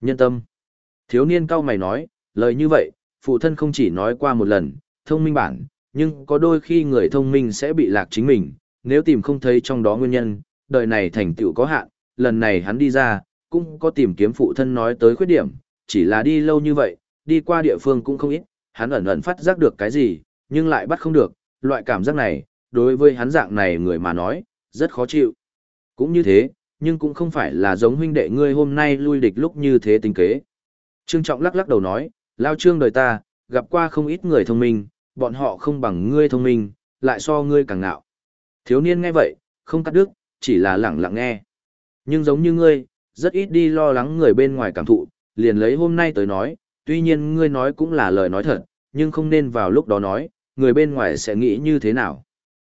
Nhân tâm. Thiếu niên cao mày nói, lời như vậy, phụ thân không chỉ nói qua một lần, thông minh bản, nhưng có đôi khi người thông minh sẽ bị lạc chính mình, nếu tìm không thấy trong đó nguyên nhân, đời này thành tựu có hạn, lần này hắn đi ra, cũng có tìm kiếm phụ thân nói tới khuyết điểm, chỉ là đi lâu như vậy, đi qua địa phương cũng không ít, hắn ẩn ẩn phát giác được cái gì, nhưng lại bắt không được, loại cảm giác này, đối với hắn dạng này người mà nói, rất khó chịu. Cũng như thế, nhưng cũng không phải là giống huynh đệ ngươi hôm nay lui địch lúc như thế tính kế. Trương Trọng lắc lắc đầu nói, lao trương đời ta, gặp qua không ít người thông minh, bọn họ không bằng ngươi thông minh, lại so ngươi càng ngạo. Thiếu niên nghe vậy, không cắt đứt, chỉ là lặng lặng nghe. Nhưng giống như ngươi, rất ít đi lo lắng người bên ngoài cảm thụ, liền lấy hôm nay tới nói, tuy nhiên ngươi nói cũng là lời nói thật, nhưng không nên vào lúc đó nói, người bên ngoài sẽ nghĩ như thế nào.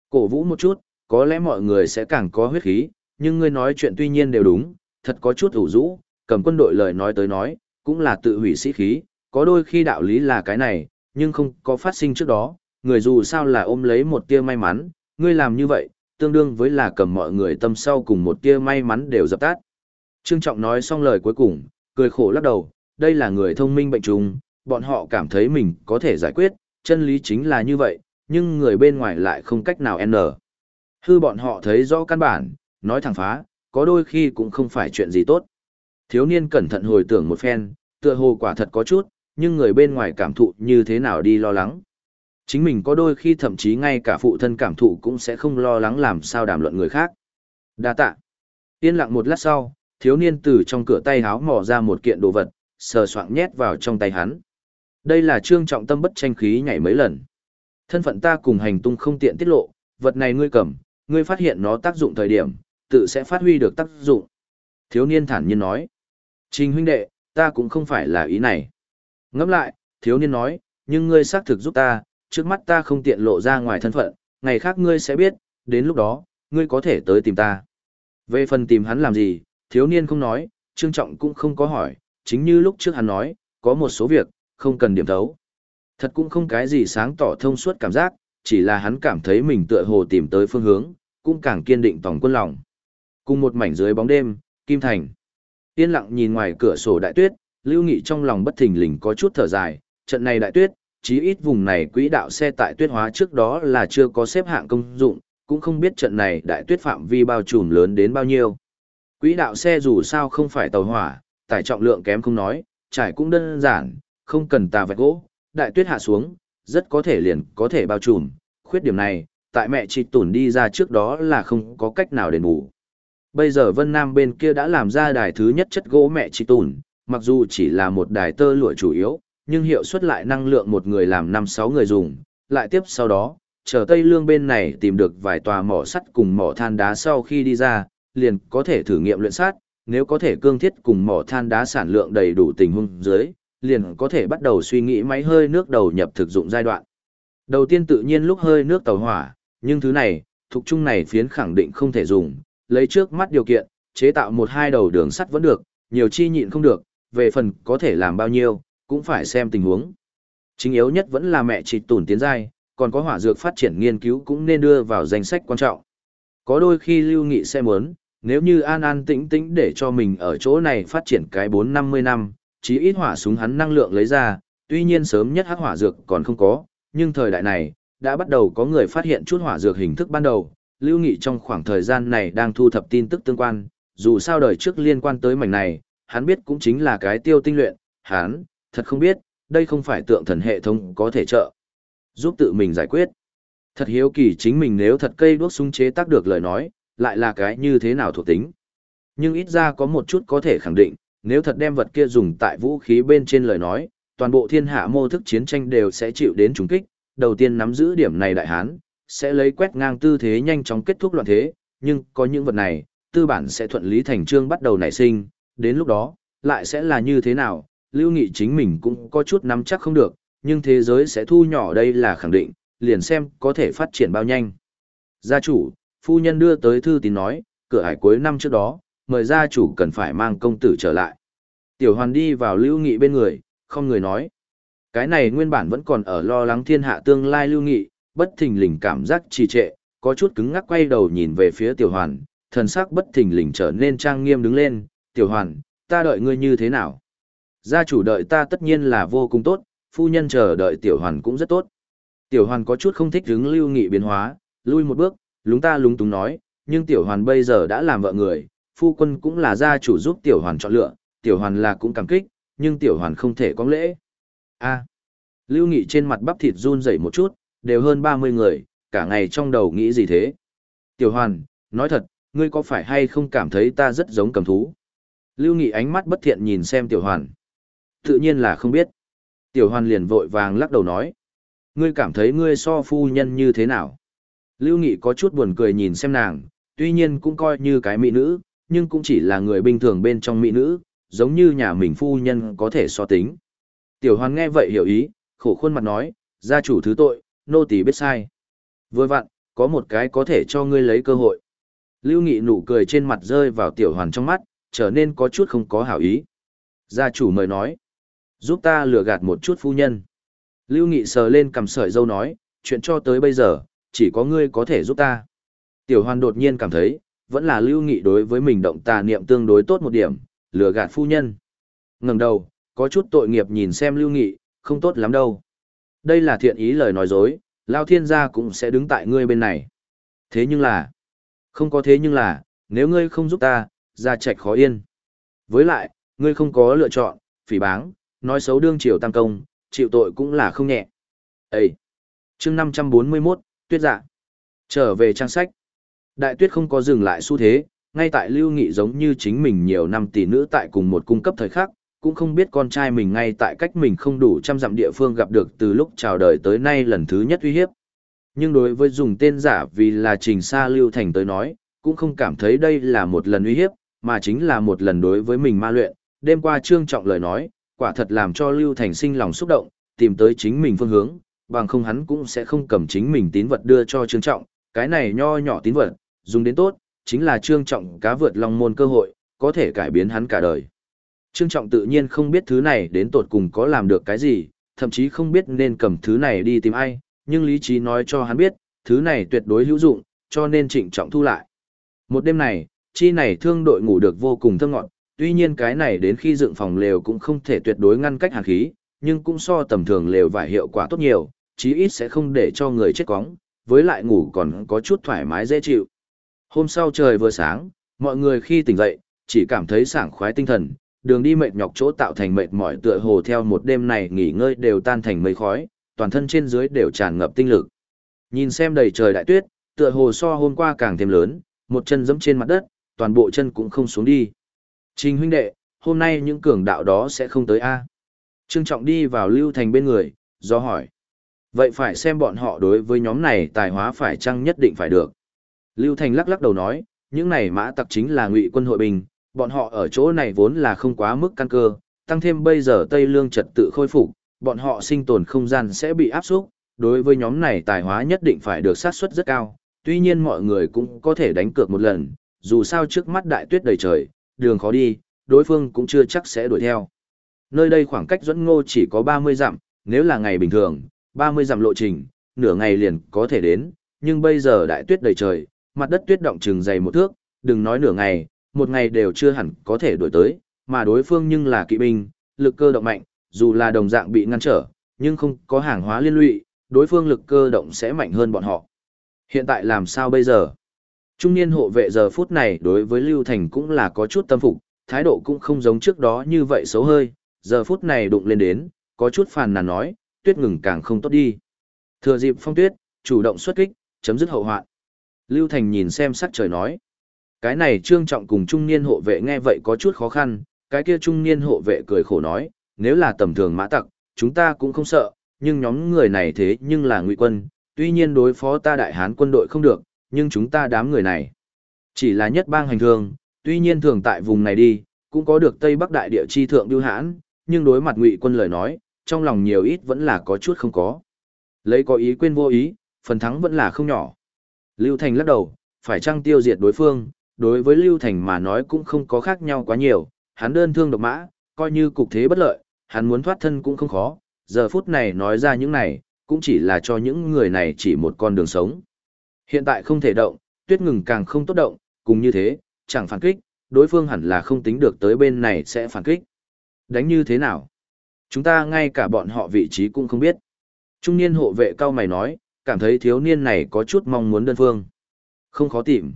Cổ vũ một chút, có lẽ mọi người sẽ càng có huyết khí, nhưng ngươi nói chuyện tuy nhiên đều đúng, thật có chút ủ rũ, cầm quân đội lời nói tới nói, cũng là tự hủy sĩ khí, có đôi khi đạo lý là cái này, nhưng không có phát sinh trước đó, người dù sao là ôm lấy một tia may mắn, ngươi làm như vậy, tương đương với là cầm mọi người tâm sau cùng một tia may mắn đều dập tắt. Trương Trọng nói xong lời cuối cùng, cười khổ lắc đầu, đây là người thông minh bệnh trùng, bọn họ cảm thấy mình có thể giải quyết, chân lý chính là như vậy, nhưng người bên ngoài lại không cách nào n. Hư bọn họ thấy rõ căn bản, nói thẳng phá, có đôi khi cũng không phải chuyện gì tốt. Thiếu niên cẩn thận hồi tưởng một phen, tựa hồ quả thật có chút, nhưng người bên ngoài cảm thụ như thế nào đi lo lắng. Chính mình có đôi khi thậm chí ngay cả phụ thân cảm thụ cũng sẽ không lo lắng làm sao đàm luận người khác. Đa tạ. Yên lặng một lát sau, thiếu niên từ trong cửa tay háo mò ra một kiện đồ vật, sờ soạng nhét vào trong tay hắn. Đây là trương trọng tâm bất tranh khí nhảy mấy lần. Thân phận ta cùng hành tung không tiện tiết lộ, vật này ngươi cầm, ngươi phát hiện nó tác dụng thời điểm, tự sẽ phát huy được tác dụng. Thiếu niên thản nhiên nói. Trình huynh đệ, ta cũng không phải là ý này. Ngẫm lại, thiếu niên nói, nhưng ngươi xác thực giúp ta, trước mắt ta không tiện lộ ra ngoài thân phận, ngày khác ngươi sẽ biết, đến lúc đó, ngươi có thể tới tìm ta. Về phần tìm hắn làm gì, thiếu niên không nói, trương trọng cũng không có hỏi, chính như lúc trước hắn nói, có một số việc, không cần điểm thấu. Thật cũng không cái gì sáng tỏ thông suốt cảm giác, chỉ là hắn cảm thấy mình tựa hồ tìm tới phương hướng, cũng càng kiên định tổng quân lòng. Cùng một mảnh dưới bóng đêm, Kim Thành. Yên lặng nhìn ngoài cửa sổ đại tuyết, Lưu Nghị trong lòng bất thình lình có chút thở dài, trận này đại tuyết, chí ít vùng này quỹ đạo xe tại tuyết hóa trước đó là chưa có xếp hạng công dụng, cũng không biết trận này đại tuyết phạm vi bao trùm lớn đến bao nhiêu. Quỹ đạo xe dù sao không phải tàu hỏa, tải trọng lượng kém không nói, trải cũng đơn giản, không cần tà vạch gỗ, đại tuyết hạ xuống, rất có thể liền có thể bao trùm, khuyết điểm này, tại mẹ chị tủn đi ra trước đó là không có cách nào đền bù. Bây giờ Vân Nam bên kia đã làm ra đài thứ nhất chất gỗ mẹ chỉ tùn, mặc dù chỉ là một đài tơ lụa chủ yếu, nhưng hiệu suất lại năng lượng một người làm 5-6 người dùng, lại tiếp sau đó, chờ Tây Lương bên này tìm được vài tòa mỏ sắt cùng mỏ than đá sau khi đi ra, liền có thể thử nghiệm luyện sát, nếu có thể cương thiết cùng mỏ than đá sản lượng đầy đủ tình huống dưới, liền có thể bắt đầu suy nghĩ máy hơi nước đầu nhập thực dụng giai đoạn. Đầu tiên tự nhiên lúc hơi nước tàu hỏa, nhưng thứ này, thuộc chung này phiến khẳng định không thể dùng, lấy trước mắt điều kiện, chế tạo một hai đầu đường sắt vẫn được, nhiều chi nhịn không được, về phần có thể làm bao nhiêu, cũng phải xem tình huống. Chính yếu nhất vẫn là mẹ chỉ tủn tiến giai, còn có hỏa dược phát triển nghiên cứu cũng nên đưa vào danh sách quan trọng. Có đôi khi lưu nghị sẽ muốn, nếu như an an tĩnh tĩnh để cho mình ở chỗ này phát triển cái 4-50 năm, chí ít hỏa súng hắn năng lượng lấy ra, tuy nhiên sớm nhất hắc hỏa dược còn không có, nhưng thời đại này, đã bắt đầu có người phát hiện chút hỏa dược hình thức ban đầu, lưu nghị trong khoảng thời gian này đang thu thập tin tức tương quan, dù sao đời trước liên quan tới mảnh này, hắn biết cũng chính là cái tiêu tinh luyện, hắn, thật không biết, đây không phải tượng thần hệ thống có thể trợ. Giúp tự mình giải quyết. Thật hiếu kỳ chính mình nếu thật cây đuốc súng chế tác được lời nói, lại là cái như thế nào thuộc tính. Nhưng ít ra có một chút có thể khẳng định, nếu thật đem vật kia dùng tại vũ khí bên trên lời nói, toàn bộ thiên hạ mô thức chiến tranh đều sẽ chịu đến trùng kích, đầu tiên nắm giữ điểm này đại hán, sẽ lấy quét ngang tư thế nhanh chóng kết thúc loạn thế, nhưng có những vật này, tư bản sẽ thuận lý thành trương bắt đầu nảy sinh, đến lúc đó, lại sẽ là như thế nào, Lưu Nghị chính mình cũng có chút nắm chắc không được, nhưng thế giới sẽ thu nhỏ đây là khẳng định, liền xem có thể phát triển bao nhanh. Gia chủ, phu nhân đưa tới thư tín nói, cửa hải cuối năm trước đó, mời gia chủ cần phải mang công tử trở lại. Tiểu hoàn đi vào Lưu Nghị bên người, không người nói. Cái này nguyên bản vẫn còn ở lo lắng thiên hạ tương lai Lưu Nghị, bất thình lình cảm giác trì trệ, có chút cứng ngắc quay đầu nhìn về phía tiểu hoàn, thần sắc bất thình lình trở nên trang nghiêm đứng lên, tiểu hoàn, ta đợi ngươi như thế nào? Gia chủ đợi ta tất nhiên là vô cùng tốt, phu nhân chờ đợi tiểu hoàn cũng rất tốt. Tiểu hoàn có chút không thích hứng lưu nghị biến hóa, lui một bước, lúng ta lúng túng nói, nhưng tiểu hoàn bây giờ đã làm vợ người, phu quân cũng là gia chủ giúp tiểu hoàn chọn lựa, tiểu hoàn là cũng cảm kích, nhưng tiểu hoàn không thể có lễ. A. Lưu Nghị trên mặt bắp thịt run rẩy một chút, đều hơn 30 người, cả ngày trong đầu nghĩ gì thế? Tiểu hoàn, nói thật, ngươi có phải hay không cảm thấy ta rất giống cầm thú? Lưu Nghị ánh mắt bất thiện nhìn xem tiểu hoàn. Tự nhiên là không biết. Tiểu hoàn liền vội vàng lắc đầu nói. Ngươi cảm thấy ngươi so phu nhân như thế nào? Lưu Nghị có chút buồn cười nhìn xem nàng, tuy nhiên cũng coi như cái mỹ nữ, nhưng cũng chỉ là người bình thường bên trong mỹ nữ, giống như nhà mình phu nhân có thể so tính. Tiểu hoàn nghe vậy hiểu ý, khổ khuôn mặt nói, gia chủ thứ tội, nô tỳ biết sai. Vừa vặn, có một cái có thể cho ngươi lấy cơ hội. Lưu Nghị nụ cười trên mặt rơi vào tiểu hoàn trong mắt, trở nên có chút không có hảo ý. Gia chủ mời nói, giúp ta lừa gạt một chút phu nhân. Lưu Nghị sờ lên cầm sợi dâu nói, chuyện cho tới bây giờ, chỉ có ngươi có thể giúp ta. Tiểu hoàn đột nhiên cảm thấy, vẫn là Lưu Nghị đối với mình động tà niệm tương đối tốt một điểm, lừa gạt phu nhân. ngẩng đầu, có chút tội nghiệp nhìn xem Lưu Nghị, không tốt lắm đâu. Đây là thiện ý lời nói dối, Lao Thiên gia cũng sẽ đứng tại ngươi bên này. Thế nhưng là, không có thế nhưng là, nếu ngươi không giúp ta, gia trạch khó yên. Với lại, ngươi không có lựa chọn, phỉ báng, nói xấu đương triều tăng công, chịu tội cũng là không nhẹ. Ê! chương 541, tuyết dạ. Trở về trang sách. Đại tuyết không có dừng lại xu thế, ngay tại lưu nghị giống như chính mình nhiều năm tỷ nữ tại cùng một cung cấp thời khắc, cũng không biết con trai mình ngay tại cách mình không đủ trăm dặm địa phương gặp được từ lúc chào đời tới nay lần thứ nhất uy hiếp. Nhưng đối với dùng tên giả vì là trình xa lưu thành tới nói, cũng không cảm thấy đây là một lần uy hiếp, mà chính là một lần đối với mình ma luyện. Đêm qua trương trọng lời nói, quả thật làm cho lưu thành sinh lòng xúc động, tìm tới chính mình phương hướng, bằng không hắn cũng sẽ không cầm chính mình tín vật đưa cho trương trọng, cái này nho nhỏ tín vật, dùng đến tốt, chính là trương trọng cá vượt long môn cơ hội, có thể cải biến hắn cả đời. Trương Trọng tự nhiên không biết thứ này đến tột cùng có làm được cái gì, thậm chí không biết nên cầm thứ này đi tìm ai, nhưng lý trí nói cho hắn biết, thứ này tuyệt đối hữu dụng, cho nên trịnh trọng thu lại. Một đêm này, chi này thương đội ngủ được vô cùng thơm ngọt, tuy nhiên cái này đến khi dựng phòng lều cũng không thể tuyệt đối ngăn cách hàn khí, nhưng cũng so tầm thường lều vải hiệu quả tốt nhiều, chí ít sẽ không để cho người chết cóng, với lại ngủ còn có chút thoải mái dễ chịu. Hôm sau trời vừa sáng, mọi người khi tỉnh dậy, chỉ cảm thấy sảng khoái tinh thần, đường đi mệt nhọc chỗ tạo thành mệt mỏi tựa hồ theo một đêm này nghỉ ngơi đều tan thành mây khói, toàn thân trên dưới đều tràn ngập tinh lực. Nhìn xem đầy trời đại tuyết, tựa hồ so hôm qua càng thêm lớn, một chân giẫm trên mặt đất, toàn bộ chân cũng không xuống đi. Trình huynh đệ, hôm nay những cường đạo đó sẽ không tới a? Trương Trọng đi vào Lưu Thành bên người, do hỏi. Vậy phải xem bọn họ đối với nhóm này tài hóa phải chăng nhất định phải được. Lưu Thành lắc lắc đầu nói, những này mã tặc chính là ngụy quân hội bình, bọn họ ở chỗ này vốn là không quá mức căn cơ, tăng thêm bây giờ Tây Lương trật tự khôi phục, bọn họ sinh tồn không gian sẽ bị áp xúc, đối với nhóm này tài hóa nhất định phải được sát suất rất cao, tuy nhiên mọi người cũng có thể đánh cược một lần, dù sao trước mắt đại tuyết đầy trời, đường khó đi, đối phương cũng chưa chắc sẽ đuổi theo. Nơi đây khoảng cách dẫn ngô chỉ có 30 dặm, nếu là ngày bình thường, 30 dặm lộ trình, nửa ngày liền có thể đến, nhưng bây giờ đại tuyết đầy trời, mặt đất tuyết động trừng dày một thước, đừng nói nửa ngày, một ngày đều chưa hẳn có thể đuổi tới, mà đối phương nhưng là kỵ binh, lực cơ động mạnh, dù là đồng dạng bị ngăn trở, nhưng không có hàng hóa liên lụy, đối phương lực cơ động sẽ mạnh hơn bọn họ. Hiện tại làm sao bây giờ? Trung niên hộ vệ giờ phút này đối với Lưu Thành cũng là có chút tâm phục, thái độ cũng không giống trước đó như vậy xấu hơi, giờ phút này đụng lên đến, có chút phàn nàn nói, tuyết ngừng càng không tốt đi. Thừa dịp phong tuyết, chủ động xuất kích, chấm dứt hậu hoạn. Lưu Thành nhìn xem sắc trời nói. Cái này trương trọng cùng trung niên hộ vệ nghe vậy có chút khó khăn, cái kia trung niên hộ vệ cười khổ nói, nếu là tầm thường mã tặc, chúng ta cũng không sợ, nhưng nhóm người này thế nhưng là ngụy quân, tuy nhiên đối phó ta đại hán quân đội không được, nhưng chúng ta đám người này chỉ là nhất bang hành thương, tuy nhiên thường tại vùng này đi, cũng có được Tây Bắc đại địa chi thượng lưu hãn, nhưng đối mặt ngụy quân lời nói, trong lòng nhiều ít vẫn là có chút không có. Lấy có ý quên vô ý, phần thắng vẫn là không nhỏ. Lưu Thành lắc đầu, phải chăng tiêu diệt đối phương, đối với Lưu Thành mà nói cũng không có khác nhau quá nhiều, hắn đơn thương độc mã, coi như cục thế bất lợi, hắn muốn thoát thân cũng không khó, giờ phút này nói ra những này, cũng chỉ là cho những người này chỉ một con đường sống. Hiện tại không thể động, tuyết ngừng càng không tốt động, cùng như thế, chẳng phản kích, đối phương hẳn là không tính được tới bên này sẽ phản kích. Đánh như thế nào? Chúng ta ngay cả bọn họ vị trí cũng không biết. Trung niên hộ vệ cao mày nói, cảm thấy thiếu niên này có chút mong muốn đơn phương. Không khó tìm.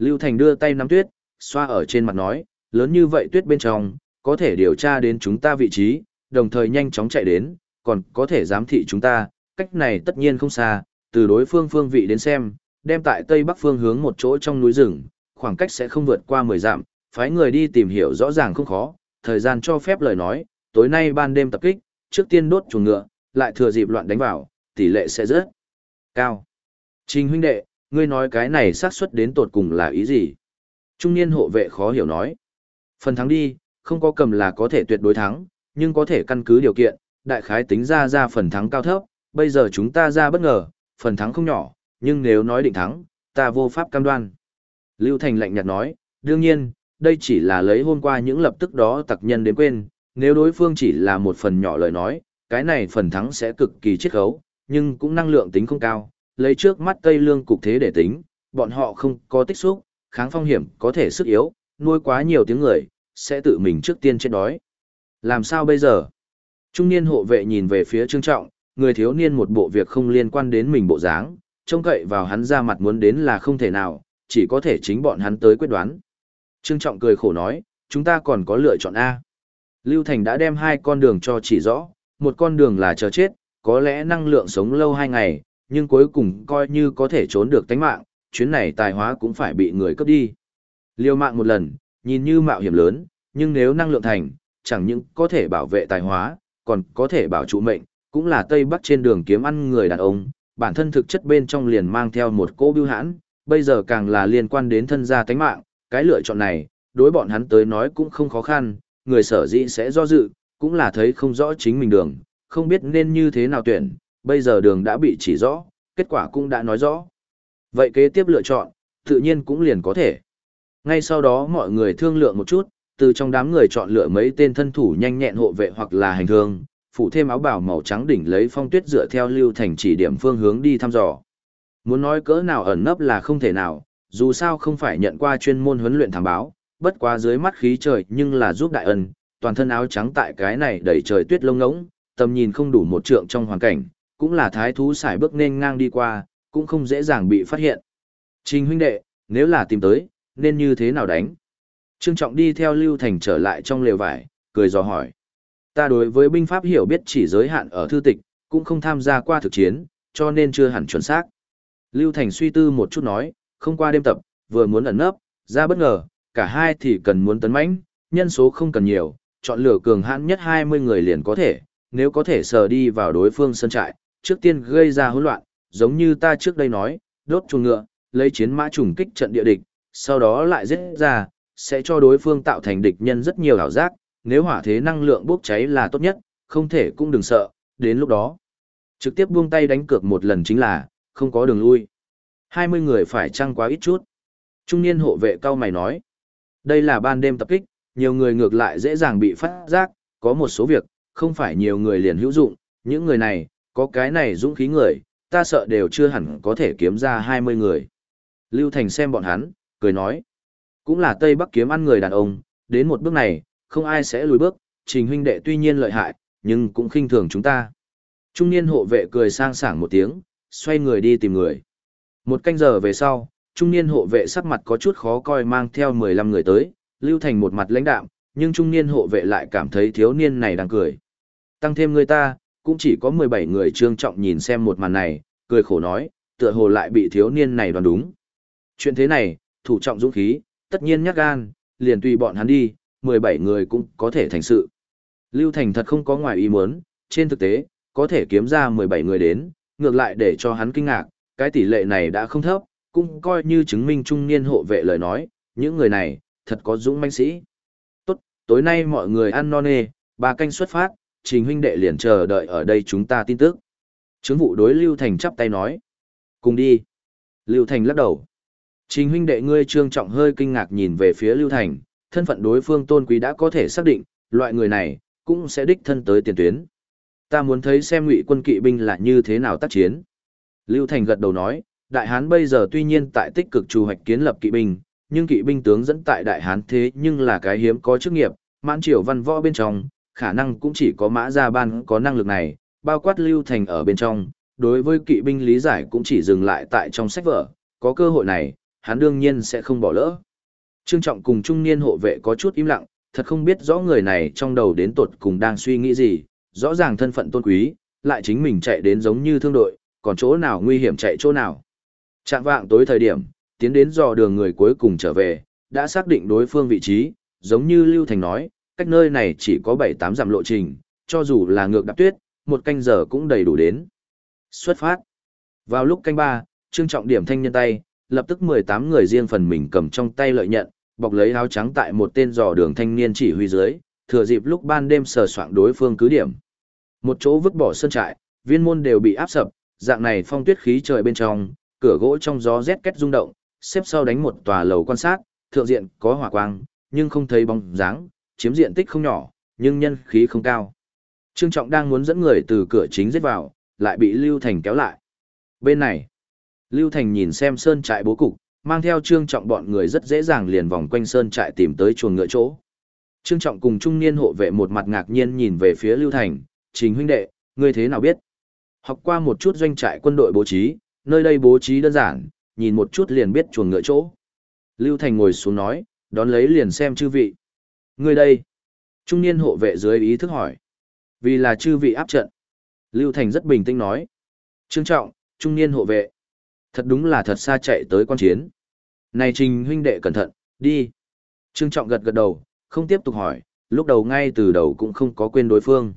Lưu Thành đưa tay nắm tuyết, xoa ở trên mặt nói, lớn như vậy tuyết bên trong, có thể điều tra đến chúng ta vị trí, đồng thời nhanh chóng chạy đến, còn có thể giám thị chúng ta, cách này tất nhiên không xa, từ đối phương phương vị đến xem, đem tại tây bắc phương hướng một chỗ trong núi rừng, khoảng cách sẽ không vượt qua 10 dặm, phái người đi tìm hiểu rõ ràng không khó, thời gian cho phép lời nói, tối nay ban đêm tập kích, trước tiên đốt chuồng ngựa, lại thừa dịp loạn đánh vào, tỷ lệ sẽ rất cao. Trình huynh đệ, ngươi nói cái này xác suất đến tột cùng là ý gì? Trung niên hộ vệ khó hiểu nói. Phần thắng đi, không có cầm là có thể tuyệt đối thắng, nhưng có thể căn cứ điều kiện, đại khái tính ra ra phần thắng cao thấp, bây giờ chúng ta ra bất ngờ, phần thắng không nhỏ, nhưng nếu nói định thắng, ta vô pháp cam đoan. Lưu Thành lạnh nhạt nói, đương nhiên, đây chỉ là lấy hôm qua những lập tức đó tặc nhân đến quên, nếu đối phương chỉ là một phần nhỏ lời nói, cái này phần thắng sẽ cực kỳ chiết khấu, nhưng cũng năng lượng tính không cao, lấy trước mắt Tây Lương cục thế để tính, bọn họ không có tích xúc, kháng phong hiểm có thể sức yếu, nuôi quá nhiều tiếng người, sẽ tự mình trước tiên chết đói. Làm sao bây giờ? Trung niên hộ vệ nhìn về phía Trương Trọng, người thiếu niên một bộ việc không liên quan đến mình bộ dáng, trông cậy vào hắn ra mặt muốn đến là không thể nào, chỉ có thể chính bọn hắn tới quyết đoán. Trương Trọng cười khổ nói, chúng ta còn có lựa chọn A. Lưu Thành đã đem hai con đường cho chỉ rõ, một con đường là chờ chết, có lẽ năng lượng sống lâu hai ngày, nhưng cuối cùng coi như có thể trốn được tánh mạng, chuyến này tài hóa cũng phải bị người cướp đi. liều mạng một lần, nhìn như mạo hiểm lớn, nhưng nếu năng lượng thành, chẳng những có thể bảo vệ tài hóa, còn có thể bảo trụ mệnh, cũng là Tây Bắc trên đường kiếm ăn người đàn ông, bản thân thực chất bên trong liền mang theo một cô bưu hãn, bây giờ càng là liên quan đến thân gia tánh mạng, cái lựa chọn này, đối bọn hắn tới nói cũng không khó khăn, người sở dĩ sẽ do dự, cũng là thấy không rõ chính mình đường, không biết nên như thế nào tuyển, bây giờ đường đã bị chỉ rõ, kết quả cũng đã nói rõ. Vậy kế tiếp lựa chọn, tự nhiên cũng liền có thể. Ngay sau đó mọi người thương lượng một chút, từ trong đám người chọn lựa mấy tên thân thủ nhanh nhẹn hộ vệ hoặc là hành thương, phụ thêm áo bào màu trắng đỉnh lấy phong tuyết dựa theo lưu thành chỉ điểm phương hướng đi thăm dò. Muốn nói cỡ nào ẩn nấp là không thể nào, dù sao không phải nhận qua chuyên môn huấn luyện thám báo, bất quá dưới mắt khí trời nhưng là giúp đại ân, toàn thân áo trắng tại cái này đầy trời tuyết lông ngỗng, tầm nhìn không đủ một trượng trong hoàn cảnh, cũng là thái thú xài bước nên ngang đi qua, cũng không dễ dàng bị phát hiện. Trình huynh đệ, nếu là tìm tới, nên như thế nào đánh? Trương Trọng đi theo Lưu Thành trở lại trong lều vải, cười dò hỏi. Ta đối với binh pháp hiểu biết chỉ giới hạn ở thư tịch, cũng không tham gia qua thực chiến, cho nên chưa hẳn chuẩn xác. Lưu Thành suy tư một chút nói, không qua đêm tập, vừa muốn ẩn nấp, ra bất ngờ, cả hai thì cần muốn tấn mãnh, nhân số không cần nhiều, chọn lựa cường hãn nhất 20 người liền có thể, nếu có thể sờ đi vào đối phương sân trại, trước tiên gây ra hỗn loạn, giống như ta trước đây nói, đốt chuồng ngựa, lấy chiến mã trùng kích trận địa địch, sau đó lại giết ra, sẽ cho đối phương tạo thành địch nhân rất nhiều ảo giác, nếu hỏa thế năng lượng bốc cháy là tốt nhất, không thể cũng đừng sợ, đến lúc đó. Trực tiếp buông tay đánh cược một lần chính là, không có đường lui. 20 người phải chăng quá ít chút. Trung niên hộ vệ cao mày nói. Đây là ban đêm tập kích, nhiều người ngược lại dễ dàng bị phát giác, có một số việc, không phải nhiều người liền hữu dụng, những người này, có cái này dũng khí người, ta sợ đều chưa hẳn có thể kiếm ra 20 người. Lưu Thành xem bọn hắn, cười nói. Cũng là Tây Bắc kiếm ăn người đàn ông, đến một bước này, không ai sẽ lùi bước, trình huynh đệ tuy nhiên lợi hại, nhưng cũng khinh thường chúng ta. Trung niên hộ vệ cười sang sảng một tiếng, xoay người đi tìm người. Một canh giờ về sau, trung niên hộ vệ sắc mặt có chút khó coi mang theo 15 người tới, lưu thành một mặt lãnh đạm, nhưng trung niên hộ vệ lại cảm thấy thiếu niên này đang cười. Tăng thêm người ta, cũng chỉ có 17 người trương trọng nhìn xem một màn này, cười khổ nói, tựa hồ lại bị thiếu niên này đoán đúng. Chuyện thế này, thủ trọng dũng khí, tất nhiên nhắc gan, liền tùy bọn hắn đi, 17 người cũng có thể thành sự. Lưu Thành thật không có ngoài ý muốn, trên thực tế, có thể kiếm ra 17 người đến, ngược lại để cho hắn kinh ngạc, cái tỷ lệ này đã không thấp, cũng coi như chứng minh trung niên hộ vệ lời nói, những người này, thật có dũng manh sĩ. Tốt, tối nay mọi người ăn no nê, ba canh xuất phát, trình huynh đệ liền chờ đợi ở đây chúng ta tin tức. Chứng vụ đối Lưu Thành chắp tay nói. Cùng đi. Lưu Thành lắc đầu. Trình huynh đệ ngươi trương trọng hơi kinh ngạc nhìn về phía Lưu Thành, thân phận đối phương tôn quý đã có thể xác định, loại người này, cũng sẽ đích thân tới tiền tuyến. Ta muốn thấy xem ngụy quân kỵ binh là như thế nào tác chiến. Lưu Thành gật đầu nói, Đại Hán bây giờ tuy nhiên tại tích cực trù hoạch kiến lập kỵ binh, nhưng kỵ binh tướng dẫn tại Đại Hán thế nhưng là cái hiếm có chức nghiệp, mãn triều văn võ bên trong, khả năng cũng chỉ có mã gia ban có năng lực này, bao quát lưu thành ở bên trong, đối với kỵ binh lý giải cũng chỉ dừng lại tại trong sách vở, có cơ hội này, hắn đương nhiên sẽ không bỏ lỡ. Trương Trọng cùng trung niên hộ vệ có chút im lặng, thật không biết rõ người này trong đầu đến tột cùng đang suy nghĩ gì, rõ ràng thân phận tôn quý, lại chính mình chạy đến giống như thương đội, còn chỗ nào nguy hiểm chạy chỗ nào. Trạng vạng tối thời điểm, tiến đến dò đường người cuối cùng trở về, đã xác định đối phương vị trí, giống như Lưu Thành nói, cách nơi này chỉ có 7-8 dặm lộ trình, cho dù là ngược đạp tuyết, một canh giờ cũng đầy đủ đến. Xuất phát. Vào lúc canh ba, Trương Trọng điểm thanh nhân tay, lập tức 18 người riêng phần mình cầm trong tay lợi nhận, bọc lấy áo trắng tại một tên dò đường thanh niên chỉ huy dưới, thừa dịp lúc ban đêm sờ soạng đối phương cứ điểm. Một chỗ vứt bỏ sơn trại, viên môn đều bị áp sập, dạng này phong tuyết khí trời bên trong, cửa gỗ trong gió rét kết rung động, xếp sau đánh một tòa lầu quan sát, thượng diện có hỏa quang, nhưng không thấy bóng dáng, chiếm diện tích không nhỏ, nhưng nhân khí không cao. Trương Trọng đang muốn dẫn người từ cửa chính giết vào, lại bị Lưu Thành kéo lại. Bên này, Lưu Thành nhìn xem sơn trại bố cục, mang theo Trương Trọng bọn người rất dễ dàng liền vòng quanh sơn trại tìm tới chuồng ngựa chỗ. Trương Trọng cùng trung niên hộ vệ một mặt ngạc nhiên nhìn về phía Lưu Thành, "Trình huynh đệ, ngươi thế nào biết?" Học qua một chút doanh trại quân đội bố trí, nơi đây bố trí đơn giản, nhìn một chút liền biết chuồng ngựa chỗ. Lưu Thành ngồi xuống nói, đón lấy liền xem chư vị. Ngươi đây. Trung niên hộ vệ dưới ý thức hỏi. Vì là chư vị áp trận. Lưu Thành rất bình tĩnh nói. Trương trọng, trung niên hộ vệ. Thật đúng là thật xa chạy tới quan chiến. Này trình huynh đệ cẩn thận, đi. Trương trọng gật gật đầu, không tiếp tục hỏi, lúc đầu ngay từ đầu cũng không có quên đối phương.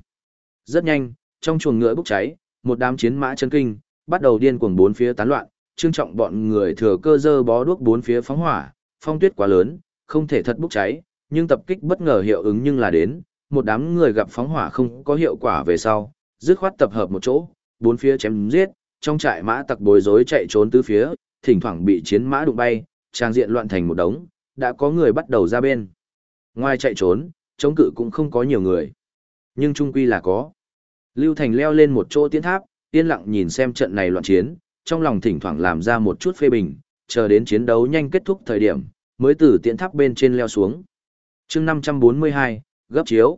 Rất nhanh, trong chuồng ngựa bốc cháy, một đám chiến mã chân kinh, bắt đầu điên cuồng bốn phía tán loạn, trương trọng bọn người thừa cơ dơ bó đuốc bốn phía phóng hỏa, phong tuyết quá lớn, không thể thật bốc cháy, nhưng tập kích bất ngờ hiệu ứng nhưng là đến, một đám người gặp phóng hỏa không có hiệu quả về sau, dứt khoát tập hợp một chỗ, bốn phía chém giết, trong trại mã tặc bối rối chạy trốn tứ phía, thỉnh thoảng bị chiến mã đụng bay, trang diện loạn thành một đống, đã có người bắt đầu ra bên. Ngoài chạy trốn, chống cự cũng không có nhiều người. Nhưng trung quy là có. Lưu Thành leo lên một chỗ tiến tháp, yên lặng nhìn xem trận này loạn chiến, trong lòng thỉnh thoảng làm ra một chút phê bình, chờ đến chiến đấu nhanh kết thúc thời điểm, mới từ tiến tháp bên trên leo xuống chương 542, gấp chiếu.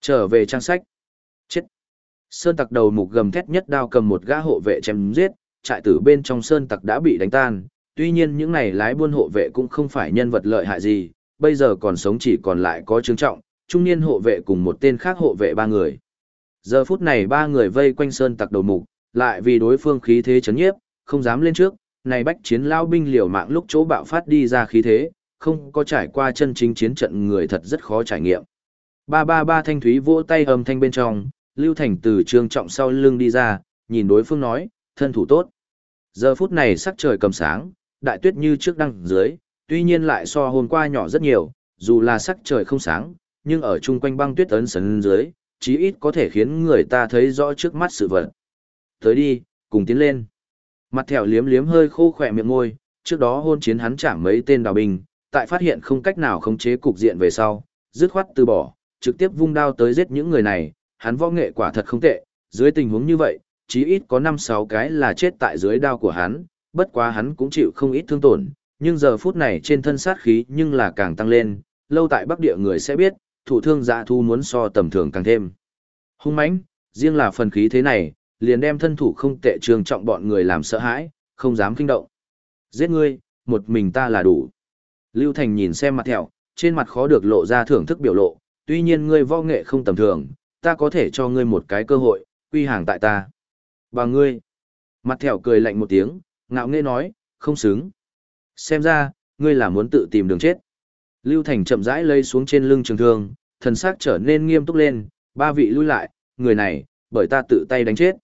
Trở về trang sách. Chết. Sơn tặc đầu mục gầm thét nhất đao cầm một gã hộ vệ chém giết, trại tử bên trong sơn tặc đã bị đánh tan. Tuy nhiên những này lái buôn hộ vệ cũng không phải nhân vật lợi hại gì, bây giờ còn sống chỉ còn lại có trương trọng, trung niên hộ vệ cùng một tên khác hộ vệ ba người. Giờ phút này ba người vây quanh sơn tặc đầu mục, lại vì đối phương khí thế chấn nhiếp, không dám lên trước, này bách chiến lao binh liều mạng lúc chỗ bạo phát đi ra khí thế, không có trải qua chân chính chiến trận người thật rất khó trải nghiệm. Ba ba ba thanh thúy vỗ tay âm thanh bên trong, Lưu Thành từ trương trọng sau lưng đi ra, nhìn đối phương nói, thân thủ tốt. Giờ phút này sắc trời cầm sáng, đại tuyết như trước đăng dưới, tuy nhiên lại so hôm qua nhỏ rất nhiều, dù là sắc trời không sáng, nhưng ở chung quanh băng tuyết ấn sấn dưới, chí ít có thể khiến người ta thấy rõ trước mắt sự vật. Tới đi, cùng tiến lên. Mặt thẻo liếm liếm hơi khô khỏe miệng môi, trước đó hôn chiến hắn chạm mấy tên đào binh, tại phát hiện không cách nào khống chế cục diện về sau, dứt khoát từ bỏ, trực tiếp vung đao tới giết những người này, hắn võ nghệ quả thật không tệ, dưới tình huống như vậy, chí ít có 5-6 cái là chết tại dưới đao của hắn, bất quá hắn cũng chịu không ít thương tổn, nhưng giờ phút này trên thân sát khí nhưng là càng tăng lên, lâu tại Bắc Địa người sẽ biết, thủ thương dạ thu muốn so tầm thường càng thêm. Hung mãnh, riêng là phần khí thế này, liền đem thân thủ không tệ trường trọng bọn người làm sợ hãi, không dám kinh động. Giết ngươi, một mình ta là đủ. Lưu Thành nhìn xem mặt thẹo, trên mặt khó được lộ ra thưởng thức biểu lộ, tuy nhiên ngươi võ nghệ không tầm thường, ta có thể cho ngươi một cái cơ hội, quy hàng tại ta. Và ngươi, mặt thẹo cười lạnh một tiếng, ngạo nghễ nói, không xứng. Xem ra, ngươi là muốn tự tìm đường chết. Lưu Thành chậm rãi lây xuống trên lưng trường thương, thần sắc trở nên nghiêm túc lên, ba vị lui lại, người này, bởi ta tự tay đánh chết.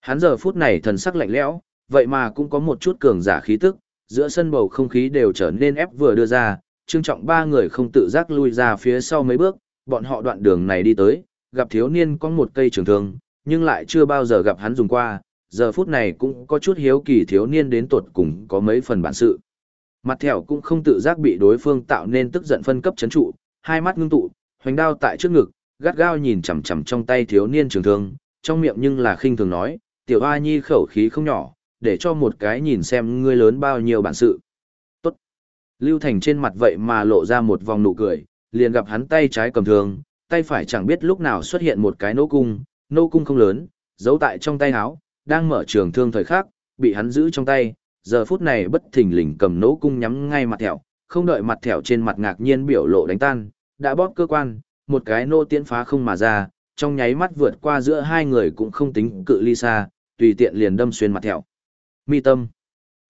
Hắn giờ phút này thần sắc lạnh lẽo, vậy mà cũng có một chút cường giả khí tức, giữa sân bầu không khí đều trở nên ép vừa đưa ra, trương trọng ba người không tự giác lui ra phía sau mấy bước, bọn họ đoạn đường này đi tới, gặp thiếu niên có một cây trường thương, nhưng lại chưa bao giờ gặp hắn dùng qua, giờ phút này cũng có chút hiếu kỳ thiếu niên đến tuột cùng có mấy phần bản sự. Mặt thẻo cũng không tự giác bị đối phương tạo nên tức giận phân cấp chấn trụ, hai mắt ngưng tụ, hoành đao tại trước ngực, gắt gao nhìn chằm chằm trong tay thiếu niên trường thương, trong miệng nhưng là khinh thường nói, tiểu A Nhi khẩu khí không nhỏ, để cho một cái nhìn xem ngươi lớn bao nhiêu bản sự. Tốt. Lưu Thành trên mặt vậy mà lộ ra một vòng nụ cười, liền gặp hắn tay trái cầm thương, tay phải chẳng biết lúc nào xuất hiện một cái nô cung, nô cung không lớn, giấu tại trong tay áo, đang mở trường thương thời khắc, bị hắn giữ trong tay, giờ phút này bất thình lình cầm nô cung nhắm ngay mặt thẹo, không đợi mặt thẹo trên mặt ngạc nhiên biểu lộ đánh tan, đã bóp cơ quan, một cái nô tiễn phá không mà ra, trong nháy mắt vượt qua giữa hai người cũng không tính cự ly xa, tùy tiện liền đâm xuyên mặt thẹo. Mi tâm.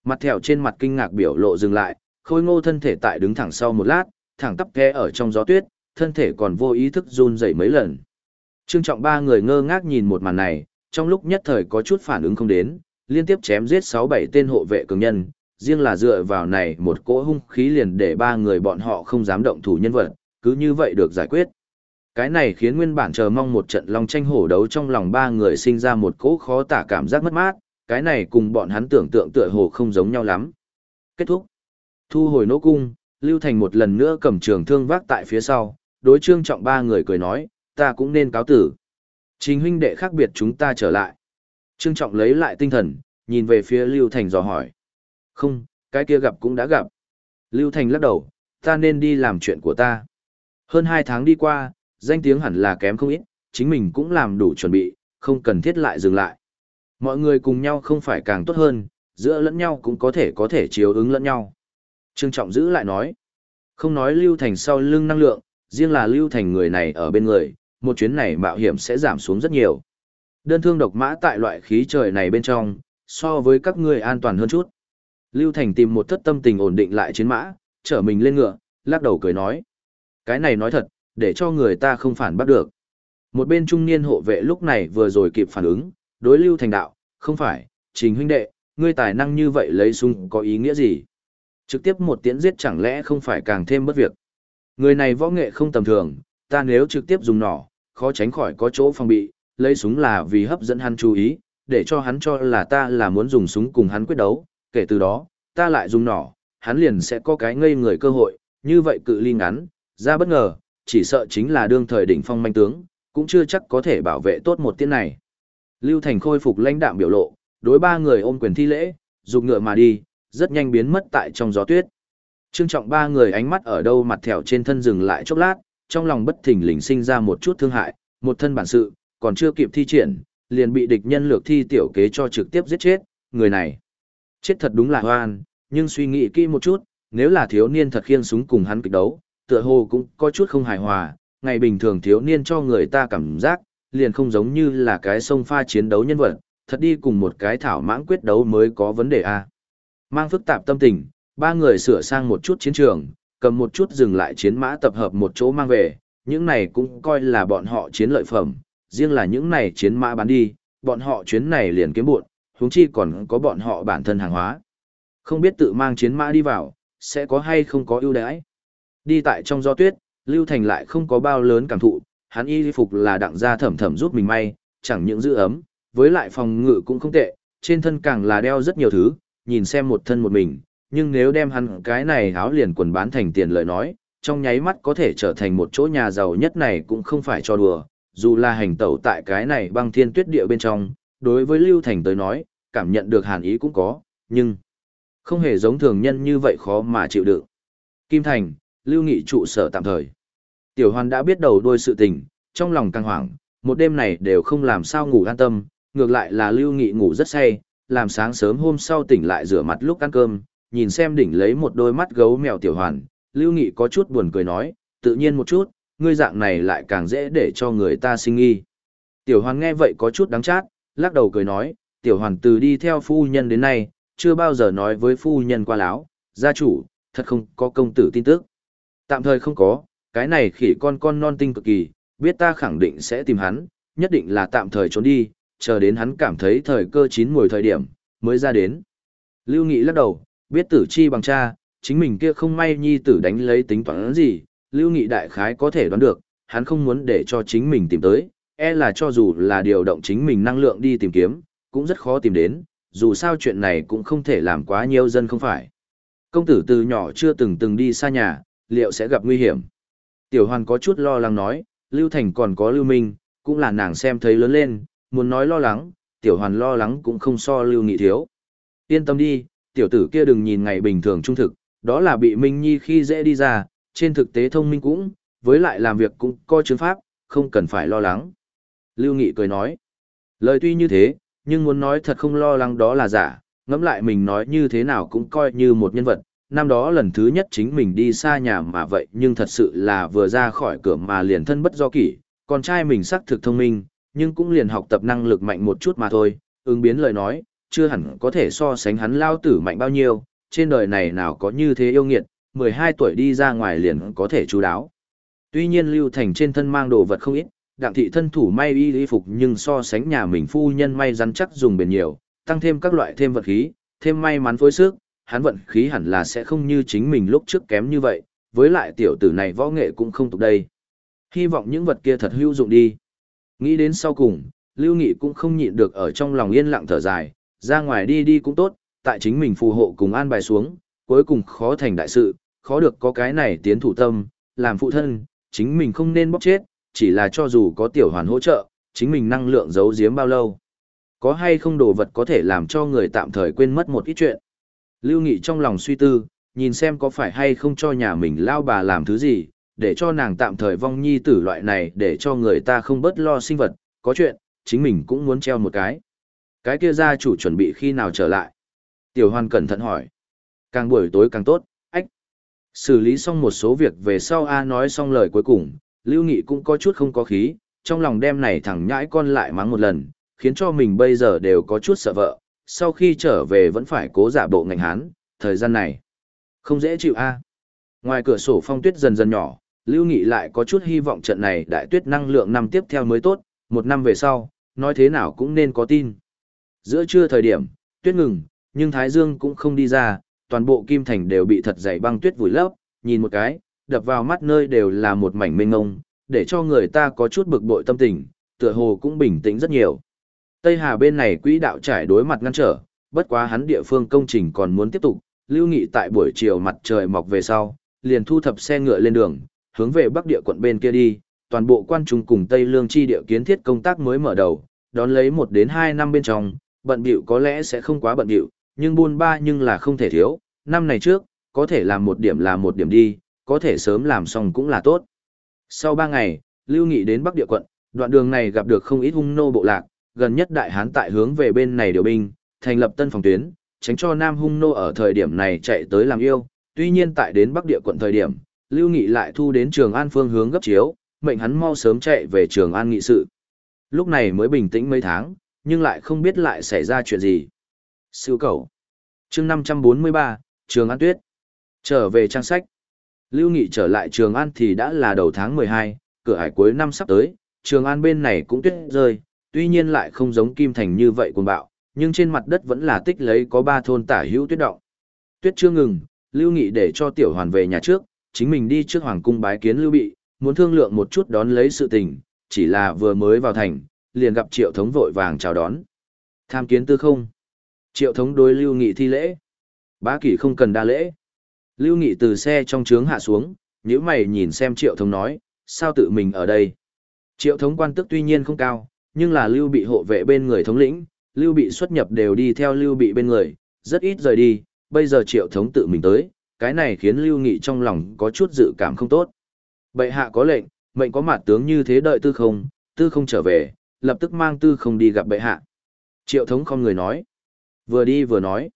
Mặt thẹo trên mặt kinh ngạc biểu lộ dừng lại, khôi ngô thân thể tại đứng thẳng sau một lát, thẳng tắp khe ở trong gió tuyết, thân thể còn vô ý thức run rẩy mấy lần. Trương trọng ba người ngơ ngác nhìn một màn này, trong lúc nhất thời có chút phản ứng không đến, liên tiếp chém giết 6-7 tên hộ vệ cường nhân, riêng là dựa vào này một cỗ hung khí liền để ba người bọn họ không dám động thủ nhân vật, cứ như vậy được giải quyết. Cái này khiến nguyên bản chờ mong một trận long tranh hổ đấu trong lòng ba người sinh ra một cỗ khó tả cảm giác mất mát, cái này cùng bọn hắn tưởng tượng tựa hồ không giống nhau lắm. Kết thúc. Thu hồi nỗ cung, Lưu Thành một lần nữa cầm trường thương vác tại phía sau, đối trương trọng ba người cười nói, ta cũng nên cáo tử. chính huynh đệ khác biệt chúng ta trở lại. Trương trọng lấy lại tinh thần, nhìn về phía Lưu Thành dò hỏi. Không, cái kia gặp cũng đã gặp. Lưu Thành lắc đầu, ta nên đi làm chuyện của ta. Hơn hai tháng đi qua, danh tiếng hẳn là kém không ít, chính mình cũng làm đủ chuẩn bị, không cần thiết lại dừng lại. Mọi người cùng nhau không phải càng tốt hơn, giữa lẫn nhau cũng có thể có thể chiếu ứng lẫn nhau. Trương Trọng giữ lại nói, không nói Lưu Thành sau lưng năng lượng, riêng là Lưu Thành người này ở bên người, một chuyến này mạo hiểm sẽ giảm xuống rất nhiều. Đơn thương độc mã tại loại khí trời này bên trong, so với các ngươi an toàn hơn chút. Lưu Thành tìm một thất tâm tình ổn định lại chiến mã, trở mình lên ngựa, lắc đầu cười nói. Cái này nói thật, để cho người ta không phản bắt được. Một bên trung niên hộ vệ lúc này vừa rồi kịp phản ứng, đối Lưu Thành đạo, không phải, trình huynh đệ, ngươi tài năng như vậy lấy súng có ý nghĩa gì? Trực tiếp một tiễn giết chẳng lẽ không phải càng thêm bất việc. Người này võ nghệ không tầm thường, ta nếu trực tiếp dùng nỏ, khó tránh khỏi có chỗ phòng bị, lấy súng là vì hấp dẫn hắn chú ý, để cho hắn cho là ta là muốn dùng súng cùng hắn quyết đấu, kể từ đó, ta lại dùng nỏ, hắn liền sẽ có cái ngây người cơ hội, như vậy cự ly ngắn, ra bất ngờ, chỉ sợ chính là đương thời đỉnh phong manh tướng, cũng chưa chắc có thể bảo vệ tốt một tiếng này. Lưu Thành khôi phục lãnh đạm biểu lộ, đối ba người ôm quyền thi lễ, dục ngựa mà đi, rất nhanh biến mất tại trong gió tuyết. Trương trọng ba người ánh mắt ở đâu mặt thẻo trên thân dừng lại chốc lát, trong lòng bất thình lình sinh ra một chút thương hại, một thân bản sự, còn chưa kịp thi triển, liền bị địch nhân lược thi tiểu kế cho trực tiếp giết chết, người này. Chết thật đúng là hoan, nhưng suy nghĩ kỹ một chút, nếu là thiếu niên thật khiên súng cùng hắn kịch đấu, tựa hồ cũng có chút không hài hòa, ngày bình thường thiếu niên cho người ta cảm giác, liền không giống như là cái sông pha chiến đấu nhân vật, thật đi cùng một cái thảo mãng quyết đấu mới có vấn đề a. Mang phức tạp tâm tình, ba người sửa sang một chút chiến trường, cầm một chút dừng lại chiến mã tập hợp một chỗ mang về, những này cũng coi là bọn họ chiến lợi phẩm, riêng là những này chiến mã bán đi, bọn họ chuyến này liền kiếm buộn, huống chi còn có bọn họ bản thân hàng hóa. Không biết tự mang chiến mã đi vào, sẽ có hay không có ưu đãi. Đi tại trong gió tuyết, Lưu Thành lại không có bao lớn cảm thụ, hắn y phục là đặng ra thẩm thẩm giúp mình may, chẳng những giữ ấm, với lại phòng ngự cũng không tệ, trên thân càng là đeo rất nhiều thứ, nhìn xem một thân một mình, nhưng nếu đem hắn cái này áo liền quần bán thành tiền lời nói, trong nháy mắt có thể trở thành một chỗ nhà giàu nhất này cũng không phải cho đùa, dù là hành tẩu tại cái này băng thiên tuyết địa bên trong, đối với Lưu Thành tới nói, cảm nhận được hàn ý cũng có, nhưng không hề giống thường nhân như vậy khó mà chịu đựng. Kim Thành, Lưu Nghị trụ sở tạm thời. Tiểu Hoàn đã biết đầu đuôi sự tình, trong lòng căng hoảng, một đêm này đều không làm sao ngủ an tâm, ngược lại là Lưu Nghị ngủ rất say, làm sáng sớm hôm sau tỉnh lại rửa mặt lúc ăn cơm, nhìn xem đỉnh lấy một đôi mắt gấu mèo Tiểu Hoàn, Lưu Nghị có chút buồn cười nói, tự nhiên một chút, ngươi dạng này lại càng dễ để cho người ta sinh nghi. Tiểu Hoàn nghe vậy có chút đắng chát, lắc đầu cười nói, Tiểu Hoàn từ đi theo phu nhân đến nay, chưa bao giờ nói với phu nhân qua láo, gia chủ, thật không có công tử tin tức. Tạm thời không có, cái này khỉ con con non tinh cực kỳ, biết ta khẳng định sẽ tìm hắn, nhất định là tạm thời trốn đi, chờ đến hắn cảm thấy thời cơ chín mùi thời điểm, mới ra đến. Lưu Nghị lắc đầu, biết tử chi bằng cha, chính mình kia không may nhi tử đánh lấy tính toán gì, Lưu Nghị đại khái có thể đoán được, hắn không muốn để cho chính mình tìm tới, e là cho dù là điều động chính mình năng lượng đi tìm kiếm, cũng rất khó tìm đến, dù sao chuyện này cũng không thể làm quá nhiều dân không phải. Công tử từ nhỏ chưa từng từng đi xa nhà, liệu sẽ gặp nguy hiểm. Tiểu hoàn có chút lo lắng nói, Lưu Thành còn có Lưu Minh, cũng là nàng xem thấy lớn lên, muốn nói lo lắng, tiểu hoàn lo lắng cũng không so Lưu Nghị thiếu. Yên tâm đi, tiểu tử kia đừng nhìn ngày bình thường trung thực, đó là bị Minh Nhi khi dễ đi ra, trên thực tế thông minh cũng, với lại làm việc cũng coi chứng pháp, không cần phải lo lắng. Lưu Nghị cười nói, lời tuy như thế, nhưng muốn nói thật không lo lắng đó là giả, ngẫm lại mình nói như thế nào cũng coi như một nhân vật, năm đó lần thứ nhất chính mình đi xa nhà mà vậy nhưng thật sự là vừa ra khỏi cửa mà liền thân bất do kỷ, con trai mình xác thực thông minh, nhưng cũng liền học tập năng lực mạnh một chút mà thôi, ứng biến lời nói, chưa hẳn có thể so sánh hắn lao tử mạnh bao nhiêu, trên đời này nào có như thế yêu nghiệt, 12 tuổi đi ra ngoài liền có thể chú đáo. Tuy nhiên Lưu Thành trên thân mang đồ vật không ít, đặng thị thân thủ may y y phục nhưng so sánh nhà mình phu nhân may rắn chắc dùng bền nhiều, tăng thêm các loại thêm vật khí, thêm may mắn phối sức, hắn vận khí hẳn là sẽ không như chính mình lúc trước kém như vậy, với lại tiểu tử này võ nghệ cũng không tục đây. Hy vọng những vật kia thật hữu dụng đi. Nghĩ đến sau cùng, Lưu Nghị cũng không nhịn được ở trong lòng yên lặng thở dài, ra ngoài đi đi cũng tốt, tại chính mình phù hộ cùng an bài xuống, cuối cùng khó thành đại sự, khó được có cái này tiến thủ tâm, làm phụ thân, chính mình không nên bóc chết, chỉ là cho dù có tiểu hoàn hỗ trợ, chính mình năng lượng giấu giếm bao lâu. Có hay không đồ vật có thể làm cho người tạm thời quên mất một ít chuyện. Lưu Nghị trong lòng suy tư, nhìn xem có phải hay không cho nhà mình lao bà làm thứ gì, để cho nàng tạm thời vong nhi tử loại này để cho người ta không bớt lo sinh vật, có chuyện, chính mình cũng muốn treo một cái. Cái kia gia chủ chuẩn bị khi nào trở lại? Tiểu Hoan cẩn thận hỏi. Càng buổi tối càng tốt, ách. Xử lý xong một số việc về sau A nói xong lời cuối cùng, Lưu Nghị cũng có chút không có khí, trong lòng đem này thẳng nhãi con lại mắng một lần, khiến cho mình bây giờ đều có chút sợ vợ, sau khi trở về vẫn phải cố giả bộ ngành hán, thời gian này. Không dễ chịu a. Ngoài cửa sổ phong tuyết dần dần nhỏ, Lưu Nghị lại có chút hy vọng trận này đại tuyết năng lượng năm tiếp theo mới tốt, một năm về sau, nói thế nào cũng nên có tin. Giữa trưa thời điểm, tuyết ngừng, nhưng Thái Dương cũng không đi ra, toàn bộ Kim Thành đều bị thật dày băng tuyết vùi lấp, nhìn một cái, đập vào mắt nơi đều là một mảnh mênh ngông, để cho người ta có chút bực bội tâm tình, tựa hồ cũng bình tĩnh rất nhiều. Tây Hà bên này quỹ đạo trải đối mặt ngăn trở, bất quá hắn địa phương công trình còn muốn tiếp tục, lưu nghị tại buổi chiều mặt trời mọc về sau, liền thu thập xe ngựa lên đường, hướng về bắc địa quận bên kia đi, toàn bộ quan trung cùng Tây Lương chi địa kiến thiết công tác mới mở đầu, đón lấy một đến hai năm bên trong, bận bịu có lẽ sẽ không quá bận bịu, nhưng buôn ba nhưng là không thể thiếu, năm này trước, có thể làm một điểm là một điểm đi, có thể sớm làm xong cũng là tốt. Sau ba ngày, Lưu Nghị đến Bắc Địa quận, đoạn đường này gặp được không ít hung nô bộ lạc, gần nhất đại hán tại hướng về bên này điều binh, thành lập tân phòng tuyến, tránh cho Nam hung nô ở thời điểm này chạy tới làm yêu. Tuy nhiên tại đến Bắc Địa quận thời điểm, Lưu Nghị lại thu đến Trường An phương hướng gấp chiếu, mệnh hắn mau sớm chạy về Trường An nghị sự. Lúc này mới bình tĩnh mấy tháng, nhưng lại không biết lại xảy ra chuyện gì. Siêu cầu. chương 543, Trường An Tuyết. Trở về trang sách. Lưu Nghị trở lại Trường An thì đã là đầu tháng 12, cửa hải cuối năm sắp tới, Trường An bên này cũng tuyết rơi, tuy nhiên lại không giống Kim Thành như vậy cuồng bạo, nhưng trên mặt đất vẫn là tích lấy có ba thôn tả hữu tuyết động. Tuyết chưa ngừng, Lưu Nghị để cho Tiểu Hoàn về nhà trước, chính mình đi trước Hoàng cung bái kiến Lưu Bị, muốn thương lượng một chút đón lấy sự tình, chỉ là vừa mới vào thành, liền gặp Triệu Thống vội vàng chào đón. Tham kiến tư không? Triệu Thống đối Lưu Nghị thi lễ. Bá kỷ không cần đa lễ. Lưu Nghị từ xe trong trướng hạ xuống, nhíu mày nhìn xem Triệu Thống nói, sao tự mình ở đây? Triệu Thống quan tức tuy nhiên không cao, nhưng là Lưu Bị hộ vệ bên người thống lĩnh, Lưu Bị xuất nhập đều đi theo Lưu Bị bên người, rất ít rời đi, bây giờ Triệu Thống tự mình tới, cái này khiến Lưu Nghị trong lòng có chút dự cảm không tốt. Bệ hạ có lệnh, mệnh có mặt tướng như thế đợi tư không, tư không trở về, lập tức mang tư không đi gặp bệ hạ. Triệu Thống không người nói. Vừa đi vừa nói.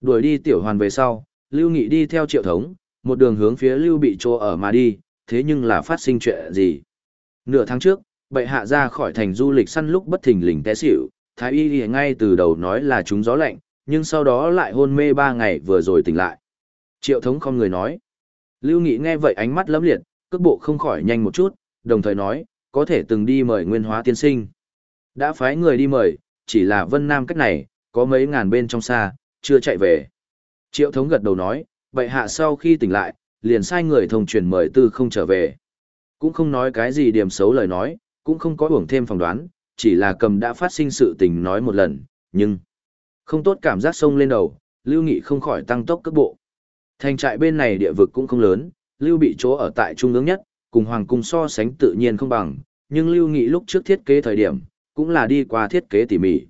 Đuổi đi tiểu hoàn về sau, Lưu Nghị đi theo Triệu Thống, một đường hướng phía Lưu Bị chỗ ở mà đi, thế nhưng là phát sinh chuyện gì? Nửa tháng trước, bệ hạ ra khỏi thành du lịch săn lúc bất thình lình té xỉu, thái y thì ngay từ đầu nói là chúng gió lạnh, nhưng sau đó lại hôn mê ba ngày vừa rồi tỉnh lại. Triệu thống không người nói. Lưu Nghị nghe vậy ánh mắt lấm liệt, cước bộ không khỏi nhanh một chút, đồng thời nói, có thể từng đi mời nguyên hóa tiên sinh. Đã phái người đi mời, chỉ là vân nam cách này, có mấy ngàn bên trong xa, chưa chạy về. Triệu thống gật đầu nói, vậy hạ sau khi tỉnh lại, liền sai người thông truyền mời tư không trở về. Cũng không nói cái gì điểm xấu lời nói, cũng không có uổng thêm phỏng đoán, chỉ là cầm đã phát sinh sự tình nói một lần, nhưng không tốt cảm giác sông lên đầu, Lưu Nghị không khỏi tăng tốc cước bộ. Thành trại bên này địa vực cũng không lớn, Lưu bị chỗ ở tại trung ương nhất, cùng hoàng cung so sánh tự nhiên không bằng, nhưng Lưu Nghị lúc trước thiết kế thời điểm, cũng là đi qua thiết kế tỉ mỉ.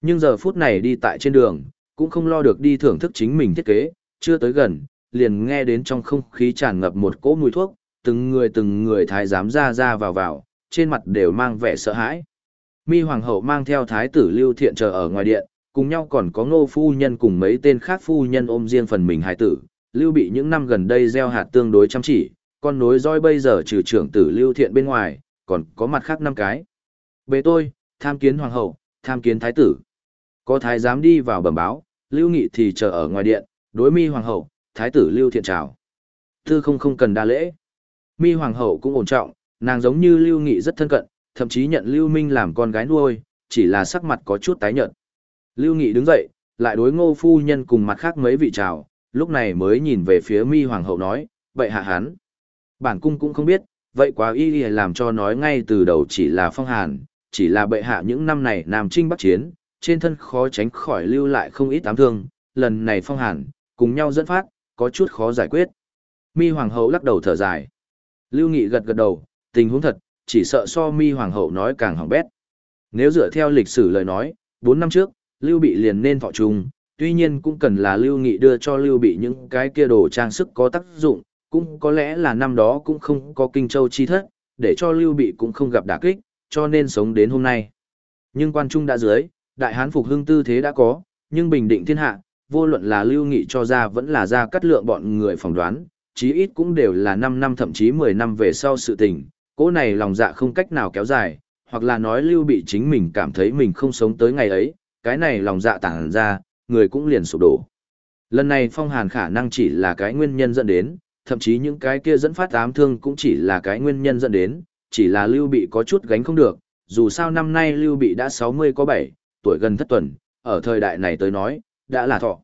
Nhưng giờ phút này đi tại trên đường, cũng không lo được đi thưởng thức chính mình thiết kế, chưa tới gần, liền nghe đến trong không khí tràn ngập một cỗ mùi thuốc, từng người từng người thái giám ra ra vào vào, trên mặt đều mang vẻ sợ hãi. Mi hoàng hậu mang theo thái tử Lưu Thiện chờ ở ngoài điện, cùng nhau còn có Ngô phu nhân cùng mấy tên khác phu nhân ôm riêng phần mình hài tử. Lưu bị những năm gần đây gieo hạt tương đối chăm chỉ, con nối roi bây giờ trừ trưởng tử Lưu Thiện bên ngoài, còn có mặt khác năm cái. Bề tôi, tham kiến hoàng hậu, tham kiến thái tử. Có thái giám đi vào bẩm báo, Lưu Nghị thì chờ ở ngoài điện, đối mi hoàng hậu, thái tử Lưu Thiện chào. Tư không không cần đa lễ. Mi hoàng hậu cũng ổn trọng, nàng giống như Lưu Nghị rất thân cận, thậm chí nhận Lưu Minh làm con gái nuôi, chỉ là sắc mặt có chút tái nhợt. Lưu Nghị đứng dậy, lại đối ngô phu nhân cùng mặt khác mấy vị chào, lúc này mới nhìn về phía mi hoàng hậu nói, vậy hạ hán Bản cung cũng không biết, vậy quá y làm cho nói ngay từ đầu chỉ là phong hàn, chỉ là bệ hạ những năm này nam trinh bắc chiến, trên thân khó tránh khỏi lưu lại không ít ám thương, lần này phong hàn, cùng nhau dẫn phát, có chút khó giải quyết. Mi hoàng hậu lắc đầu thở dài. Lưu Nghị gật gật đầu, tình huống thật, chỉ sợ so Mi hoàng hậu nói càng hỏng bét. Nếu dựa theo lịch sử lời nói, 4 năm trước, Lưu Bị liền nên thọ trung, tuy nhiên cũng cần là Lưu Nghị đưa cho Lưu Bị những cái kia đồ trang sức có tác dụng, cũng có lẽ là năm đó cũng không có kinh châu chi thất, để cho Lưu Bị cũng không gặp đả kích, cho nên sống đến hôm nay. Nhưng quan trung đã dưới, đại hán phục hưng tư thế đã có, nhưng bình định thiên hạ, vô luận là Lưu Nghị cho ra vẫn là ra cắt lượng bọn người phỏng đoán, chí ít cũng đều là 5 năm thậm chí 10 năm về sau sự tình, cỗ này lòng dạ không cách nào kéo dài, hoặc là nói Lưu Bị chính mình cảm thấy mình không sống tới ngày ấy, cái này lòng dạ tản ra, người cũng liền sụp đổ. Lần này phong hàn khả năng chỉ là cái nguyên nhân dẫn đến, thậm chí những cái kia dẫn phát ám thương cũng chỉ là cái nguyên nhân dẫn đến, chỉ là Lưu Bị có chút gánh không được, dù sao năm nay Lưu Bị đã 60 có 7, tuổi gần thất tuần, ở thời đại này tới nói, đã là thọ.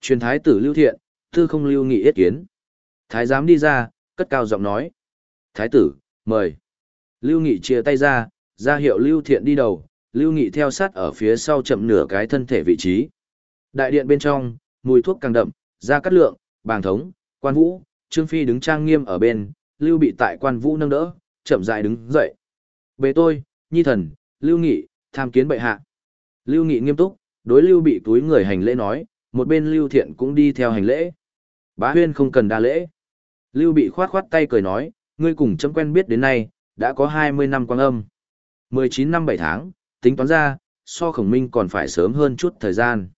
Truyền thái tử Lưu Thiện, thư không Lưu Nghị yết kiến. Thái giám đi ra, cất cao giọng nói. Thái tử, mời. Lưu Nghị chia tay ra, ra hiệu Lưu Thiện đi đầu, Lưu Nghị theo sát ở phía sau chậm nửa cái thân thể vị trí. Đại điện bên trong, mùi thuốc càng đậm, ra cắt lượng, bàng thống, quan vũ, Trương Phi đứng trang nghiêm ở bên, Lưu bị tại quan vũ nâng đỡ, chậm rãi đứng dậy. Bề tôi, nhi thần, Lưu Nghị, tham kiến bệ hạ. Lưu Nghị nghiêm túc, đối Lưu bị túi người hành lễ nói, một bên Lưu Thiện cũng đi theo hành lễ. Bá huyên không cần đa lễ. Lưu bị khoát khoát tay cười nói, ngươi cùng chấm quen biết đến nay, đã có 20 năm quang âm. 19 năm 7 tháng, tính toán ra, so khổng minh còn phải sớm hơn chút thời gian.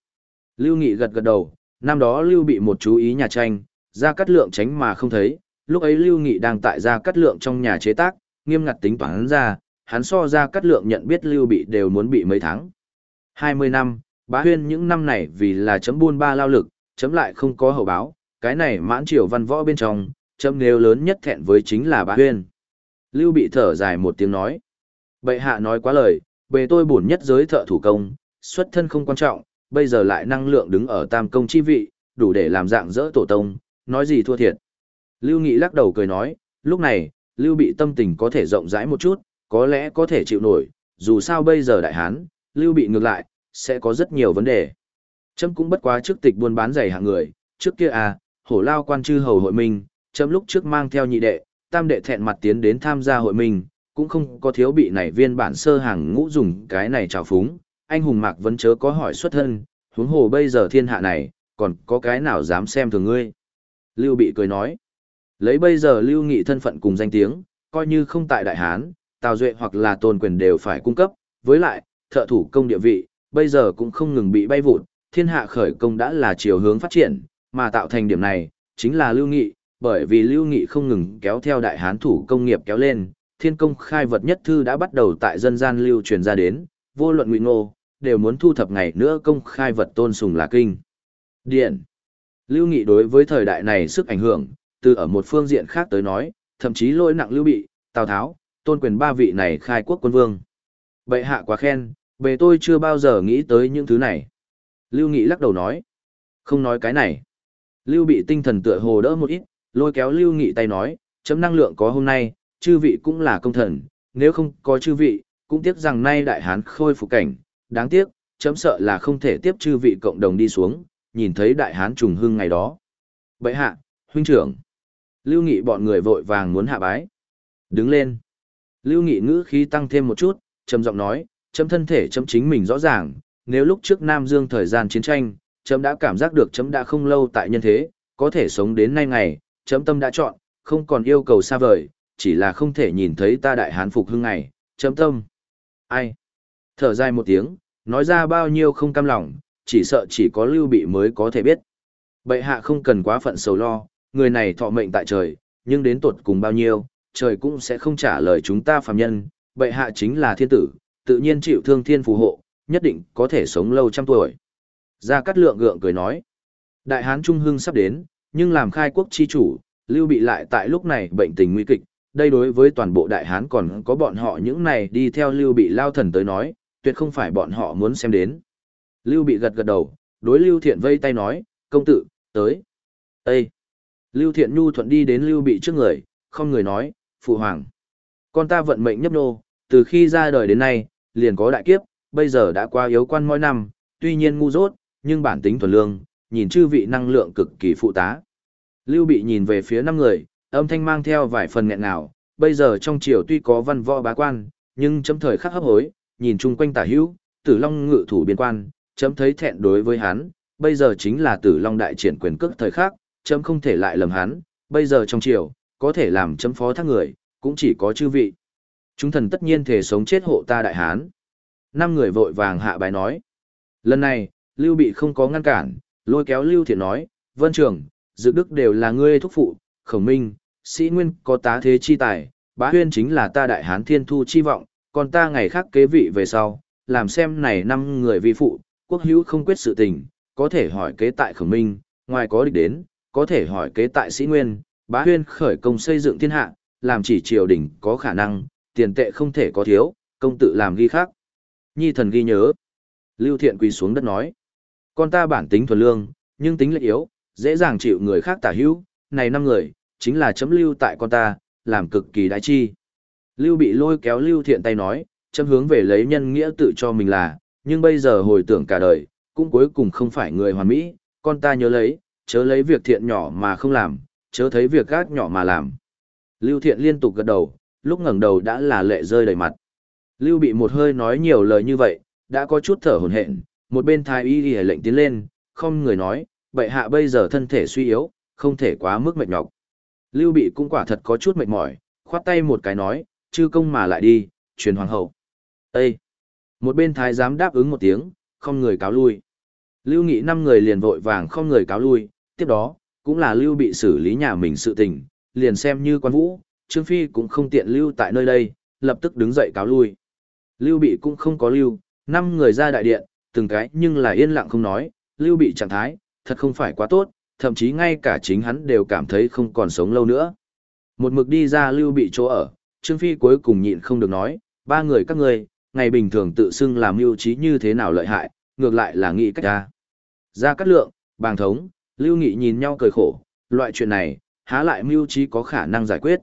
Lưu Nghị gật gật đầu, năm đó Lưu bị một chú ý nhà tranh, ra cắt lượng tránh mà không thấy, lúc ấy Lưu Nghị đang tại ra cắt lượng trong nhà chế tác, nghiêm ngặt tính toán ra, hắn so ra cắt lượng nhận biết Lưu bị đều muốn bị mấy tháng. 20 năm, bá huyên những năm này vì là chấm buôn ba lao lực, chấm lại không có hậu báo, cái này mãn triều văn võ bên trong, châm nếu lớn nhất thẹn với chính là bá huyên. Lưu bị thở dài một tiếng nói. Bệ hạ nói quá lời, bề tôi bổn nhất giới thợ thủ công, xuất thân không quan trọng, bây giờ lại năng lượng đứng ở tam công chi vị, đủ để làm dạng dỡ tổ tông, nói gì thua thiệt. Lưu Nghị lắc đầu cười nói, lúc này, Lưu bị tâm tình có thể rộng rãi một chút, có lẽ có thể chịu nổi, dù sao bây giờ đại hán, Lưu bị ngược lại, sẽ có rất nhiều vấn đề. Trâm cũng bất quá trước tịch buôn bán giày hạng người, trước kia à, hổ lao quan chư hầu hội minh, chấm lúc trước mang theo nhị đệ, tam đệ thẹn mặt tiến đến tham gia hội mình, cũng không có thiếu bị này viên bản sơ hàng ngũ dùng cái này trào phúng, anh hùng mạc vẫn chớ có hỏi xuất thân, huống hồ bây giờ thiên hạ này, còn có cái nào dám xem thường ngươi. Lưu bị cười nói, lấy bây giờ lưu nghị thân phận cùng danh tiếng, coi như không tại đại hán, tào duệ hoặc là tôn quyền đều phải cung cấp, với lại, thợ thủ công địa vị, bây giờ cũng không ngừng bị bay vụt, thiên hạ khởi công đã là chiều hướng phát triển, mà tạo thành điểm này, chính là lưu nghị, bởi vì lưu nghị không ngừng kéo theo đại hán thủ công nghiệp kéo lên, thiên công khai vật nhất thư đã bắt đầu tại dân gian lưu truyền ra đến, vô luận ngụy ngô, đều muốn thu thập ngày nữa công khai vật tôn sùng là kinh. Điện Lưu Nghị đối với thời đại này sức ảnh hưởng, từ ở một phương diện khác tới nói, thậm chí lỗi nặng Lưu Bị, Tào Tháo, tôn quyền ba vị này khai quốc quân vương. Bệ hạ quá khen, bề tôi chưa bao giờ nghĩ tới những thứ này. Lưu Nghị lắc đầu nói, không nói cái này. Lưu Bị tinh thần tựa hồ đỡ một ít, lôi kéo Lưu Nghị tay nói, chấm năng lượng có hôm nay, chư vị cũng là công thần, nếu không có chư vị, cũng tiếc rằng nay đại hán khôi phục cảnh, đáng tiếc, chấm sợ là không thể tiếp chư vị cộng đồng đi xuống, nhìn thấy đại hán trùng hưng ngày đó. Bậy hạ, huynh trưởng. Lưu Nghị bọn người vội vàng muốn hạ bái. Đứng lên. Lưu Nghị ngữ khí tăng thêm một chút, trầm giọng nói, chấm thân thể chấm chính mình rõ ràng, nếu lúc trước Nam Dương thời gian chiến tranh, chấm đã cảm giác được chấm đã không lâu tại nhân thế, có thể sống đến nay ngày, chấm tâm đã chọn, không còn yêu cầu xa vời, chỉ là không thể nhìn thấy ta đại hán phục hưng ngày, chấm tâm. Ai? Thở dài một tiếng, nói ra bao nhiêu không cam lòng, chỉ sợ chỉ có lưu bị mới có thể biết. Bệ hạ không cần quá phận sầu lo, người này thọ mệnh tại trời, nhưng đến tuột cùng bao nhiêu, trời cũng sẽ không trả lời chúng ta phàm nhân, bệ hạ chính là thiên tử, tự nhiên chịu thương thiên phù hộ, nhất định có thể sống lâu trăm tuổi. Gia Cát Lượng gượng cười nói, Đại Hán Trung Hưng sắp đến, nhưng làm khai quốc chi chủ, Lưu Bị lại tại lúc này bệnh tình nguy kịch, đây đối với toàn bộ Đại Hán còn có bọn họ những này đi theo Lưu Bị lao thần tới nói, tuyệt không phải bọn họ muốn xem đến. Lưu Bị gật gật đầu, đối Lưu Thiện vây tay nói, công tử, tới. Ê! Lưu Thiện Nhu thuận đi đến Lưu Bị trước người, không người nói, phụ hoàng. Con ta vận mệnh nhấp nô, từ khi ra đời đến nay, liền có đại kiếp, bây giờ đã qua yếu quan mỗi năm, tuy nhiên ngu dốt, nhưng bản tính thuần lương, nhìn chư vị năng lượng cực kỳ phụ tá. Lưu Bị nhìn về phía năm người, âm thanh mang theo vài phần nghẹn ngào, bây giờ trong triều tuy có văn võ bá quan, nhưng chấm thời khắc hấp hối, nhìn chung quanh tả hữu, Tử Long ngự thủ biên quan, chấm thấy thẹn đối với hắn, bây giờ chính là Tử Long đại triển quyền cước thời khắc, chấm không thể lại lầm hắn, bây giờ trong triều, có thể làm chấm phó thác người, cũng chỉ có chư vị. Chúng thần tất nhiên thể sống chết hộ ta đại hán. Năm người vội vàng hạ bài nói. Lần này, Lưu Bị không có ngăn cản, lôi kéo Lưu Thiện nói, Vân Trường, Dự Đức đều là ngươi thúc phụ, khổng minh, sĩ nguyên có tá thế chi tài, bá huyên chính là ta đại hán thiên thu chi vọng, còn ta ngày khác kế vị về sau, làm xem này năm người vi phụ, quốc hữu không quyết sự tình, có thể hỏi kế tại khổng minh, ngoài có địch đến, có thể hỏi kế tại sĩ nguyên, bá huyên khởi công xây dựng thiên hạ, làm chỉ triều đình có khả năng, tiền tệ không thể có thiếu, công tự làm ghi khác. Nhi thần ghi nhớ. Lưu Thiện quỳ xuống đất nói. Con ta bản tính thuần lương, nhưng tính lệ yếu, dễ dàng chịu người khác tả hữu, này năm người, chính là chấm lưu tại con ta, làm cực kỳ đại chi. Lưu bị lôi kéo Lưu Thiện tay nói, chấm hướng về lấy nhân nghĩa tự cho mình là, nhưng bây giờ hồi tưởng cả đời, cũng cuối cùng không phải người hoàn mỹ, con ta nhớ lấy, chớ lấy việc thiện nhỏ mà không làm, chớ thấy việc gác nhỏ mà làm. Lưu Thiện liên tục gật đầu, lúc ngẩng đầu đã là lệ rơi đầy mặt. Lưu bị một hơi nói nhiều lời như vậy, đã có chút thở hổn hển, một bên thái y ghi lệnh tiến lên, không người nói, bệ hạ bây giờ thân thể suy yếu, không thể quá mức mệt nhọc. Lưu bị cũng quả thật có chút mệt mỏi, khoát tay một cái nói, chư công mà lại đi, truyền hoàng hậu. Ê! Một bên thái giám đáp ứng một tiếng, không người cáo lui. Lưu nghị năm người liền vội vàng không người cáo lui, tiếp đó, cũng là lưu bị xử lý nhà mình sự tình, liền xem như quan vũ, Trương Phi cũng không tiện lưu tại nơi đây, lập tức đứng dậy cáo lui. Lưu bị cũng không có lưu, năm người ra đại điện, từng cái nhưng là yên lặng không nói, lưu bị trạng thái, thật không phải quá tốt, thậm chí ngay cả chính hắn đều cảm thấy không còn sống lâu nữa. Một mực đi ra lưu bị chỗ ở, Trương Phi cuối cùng nhịn không được nói, ba người các ngươi, ngày bình thường tự xưng làm mưu trí như thế nào lợi hại, ngược lại là nghĩ cách ra. Ra cắt lượng, bàng thống, lưu nghị nhìn nhau cười khổ, loại chuyện này, há lại mưu trí có khả năng giải quyết.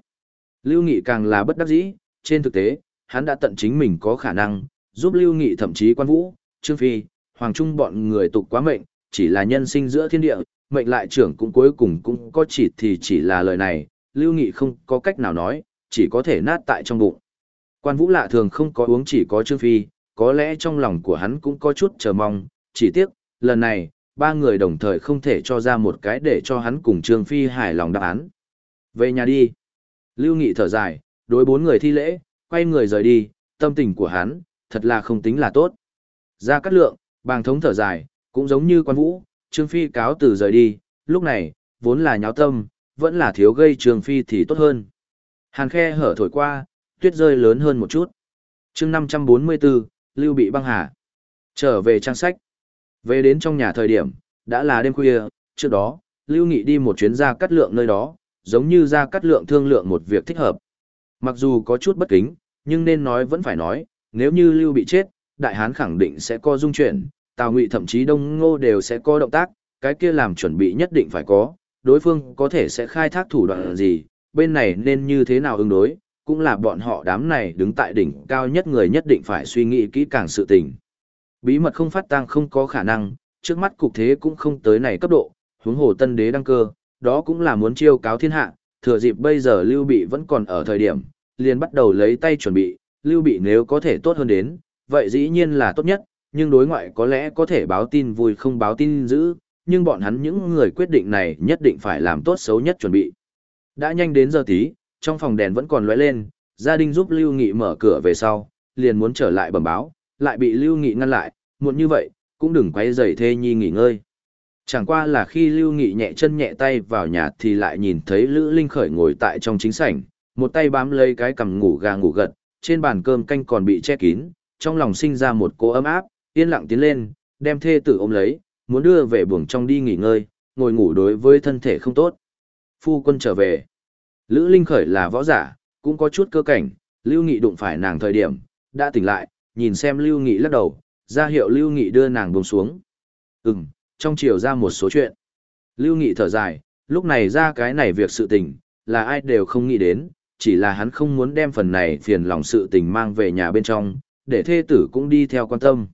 Lưu Nghị càng là bất đắc dĩ, trên thực tế, hắn đã tận chính mình có khả năng, giúp Lưu Nghị thậm chí quan vũ, Trương Phi, Hoàng Trung bọn người tục quá mệnh, chỉ là nhân sinh giữa thiên địa, mệnh lại trưởng cũng cuối cùng cũng có chỉ thì chỉ là lời này, Lưu Nghị không có cách nào nói, chỉ có thể nát tại trong bụng. Quan vũ lạ thường không có uống chỉ có Trương Phi, có lẽ trong lòng của hắn cũng có chút chờ mong, chỉ tiếc, lần này, ba người đồng thời không thể cho ra một cái để cho hắn cùng Trương Phi hài lòng đáp án. Về nhà đi. Lưu Nghị thở dài, đối bốn người thi lễ, quay người rời đi, tâm tình của hắn, thật là không tính là tốt. Ra cắt lượng, bàng thống thở dài, cũng giống như quan vũ, Trương Phi cáo từ rời đi, lúc này, vốn là nháo tâm, vẫn là thiếu gây Trương Phi thì tốt hơn. Hàn khe hở thổi qua, tuyết rơi lớn hơn một chút. chương 544, Lưu bị băng hà. Trở về trang sách. Về đến trong nhà thời điểm, đã là đêm khuya, trước đó, Lưu Nghị đi một chuyến ra cắt lượng nơi đó, giống như ra cắt lượng thương lượng một việc thích hợp. Mặc dù có chút bất kính, nhưng nên nói vẫn phải nói, nếu như Lưu bị chết, Đại Hán khẳng định sẽ có dung chuyển, Tào Ngụy thậm chí Đông Ngô đều sẽ có động tác, cái kia làm chuẩn bị nhất định phải có, đối phương có thể sẽ khai thác thủ đoạn gì, bên này nên như thế nào ứng đối, cũng là bọn họ đám này đứng tại đỉnh cao nhất người nhất định phải suy nghĩ kỹ càng sự tình. Bí mật không phát tăng không có khả năng, trước mắt cục thế cũng không tới này cấp độ, huống hồ tân đế đăng cơ, đó cũng là muốn chiêu cáo thiên hạ, thừa dịp bây giờ Lưu Bị vẫn còn ở thời điểm, liền bắt đầu lấy tay chuẩn bị, Lưu Bị nếu có thể tốt hơn đến, vậy dĩ nhiên là tốt nhất, nhưng đối ngoại có lẽ có thể báo tin vui không báo tin dữ, nhưng bọn hắn những người quyết định này nhất định phải làm tốt xấu nhất chuẩn bị. Đã nhanh đến giờ tí, trong phòng đèn vẫn còn lóe lên, gia đình giúp Lưu Nghị mở cửa về sau, liền muốn trở lại bẩm báo, lại bị Lưu Nghị ngăn lại, muộn như vậy, cũng đừng quay rầy thê nhi nghỉ ngơi. Chẳng qua là khi Lưu Nghị nhẹ chân nhẹ tay vào nhà thì lại nhìn thấy Lữ Linh Khởi ngồi tại trong chính sảnh, một tay bám lấy cái cằm ngủ gà ngủ gật, trên bàn cơm canh còn bị che kín, trong lòng sinh ra một cỗ ấm áp, yên lặng tiến lên, đem thê tử ôm lấy, muốn đưa về buồng trong đi nghỉ ngơi, ngồi ngủ đối với thân thể không tốt. Phu quân trở về. Lữ Linh Khởi là võ giả, cũng có chút cơ cảnh, Lưu Nghị đụng phải nàng thời điểm, đã tỉnh lại, nhìn xem Lưu Nghị lắc đầu, ra hiệu Lưu Nghị đưa nàng buông xuống. Ừm, trong chiều ra một số chuyện. Lưu Nghị thở dài, lúc này ra cái này việc sự tình, là ai đều không nghĩ đến, chỉ là hắn không muốn đem phần này phiền lòng sự tình mang về nhà bên trong, để thê tử cũng đi theo quan tâm.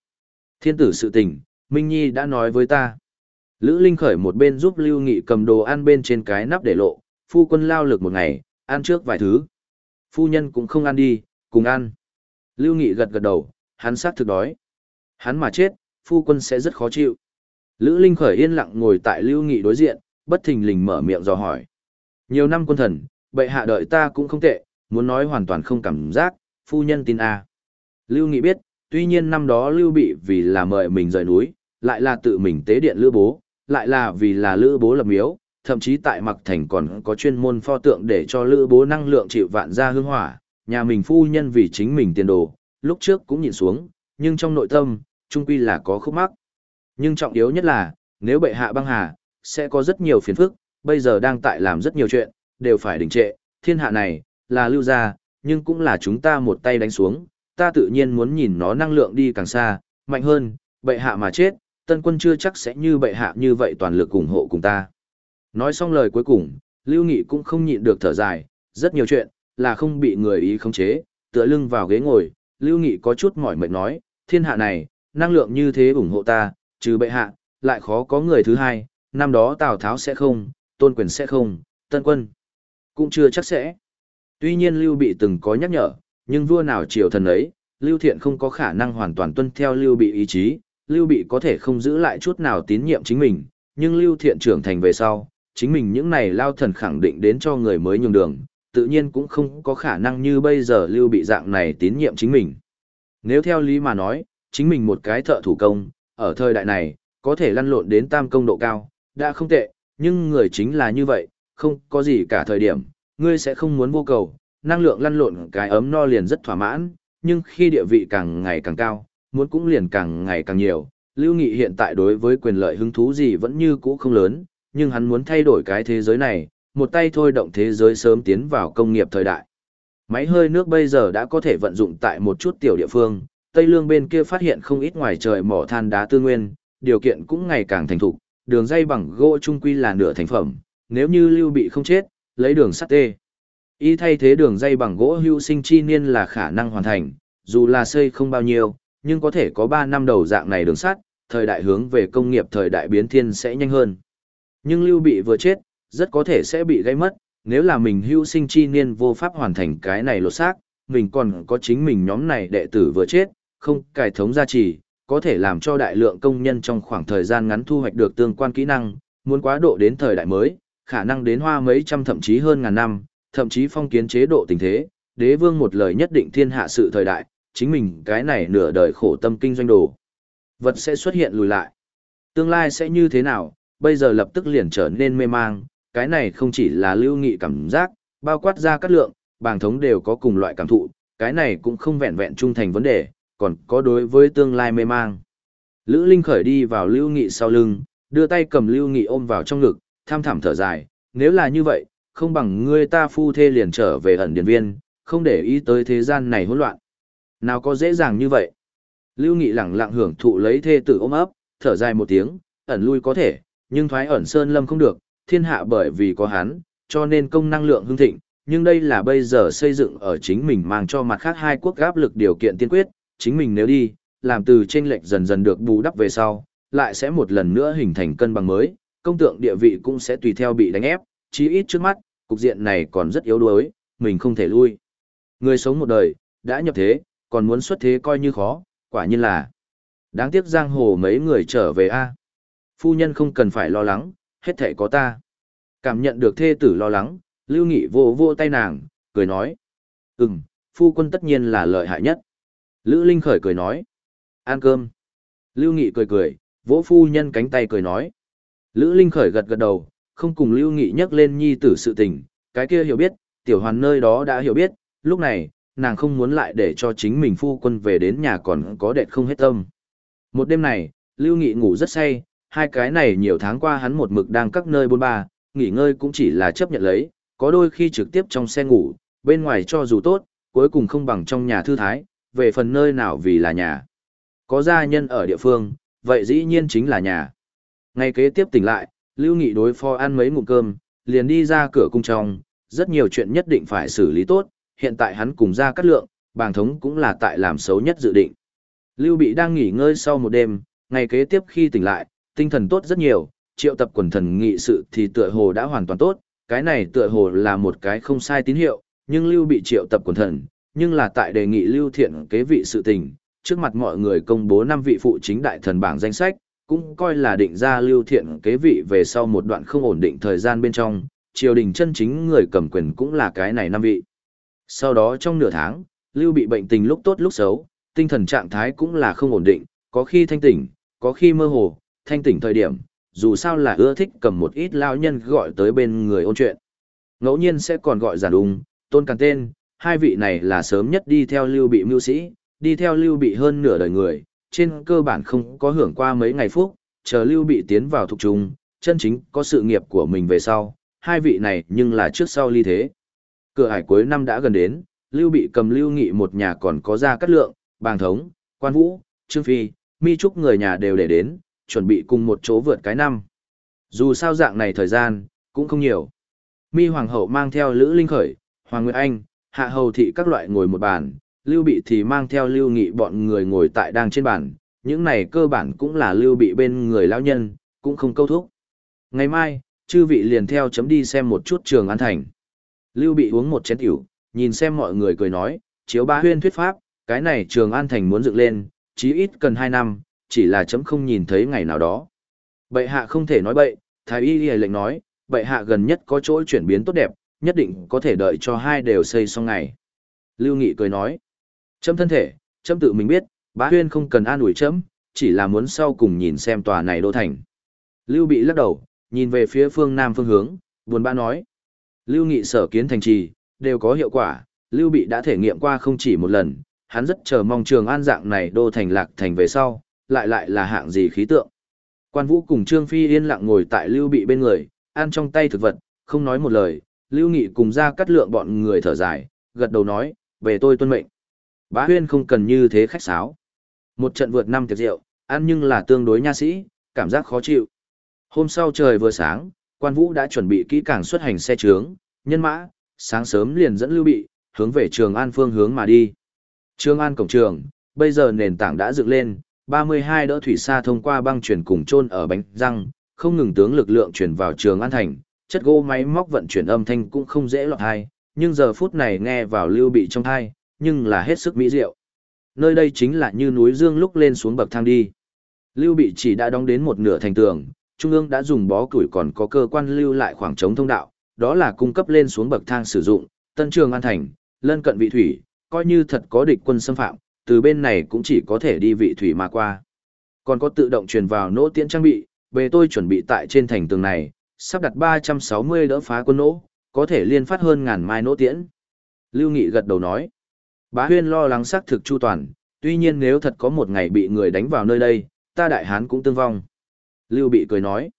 Thiên tử sự tình, Minh Nhi đã nói với ta. Lữ Linh khởi một bên giúp Lưu Nghị cầm đồ ăn bên trên cái nắp để lộ, phu quân lao lực một ngày, ăn trước vài thứ. Phu nhân cũng không ăn đi, cùng ăn. Lưu Nghị gật gật đầu, hắn sát thực đói. Hắn mà chết, phu quân sẽ rất khó chịu. Lữ Linh khởi yên lặng ngồi tại Lưu Nghị đối diện, bất thình lình mở miệng dò hỏi. Nhiều năm quân thần, bệ hạ đợi ta cũng không tệ, muốn nói hoàn toàn không cảm giác, phu nhân tin a. Lưu Nghị biết, tuy nhiên năm đó Lưu Bị vì là mời mình rời núi, lại là tự mình tế điện Lữ Bố, lại là vì là Lữ Bố lập miếu, thậm chí tại Mặc Thành còn có chuyên môn pho tượng để cho Lữ Bố năng lượng chịu vạn gia hương hỏa, nhà mình phu nhân vì chính mình tiền đồ, lúc trước cũng nhìn xuống, nhưng trong nội tâm, trung quy là có khúc mắc. Nhưng trọng yếu nhất là, nếu bệ hạ băng hà, sẽ có rất nhiều phiền phức, bây giờ đang tại làm rất nhiều chuyện, đều phải đình trệ, thiên hạ này, là lưu gia, nhưng cũng là chúng ta một tay đánh xuống, ta tự nhiên muốn nhìn nó năng lượng đi càng xa, mạnh hơn, bệ hạ mà chết, tân quân chưa chắc sẽ như bệ hạ như vậy toàn lực ủng hộ cùng ta. Nói xong lời cuối cùng, Lưu Nghị cũng không nhịn được thở dài, rất nhiều chuyện, là không bị người ý khống chế, tựa lưng vào ghế ngồi, Lưu Nghị có chút mỏi mệt nói, thiên hạ này, năng lượng như thế ủng hộ ta, trừ bệ hạ, lại khó có người thứ hai, năm đó Tào Tháo sẽ không, Tôn Quyền sẽ không, Tân Quân cũng chưa chắc sẽ. Tuy nhiên Lưu Bị từng có nhắc nhở, nhưng vua nào triều thần ấy, Lưu Thiện không có khả năng hoàn toàn tuân theo Lưu Bị ý chí, Lưu Bị có thể không giữ lại chút nào tín nhiệm chính mình, nhưng Lưu Thiện trưởng thành về sau, chính mình những này lao thần khẳng định đến cho người mới nhường đường, tự nhiên cũng không có khả năng như bây giờ Lưu Bị dạng này tín nhiệm chính mình. Nếu theo lý mà nói, chính mình một cái thợ thủ công, ở thời đại này, có thể lăn lộn đến tam công độ cao, đã không tệ, nhưng người chính là như vậy, không có gì cả thời điểm, ngươi sẽ không muốn vô cầu, năng lượng lăn lộn cái ấm no liền rất thỏa mãn, nhưng khi địa vị càng ngày càng cao, muốn cũng liền càng ngày càng nhiều. Lưu Nghị hiện tại đối với quyền lợi hứng thú gì vẫn như cũ không lớn, nhưng hắn muốn thay đổi cái thế giới này, một tay thôi động thế giới sớm tiến vào công nghiệp thời đại. Máy hơi nước bây giờ đã có thể vận dụng tại một chút tiểu địa phương, Tây Lương bên kia phát hiện không ít ngoài trời mỏ than đá tư nguyên, điều kiện cũng ngày càng thành thục, đường dây bằng gỗ trung quy là nửa thành phẩm, nếu như Lưu Bị không chết, lấy đường sắt tê. Y thay thế đường dây bằng gỗ hưu sinh chi niên là khả năng hoàn thành, dù là xây không bao nhiêu, nhưng có thể có 3 năm đầu dạng này đường sắt, thời đại hướng về công nghiệp thời đại biến thiên sẽ nhanh hơn. Nhưng Lưu Bị vừa chết, rất có thể sẽ bị gây mất, nếu là mình hưu sinh chi niên vô pháp hoàn thành cái này lột xác, mình còn có chính mình nhóm này đệ tử vừa chết, không cải thống gia trì, có thể làm cho đại lượng công nhân trong khoảng thời gian ngắn thu hoạch được tương quan kỹ năng, muốn quá độ đến thời đại mới, khả năng đến hoa mấy trăm thậm chí hơn ngàn năm, thậm chí phong kiến chế độ tình thế, đế vương một lời nhất định thiên hạ sự thời đại, chính mình cái này nửa đời khổ tâm kinh doanh đồ. Vật sẽ xuất hiện lùi lại. Tương lai sẽ như thế nào, bây giờ lập tức liền trở nên mê mang, cái này không chỉ là lưu nghị cảm giác, bao quát ra các lượng, bàng thống đều có cùng loại cảm thụ, cái này cũng không vẹn vẹn trung thành vấn đề, còn có đối với tương lai mê mang. Lữ Linh khởi đi vào lưu nghị sau lưng, đưa tay cầm lưu nghị ôm vào trong ngực, tham thảm thở dài, nếu là như vậy, không bằng ngươi ta phu thê liền trở về ẩn điển viên, không để ý tới thế gian này hỗn loạn. Nào có dễ dàng như vậy. Lưu Nghị lẳng lặng hưởng thụ lấy thê tử ôm ấp, thở dài một tiếng, ẩn lui có thể, nhưng thoái ẩn sơn lâm không được, thiên hạ bởi vì có hắn, cho nên công năng lượng hưng thịnh, nhưng đây là bây giờ xây dựng ở chính mình mang cho mặt khác hai quốc áp lực điều kiện tiên quyết, chính mình nếu đi, làm từ trên lệch dần dần được bù đắp về sau, lại sẽ một lần nữa hình thành cân bằng mới, công tượng địa vị cũng sẽ tùy theo bị đánh ép, chí ít trước mắt, cục diện này còn rất yếu đuối, mình không thể lui. Người sống một đời, đã nhập thế, còn muốn xuất thế coi như khó, quả nhiên là. Đáng tiếc giang hồ mấy người trở về a. Phu nhân không cần phải lo lắng, hết thể có ta. Cảm nhận được thê tử lo lắng, Lưu Nghị vô vô tay nàng, cười nói. Ừm, phu quân tất nhiên là lợi hại nhất. Lữ Linh khởi cười nói. Ăn cơm. Lưu Nghị cười cười, vỗ phu nhân cánh tay cười nói. Lữ Linh khởi gật gật đầu, không cùng Lưu Nghị nhắc lên nhi tử sự tình, cái kia hiểu biết, tiểu hoàn nơi đó đã hiểu biết, lúc này, nàng không muốn lại để cho chính mình phu quân về đến nhà còn có đệt không hết tâm. Một đêm này, Lưu Nghị ngủ rất say, hai cái này nhiều tháng qua hắn một mực đang các nơi bôn ba, nghỉ ngơi cũng chỉ là chấp nhận lấy, có đôi khi trực tiếp trong xe ngủ, bên ngoài cho dù tốt, cuối cùng không bằng trong nhà thư thái, về phần nơi nào vì là nhà. Có gia nhân ở địa phương, vậy dĩ nhiên chính là nhà. Ngày kế tiếp tỉnh lại, Lưu Nghị đối phó ăn mấy ngụm cơm, liền đi ra cửa cung trong, rất nhiều chuyện nhất định phải xử lý tốt, hiện tại hắn cùng ra cắt lượng, bàng thống cũng là tại làm xấu nhất dự định. Lưu Bị đang nghỉ ngơi sau một đêm, ngày kế tiếp khi tỉnh lại, tinh thần tốt rất nhiều, triệu tập quần thần nghị sự thì tựa hồ đã hoàn toàn tốt, cái này tựa hồ là một cái không sai tín hiệu, nhưng Lưu Bị triệu tập quần thần, nhưng là tại đề nghị Lưu Thiện kế vị sự tình, trước mặt mọi người công bố năm vị phụ chính đại thần bảng danh sách, cũng coi là định ra Lưu Thiện kế vị về sau một đoạn không ổn định thời gian bên trong, triều đình chân chính người cầm quyền cũng là cái này năm vị. Sau đó trong nửa tháng, Lưu bị bệnh tình lúc tốt lúc xấu, tinh thần trạng thái cũng là không ổn định, có khi thanh tỉnh, có khi mơ hồ, thanh tỉnh thời điểm, dù sao là ưa thích cầm một ít lao nhân gọi tới bên người ôn chuyện. Ngẫu nhiên sẽ còn gọi giản đúng tôn càng tên, hai vị này là sớm nhất đi theo Lưu bị mưu sĩ, đi theo Lưu bị hơn nửa đời người, trên cơ bản không có hưởng qua mấy ngày phúc, chờ Lưu bị tiến vào thuộc trung, chân chính có sự nghiệp của mình về sau, hai vị này nhưng là trước sau ly thế. Cửa hải cuối năm đã gần đến, Lưu Bị cầm Lưu Nghị một nhà còn có ra cắt lượng, bàng thống, quan vũ, trương phi, mi trúc người nhà đều để đến, chuẩn bị cùng một chỗ vượt cái năm. Dù sao dạng này thời gian, cũng không nhiều. Mi Hoàng hậu mang theo Lữ Linh Khởi, Hoàng Nguyệt Anh, Hạ Hầu Thị các loại ngồi một bàn, Lưu Bị thì mang theo Lưu Nghị bọn người ngồi tại đang trên bàn, những này cơ bản cũng là Lưu Bị bên người lão nhân, cũng không câu thúc. Ngày mai, chư vị liền theo chấm đi xem một chút trường an thành. Lưu bị uống một chén tiểu, nhìn xem mọi người cười nói, chiếu ba huyên thuyết pháp, cái này trường an thành muốn dựng lên, chí ít cần 2 năm, chỉ là chấm không nhìn thấy ngày nào đó. Bệ hạ không thể nói bậy, thái y y lệnh nói, bệ hạ gần nhất có chỗ chuyển biến tốt đẹp, nhất định có thể đợi cho hai đều xây xong ngày. Lưu Nghị cười nói, chấm thân thể, chấm tự mình biết, bá huyên không cần an ủi chấm, chỉ là muốn sau cùng nhìn xem tòa này đô thành. Lưu bị lắc đầu, nhìn về phía phương nam phương hướng, buồn bã nói. Lưu Nghị sở kiến thành trì, đều có hiệu quả, Lưu Bị đã thể nghiệm qua không chỉ một lần, hắn rất chờ mong trường an dạng này đô thành lạc thành về sau, lại lại là hạng gì khí tượng. Quan Vũ cùng Trương Phi yên lặng ngồi tại Lưu Bị bên người, ăn trong tay thực vật, không nói một lời, Lưu Nghị cùng ra cắt lượng bọn người thở dài, gật đầu nói, về tôi tuân mệnh. Bá huyên không cần như thế khách sáo. Một trận vượt năm tiệc rượu, ăn nhưng là tương đối nha sĩ, cảm giác khó chịu. Hôm sau trời vừa sáng, quan vũ đã chuẩn bị kỹ càng xuất hành xe trướng, nhân mã, sáng sớm liền dẫn lưu bị, hướng về trường an phương hướng mà đi. Trường an cổng trường, bây giờ nền tảng đã dựng lên, 32 đỡ thủy xa thông qua băng chuyển cùng chôn ở bánh răng, không ngừng tướng lực lượng chuyển vào trường an thành, chất gỗ máy móc vận chuyển âm thanh cũng không dễ lọt hai, nhưng giờ phút này nghe vào lưu bị trong thai, nhưng là hết sức mỹ diệu. Nơi đây chính là như núi dương lúc lên xuống bậc thang đi. Lưu bị chỉ đã đóng đến một nửa thành tường, Trung ương đã dùng bó củi còn có cơ quan lưu lại khoảng trống thông đạo, đó là cung cấp lên xuống bậc thang sử dụng, tân trường an thành, lân cận vị thủy, coi như thật có địch quân xâm phạm, từ bên này cũng chỉ có thể đi vị thủy mà qua. Còn có tự động truyền vào nỗ tiễn trang bị, bề tôi chuẩn bị tại trên thành tường này, sắp đặt 360 đỡ phá quân nỗ, có thể liên phát hơn ngàn mai nỗ tiễn. Lưu Nghị gật đầu nói, bá huyên lo lắng xác thực chu toàn, tuy nhiên nếu thật có một ngày bị người đánh vào nơi đây, ta đại hán cũng tương vong. Lưu Bị cười nói,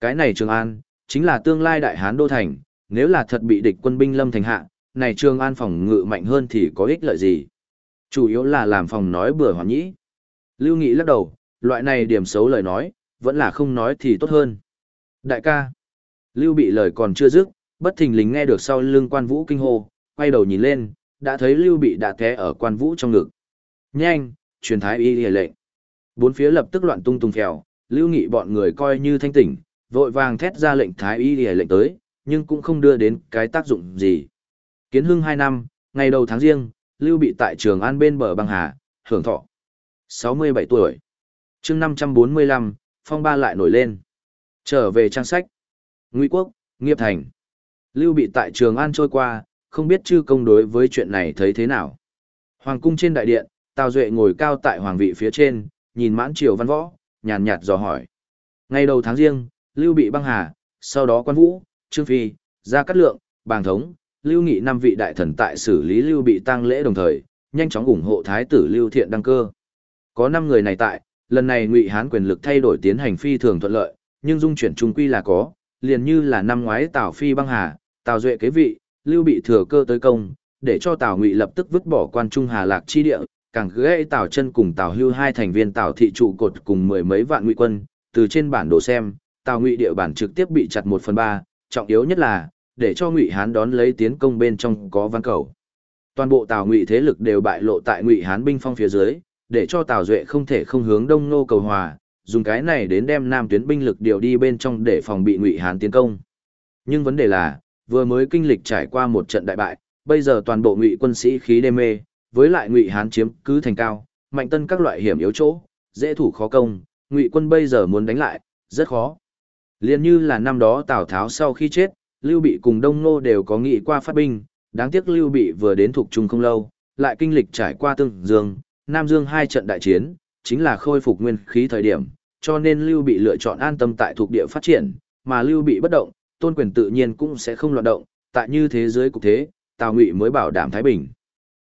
cái này Trường An, chính là tương lai đại hán đô thành, nếu là thật bị địch quân binh lâm thành hạ, này Trường An phòng ngự mạnh hơn thì có ích lợi gì? Chủ yếu là làm phòng nói bừa hoàn nhĩ. Lưu Nghị lắc đầu, loại này điểm xấu lời nói, vẫn là không nói thì tốt hơn. Đại ca, Lưu Bị lời còn chưa dứt, bất thình lình nghe được sau lưng quan vũ kinh hô, quay đầu nhìn lên, đã thấy Lưu Bị đã té ở quan vũ trong ngực. Nhanh, truyền thái y lìa lệnh. Bốn phía lập tức loạn tung tung phèo, lưu nghị bọn người coi như thanh tỉnh, vội vàng thét ra lệnh thái y lìa lệnh tới, nhưng cũng không đưa đến cái tác dụng gì. Kiến hưng hai năm, ngày đầu tháng riêng, lưu bị tại trường an bên bờ băng hà, hưởng thọ. 67 tuổi. chương 545, phong ba lại nổi lên. Trở về trang sách. Ngụy quốc, nghiệp thành. Lưu bị tại Trường An trôi qua, không biết chư công đối với chuyện này thấy thế nào. Hoàng cung trên đại điện, Tào Duệ ngồi cao tại hoàng vị phía trên, nhìn mãn triều văn võ, nhàn nhạt dò hỏi. Ngày đầu tháng riêng, Lưu bị băng hà, sau đó quan vũ, Trương Phi, Gia Cát Lượng, Bàng Thống, Lưu Nghị năm vị đại thần tại xử lý Lưu bị tang lễ đồng thời, nhanh chóng ủng hộ Thái tử Lưu Thiện đăng cơ. Có năm người này tại, lần này Ngụy Hán quyền lực thay đổi tiến hành phi thường thuận lợi, nhưng dung chuyển trung quy là có, liền như là năm ngoái Tào Phi băng hà, Tào Duệ kế vị, Lưu bị thừa cơ tới công, để cho Tào Ngụy lập tức vứt bỏ quan trung Hà Lạc chi địa, càng gãy Tào chân cùng Tào Hưu hai thành viên Tào thị trụ cột cùng mười mấy vạn ngụy quân, từ trên bản đồ xem, Tào Ngụy địa bản trực tiếp bị chặt một phần ba, trọng yếu nhất là để cho Ngụy Hán đón lấy tiến công bên trong có văn cầu. Toàn bộ Tào Ngụy thế lực đều bại lộ tại Ngụy Hán binh phong phía dưới, để cho Tào Duệ không thể không hướng đông nô cầu hòa, dùng cái này đến đem nam tuyến binh lực điều đi bên trong để phòng bị Ngụy Hán tiến công. Nhưng vấn đề là, vừa mới kinh lịch trải qua một trận đại bại, bây giờ toàn bộ Ngụy quân sĩ khí đê mê, với lại Ngụy Hán chiếm cứ thành cao, mạnh tân các loại hiểm yếu chỗ, dễ thủ khó công, Ngụy quân bây giờ muốn đánh lại, rất khó. Liên như là năm đó Tào Tháo sau khi chết, Lưu Bị cùng Đông Nô đều có nghị qua phát binh, đáng tiếc Lưu Bị vừa đến thuộc trung không lâu, lại kinh lịch trải qua tương dương, Nam Dương hai trận đại chiến, chính là khôi phục nguyên khí thời điểm, cho nên Lưu Bị lựa chọn an tâm tại thuộc địa phát triển, mà Lưu Bị bất động, tôn quyền tự nhiên cũng sẽ không loạn động, tại như thế giới cục thế, Tào Ngụy mới bảo đảm thái bình.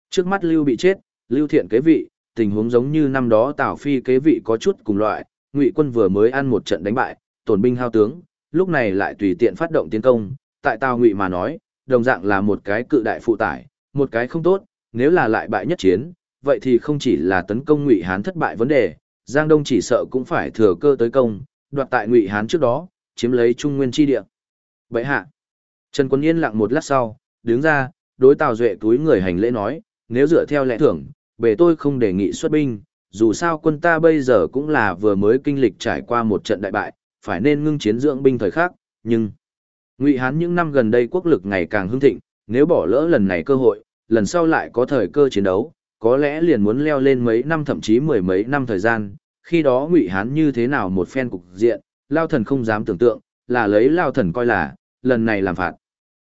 Trước mắt Lưu Bị chết, Lưu Thiện kế vị, tình huống giống như năm đó Tào Phi kế vị có chút cùng loại, Ngụy quân vừa mới ăn một trận đánh bại, tổn binh hao tướng, lúc này lại tùy tiện phát động tiến công, tại Tào Ngụy mà nói, đồng dạng là một cái cự đại phụ tải, một cái không tốt, nếu là lại bại nhất chiến, vậy thì không chỉ là tấn công Ngụy Hán thất bại vấn đề, Giang Đông chỉ sợ cũng phải thừa cơ tới công, đoạt tại Ngụy Hán trước đó, chiếm lấy Trung Nguyên chi địa. Bệ hạ. Trần Quân Yên lặng một lát sau, đứng ra, đối Tào Duệ túi người hành lễ nói, nếu dựa theo lẽ thưởng, bề tôi không đề nghị xuất binh, dù sao quân ta bây giờ cũng là vừa mới kinh lịch trải qua một trận đại bại, phải nên ngưng chiến dưỡng binh thời khắc, nhưng Ngụy Hán những năm gần đây quốc lực ngày càng hưng thịnh, nếu bỏ lỡ lần này cơ hội, lần sau lại có thời cơ chiến đấu, có lẽ liền muốn leo lên mấy năm thậm chí mười mấy năm thời gian, khi đó Ngụy Hán như thế nào một phen cục diện, Lao Thần không dám tưởng tượng, là lấy Lao Thần coi là, lần này làm phạt.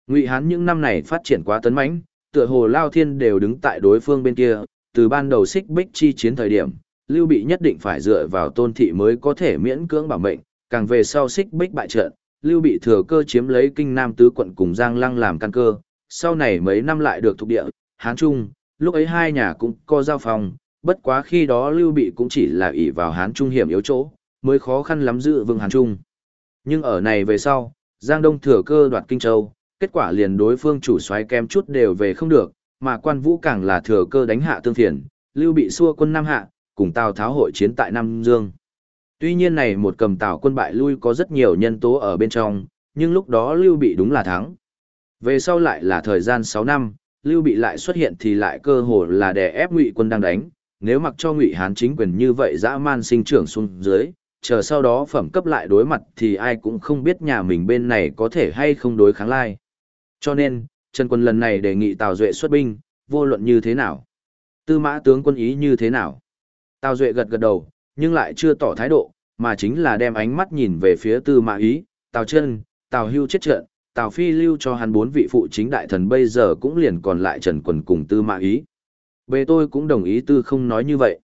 Ngụy Hán những năm này phát triển quá tấn mãnh, tựa hồ Lao Thiên đều đứng tại đối phương bên kia, từ ban đầu xích bích chi chiến thời điểm, Lưu Bị nhất định phải dựa vào tôn thị mới có thể miễn cưỡng bảo mệnh, càng về sau xích bích bại trận, Lưu Bị thừa cơ chiếm lấy kinh nam tứ quận cùng Giang Lăng làm căn cơ, sau này mấy năm lại được thuộc địa, Hán Trung, lúc ấy hai nhà cũng có giao phòng, bất quá khi đó Lưu Bị cũng chỉ là ỷ vào Hán Trung hiểm yếu chỗ, mới khó khăn lắm giữ vương Hán Trung. Nhưng ở này về sau, Giang Đông thừa cơ đoạt Kinh Châu, kết quả liền đối phương chủ soái kém chút đều về không được, mà quan vũ càng là thừa cơ đánh hạ tương phiền, Lưu Bị xua quân Nam Hạ, cùng Tào Tháo hội chiến tại Nam Dương. Tuy nhiên này một cầm Tào quân bại lui có rất nhiều nhân tố ở bên trong, nhưng lúc đó Lưu Bị đúng là thắng. Về sau lại là thời gian 6 năm, Lưu Bị lại xuất hiện thì lại cơ hồ là đè ép Ngụy quân đang đánh, nếu mặc cho Ngụy Hán chính quyền như vậy dã man sinh trưởng xuống dưới, chờ sau đó phẩm cấp lại đối mặt thì ai cũng không biết nhà mình bên này có thể hay không đối kháng lai. Cho nên, Trần Quân lần này đề nghị Tào Duệ xuất binh, vô luận như thế nào. Tư mã tướng quân ý như thế nào. Tào Duệ gật gật đầu, nhưng lại chưa tỏ thái độ, mà chính là đem ánh mắt nhìn về phía tư mã ý, Tào Trân, Tào Hưu chết trận, Tào Phi lưu cho hắn bốn vị phụ chính đại thần bây giờ cũng liền còn lại Trần Quần cùng tư mã ý. Bề tôi cũng đồng ý tư không nói như vậy.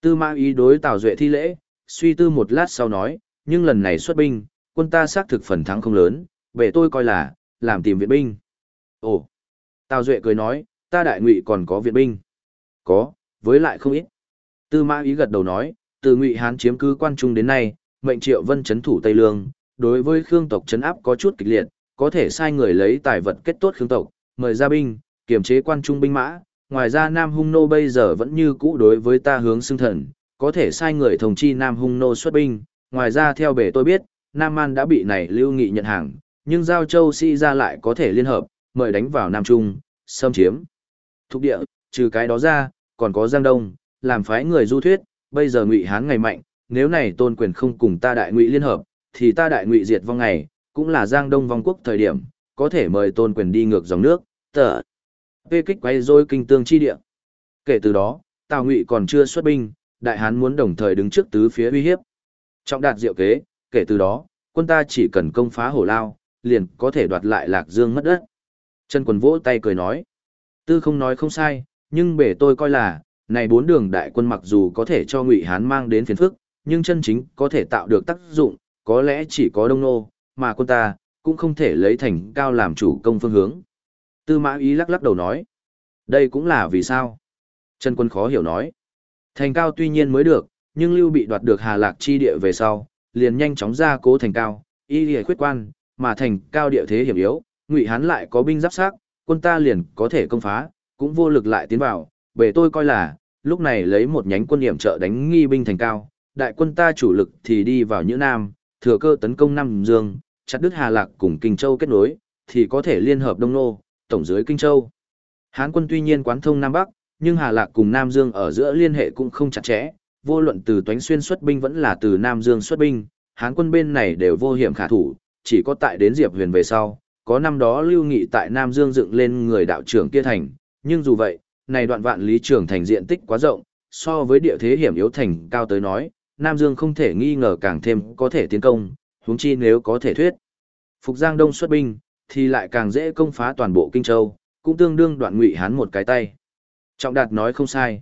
Tư mã ý đối Tào Duệ thi lễ, suy tư một lát sau nói, nhưng lần này xuất binh, quân ta xác thực phần thắng không lớn, về tôi coi là, làm tìm viện binh. Ồ! Tào Duệ cười nói, ta đại ngụy còn có viện binh. Có, với lại không ít. Tư mã ý gật đầu nói, từ ngụy hán chiếm cứ quan trung đến nay, mệnh triệu vân chấn thủ Tây Lương, đối với khương tộc chấn áp có chút kịch liệt, có thể sai người lấy tài vật kết tốt khương tộc, mời ra binh, kiềm chế quan trung binh mã. Ngoài ra Nam Hung Nô bây giờ vẫn như cũ đối với ta hướng xưng thần, có thể sai người thông chi Nam Hung Nô xuất binh. Ngoài ra theo bề tôi biết, Nam Man đã bị này lưu nghị nhận hàng, nhưng Giao Châu si ra lại có thể liên hợp, mời đánh vào Nam Trung, xâm chiếm. Thục địa, trừ cái đó ra, còn có Giang Đông, làm phái người du thuyết, bây giờ Ngụy Hán ngày mạnh, nếu này tôn quyền không cùng ta đại ngụy liên hợp, thì ta đại ngụy diệt vong ngày, cũng là Giang Đông vong quốc thời điểm, có thể mời tôn quyền đi ngược dòng nước, tờ. Vê kích quay rồi kinh tương chi địa. Kể từ đó, Tào Ngụy còn chưa xuất binh, đại hán muốn đồng thời đứng trước tứ phía uy hiếp. Trọng đạt diệu kế, kể từ đó, quân ta chỉ cần công phá hổ lao, liền có thể đoạt lại Lạc Dương mất đất. Trần Quân vỗ tay cười nói, tư không nói không sai, nhưng bể tôi coi là, này bốn đường đại quân mặc dù có thể cho Ngụy Hán mang đến phiền phức, nhưng chân chính có thể tạo được tác dụng, có lẽ chỉ có Đông Nô, mà quân ta, cũng không thể lấy thành cao làm chủ công phương hướng. Tư mã ý lắc lắc đầu nói, đây cũng là vì sao? Trần quân khó hiểu nói, thành cao tuy nhiên mới được, nhưng lưu bị đoạt được Hà Lạc chi địa về sau, liền nhanh chóng ra cố thành cao, y lìa khuyết quan, mà thành cao địa thế hiểm yếu, ngụy hán lại có binh giáp sát, quân ta liền có thể công phá, cũng vô lực lại tiến vào, về tôi coi là, lúc này lấy một nhánh quân điểm trợ đánh nghi binh thành cao, đại quân ta chủ lực thì đi vào Nhữ Nam, thừa cơ tấn công Nam Dương, chặt đứt Hà Lạc cùng Kinh Châu kết nối, thì có thể liên hợp Đông Nô, tổng dưới Kinh Châu. Hán quân tuy nhiên quán thông Nam Bắc, nhưng Hà Lạc cùng Nam Dương ở giữa liên hệ cũng không chặt chẽ, vô luận từ Toánh Xuyên xuất binh vẫn là từ Nam Dương xuất binh, Hán quân bên này đều vô hiểm khả thủ, chỉ có tại đến Diệp Huyền về sau, có năm đó lưu nghị tại Nam Dương dựng lên người đạo trưởng kia thành, nhưng dù vậy, này đoạn vạn lý trường thành diện tích quá rộng, so với địa thế hiểm yếu thành cao tới nói, Nam Dương không thể nghi ngờ càng thêm có thể tiến công, huống chi nếu có thể thuyết. Phục Giang Đông xuất binh, thì lại càng dễ công phá toàn bộ Kinh Châu, cũng tương đương đoạn ngụy hán một cái tay. Trọng Đạt nói không sai.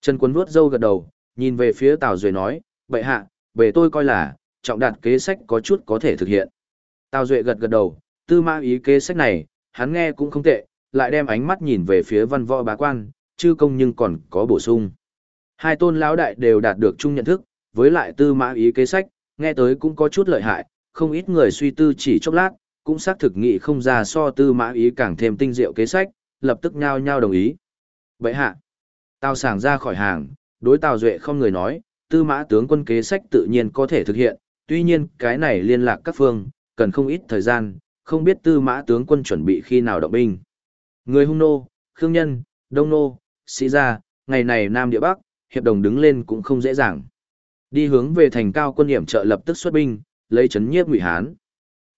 Trần Quân vuốt râu gật đầu, nhìn về phía Tào Duệ nói, bệ hạ, về tôi coi là, Trọng Đạt kế sách có chút có thể thực hiện. Tào Duệ gật gật đầu, tư mã ý kế sách này, hắn nghe cũng không tệ, lại đem ánh mắt nhìn về phía văn võ bá quan, chư công nhưng còn có bổ sung. Hai tôn lão đại đều đạt được chung nhận thức, với lại tư mã ý kế sách, nghe tới cũng có chút lợi hại, không ít người suy tư chỉ chốc lát, cũng xác thực nghị không ra so tư mã ý càng thêm tinh diệu kế sách, lập tức nhao nhao đồng ý. Vậy hạ, Tào sảng ra khỏi hàng, đối Tào Duệ không người nói, tư mã tướng quân kế sách tự nhiên có thể thực hiện, tuy nhiên cái này liên lạc các phương, cần không ít thời gian, không biết tư mã tướng quân chuẩn bị khi nào động binh. Người hung nô, khương nhân, đông nô, sĩ gia, ngày này Nam Địa Bắc, hiệp đồng đứng lên cũng không dễ dàng. Đi hướng về thành cao quân hiểm trợ lập tức xuất binh, lấy chấn nhiếp Ngụy Hán.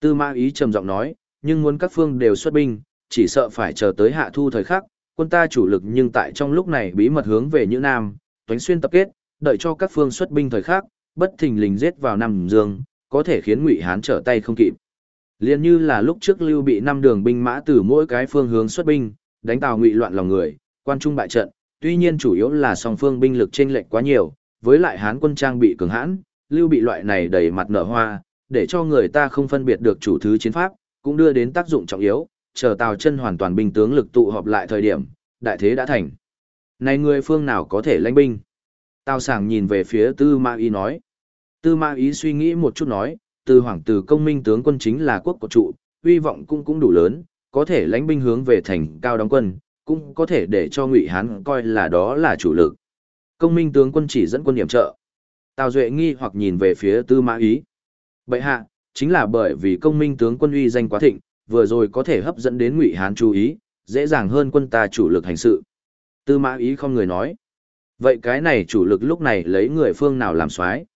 Tư Mã Ý trầm giọng nói, nhưng muốn các phương đều xuất binh, chỉ sợ phải chờ tới hạ thu thời khắc, quân ta chủ lực nhưng tại trong lúc này bí mật hướng về Nhữ Nam, toánh xuyên tập kết, đợi cho các phương xuất binh thời khác bất thình lình giết vào Nam Dương, có thể khiến Ngụy Hán trở tay không kịp. Liên như là lúc trước Lưu bị năm đường binh mã từ mỗi cái phương hướng xuất binh, đánh Tào Ngụy loạn lòng người, quan trung bại trận, tuy nhiên chủ yếu là song phương binh lực chênh lệch quá nhiều, với lại Hán quân trang bị cường hãn, Lưu bị loại này đầy mặt nở hoa, để cho người ta không phân biệt được chủ thứ chiến pháp, cũng đưa đến tác dụng trọng yếu, chờ Tào chân hoàn toàn binh tướng lực tụ họp lại thời điểm, đại thế đã thành. Này người phương nào có thể lãnh binh? Tào sảng nhìn về phía Tư Ma Ý nói. Tư Ma Ý suy nghĩ một chút nói, từ hoàng tử công minh tướng quân chính là quốc của trụ, uy vọng cũng cũng đủ lớn, có thể lãnh binh hướng về thành cao đóng quân, cũng có thể để cho Ngụy Hán coi là đó là chủ lực. Công minh tướng quân chỉ dẫn quân điểm trợ. Tào Duệ nghi hoặc nhìn về phía Tư ma Ý. Bệ hạ, chính là bởi vì công minh tướng quân uy danh quá thịnh, vừa rồi có thể hấp dẫn đến Ngụy Hán chú ý, dễ dàng hơn quân ta chủ lực hành sự. Tư Mã Ý không người nói. Vậy cái này chủ lực lúc này lấy người phương nào làm soái?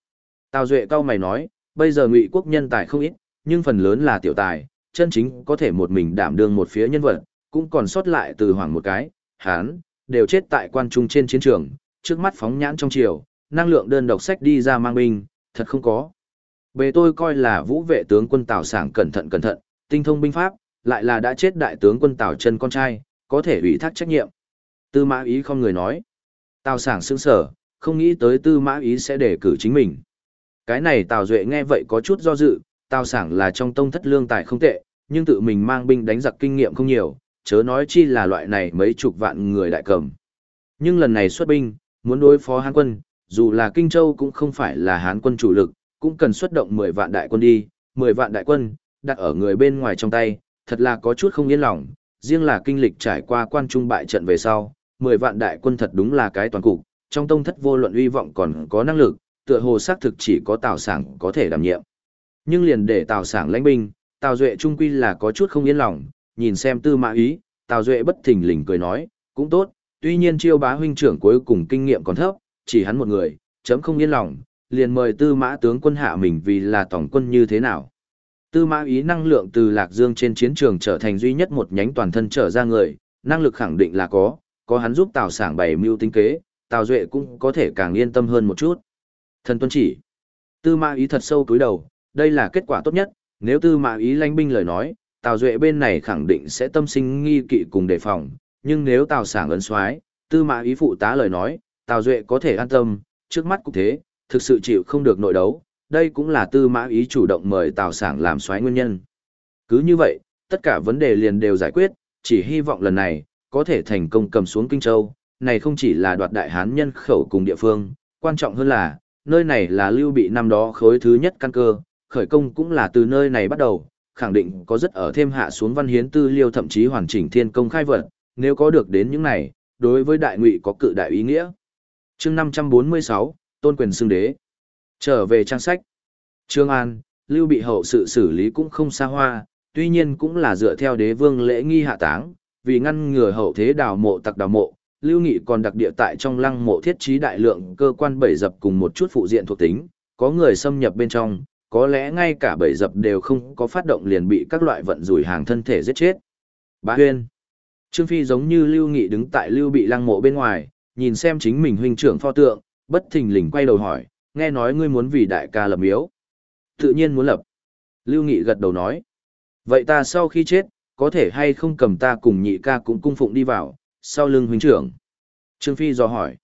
Tào Duệ cao mày nói, bây giờ Ngụy quốc nhân tài không ít, nhưng phần lớn là tiểu tài, chân chính có thể một mình đảm đương một phía nhân vật, cũng còn sót lại từ hoàng một cái, hán, đều chết tại quan trung trên chiến trường, trước mắt phóng nhãn trong triều, năng lượng đơn độc sách đi ra mang binh, thật không có. Bề tôi coi là vũ vệ tướng quân Tào Sảng cẩn thận cẩn thận, tinh thông binh pháp, lại là đã chết đại tướng quân Tào chân con trai, có thể ủy thác trách nhiệm. Tư mã ý không người nói. Tào Sảng sững sở, không nghĩ tới tư mã ý sẽ đề cử chính mình. Cái này Tào Duệ nghe vậy có chút do dự, Tào Sảng là trong tông thất lương tài không tệ, nhưng tự mình mang binh đánh giặc kinh nghiệm không nhiều, chớ nói chi là loại này mấy chục vạn người đại cầm. Nhưng lần này xuất binh, muốn đối phó Hán quân, dù là Kinh Châu cũng không phải là Hán quân chủ lực, cũng cần xuất động 10 vạn đại quân đi, 10 vạn đại quân, đặt ở người bên ngoài trong tay, thật là có chút không yên lòng, riêng là kinh lịch trải qua quan trung bại trận về sau, 10 vạn đại quân thật đúng là cái toàn cục, trong tông thất vô luận uy vọng còn có năng lực, tựa hồ xác thực chỉ có Tào Sảng có thể đảm nhiệm. Nhưng liền để Tào Sảng lãnh binh, Tào Duệ trung quy là có chút không yên lòng, nhìn xem Tư Mã Ý, Tào Duệ bất thình lình cười nói, cũng tốt, tuy nhiên chiêu bá huynh trưởng cuối cùng kinh nghiệm còn thấp, chỉ hắn một người, chấm không yên lòng, liền mời Tư Mã tướng quân hạ mình vì là tổng quân như thế nào. Tư Mã Ý năng lượng từ Lạc Dương trên chiến trường trở thành duy nhất một nhánh toàn thân trở ra người, năng lực khẳng định là có, có hắn giúp Tào Sảng bày mưu tính kế, Tào Duệ cũng có thể càng yên tâm hơn một chút. Thần tuân chỉ. Tư Mã Ý thật sâu cúi đầu, đây là kết quả tốt nhất, Nếu tư mã ý lãnh binh lời nói, Tào Duệ bên này khẳng định sẽ tâm sinh nghi kỵ cùng đề phòng, nhưng nếu Tào Sảng ấn soái, tư mã ý phụ tá lời nói, Tào Duệ có thể an tâm, trước mắt cũng thế, thực sự chịu không được nội đấu, đây cũng là tư mã ý chủ động mời Tào Sảng làm soái nguyên nhân. Cứ như vậy, tất cả vấn đề liền đều giải quyết, chỉ hy vọng lần này, có thể thành công cầm xuống Kinh Châu, này không chỉ là đoạt đại hán nhân khẩu cùng địa phương, quan trọng hơn là, nơi này là lưu bị năm đó khối thứ nhất căn cơ, khởi công cũng là từ nơi này bắt đầu, khẳng định có rất ở thêm hạ xuống văn hiến tư liêu thậm chí hoàn chỉnh thiên công khai vật, nếu có được đến những này, đối với đại ngụy có cự đại ý nghĩa. chương 546, Tôn quyền xưng đế. Trở về trang sách. Trương An, Lưu Bị hậu sự xử lý cũng không xa hoa, tuy nhiên cũng là dựa theo đế vương lễ nghi hạ táng, vì ngăn ngừa hậu thế đào mộ tặc đào mộ, Lưu Nghị còn đặc địa tại trong lăng mộ thiết trí đại lượng cơ quan bảy dập cùng một chút phụ diện thuộc tính, có người xâm nhập bên trong, có lẽ ngay cả bảy dập đều không có phát động liền bị các loại vận rủi hàng thân thể giết chết. Bá Huyên Trương Phi giống như Lưu Nghị đứng tại Lưu Bị lăng mộ bên ngoài, nhìn xem chính mình huynh trưởng pho tượng, bất thình lình quay đầu hỏi, nghe nói ngươi muốn vì đại ca lập miếu. Tự nhiên muốn lập. Lưu Nghị gật đầu nói. Vậy ta sau khi chết, có thể hay không cầm ta cùng nhị ca cũng cung phụng đi vào, sau lưng huynh trưởng. Trương Phi do hỏi.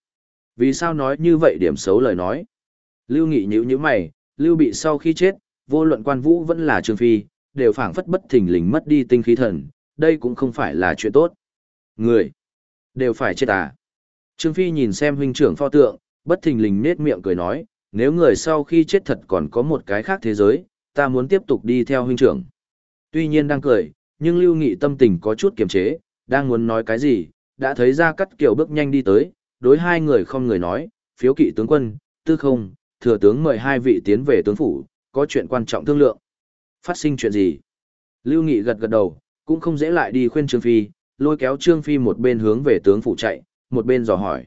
Vì sao nói như vậy điểm xấu lời nói? Lưu Nghị nhữ như mày, Lưu bị sau khi chết, vô luận quan vũ vẫn là Trương Phi, đều phảng phất bất thình lình mất đi tinh khí thần, đây cũng không phải là chuyện tốt. Người, đều phải chết à? Trương Phi nhìn xem huynh trưởng pho tượng, bất thình lình nết miệng cười nói, nếu người sau khi chết thật còn có một cái khác thế giới, ta muốn tiếp tục đi theo huynh trưởng. Tuy nhiên đang cười, nhưng Lưu Nghị tâm tình có chút kiềm chế, đang muốn nói cái gì, đã thấy ra cắt kiểu bước nhanh đi tới, đối hai người không người nói, phiếu kỵ tướng quân, tư không, thừa tướng mời hai vị tiến về tướng phủ, có chuyện quan trọng thương lượng. Phát sinh chuyện gì? Lưu Nghị gật gật đầu, cũng không dễ lại đi khuyên Trương Phi, lôi kéo Trương Phi một bên hướng về tướng phủ chạy, một bên dò hỏi.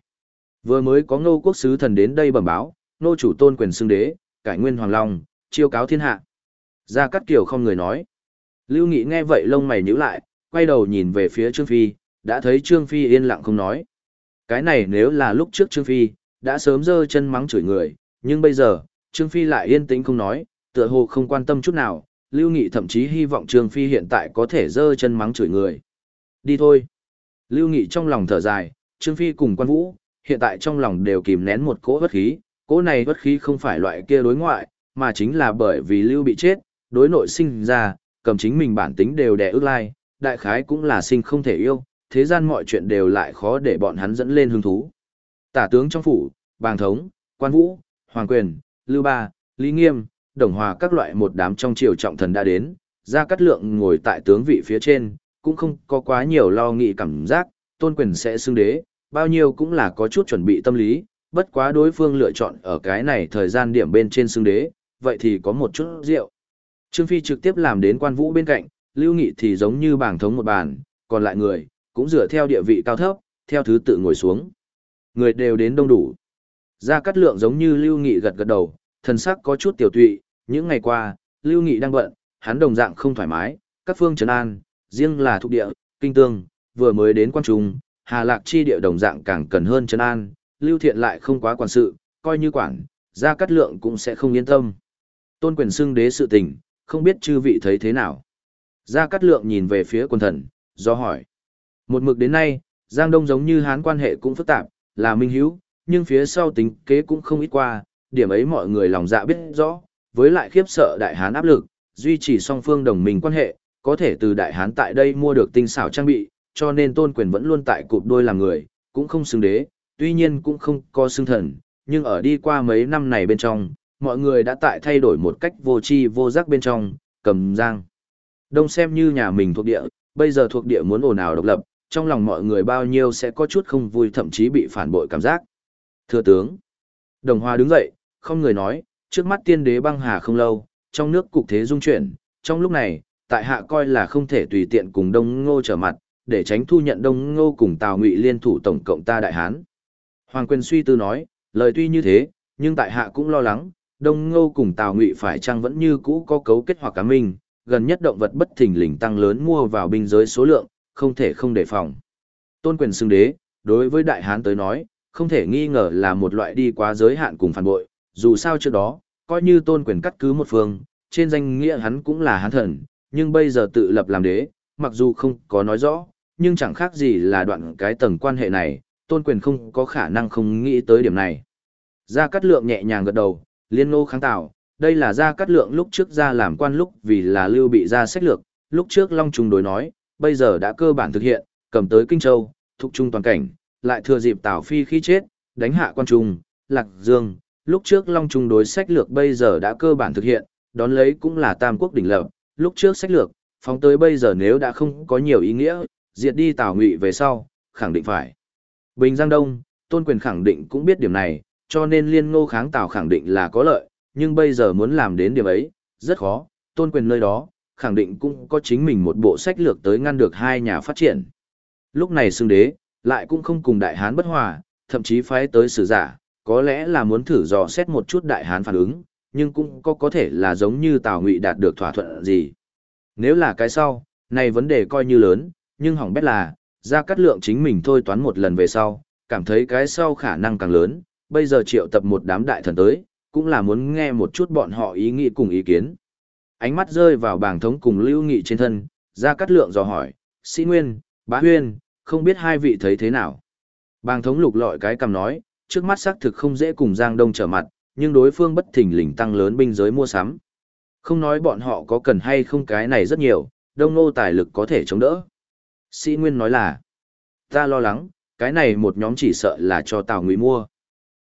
Vừa mới có ngô quốc sứ thần đến đây bẩm báo, nô chủ tôn quyền xưng đế, cải nguyên hoàng long, chiêu cáo thiên hạ. Gia Cát Kiều không người nói. Lưu Nghị nghe vậy lông mày nhíu lại, quay đầu nhìn về phía Trương Phi, đã thấy Trương Phi yên lặng không nói. Cái này nếu là lúc trước Trương Phi, đã sớm dơ chân mắng chửi người, nhưng bây giờ, Trương Phi lại yên tĩnh không nói, tựa hồ không quan tâm chút nào, Lưu Nghị thậm chí hy vọng Trương Phi hiện tại có thể dơ chân mắng chửi người. Đi thôi. Lưu Nghị trong lòng thở dài, Trương Phi cùng quan vũ, hiện tại trong lòng đều kìm nén một cỗ bất khí, cỗ này bất khí không phải loại kia đối ngoại, mà chính là bởi vì Lưu bị chết, đối nội sinh ra, cầm chính mình bản tính đều đè ước lai, đại khái cũng là sinh không thể yêu, thế gian mọi chuyện đều lại khó để bọn hắn dẫn lên hứng thú. Tả tướng trong phủ, bàng thống, quan vũ, hoàng quyền, lưu ba, lý nghiêm, đồng hòa các loại một đám trong triều trọng thần đã đến, ra cắt lượng ngồi tại tướng vị phía trên, cũng không có quá nhiều lo nghĩ cảm giác, tôn quyền sẽ xưng đế, bao nhiêu cũng là có chút chuẩn bị tâm lý, bất quá đối phương lựa chọn ở cái này thời gian điểm bên trên xưng đế, vậy thì có một chút rượu. Trương Phi trực tiếp làm đến quan vũ bên cạnh, Lưu Nghị thì giống như bảng thống một bàn, còn lại người, cũng dựa theo địa vị cao thấp, theo thứ tự ngồi xuống. Người đều đến đông đủ. Gia Cát Lượng giống như Lưu Nghị gật gật đầu, thần sắc có chút tiểu tụy, những ngày qua, Lưu Nghị đang bận, hắn đồng dạng không thoải mái, các phương trấn an, riêng là thuộc địa, kinh tương, vừa mới đến quan trung, Hà Lạc chi địa đồng dạng càng cần hơn trấn an, Lưu Thiện lại không quá quản sự, coi như quản, Gia Cát Lượng cũng sẽ không yên tâm. Tôn quyền xưng đế sự tình, không biết chư vị thấy thế nào. Gia Cát Lượng nhìn về phía quân thần, do hỏi. Một mực đến nay, Giang Đông giống như hán quan hệ cũng phức tạp, là minh hiếu, nhưng phía sau tính kế cũng không ít qua, điểm ấy mọi người lòng dạ biết rõ, với lại khiếp sợ đại hán áp lực, duy trì song phương đồng minh quan hệ, có thể từ đại hán tại đây mua được tinh xảo trang bị, cho nên tôn quyền vẫn luôn tại cụp đôi làm người, cũng không xứng đế, tuy nhiên cũng không có xương thần, nhưng ở đi qua mấy năm này bên trong, mọi người đã tại thay đổi một cách vô tri vô giác bên trong, cầm giang. Đông xem như nhà mình thuộc địa, bây giờ thuộc địa muốn ồn ào độc lập, trong lòng mọi người bao nhiêu sẽ có chút không vui thậm chí bị phản bội cảm giác. Thưa tướng, Đồng Hoa đứng dậy, không người nói, trước mắt tiên đế băng hà không lâu, trong nước cục thế dung chuyển, trong lúc này, tại hạ coi là không thể tùy tiện cùng Đông Ngô trở mặt, để tránh thu nhận Đông Ngô cùng Tào Ngụy liên thủ tổng cộng ta đại hán. Hoàng quyền suy tư nói, lời tuy như thế, nhưng tại hạ cũng lo lắng, Đông Ngô cùng Tào Ngụy phải chăng vẫn như cũ có cấu kết hoặc cá minh, gần nhất động vật bất thình lình tăng lớn mua vào binh giới số lượng, không thể không đề phòng. Tôn quyền xưng đế, đối với đại hán tới nói, không thể nghi ngờ là một loại đi quá giới hạn cùng phản bội, dù sao trước đó, coi như tôn quyền cắt cứ một phương, trên danh nghĩa hắn cũng là hán thần, nhưng bây giờ tự lập làm đế, mặc dù không có nói rõ, nhưng chẳng khác gì là đoạn cái tầng quan hệ này, tôn quyền không có khả năng không nghĩ tới điểm này. Gia Cát Lượng nhẹ nhàng gật đầu, liên ngô kháng tạo, đây là Gia Cát Lượng lúc trước ra làm quan lúc vì là lưu bị ra sách lược, lúc trước Long Trung đối nói, bây giờ đã cơ bản thực hiện, cầm tới Kinh Châu, thúc trung toàn cảnh, lại thừa dịp Tào Phi khi chết, đánh hạ quan trung, Lạc Dương, lúc trước Long Trung đối sách lược bây giờ đã cơ bản thực hiện, đón lấy cũng là Tam Quốc đỉnh lập, lúc trước sách lược, phóng tới bây giờ nếu đã không có nhiều ý nghĩa, diệt đi Tào Ngụy về sau, khẳng định phải. Bình Giang Đông, Tôn Quyền khẳng định cũng biết điểm này, cho nên liên ngô kháng Tào khẳng định là có lợi, nhưng bây giờ muốn làm đến điểm ấy, rất khó, Tôn Quyền nơi đó, khẳng định cũng có chính mình một bộ sách lược tới ngăn được hai nhà phát triển. Lúc này xưng đế, lại cũng không cùng đại hán bất hòa, thậm chí phái tới sử giả, có lẽ là muốn thử dò xét một chút đại hán phản ứng, nhưng cũng có có thể là giống như Tào Ngụy đạt được thỏa thuận gì. Nếu là cái sau, này vấn đề coi như lớn, nhưng hỏng bét là, ra cắt lượng chính mình thôi toán một lần về sau, cảm thấy cái sau khả năng càng lớn, bây giờ triệu tập một đám đại thần tới, cũng là muốn nghe một chút bọn họ ý nghĩ cùng ý kiến. Ánh mắt rơi vào bảng thống cùng lưu nghị trên thân, ra cắt lượng dò hỏi, sĩ nguyên, bá huyên, không biết hai vị thấy thế nào. Bàng thống lục lọi cái cầm nói, trước mắt xác thực không dễ cùng Giang Đông trở mặt, nhưng đối phương bất thình lình tăng lớn binh giới mua sắm. Không nói bọn họ có cần hay không cái này rất nhiều, đông nô tài lực có thể chống đỡ. Sĩ Nguyên nói là, ta lo lắng, cái này một nhóm chỉ sợ là cho Tào Ngụy mua.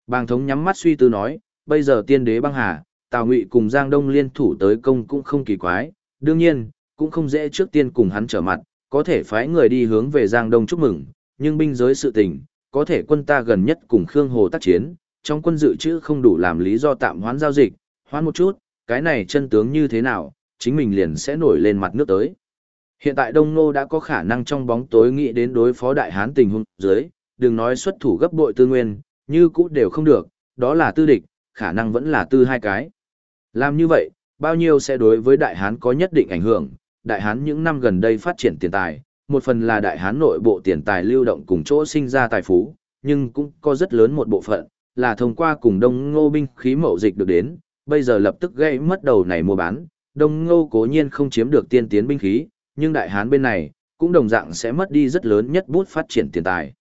Bàng thống nhắm mắt suy tư nói, bây giờ tiên đế băng hà, Tào Ngụy cùng Giang Đông liên thủ tới công cũng không kỳ quái, đương nhiên, cũng không dễ trước tiên cùng hắn trở mặt, có thể phái người đi hướng về Giang Đông chúc mừng, nhưng binh giới sự tình, có thể quân ta gần nhất cùng Khương Hồ tác chiến, trong quân dự trữ không đủ làm lý do tạm hoãn giao dịch, hoãn một chút, cái này chân tướng như thế nào, chính mình liền sẽ nổi lên mặt nước tới. Hiện tại Đông Nô đã có khả năng trong bóng tối nghĩ đến đối phó đại hán tình huống dưới, đừng nói xuất thủ gấp bội tư nguyên, như cũ đều không được, đó là tư địch, khả năng vẫn là tư hai cái. Làm như vậy, bao nhiêu sẽ đối với đại hán có nhất định ảnh hưởng, đại hán những năm gần đây phát triển tiền tài, một phần là đại hán nội bộ tiền tài lưu động cùng chỗ sinh ra tài phú, nhưng cũng có rất lớn một bộ phận, là thông qua cùng đông ngô binh khí mậu dịch được đến, bây giờ lập tức gây mất đầu này mua bán, đông ngô cố nhiên không chiếm được tiên tiến binh khí, nhưng đại hán bên này, cũng đồng dạng sẽ mất đi rất lớn nhất bút phát triển tiền tài.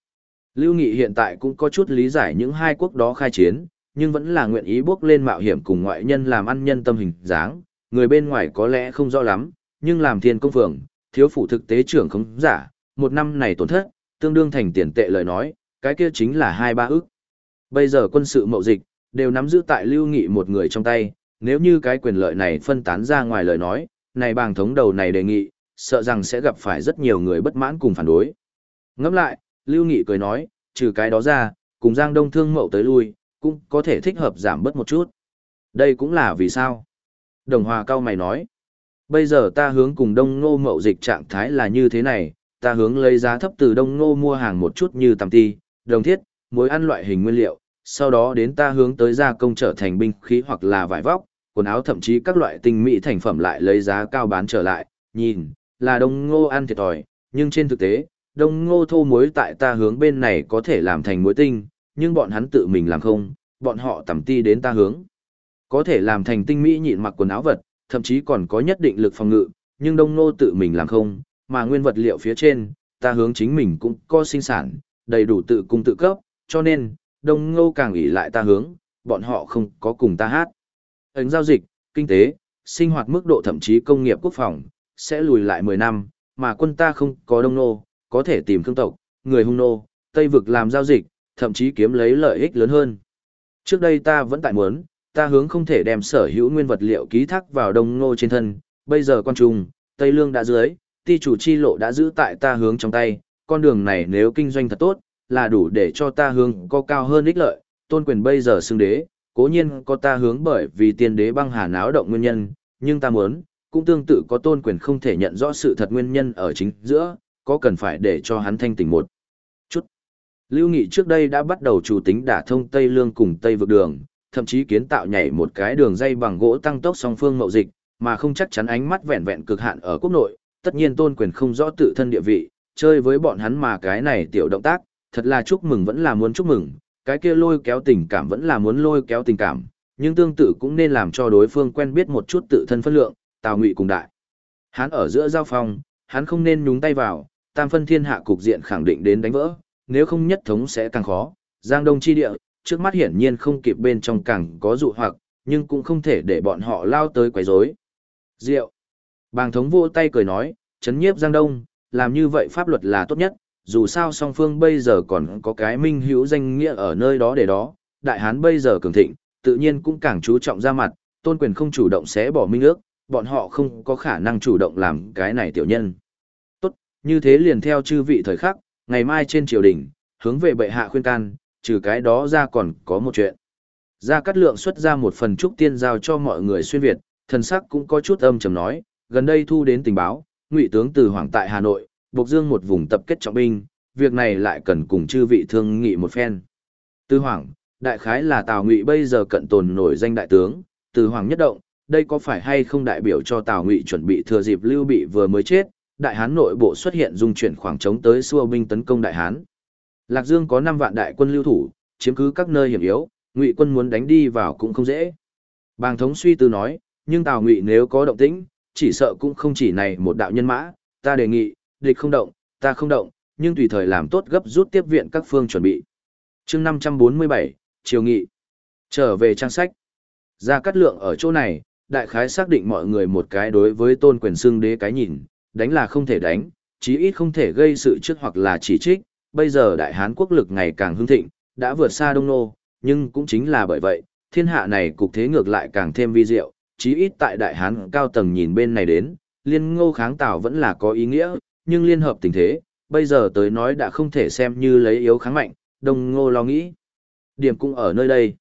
Lưu Nghị hiện tại cũng có chút lý giải những hai quốc đó khai chiến, nhưng vẫn là nguyện ý bước lên mạo hiểm cùng ngoại nhân làm ăn nhân tâm hình dáng, người bên ngoài có lẽ không rõ lắm, nhưng làm thiên công phường, thiếu phụ thực tế trưởng không giả, một năm này tổn thất, tương đương thành tiền tệ lời nói, cái kia chính là hai ba ức. Bây giờ quân sự mậu dịch, đều nắm giữ tại lưu nghị một người trong tay, nếu như cái quyền lợi này phân tán ra ngoài lời nói, này bàng thống đầu này đề nghị, sợ rằng sẽ gặp phải rất nhiều người bất mãn cùng phản đối. Ngẫm lại, lưu nghị cười nói, trừ cái đó ra, cùng Giang Đông thương mậu tới lui, cũng có thể thích hợp giảm bớt một chút. Đây cũng là vì sao? Đồng Hòa cao mày nói. Bây giờ ta hướng cùng đông ngô mậu dịch trạng thái là như thế này, ta hướng lấy giá thấp từ đông ngô mua hàng một chút như tầm ti, đồng thiết, muối ăn loại hình nguyên liệu, sau đó đến ta hướng tới gia công trở thành binh khí hoặc là vải vóc, quần áo thậm chí các loại tinh mỹ thành phẩm lại lấy giá cao bán trở lại, nhìn, là đông ngô ăn thiệt thòi, nhưng trên thực tế, đông ngô thô muối tại ta hướng bên này có thể làm thành muối tinh, nhưng bọn hắn tự mình làm không, bọn họ tầm ti đến ta hướng. Có thể làm thành tinh mỹ nhịn mặc quần áo vật, thậm chí còn có nhất định lực phòng ngự, nhưng đông Ngô tự mình làm không, mà nguyên vật liệu phía trên, ta hướng chính mình cũng có sinh sản, đầy đủ tự cung tự cấp, cho nên, đông Ngô càng ủy lại ta hướng, bọn họ không có cùng ta hát. Ấn giao dịch, kinh tế, sinh hoạt mức độ thậm chí công nghiệp quốc phòng, sẽ lùi lại 10 năm, mà quân ta không có đông nô, có thể tìm thương tộc, người hung nô, Tây vực làm giao dịch, thậm chí kiếm lấy lợi ích lớn hơn. Trước đây ta vẫn tại muốn, ta hướng không thể đem sở hữu nguyên vật liệu ký thác vào đông nô trên thân, bây giờ quan trung, Tây Lương đã dưới, ti chủ chi lộ đã giữ tại ta hướng trong tay, con đường này nếu kinh doanh thật tốt, là đủ để cho ta hướng có cao hơn ích lợi, tôn quyền bây giờ xưng đế, cố nhiên có ta hướng bởi vì tiên đế băng hà náo động nguyên nhân, nhưng ta muốn, cũng tương tự có tôn quyền không thể nhận rõ sự thật nguyên nhân ở chính giữa, có cần phải để cho hắn thanh tỉnh một chút. Lưu Nghị trước đây đã bắt đầu chủ tính đả thông Tây Lương cùng Tây vực đường, thậm chí kiến tạo nhảy một cái đường dây bằng gỗ tăng tốc song phương mậu dịch, mà không chắc chắn ánh mắt vẹn vẹn cực hạn ở quốc nội, tất nhiên tôn quyền không rõ tự thân địa vị, chơi với bọn hắn mà cái này tiểu động tác, thật là chúc mừng vẫn là muốn chúc mừng, cái kia lôi kéo tình cảm vẫn là muốn lôi kéo tình cảm, Nhưng tương tự cũng nên làm cho đối phương quen biết một chút tự thân phân lượng, Tào Ngụy cùng đại. Hắn ở giữa giao phong, hắn không nên nhúng tay vào, tam phân thiên hạ cục diện khẳng định đến đánh vỡ, nếu không nhất thống sẽ càng khó. Giang Đông chi địa, trước mắt hiển nhiên không kịp bên trong càng có dụ hoặc, nhưng cũng không thể để bọn họ lao tới quấy rối. Diệu. Bàng thống vô tay cười nói, chấn nhiếp Giang Đông, làm như vậy pháp luật là tốt nhất, dù sao song phương bây giờ còn có cái minh hữu danh nghĩa ở nơi đó để đó, đại hán bây giờ cường thịnh, tự nhiên cũng càng chú trọng ra mặt, tôn quyền không chủ động sẽ bỏ minh ước, bọn họ không có khả năng chủ động làm cái này tiểu nhân. Tốt, như thế liền theo chư vị thời khắc, ngày mai trên triều đình, hướng về bệ hạ khuyên can, trừ cái đó ra còn có một chuyện. Gia Cát Lượng xuất ra một phần trúc tiên giao cho mọi người xuyên Việt, thần sắc cũng có chút âm trầm nói, gần đây thu đến tình báo, ngụy tướng từ Hoàng tại Hà Nội, bộc dương một vùng tập kết trọng binh, việc này lại cần cùng chư vị thương nghị một phen. Từ Hoàng, đại khái là Tào Ngụy bây giờ cận tồn nổi danh đại tướng, từ Hoàng nhất động, đây có phải hay không đại biểu cho Tào Ngụy chuẩn bị thừa dịp Lưu Bị vừa mới chết, đại hán nội bộ xuất hiện dung chuyển khoảng trống tới xua binh tấn công đại hán. Lạc Dương có năm vạn đại quân lưu thủ, chiếm cứ các nơi hiểm yếu, Ngụy quân muốn đánh đi vào cũng không dễ. Bàng thống suy tư nói, nhưng Tào Ngụy nếu có động tĩnh, chỉ sợ cũng không chỉ này một đạo nhân mã, ta đề nghị, địch không động, ta không động, nhưng tùy thời làm tốt gấp rút tiếp viện các phương chuẩn bị. chương 547, Triều Nghị. Trở về trang sách. Ra cắt lượng ở chỗ này, đại khái xác định mọi người một cái đối với tôn quyền xưng đế cái nhìn, đánh là không thể đánh, chí ít không thể gây sự trước hoặc là chỉ trích. Bây giờ đại hán quốc lực ngày càng hưng thịnh, đã vượt xa đông nô, nhưng cũng chính là bởi vậy, thiên hạ này cục thế ngược lại càng thêm vi diệu, chí ít tại đại hán cao tầng nhìn bên này đến, liên ngô kháng tào vẫn là có ý nghĩa, nhưng liên hợp tình thế, bây giờ tới nói đã không thể xem như lấy yếu kháng mạnh, đông ngô lo nghĩ. Điểm cũng ở nơi đây.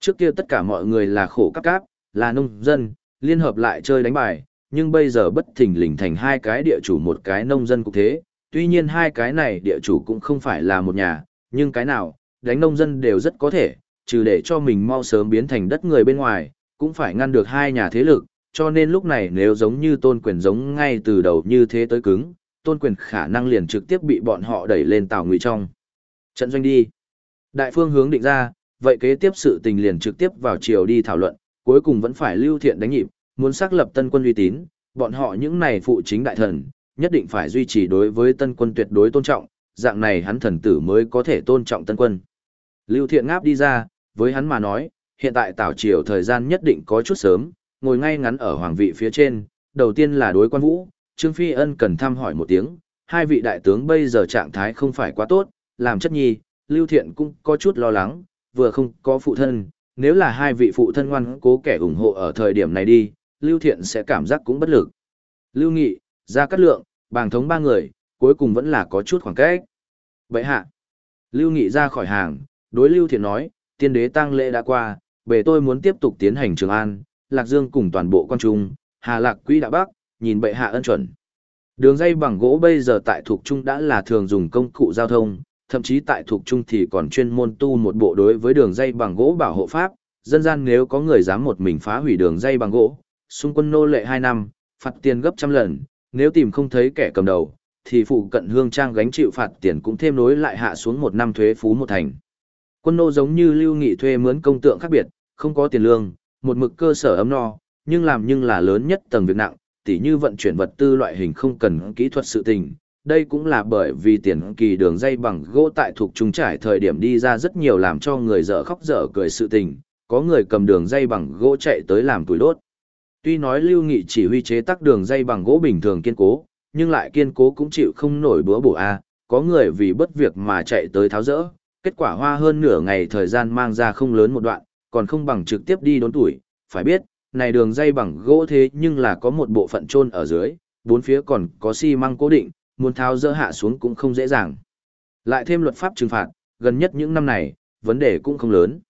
Trước kia tất cả mọi người là khổ cấp cáp, là nông dân, liên hợp lại chơi đánh bài, nhưng bây giờ bất thình lình thành hai cái địa chủ một cái nông dân cục thế, tuy nhiên hai cái này địa chủ cũng không phải là một nhà, nhưng cái nào, đánh nông dân đều rất có thể, trừ để cho mình mau sớm biến thành đất người bên ngoài, cũng phải ngăn được hai nhà thế lực, cho nên lúc này nếu giống như tôn quyền giống ngay từ đầu như thế tới cứng, tôn quyền khả năng liền trực tiếp bị bọn họ đẩy lên tàu ngụy trong. Trận doanh đi. Đại phương hướng định ra, vậy kế tiếp sự tình liền trực tiếp vào chiều đi thảo luận, cuối cùng vẫn phải lưu thiện đánh nhịp, muốn xác lập tân quân uy tín, bọn họ những này phụ chính đại thần, nhất định phải duy trì đối với tân quân tuyệt đối tôn trọng, dạng này hắn thần tử mới có thể tôn trọng tân quân. Lưu thiện ngáp đi ra, với hắn mà nói, hiện tại tảo triều thời gian nhất định có chút sớm, ngồi ngay ngắn ở hoàng vị phía trên, đầu tiên là đối quan vũ, Trương Phi Ân cần thăm hỏi một tiếng, hai vị đại tướng bây giờ trạng thái không phải quá tốt, làm chất nhi, Lưu Thiện cũng có chút lo lắng, vừa không có phụ thân, nếu là hai vị phụ thân ngoan cố kẻ ủng hộ ở thời điểm này đi, Lưu Thiện sẽ cảm giác cũng bất lực. Lưu Nghị, Gia Cát Lượng, bàng thống ba người, cuối cùng vẫn là có chút khoảng cách. Vậy hạ, Lưu Nghị ra khỏi hàng, đối Lưu Thiện nói, tiên đế tăng lễ đã qua, bề tôi muốn tiếp tục tiến hành Trường An, Lạc Dương cùng toàn bộ quan trung, Hà Lạc Quỹ Đạo Bắc, nhìn bệ hạ ân chuẩn. Đường dây bằng gỗ bây giờ tại thuộc trung đã là thường dùng công cụ giao thông, thậm chí tại thuộc trung thì còn chuyên môn tu một bộ đối với đường dây bằng gỗ bảo hộ pháp, dân gian nếu có người dám một mình phá hủy đường dây bằng gỗ, xung quân nô lệ 2 năm, phạt tiền gấp trăm lần, nếu tìm không thấy kẻ cầm đầu, thì phụ cận hương trang gánh chịu phạt tiền cũng thêm nối lại hạ xuống một năm thuế phú một thành. Quân nô giống như lưu nghị thuê mướn công tượng khác biệt, không có tiền lương, một mực cơ sở ấm no, nhưng làm nhưng là lớn nhất tầng việc nặng, tỉ như vận chuyển vật tư loại hình không cần kỹ thuật sự tình. Đây cũng là bởi vì tiền kỳ đường dây bằng gỗ tại thuộc trung trải thời điểm đi ra rất nhiều làm cho người dở khóc dở cười sự tình, có người cầm đường dây bằng gỗ chạy tới làm tuổi đốt. Tuy nói Lưu Nghị chỉ huy chế tác đường dây bằng gỗ bình thường kiên cố, nhưng lại kiên cố cũng chịu không nổi bữa bổ a, có người vì bất việc mà chạy tới tháo rỡ, kết quả hoa hơn nửa ngày thời gian mang ra không lớn một đoạn, còn không bằng trực tiếp đi đốn tuổi, phải biết, này đường dây bằng gỗ thế nhưng là có một bộ phận chôn ở dưới, bốn phía còn có xi măng cố định, muốn tháo dỡ hạ xuống cũng không dễ dàng. Lại thêm luật pháp trừng phạt, gần nhất những năm này, vấn đề cũng không lớn.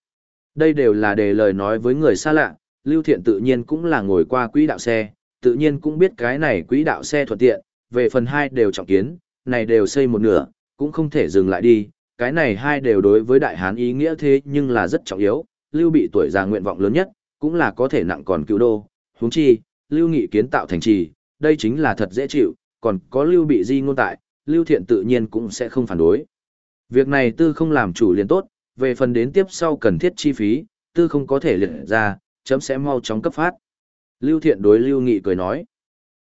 Đây đều là đề lời nói với người xa lạ, Lưu Thiện tự nhiên cũng là ngồi qua quỹ đạo xe, tự nhiên cũng biết cái này quỹ đạo xe thuận tiện, về phần hai đều trọng kiến, này đều xây một nửa, cũng không thể dừng lại đi, cái này hai đều đối với đại hán ý nghĩa thế nhưng là rất trọng yếu, Lưu bị tuổi già nguyện vọng lớn nhất, cũng là có thể nặng còn cứu đô, huống chi, Lưu Nghị kiến tạo thành trì, đây chính là thật dễ chịu, còn có Lưu bị di ngôn tại, Lưu Thiện tự nhiên cũng sẽ không phản đối. Việc này tư không làm chủ liền tốt, về phần đến tiếp sau cần thiết chi phí, tư không có thể liệt ra, chấm sẽ mau chóng cấp phát. Lưu Thiện đối Lưu Nghị cười nói.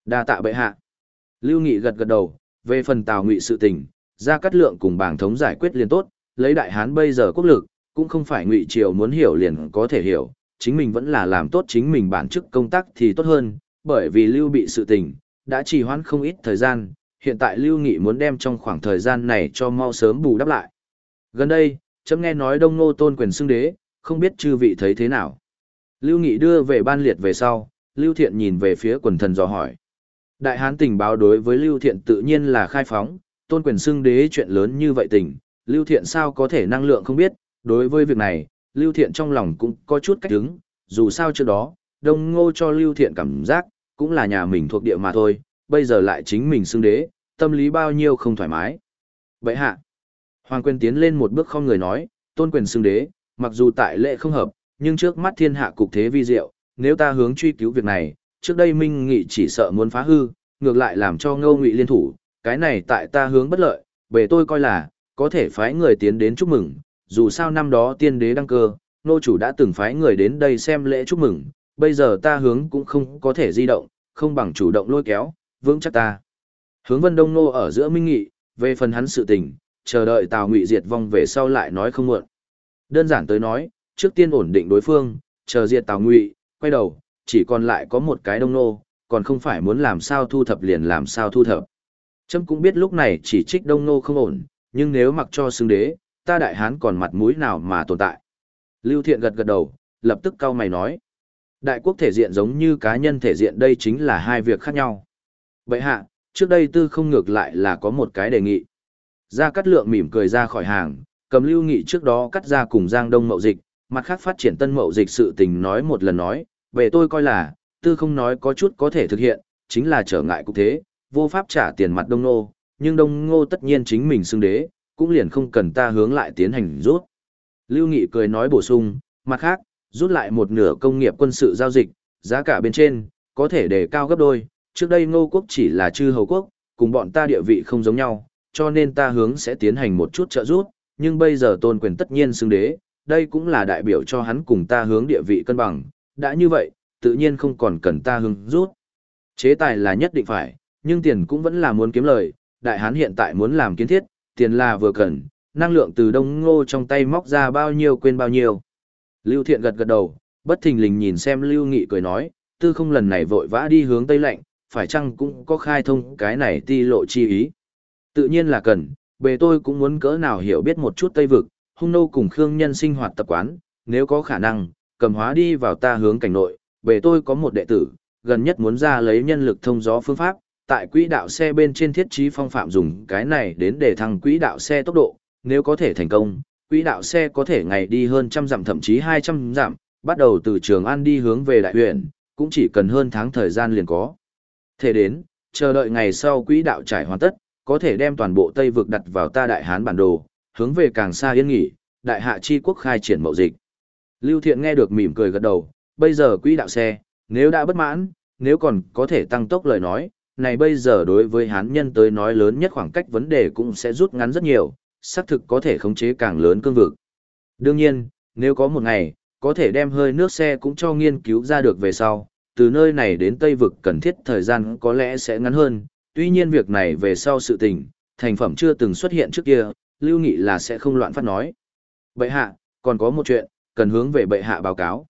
đa tạ bệ hạ. Lưu Nghị gật gật đầu, về phần Tào Ngụy sự tình, ra cắt lượng cùng bảng thống giải quyết liền tốt, lấy đại hán bây giờ quốc lực, cũng không phải Ngụy Triều muốn hiểu liền có thể hiểu, chính mình vẫn là làm tốt chính mình bản chức công tác thì tốt hơn, bởi vì Lưu bị sự tình, đã trì hoãn không ít thời gian, hiện tại Lưu Nghị muốn đem trong khoảng thời gian này cho mau sớm bù đắp lại. Gần đây, chấm nghe nói Đông Ngô tôn quyền xưng đế, không biết chư vị thấy thế nào. Lưu Nghị đưa về ban liệt về sau, Lưu Thiện nhìn về phía quần thần dò hỏi. Đại hán tình báo đối với Lưu Thiện tự nhiên là khai phóng, tôn quyền xưng đế chuyện lớn như vậy tình, Lưu Thiện sao có thể năng lượng không biết, đối với việc này, Lưu Thiện trong lòng cũng có chút cách đứng, dù sao trước đó, Đông Ngô cho Lưu Thiện cảm giác, cũng là nhà mình thuộc địa mà thôi, bây giờ lại chính mình xưng đế, tâm lý bao nhiêu không thoải mái. Vậy hạ, Hoàng quyền tiến lên một bước không người nói, tôn quyền xưng đế, mặc dù tại lệ không hợp, nhưng trước mắt thiên hạ cục thế vi diệu, nếu ta hướng truy cứu việc này, trước đây Minh Nghị chỉ sợ muốn phá hư, ngược lại làm cho ngâu ngụy liên thủ, cái này tại ta hướng bất lợi, về tôi coi là, có thể phái người tiến đến chúc mừng, dù sao năm đó tiên đế đăng cơ, nô chủ đã từng phái người đến đây xem lễ chúc mừng, bây giờ ta hướng cũng không có thể di động, không bằng chủ động lôi kéo, vững chắc ta. Hướng vân đông nô ở giữa Minh Nghị, về phần hắn sự tình, chờ đợi Tào Ngụy diệt vong về sau lại nói không muộn. Đơn giản tới nói, trước tiên ổn định đối phương, chờ diệt Tào Ngụy, quay đầu, chỉ còn lại có một cái đông nô, còn không phải muốn làm sao thu thập liền làm sao thu thập. Trâm cũng biết lúc này chỉ trích đông nô không ổn, nhưng nếu mặc cho xứng đế, ta đại hán còn mặt mũi nào mà tồn tại. Lưu Thiện gật gật đầu, lập tức cau mày nói. Đại quốc thể diện giống như cá nhân thể diện đây chính là hai việc khác nhau. Vậy hạ, trước đây tư không ngược lại là có một cái đề nghị. Gia Cát Lượng mỉm cười ra khỏi hàng, cầm lưu nghị trước đó cắt ra cùng Giang Đông mậu dịch, mặt khác phát triển tân mậu dịch sự tình nói một lần nói, về tôi coi là, tư không nói có chút có thể thực hiện, chính là trở ngại cục thế, vô pháp trả tiền mặt Đông Nô, nhưng Đông Ngô tất nhiên chính mình xưng đế, cũng liền không cần ta hướng lại tiến hành rút. Lưu Nghị cười nói bổ sung, mặt khác, rút lại một nửa công nghiệp quân sự giao dịch, giá cả bên trên, có thể đề cao gấp đôi, trước đây Ngô quốc chỉ là chư hầu quốc, cùng bọn ta địa vị không giống nhau, cho nên ta hướng sẽ tiến hành một chút trợ giúp, nhưng bây giờ tôn quyền tất nhiên xưng đế, đây cũng là đại biểu cho hắn cùng ta hướng địa vị cân bằng, đã như vậy, tự nhiên không còn cần ta hướng rút. Chế tài là nhất định phải, nhưng tiền cũng vẫn là muốn kiếm lời, đại hán hiện tại muốn làm kiến thiết, tiền là vừa cần, năng lượng từ đông ngô trong tay móc ra bao nhiêu quên bao nhiêu. Lưu Thiện gật gật đầu, bất thình lình nhìn xem Lưu Nghị cười nói, tư không lần này vội vã đi hướng Tây Lạnh, phải chăng cũng có khai thông cái này ti lộ chi ý. Tự nhiên là cần, bề tôi cũng muốn cỡ nào hiểu biết một chút Tây Vực, hung nô cùng Khương nhân sinh hoạt tập quán, nếu có khả năng, cầm hóa đi vào ta hướng cảnh nội, bề tôi có một đệ tử, gần nhất muốn ra lấy nhân lực thông gió phương pháp, tại quỹ đạo xe bên trên thiết trí phong phạm dùng cái này đến để thăng quỹ đạo xe tốc độ, nếu có thể thành công, quỹ đạo xe có thể ngày đi hơn trăm dặm thậm chí hai trăm dặm, bắt đầu từ Trường An đi hướng về đại huyện, cũng chỉ cần hơn tháng thời gian liền có. Thể đến, chờ đợi ngày sau quỹ đạo trải hoàn tất, có thể đem toàn bộ Tây vực đặt vào ta đại hán bản đồ, hướng về càng xa yên nghỉ, đại hạ chi quốc khai triển mậu dịch. Lưu Thiện nghe được mỉm cười gật đầu, bây giờ quỹ đạo xe, nếu đã bất mãn, nếu còn có thể tăng tốc lời nói, này bây giờ đối với hán nhân tới nói lớn nhất khoảng cách vấn đề cũng sẽ rút ngắn rất nhiều, xác thực có thể khống chế càng lớn cương vực. Đương nhiên, nếu có một ngày, có thể đem hơi nước xe cũng cho nghiên cứu ra được về sau, từ nơi này đến Tây Vực cần thiết thời gian có lẽ sẽ ngắn hơn, tuy nhiên việc này về sau sự tình, thành phẩm chưa từng xuất hiện trước kia, Lưu Nghị là sẽ không loạn phát nói. Bệ hạ, còn có một chuyện, cần hướng về bệ hạ báo cáo.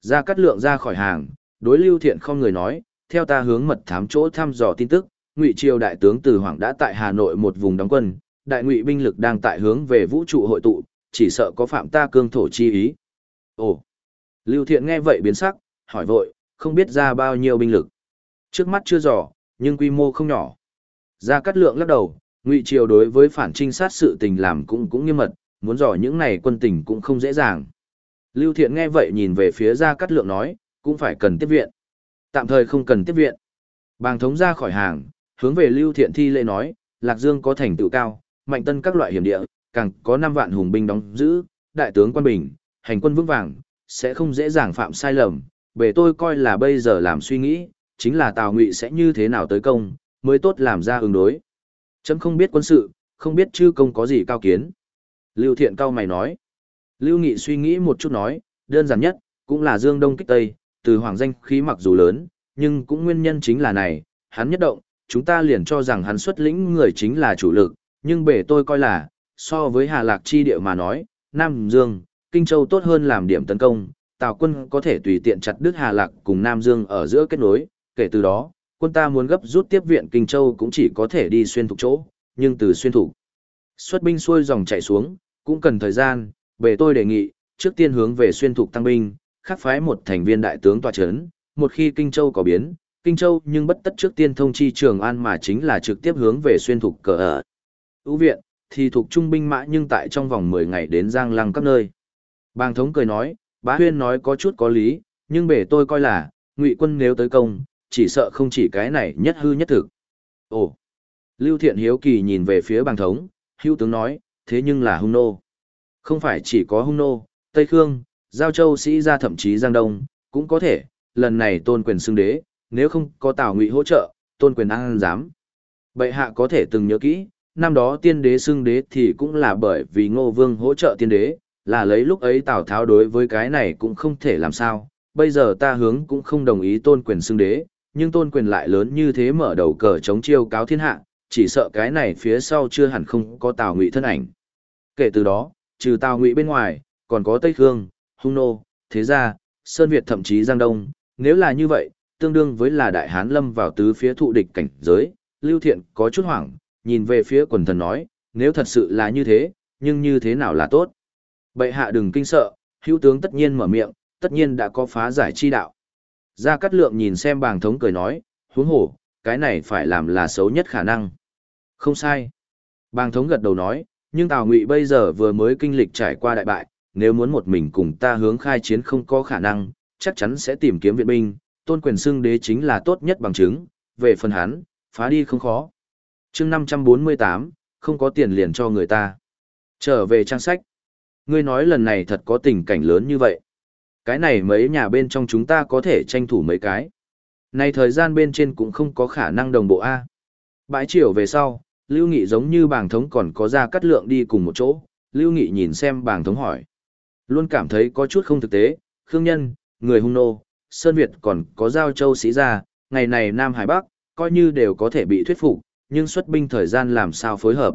Ra cắt lượng ra khỏi hàng, đối Lưu Thiện không người nói, theo ta hướng mật thám chỗ thăm dò tin tức, Ngụy Triều đại tướng Từ Hoàng đã tại Hà Nội một vùng đóng quân, đại ngụy binh lực đang tại hướng về vũ trụ hội tụ, chỉ sợ có phạm ta cương thổ chi ý. Ồ. Lưu Thiện nghe vậy biến sắc, hỏi vội, không biết ra bao nhiêu binh lực. Trước mắt chưa rõ, nhưng quy mô không nhỏ. Gia Cát Lượng lắc đầu, Ngụy Triều đối với phản trinh sát sự tình làm cũng cũng nghiêm mật, muốn dò những này quân tình cũng không dễ dàng. Lưu Thiện nghe vậy nhìn về phía Gia Cát Lượng nói, cũng phải cần tiếp viện. Tạm thời không cần tiếp viện. Bàng thống ra khỏi hàng, hướng về Lưu Thiện thi lễ nói, Lạc Dương có thành tựu cao, mạnh tân các loại hiểm địa, càng có 5 vạn hùng binh đóng giữ, đại tướng quân bình, hành quân vững vàng, sẽ không dễ dàng phạm sai lầm. Về tôi coi là bây giờ làm suy nghĩ, chính là Tào Ngụy sẽ như thế nào tới công, mới tốt làm ra ứng đối. Chấm không biết quân sự, không biết chư công có gì cao kiến. Lưu Thiện cao mày nói. Lưu Nghị suy nghĩ một chút nói, đơn giản nhất, cũng là dương đông kích tây, từ hoàng danh khí mặc dù lớn, nhưng cũng nguyên nhân chính là này, hắn nhất động, chúng ta liền cho rằng hắn xuất lĩnh người chính là chủ lực, nhưng bể tôi coi là, so với Hà Lạc chi địa mà nói, Nam Dương, Kinh Châu tốt hơn làm điểm tấn công, Tào quân có thể tùy tiện chặt đứt Hà Lạc cùng Nam Dương ở giữa kết nối, kể từ đó, quân ta muốn gấp rút tiếp viện Kinh Châu cũng chỉ có thể đi xuyên thục chỗ, nhưng từ xuyên thục xuất binh xuôi dòng chạy xuống, cũng cần thời gian, bề tôi đề nghị, trước tiên hướng về xuyên thục tăng binh, khắc phái một thành viên đại tướng tòa chấn, một khi Kinh Châu có biến, Kinh Châu nhưng bất tất trước tiên thông chi Trường An mà chính là trực tiếp hướng về xuyên thục cờ ở. Ưu viện, thì thuộc trung binh mã nhưng tại trong vòng 10 ngày đến Giang Lăng các nơi. Bàng thống cười nói, bá huyên nói có chút có lý, nhưng bể tôi coi là, ngụy quân nếu tới công, chỉ sợ không chỉ cái này nhất hư nhất thực. Ồ! Lưu Thiện Hiếu Kỳ nhìn về phía bàng thống, hưu tướng nói, thế nhưng là hung nô. Không phải chỉ có hung nô, Tây Khương, Giao Châu sĩ ra thậm chí Giang Đông, cũng có thể, lần này tôn quyền xưng đế, nếu không có Tào Ngụy hỗ trợ, tôn quyền ăn dám. Bệ hạ có thể từng nhớ kỹ, năm đó tiên đế xưng đế thì cũng là bởi vì ngô vương hỗ trợ tiên đế, là lấy lúc ấy Tào Tháo đối với cái này cũng không thể làm sao, bây giờ ta hướng cũng không đồng ý tôn quyền xưng đế, nhưng tôn quyền lại lớn như thế mở đầu cờ chống chiêu cáo thiên hạ, chỉ sợ cái này phía sau chưa hẳn không có Tào Ngụy thân ảnh. Kể từ đó, trừ Tào Ngụy bên ngoài, còn có Tây Khương, Hung Nô, Thế Gia, Sơn Việt thậm chí Giang Đông, nếu là như vậy, tương đương với là Đại Hán lâm vào tứ phía thụ địch cảnh giới, Lưu Thiện có chút hoảng, nhìn về phía quần thần nói, nếu thật sự là như thế, nhưng như thế nào là tốt. Bệ hạ đừng kinh sợ, hữu tướng tất nhiên mở miệng, tất nhiên đã có phá giải chi đạo. Gia Cát Lượng nhìn xem bàng thống cười nói, huống hổ, cái này phải làm là xấu nhất khả năng. Không sai. Bàng thống gật đầu nói, nhưng Tào Ngụy bây giờ vừa mới kinh lịch trải qua đại bại, nếu muốn một mình cùng ta hướng khai chiến không có khả năng, chắc chắn sẽ tìm kiếm viện binh, tôn quyền xưng đế chính là tốt nhất bằng chứng, về phần hắn, phá đi không khó chương năm trăm bốn mươi tám, không có tiền liền cho người ta. Trở về trang sách. Ngươi nói lần này thật có tình cảnh lớn như vậy. Cái này mấy nhà bên trong chúng ta có thể tranh thủ mấy cái. Này thời gian bên trên cũng không có khả năng đồng bộ a. Bãi chiều về sau, lưu nghị giống như bàng thống còn có ra cắt lượng đi cùng một chỗ. Lưu nghị nhìn xem bàng thống hỏi. Luôn cảm thấy có chút không thực tế. Khương nhân, người hung nô, sơn việt còn có giao châu sĩ gia. Ngày này nam hải bắc, coi như đều có thể bị thuyết phục nhưng xuất binh thời gian làm sao phối hợp.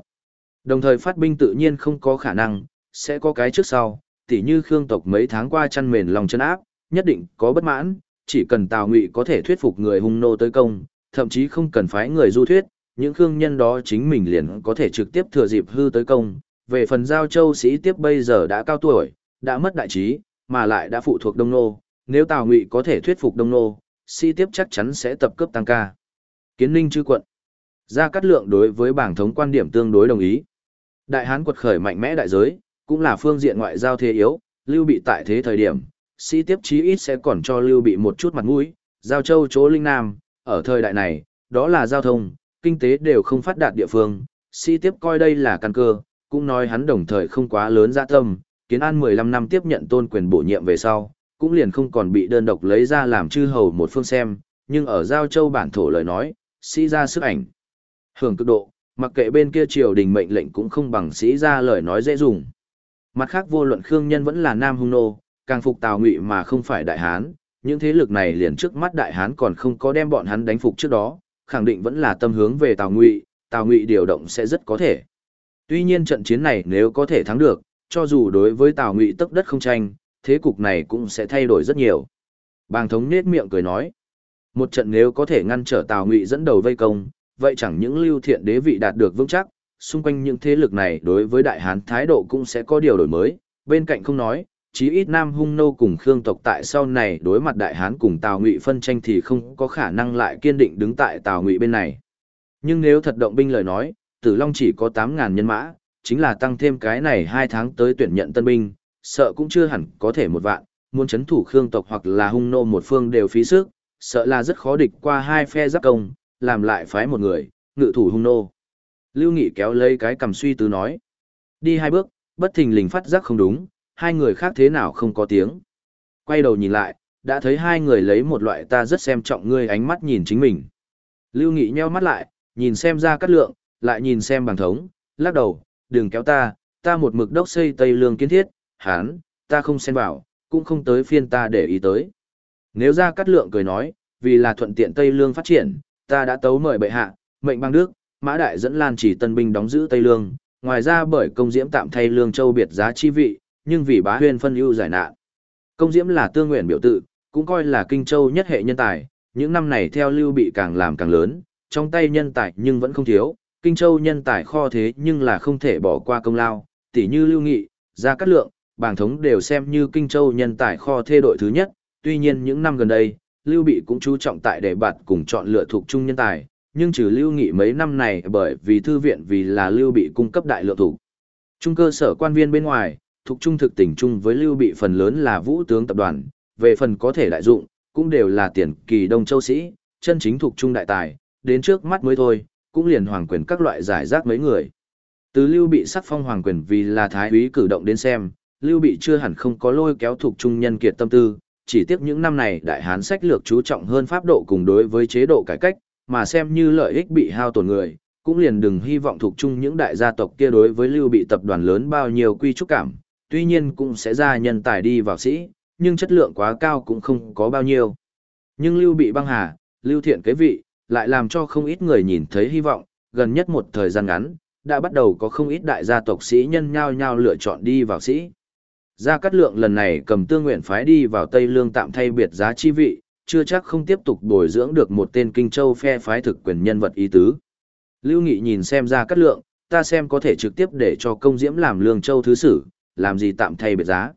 Đồng thời phát binh tự nhiên không có khả năng, sẽ có cái trước sau, tỉ như Khương tộc mấy tháng qua chăn mền lòng chân áp, nhất định có bất mãn, chỉ cần Tào Ngụy có thể thuyết phục người hung nô tới công, thậm chí không cần phái người du thuyết, những khương nhân đó chính mình liền có thể trực tiếp thừa dịp hư tới công. Về phần giao châu sĩ tiếp bây giờ đã cao tuổi, đã mất đại trí, mà lại đã phụ thuộc Đông Nô, nếu Tào Ngụy có thể thuyết phục Đông Nô, sĩ tiếp chắc chắn sẽ tập cấp tăng ca. Kiến Ninh chư quận Gia Cát Lượng đối với bảng thống quan điểm tương đối đồng ý. Đại Hán quật khởi mạnh mẽ đại giới, cũng là phương diện ngoại giao thế yếu, Lưu Bị tại thế thời điểm, sĩ tiếp chí ít sẽ còn cho Lưu Bị một chút mặt mũi, giao châu chỗ Linh Nam, ở thời đại này, đó là giao thông, kinh tế đều không phát đạt địa phương, sĩ tiếp coi đây là căn cơ, cũng nói hắn đồng thời không quá lớn dạ tâm, kiến an 15 năm tiếp nhận tôn quyền bổ nhiệm về sau, cũng liền không còn bị đơn độc lấy ra làm chư hầu một phương xem, nhưng ở giao châu bản thổ lời nói, sĩ ra sức ảnh. Hưởng cực độ, mặc kệ bên kia triều đình mệnh lệnh cũng không bằng sĩ ra lời nói dễ dùng. Mặt khác vô luận Khương Nhân vẫn là Nam Hung Nô, càng phục Tào Ngụy mà không phải Đại Hán, những thế lực này liền trước mắt Đại Hán còn không có đem bọn hắn đánh phục trước đó, khẳng định vẫn là tâm hướng về Tào Ngụy, Tào Ngụy điều động sẽ rất có thể. Tuy nhiên trận chiến này nếu có thể thắng được, cho dù đối với Tào Ngụy tức đất không tranh, thế cục này cũng sẽ thay đổi rất nhiều. Bàng thống nết miệng cười nói, một trận nếu có thể ngăn trở Tào Ngụy dẫn đầu vây công, vậy chẳng những lưu thiện đế vị đạt được vững chắc, xung quanh những thế lực này đối với đại hán thái độ cũng sẽ có điều đổi mới, bên cạnh không nói, chí ít Nam Hung Nô cùng Khương tộc tại sau này đối mặt đại hán cùng Tào Ngụy phân tranh thì không có khả năng lại kiên định đứng tại Tào Ngụy bên này. Nhưng nếu thật động binh lời nói, Tử Long chỉ có 8.000 nhân mã, chính là tăng thêm cái này 2 tháng tới tuyển nhận tân binh, sợ cũng chưa hẳn có thể một vạn, muốn chấn thủ Khương tộc hoặc là Hung Nô một phương đều phí sức, sợ là rất khó địch qua hai phe giáp công, làm lại phái một người, ngự thủ hung nô. Lưu Nghị kéo lấy cái cầm suy tư nói. Đi hai bước, bất thình lình phát giác không đúng, hai người khác thế nào không có tiếng. Quay đầu nhìn lại, đã thấy hai người lấy một loại ta rất xem trọng ngươi ánh mắt nhìn chính mình. Lưu Nghị nheo mắt lại, nhìn xem ra cắt lượng, lại nhìn xem bằng thống, lắc đầu, đừng kéo ta, ta một mực đốc xây Tây Lương kiến thiết, hán, ta không xen vào, cũng không tới phiên ta để ý tới. Nếu ra cắt lượng cười nói, vì là thuận tiện Tây Lương phát triển, ta đã tấu mời bệ hạ, mệnh bang đức, mã đại dẫn lan chỉ tân binh đóng giữ Tây Lương, ngoài ra bởi công diễm tạm thay lương châu biệt giá chi vị, nhưng vì bá huyên phân ưu giải nạn. Công diễm là tương nguyện biểu tự, cũng coi là kinh châu nhất hệ nhân tài, những năm này theo lưu bị càng làm càng lớn, trong tay nhân tài nhưng vẫn không thiếu, kinh châu nhân tài kho thế nhưng là không thể bỏ qua công lao, tỉ như lưu nghị, gia cát lượng, bảng thống đều xem như kinh châu nhân tài kho thê đội thứ nhất, tuy nhiên những năm gần đây, lưu bị cũng chú trọng tại đề bạt cùng chọn lựa thuộc trung nhân tài, nhưng trừ lưu nghị mấy năm này bởi vì thư viện vì là lưu bị cung cấp đại lượng thủ. Trung cơ sở quan viên bên ngoài, thuộc trung thực tỉnh chung với lưu bị phần lớn là vũ tướng tập đoàn, về phần có thể đại dụng, cũng đều là tiền kỳ đông châu sĩ, chân chính thuộc trung đại tài, đến trước mắt mới thôi, cũng liền hoàng quyền các loại giải rác mấy người. Từ lưu bị sắc phong hoàng quyền vì là thái úy cử động đến xem, lưu bị chưa hẳn không có lôi kéo thuộc trung nhân kiệt tâm tư, chỉ tiếc những năm này đại hán sách lược chú trọng hơn pháp độ cùng đối với chế độ cải cách, mà xem như lợi ích bị hao tổn người, cũng liền đừng hy vọng thuộc chung những đại gia tộc kia đối với lưu bị tập đoàn lớn bao nhiêu quy trúc cảm, tuy nhiên cũng sẽ ra nhân tài đi vào sĩ, nhưng chất lượng quá cao cũng không có bao nhiêu. Nhưng lưu bị băng hà, lưu thiện kế vị, lại làm cho không ít người nhìn thấy hy vọng, gần nhất một thời gian ngắn, đã bắt đầu có không ít đại gia tộc sĩ nhân nhao nhao lựa chọn đi vào sĩ. Gia Cát Lượng lần này cầm tương nguyện phái đi vào Tây Lương tạm thay biệt giá chi vị, chưa chắc không tiếp tục bồi dưỡng được một tên Kinh Châu phe phái thực quyền nhân vật ý tứ. Lưu Nghị nhìn xem Gia Cát Lượng, ta xem có thể trực tiếp để cho công diễm làm Lương Châu thứ sử, làm gì tạm thay biệt giá.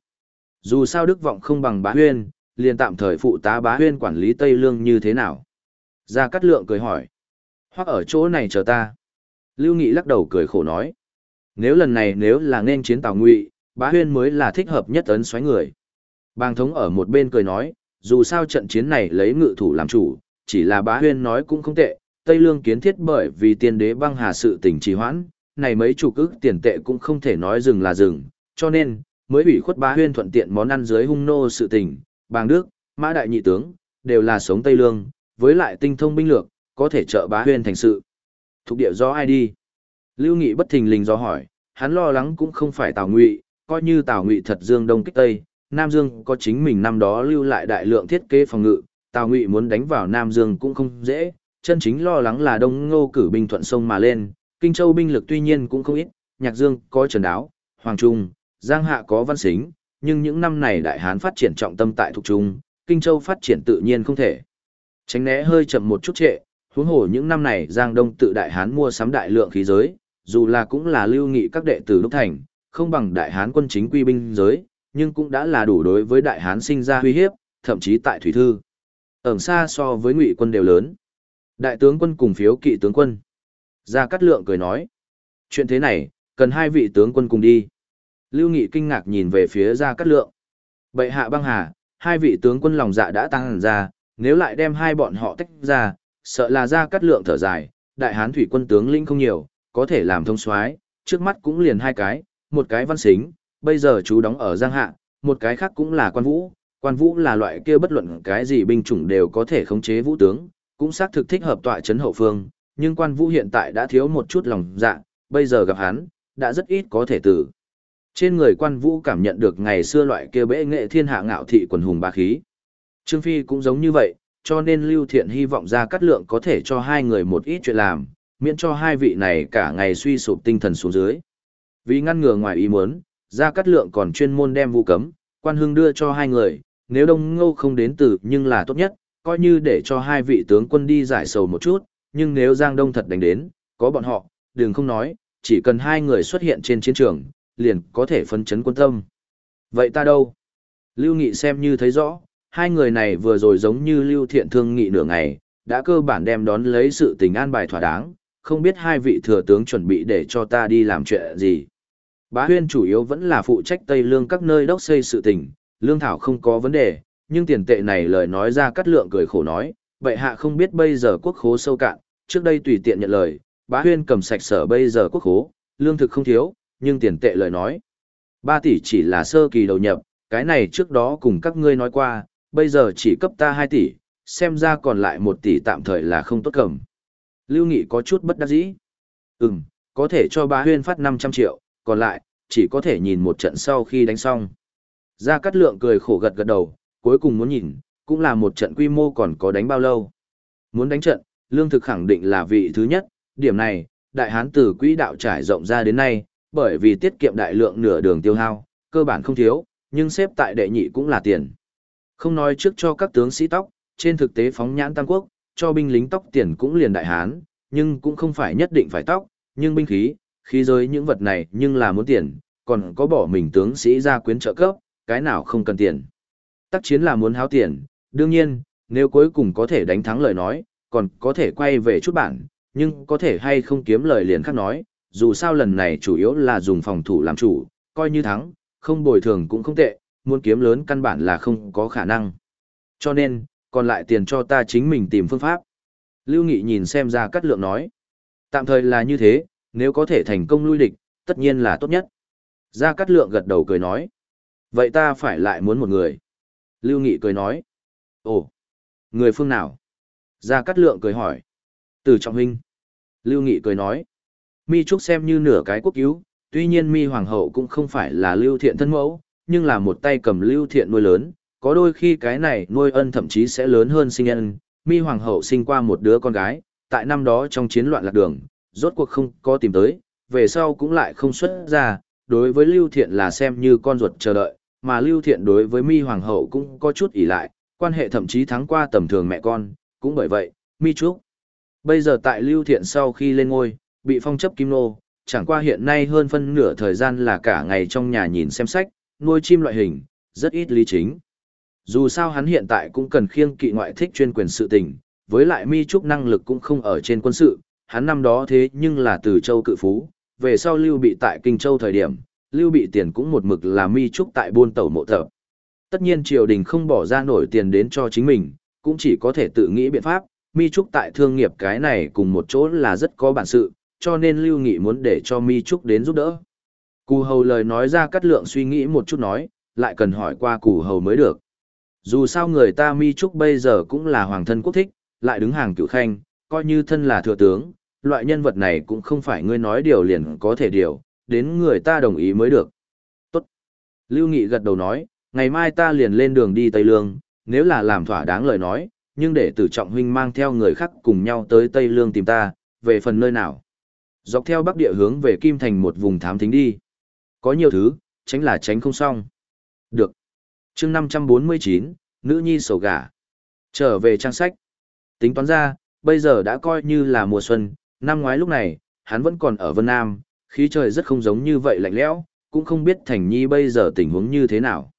Dù sao Đức Vọng không bằng bá huyên, liền tạm thời phụ tá bá huyên quản lý Tây Lương như thế nào. Gia Cát Lượng cười hỏi. Hoặc ở chỗ này chờ ta. Lưu Nghị lắc đầu cười khổ nói. Nếu lần này nếu là nên chiến Tào Ngụy, bá huyên mới là thích hợp nhất ấn xoáy người. Bàng thống ở một bên cười nói, dù sao trận chiến này lấy ngự thủ làm chủ, chỉ là bá huyên nói cũng không tệ, Tây Lương kiến thiết bởi vì tiên đế băng hà sự tình trì hoãn, này mấy chủ cước tiền tệ cũng không thể nói dừng là dừng, cho nên, mới ủy khuất bá huyên thuận tiện món ăn dưới hung nô sự tình, bàng đức, mã đại nhị tướng, đều là sống Tây Lương, với lại tinh thông binh lược, có thể trợ bá huyên thành sự. Thục địa do ai đi? Lưu Nghị bất thình lình do hỏi, hắn lo lắng cũng không phải Tào Ngụy, coi như Tào Ngụy thật dương đông kích tây, Nam Dương có chính mình năm đó lưu lại đại lượng thiết kế phòng ngự, Tào Ngụy muốn đánh vào Nam Dương cũng không dễ, chân chính lo lắng là Đông Ngô cử binh thuận sông mà lên, Kinh Châu binh lực tuy nhiên cũng không ít, Nhạc Dương có Trần Đáo, Hoàng Trung, Giang Hạ có Văn Xính, nhưng những năm này Đại Hán phát triển trọng tâm tại thuộc trung, Kinh Châu phát triển tự nhiên không thể. Tránh né hơi chậm một chút trệ, huống hồ những năm này Giang Đông tự Đại Hán mua sắm đại lượng khí giới, dù là cũng là lưu nghị các đệ tử lúc thành, không bằng Đại Hán quân chính quy binh giới, nhưng cũng đã là đủ đối với Đại Hán sinh ra uy hiếp, thậm chí tại Thủy Thư. Ẩn xa so với ngụy quân đều lớn. Đại tướng quân cùng phiếu kỵ tướng quân. Gia Cát Lượng cười nói. Chuyện thế này, cần hai vị tướng quân cùng đi. Lưu Nghị kinh ngạc nhìn về phía Gia Cát Lượng. Bệ hạ băng hà, hai vị tướng quân lòng dạ đã tăng hẳn ra, nếu lại đem hai bọn họ tách ra, sợ là Gia Cát Lượng thở dài, đại hán thủy quân tướng linh không nhiều, có thể làm thông soái, trước mắt cũng liền hai cái, một cái văn xính, bây giờ chú đóng ở Giang Hạ, một cái khác cũng là quan vũ, quan vũ là loại kia bất luận cái gì binh chủng đều có thể khống chế vũ tướng, cũng xác thực thích hợp tọa chấn hậu phương, nhưng quan vũ hiện tại đã thiếu một chút lòng dạ, bây giờ gặp hắn, đã rất ít có thể tử. Trên người quan vũ cảm nhận được ngày xưa loại kia bệ nghệ thiên hạ ngạo thị quần hùng bá khí. Trương Phi cũng giống như vậy, cho nên Lưu Thiện hy vọng ra cắt lượng có thể cho hai người một ít chuyện làm, miễn cho hai vị này cả ngày suy sụp tinh thần xuống dưới. Vì ngăn ngừa ngoài ý muốn, gia cát lượng còn chuyên môn đem vũ cấm, quan hương đưa cho hai người, nếu đông ngô không đến từ nhưng là tốt nhất, coi như để cho hai vị tướng quân đi giải sầu một chút, nhưng nếu Giang Đông thật đánh đến, có bọn họ, đừng không nói, chỉ cần hai người xuất hiện trên chiến trường, liền có thể phân chấn quân tâm. Vậy ta đâu? Lưu Nghị xem như thấy rõ, hai người này vừa rồi giống như Lưu Thiện thương nghị nửa ngày, đã cơ bản đem đón lấy sự tình an bài thỏa đáng, không biết hai vị thừa tướng chuẩn bị để cho ta đi làm chuyện gì. Bá huyên chủ yếu vẫn là phụ trách Tây Lương các nơi đốc xây sự tình, lương thảo không có vấn đề, nhưng tiền tệ này lời nói ra cắt lượng cười khổ nói, vậy hạ không biết bây giờ quốc khố sâu cạn, trước đây tùy tiện nhận lời, bá huyên cầm sạch sở bây giờ quốc khố, lương thực không thiếu, nhưng tiền tệ lời nói. ba tỷ chỉ là sơ kỳ đầu nhập, cái này trước đó cùng các ngươi nói qua, bây giờ chỉ cấp ta 2 tỷ, xem ra còn lại 1 tỷ tạm thời là không tốt cầm. Lưu Nghị có chút bất đắc dĩ. Ừm, có thể cho bá huyên phát 500 triệu, còn lại, chỉ có thể nhìn một trận sau khi đánh xong. Gia Cát Lượng cười khổ gật gật đầu, cuối cùng muốn nhìn, cũng là một trận quy mô còn có đánh bao lâu. Muốn đánh trận, lương thực khẳng định là vị thứ nhất, điểm này, đại hán từ quỹ đạo trải rộng ra đến nay, bởi vì tiết kiệm đại lượng nửa đường tiêu hao, cơ bản không thiếu, nhưng xếp tại đệ nhị cũng là tiền. Không nói trước cho các tướng sĩ tóc, trên thực tế phóng nhãn tam quốc, cho binh lính tóc tiền cũng liền đại hán, nhưng cũng không phải nhất định phải tóc, nhưng binh khí, khí giới những vật này nhưng là muốn tiền, còn có bỏ mình tướng sĩ ra quyến trợ cấp, cái nào không cần tiền. Tác chiến là muốn háo tiền, đương nhiên, nếu cuối cùng có thể đánh thắng lời nói, còn có thể quay về chút bản, nhưng có thể hay không kiếm lời liền khác nói, dù sao lần này chủ yếu là dùng phòng thủ làm chủ, coi như thắng, không bồi thường cũng không tệ, muốn kiếm lớn căn bản là không có khả năng. Cho nên, còn lại tiền cho ta chính mình tìm phương pháp. Lưu Nghị nhìn xem ra cắt lượng nói. Tạm thời là như thế, nếu có thể thành công lui địch, tất nhiên là tốt nhất. Gia Cát Lượng gật đầu cười nói. Vậy ta phải lại muốn một người. Lưu Nghị cười nói. Ồ, người phương nào? Gia Cát Lượng cười hỏi. Từ Trọng Huynh. Lưu Nghị cười nói. Mi Trúc xem như nửa cái quốc cứu, tuy nhiên Mi Hoàng hậu cũng không phải là Lưu Thiện thân mẫu, nhưng là một tay cầm Lưu Thiện nuôi lớn, có đôi khi cái này nuôi ân thậm chí sẽ lớn hơn sinh ân. Mi Hoàng hậu sinh qua một đứa con gái, tại năm đó trong chiến loạn lạc đường, rốt cuộc không có tìm tới, về sau cũng lại không xuất ra, đối với Lưu Thiện là xem như con ruột chờ đợi, mà Lưu Thiện đối với Mi Hoàng hậu cũng có chút ỷ lại, quan hệ thậm chí thắng qua tầm thường mẹ con, cũng bởi vậy, Mi Trúc. Bây giờ tại Lưu Thiện sau khi lên ngôi, bị phong chấp kim nô, chẳng qua hiện nay hơn phân nửa thời gian là cả ngày trong nhà nhìn xem sách, nuôi chim loại hình, rất ít lý chính. Dù sao hắn hiện tại cũng cần khiêng kỵ ngoại thích chuyên quyền sự tình, với lại Mi Trúc năng lực cũng không ở trên quân sự, hắn năm đó thế nhưng là từ châu cự phú, về sau Lưu Bị tại Kinh Châu thời điểm, Lưu Bị tiền cũng một mực là Mi Trúc tại buôn tàu mộ thợ. Tất nhiên triều đình không bỏ ra nổi tiền đến cho chính mình, cũng chỉ có thể tự nghĩ biện pháp, Mi Trúc tại thương nghiệp cái này cùng một chỗ là rất có bản sự, cho nên Lưu Nghị muốn để cho Mi Trúc đến giúp đỡ. Cù hầu lời nói ra cắt lượng suy nghĩ một chút nói, lại cần hỏi qua cù hầu mới được. Dù sao người ta Mi Trúc bây giờ cũng là hoàng thân quốc thích, lại đứng hàng cựu khanh, coi như thân là thừa tướng, loại nhân vật này cũng không phải ngươi nói điều liền có thể điều, đến người ta đồng ý mới được. Tốt. Lưu Nghị gật đầu nói, ngày mai ta liền lên đường đi Tây Lương, nếu là làm thỏa đáng lời nói, nhưng để tử trọng huynh mang theo người khác cùng nhau tới Tây Lương tìm ta, về phần nơi nào. Dọc theo bắc địa hướng về Kim Thành một vùng thám thính đi. Có nhiều thứ, tránh là tránh không xong. Được. chương 549, Nữ Nhi sầu gà. Trở về trang sách. Tính toán ra, bây giờ đã coi như là mùa xuân, năm ngoái lúc này, hắn vẫn còn ở Vân Nam, khí trời rất không giống như vậy lạnh lẽo, cũng không biết Thành Nhi bây giờ tình huống như thế nào.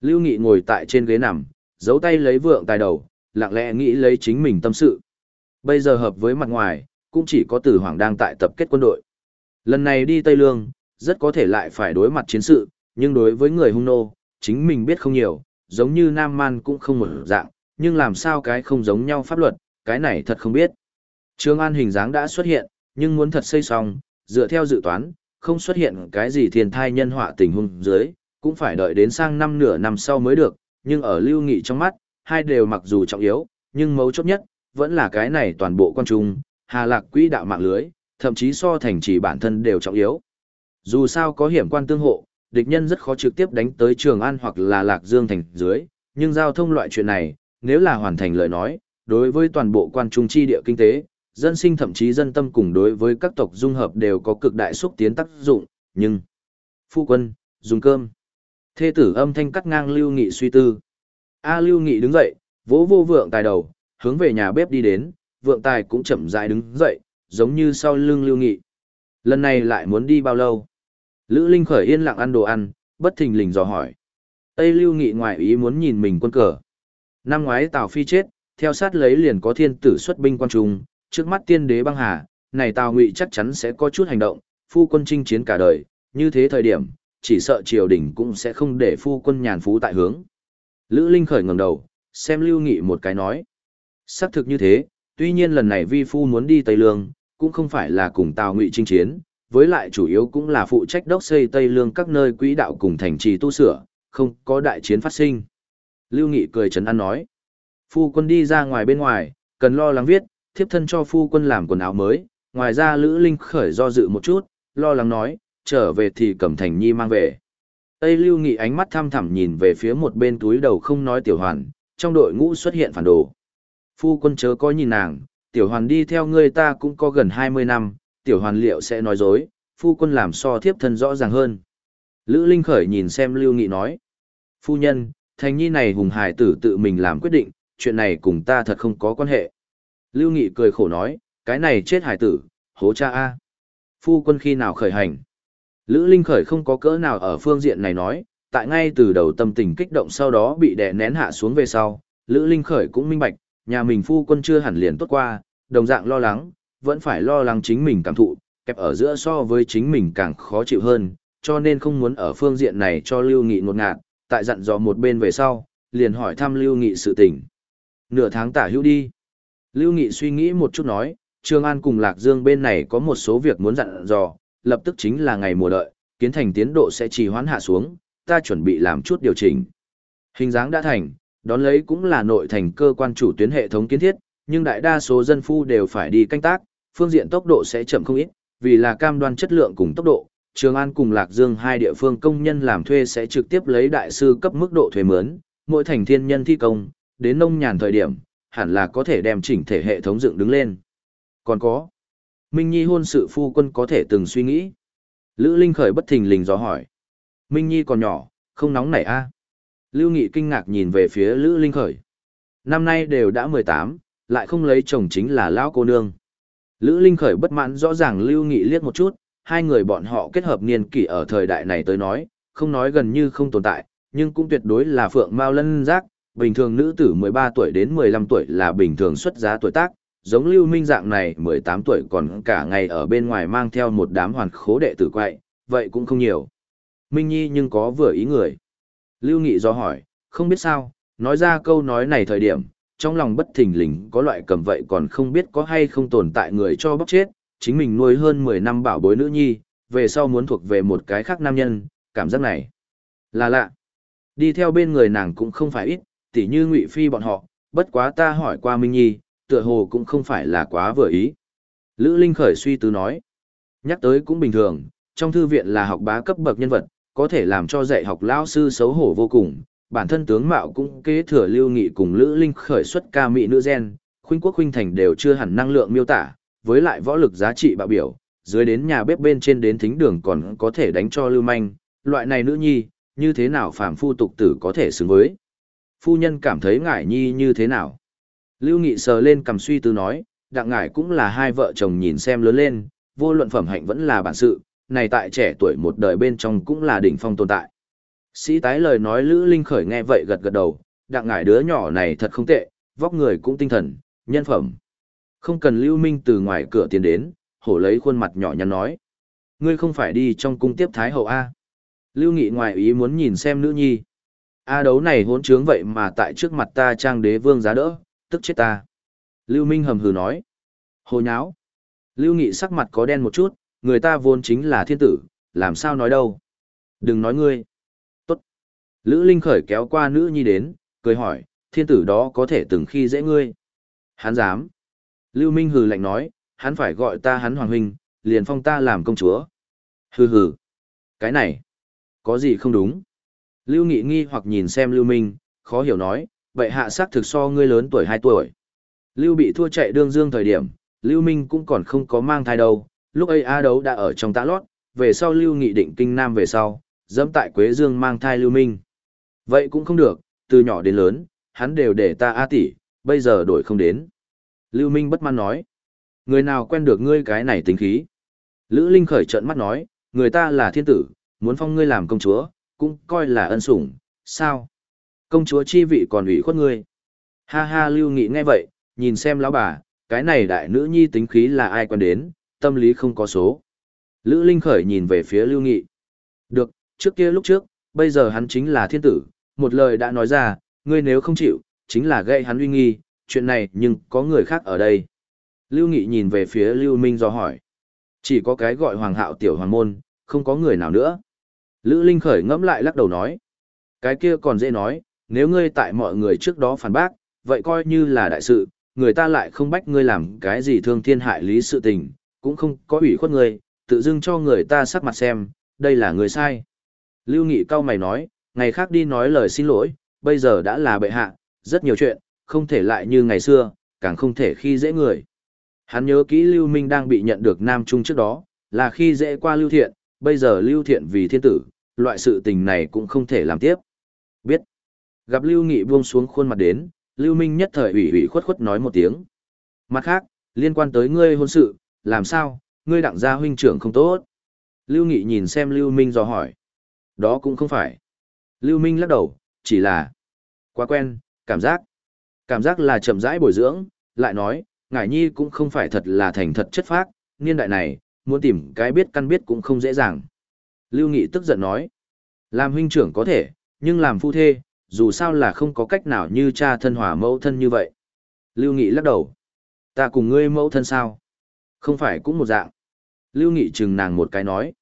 Lưu Nghị ngồi tại trên ghế nằm, giấu tay lấy vượng tài đầu, lặng lẽ nghĩ lấy chính mình tâm sự. Bây giờ hợp với mặt ngoài, cũng chỉ có Tử Hoàng đang tại tập kết quân đội. Lần này đi Tây Lương, rất có thể lại phải đối mặt chiến sự, nhưng đối với người hung nô, chính mình biết không nhiều, giống như Nam Man cũng không một dạng, nhưng làm sao cái không giống nhau pháp luật, cái này thật không biết. Trường An hình dáng đã xuất hiện, nhưng muốn thật xây xong, dựa theo dự toán, không xuất hiện cái gì thiên thai nhân họa tình huống dưới, cũng phải đợi đến sang năm nửa năm sau mới được, nhưng ở lưu nghị trong mắt, hai đều mặc dù trọng yếu, nhưng mấu chốt nhất, vẫn là cái này toàn bộ quan trung, hà lạc quỹ đạo mạng lưới, thậm chí so thành trì bản thân đều trọng yếu. Dù sao có hiểm quan tương hộ, địch nhân rất khó trực tiếp đánh tới Trường An hoặc là Lạc Dương thành dưới, nhưng giao thông loại chuyện này, nếu là hoàn thành lời nói, đối với toàn bộ quan trung chi địa kinh tế, dân sinh thậm chí dân tâm cùng đối với các tộc dung hợp đều có cực đại xúc tiến tác dụng, nhưng phu quân, dùng cơm. Thê tử âm thanh cắt ngang Lưu Nghị suy tư. A Lưu Nghị đứng dậy, vỗ vô vượng tài đầu, hướng về nhà bếp đi đến, vượng tài cũng chậm rãi đứng dậy, giống như sau lưng Lưu Nghị. Lần này lại muốn đi bao lâu? Lữ Linh khởi yên lặng ăn đồ ăn, bất thình lình dò hỏi. Tây Lưu Nghị ngoại ý muốn nhìn mình quân cờ. Năm ngoái Tào Phi chết, theo sát lấy liền có thiên tử xuất binh quan trung, trước mắt tiên đế băng hà, này Tào Ngụy chắc chắn sẽ có chút hành động, phu quân chinh chiến cả đời, như thế thời điểm, chỉ sợ triều đình cũng sẽ không để phu quân nhàn phú tại hướng. Lữ Linh khởi ngẩng đầu, xem Lưu Nghị một cái nói. Xác thực như thế, tuy nhiên lần này vi phu muốn đi Tây Lương, cũng không phải là cùng Tào Ngụy chinh chiến, với lại chủ yếu cũng là phụ trách đốc xây Tây Lương các nơi quỹ đạo cùng thành trì tu sửa, không có đại chiến phát sinh. Lưu Nghị cười trấn an nói. Phu quân đi ra ngoài bên ngoài, cần lo lắng viết, thiếp thân cho phu quân làm quần áo mới, ngoài ra Lữ Linh khởi do dự một chút, lo lắng nói, trở về thì cầm thành nhi mang về. Tây Lưu Nghị ánh mắt tham thẳm nhìn về phía một bên túi đầu không nói tiểu hoàn, trong đội ngũ xuất hiện phản đồ. Phu quân chớ có nhìn nàng, tiểu hoàn đi theo ngươi ta cũng có gần 20 năm, tiểu hoàn liệu sẽ nói dối, phu quân làm so thiếp thân rõ ràng hơn. Lữ Linh Khởi nhìn xem Lưu Nghị nói. Phu nhân, thành nhi này hùng hải tử tự mình làm quyết định, chuyện này cùng ta thật không có quan hệ. Lưu Nghị cười khổ nói, cái này chết hải tử, hố cha A. Phu quân khi nào khởi hành? Lữ Linh Khởi không có cỡ nào ở phương diện này nói, tại ngay từ đầu tâm tình kích động sau đó bị đè nén hạ xuống về sau, Lữ Linh Khởi cũng minh bạch, nhà mình phu quân chưa hẳn liền tốt qua, đồng dạng lo lắng, vẫn phải lo lắng chính mình cảm thụ, kẹp ở giữa so với chính mình càng khó chịu hơn, cho nên không muốn ở phương diện này cho Lưu Nghị ngột ngạt, tại dặn dò một bên về sau, liền hỏi thăm Lưu Nghị sự tình. Nửa tháng tả hữu đi. Lưu Nghị suy nghĩ một chút nói, Trương An cùng Lạc Dương bên này có một số việc muốn dặn dò, lập tức chính là ngày mùa đợi, kiến thành tiến độ sẽ trì hoãn hạ xuống, ta chuẩn bị làm chút điều chỉnh. Hình dáng đã thành, đón lấy cũng là nội thành cơ quan chủ tuyến hệ thống kiến thiết, nhưng đại đa số dân phu đều phải đi canh tác, phương diện tốc độ sẽ chậm không ít, vì là cam đoan chất lượng cùng tốc độ. Trường An cùng Lạc Dương hai địa phương công nhân làm thuê sẽ trực tiếp lấy đại sư cấp mức độ thuê mướn, mỗi thành thiên nhân thi công, đến nông nhàn thời điểm, hẳn là có thể đem chỉnh thể hệ thống dựng đứng lên. Còn có, Minh Nhi hôn sự phu quân có thể từng suy nghĩ. Lữ Linh khởi bất thình lình dò hỏi. Minh Nhi còn nhỏ, không nóng nảy a. Lưu Nghị kinh ngạc nhìn về phía Lữ Linh khởi. Năm nay đều đã 18, lại không lấy chồng chính là lão cô nương. Lữ Linh khởi bất mãn rõ ràng Lưu Nghị liếc một chút, hai người bọn họ kết hợp niên kỷ ở thời đại này tới nói, không nói gần như không tồn tại, nhưng cũng tuyệt đối là phượng mao lân rác bình thường nữ tử 13 tuổi đến 15 tuổi là bình thường xuất giá tuổi tác, giống Lưu Minh dạng này 18 tuổi còn cả ngày ở bên ngoài mang theo một đám hoàn khố đệ tử quậy, vậy cũng không nhiều. Minh Nhi nhưng có vừa ý người. Lưu Nghị do hỏi, không biết sao, nói ra câu nói này thời điểm, trong lòng bất thình lình có loại cầm vậy còn không biết có hay không tồn tại người cho bóc chết, chính mình nuôi hơn 10 năm bảo bối nữ nhi, về sau muốn thuộc về một cái khác nam nhân, cảm giác này là lạ. Đi theo bên người nàng cũng không phải ít, tỉ như Ngụy Phi bọn họ, bất quá ta hỏi qua Minh Nhi, tựa hồ cũng không phải là quá vừa ý. Lữ Linh khởi suy tư nói, nhắc tới cũng bình thường, trong thư viện là học bá cấp bậc nhân vật, có thể làm cho dạy học lão sư xấu hổ vô cùng, bản thân tướng mạo cũng kế thừa lưu nghị cùng Lữ Linh khởi xuất ca mỹ nữ gen, khuynh quốc khuynh thành đều chưa hẳn năng lượng miêu tả, với lại võ lực giá trị bạo biểu, dưới đến nhà bếp bên trên đến thính đường còn có thể đánh cho lưu manh, loại này nữ nhi, như thế nào phàm phu tục tử có thể xứng với. Phu nhân cảm thấy ngải nhi như thế nào? Lưu Nghị sờ lên cầm suy tư nói, đặng ngải cũng là hai vợ chồng nhìn xem lớn lên, vô luận phẩm hạnh vẫn là bản sự, này tại trẻ tuổi một đời bên trong cũng là đỉnh phong tồn tại. Sĩ tái lời nói Lữ Linh khởi nghe vậy gật gật đầu, đặng ngải đứa nhỏ này thật không tệ, vóc người cũng tinh thần, nhân phẩm. Không cần Lưu Minh từ ngoài cửa tiến đến, hổ lấy khuôn mặt nhỏ nhắn nói. Ngươi không phải đi trong cung tiếp Thái Hậu A. Lưu Nghị ngoài ý muốn nhìn xem nữ nhi. A đấu này hỗn trướng vậy mà tại trước mặt ta trang đế vương giá đỡ, tức chết ta. Lưu Minh hầm hừ nói. Hồ nháo. Lưu Nghị sắc mặt có đen một chút, người ta vốn chính là thiên tử, làm sao nói đâu. Đừng nói ngươi. Tốt. Lữ Linh khởi kéo qua nữ nhi đến, cười hỏi, thiên tử đó có thể từng khi dễ ngươi. Hắn dám. Lưu Minh hừ lạnh nói, hắn phải gọi ta hắn hoàng huynh, liền phong ta làm công chúa. Hừ hừ. Cái này, có gì không đúng? Lưu Nghị nghi hoặc nhìn xem Lưu Minh, khó hiểu nói, vậy hạ sát thực so ngươi lớn tuổi 2 tuổi. Lưu bị thua chạy đương dương thời điểm, Lưu Minh cũng còn không có mang thai đâu, lúc ấy A đấu đã ở trong tã lót, về sau Lưu Nghị định kinh nam về sau, dẫm tại Quế Dương mang thai Lưu Minh. Vậy cũng không được, từ nhỏ đến lớn, hắn đều để ta A tỷ, bây giờ đổi không đến. Lưu Minh bất mãn nói, người nào quen được ngươi cái này tính khí. Lữ Linh khởi trận mắt nói, người ta là thiên tử, muốn phong ngươi làm công chúa, cũng coi là ân sủng, sao? Công chúa chi vị còn ủy khuất ngươi. Ha ha Lưu Nghị nghe vậy, nhìn xem lão bà, cái này đại nữ nhi tính khí là ai quan đến, tâm lý không có số. Lữ Linh khởi nhìn về phía Lưu Nghị. Được, trước kia lúc trước, bây giờ hắn chính là thiên tử, một lời đã nói ra, ngươi nếu không chịu, chính là gây hắn uy nghi, chuyện này nhưng có người khác ở đây. Lưu Nghị nhìn về phía Lưu Minh do hỏi. Chỉ có cái gọi hoàng hạo tiểu hoàng môn, không có người nào nữa. Lữ Linh khởi ngẫm lại lắc đầu nói. Cái kia còn dễ nói, nếu ngươi tại mọi người trước đó phản bác, vậy coi như là đại sự, người ta lại không bách ngươi làm cái gì thương thiên hại lý sự tình, cũng không có ủy khuất ngươi, tự dưng cho người ta sắc mặt xem, đây là người sai. Lưu Nghị cao mày nói, ngày khác đi nói lời xin lỗi, bây giờ đã là bệ hạ, rất nhiều chuyện, không thể lại như ngày xưa, càng không thể khi dễ người. Hắn nhớ kỹ Lưu Minh đang bị nhận được Nam Trung trước đó, là khi dễ qua Lưu Thiện, bây giờ Lưu Thiện vì thiên tử, loại sự tình này cũng không thể làm tiếp. Biết. Gặp Lưu Nghị buông xuống khuôn mặt đến, Lưu Minh nhất thời ủy ủy khuất khuất nói một tiếng. Mặt khác, liên quan tới ngươi hôn sự, làm sao, ngươi đặng gia huynh trưởng không tốt. Lưu Nghị nhìn xem Lưu Minh do hỏi. Đó cũng không phải. Lưu Minh lắc đầu, chỉ là quá quen, cảm giác. Cảm giác là chậm rãi bồi dưỡng, lại nói, ngải nhi cũng không phải thật là thành thật chất phác, niên đại này, muốn tìm cái biết căn biết cũng không dễ dàng. Lưu Nghị tức giận nói, làm huynh trưởng có thể, nhưng làm phu thê, dù sao là không có cách nào như cha thân hòa mẫu thân như vậy. Lưu Nghị lắc đầu, ta cùng ngươi mẫu thân sao? Không phải cũng một dạng. Lưu Nghị chừng nàng một cái nói,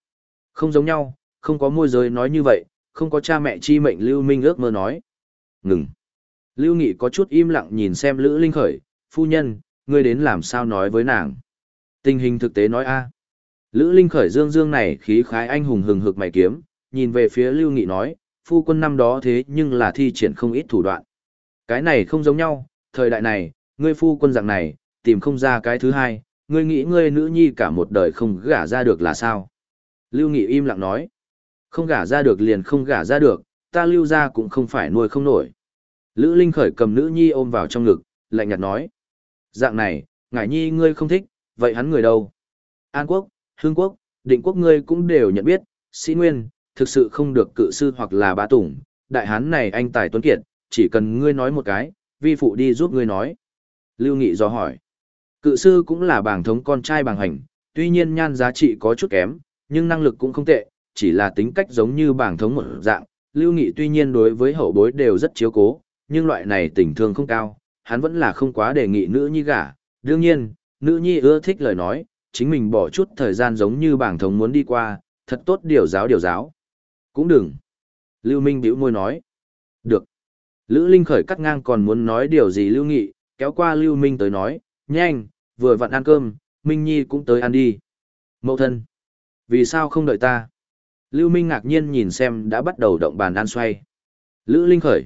không giống nhau, không có môi giới nói như vậy, không có cha mẹ chi mệnh Lưu Minh ước mơ nói. Ngừng. Lưu Nghị có chút im lặng nhìn xem Lữ Linh Khởi, phu nhân, ngươi đến làm sao nói với nàng. Tình hình thực tế nói a. Lữ Linh Khởi dương dương này khí khái anh hùng hừng hực mày kiếm, nhìn về phía Lưu Nghị nói, phu quân năm đó thế nhưng là thi triển không ít thủ đoạn. Cái này không giống nhau, thời đại này, ngươi phu quân dạng này, tìm không ra cái thứ hai, ngươi nghĩ ngươi nữ nhi cả một đời không gả ra được là sao? Lưu Nghị im lặng nói, không gả ra được liền không gả ra được, ta lưu ra cũng không phải nuôi không nổi. Lữ Linh khởi cầm nữ nhi ôm vào trong ngực, lạnh nhạt nói. Dạng này, ngải nhi ngươi không thích, vậy hắn người đâu? An quốc, hương quốc, định quốc ngươi cũng đều nhận biết, sĩ nguyên, thực sự không được cự sư hoặc là bá tủng, đại hán này anh tài tuấn kiệt, chỉ cần ngươi nói một cái, vi phụ đi giúp ngươi nói. Lưu Nghị do hỏi. Cự sư cũng là bảng thống con trai bảng hành, tuy nhiên nhan giá trị có chút kém, nhưng năng lực cũng không tệ, chỉ là tính cách giống như bảng thống một dạng. Lưu Nghị tuy nhiên đối với hậu bối đều rất chiếu cố, nhưng loại này tình thương không cao, hắn vẫn là không quá đề nghị nữ nhi gả. Đương nhiên, nữ nhi ưa thích lời nói, chính mình bỏ chút thời gian giống như bảng thống muốn đi qua, thật tốt điều giáo điều giáo. Cũng đừng. Lưu Minh bĩu môi nói. Được. Lữ Linh khởi cắt ngang còn muốn nói điều gì Lưu Nghị, kéo qua Lưu Minh tới nói, nhanh, vừa vặn ăn cơm, Minh Nhi cũng tới ăn đi. Mậu thân. Vì sao không đợi ta? Lưu Minh ngạc nhiên nhìn xem đã bắt đầu động bàn ăn xoay. Lữ Linh khởi.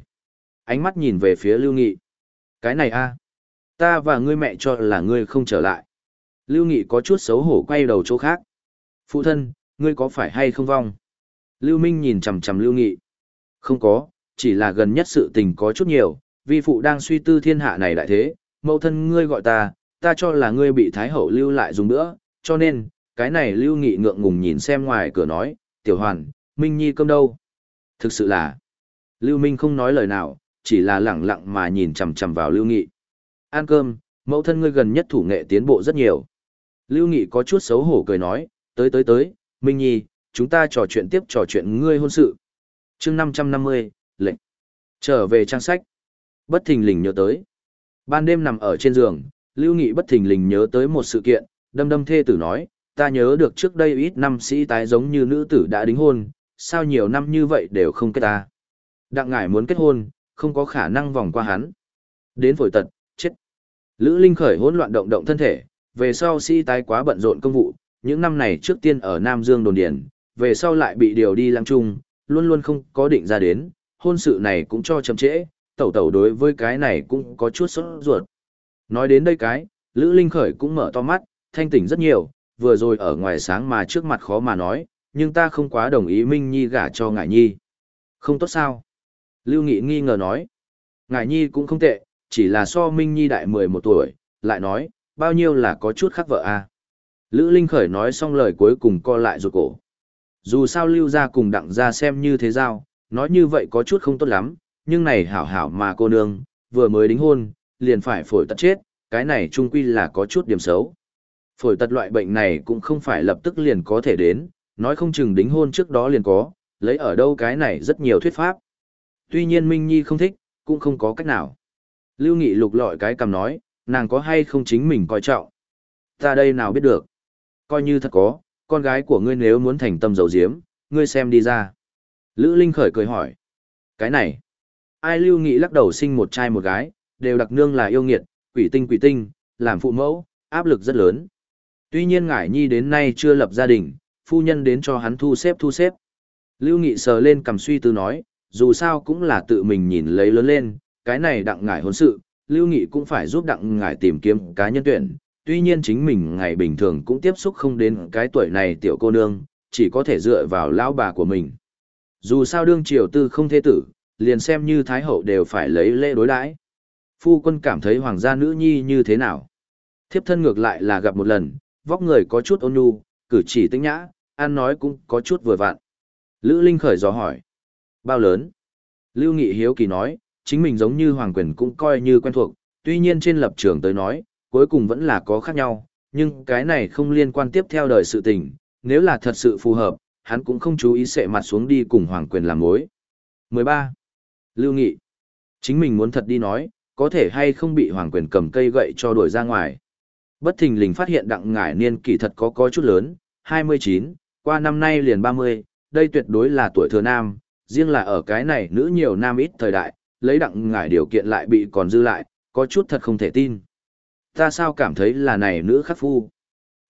Ánh mắt nhìn về phía Lưu Nghị. Cái này a, Ta và ngươi mẹ cho là ngươi không trở lại. Lưu Nghị có chút xấu hổ quay đầu chỗ khác. Phụ thân, ngươi có phải hay không vong? Lưu Minh nhìn chằm chằm Lưu Nghị. Không có, chỉ là gần nhất sự tình có chút nhiều, vi phụ đang suy tư thiên hạ này đại thế, mẫu thân ngươi gọi ta, ta cho là ngươi bị Thái Hậu lưu lại dùng nữa, cho nên, cái này Lưu Nghị ngượng ngùng nhìn xem ngoài cửa nói, tiểu hoàn, Minh Nhi cơm đâu? Thực sự là, Lưu Minh không nói lời nào, chỉ là lẳng lặng mà nhìn chằm chằm vào Lưu Nghị. Ăn cơm, mẫu thân ngươi gần nhất thủ nghệ tiến bộ rất nhiều. Lưu Nghị có chút xấu hổ cười nói, tới tới tới, Minh Nhi, chúng ta trò chuyện tiếp trò chuyện ngươi hôn sự. chương 550, lệnh. Trở về trang sách. Bất thình lình nhớ tới. Ban đêm nằm ở trên giường, Lưu Nghị bất thình lình nhớ tới một sự kiện, đâm đâm thê tử nói, ta nhớ được trước đây ít năm sĩ tái giống như nữ tử đã đính hôn, sao nhiều năm như vậy đều không kết ta. Đặng ngải muốn kết hôn, không có khả năng vòng qua hắn. Đến phổi tật, chết. Lữ Linh khởi hỗn loạn động động thân thể, về sau sĩ tái quá bận rộn công vụ, những năm này trước tiên ở Nam Dương đồn điền, về sau lại bị điều đi lăng trung, luôn luôn không có định ra đến, hôn sự này cũng cho chậm trễ, tẩu tẩu đối với cái này cũng có chút sốt ruột. Nói đến đây cái, Lữ Linh Khởi cũng mở to mắt, thanh tỉnh rất nhiều, vừa rồi ở ngoài sáng mà trước mặt khó mà nói, nhưng ta không quá đồng ý Minh Nhi gả cho Ngải Nhi. Không tốt sao? Lưu Nghị nghi ngờ nói. Ngải Nhi cũng không tệ, chỉ là so Minh Nhi đại 11 tuổi, lại nói, bao nhiêu là có chút khác vợ à. Lữ Linh Khởi nói xong lời cuối cùng co lại ruột cổ. Dù sao lưu ra cùng đặng ra xem như thế giao, nói như vậy có chút không tốt lắm, nhưng này hảo hảo mà cô nương, vừa mới đính hôn, liền phải phổi tật chết, cái này trung quy là có chút điểm xấu. Phổi tật loại bệnh này cũng không phải lập tức liền có thể đến, nói không chừng đính hôn trước đó liền có, lấy ở đâu cái này rất nhiều thuyết pháp. Tuy nhiên Minh Nhi không thích, cũng không có cách nào. Lưu Nghị lục lọi cái cầm nói, nàng có hay không chính mình coi trọng. Ta đây nào biết được. Coi như thật có, con gái của ngươi nếu muốn thành tâm dầu diếm, ngươi xem đi ra. Lữ Linh khởi cười hỏi. Cái này, ai lưu nghị lắc đầu sinh một trai một gái, đều đặc nương là yêu nghiệt, quỷ tinh quỷ tinh, làm phụ mẫu, áp lực rất lớn. Tuy nhiên ngải nhi đến nay chưa lập gia đình, phu nhân đến cho hắn thu xếp thu xếp. Lưu Nghị sờ lên cầm suy tư nói, dù sao cũng là tự mình nhìn lấy lớn lên, cái này đặng ngải hôn sự, Lưu Nghị cũng phải giúp đặng ngải tìm kiếm cá nhân tuyển, tuy nhiên chính mình ngày bình thường cũng tiếp xúc không đến cái tuổi này tiểu cô nương, chỉ có thể dựa vào lão bà của mình. Dù sao đương triều tư không thế tử, liền xem như thái hậu đều phải lấy lễ đối đãi. Phu quân cảm thấy hoàng gia nữ nhi như thế nào? Thiếp thân ngược lại là gặp một lần, vóc người có chút ôn nhu, cử chỉ tinh nhã, ăn nói cũng có chút vừa vặn. Lữ Linh khởi dò hỏi. Bao lớn? Lưu Nghị Hiếu Kỳ nói, chính mình giống như Hoàng Quyền cũng coi như quen thuộc, tuy nhiên trên lập trường tới nói, cuối cùng vẫn là có khác nhau, nhưng cái này không liên quan tiếp theo đời sự tình, nếu là thật sự phù hợp, hắn cũng không chú ý sệ mặt xuống đi cùng Hoàng Quyền làm mối. 13. Lưu Nghị. Chính mình muốn thật đi nói, có thể hay không bị Hoàng Quyền cầm cây gậy cho đuổi ra ngoài. Bất thình lình phát hiện đặng ngải niên kỳ thật có có chút lớn, 29, qua năm nay liền 30, đây tuyệt đối là tuổi thừa nam, riêng là ở cái này nữ nhiều nam ít thời đại, lấy đặng ngải điều kiện lại bị còn dư lại, có chút thật không thể tin. Ta sao cảm thấy là này nữ khắc phu?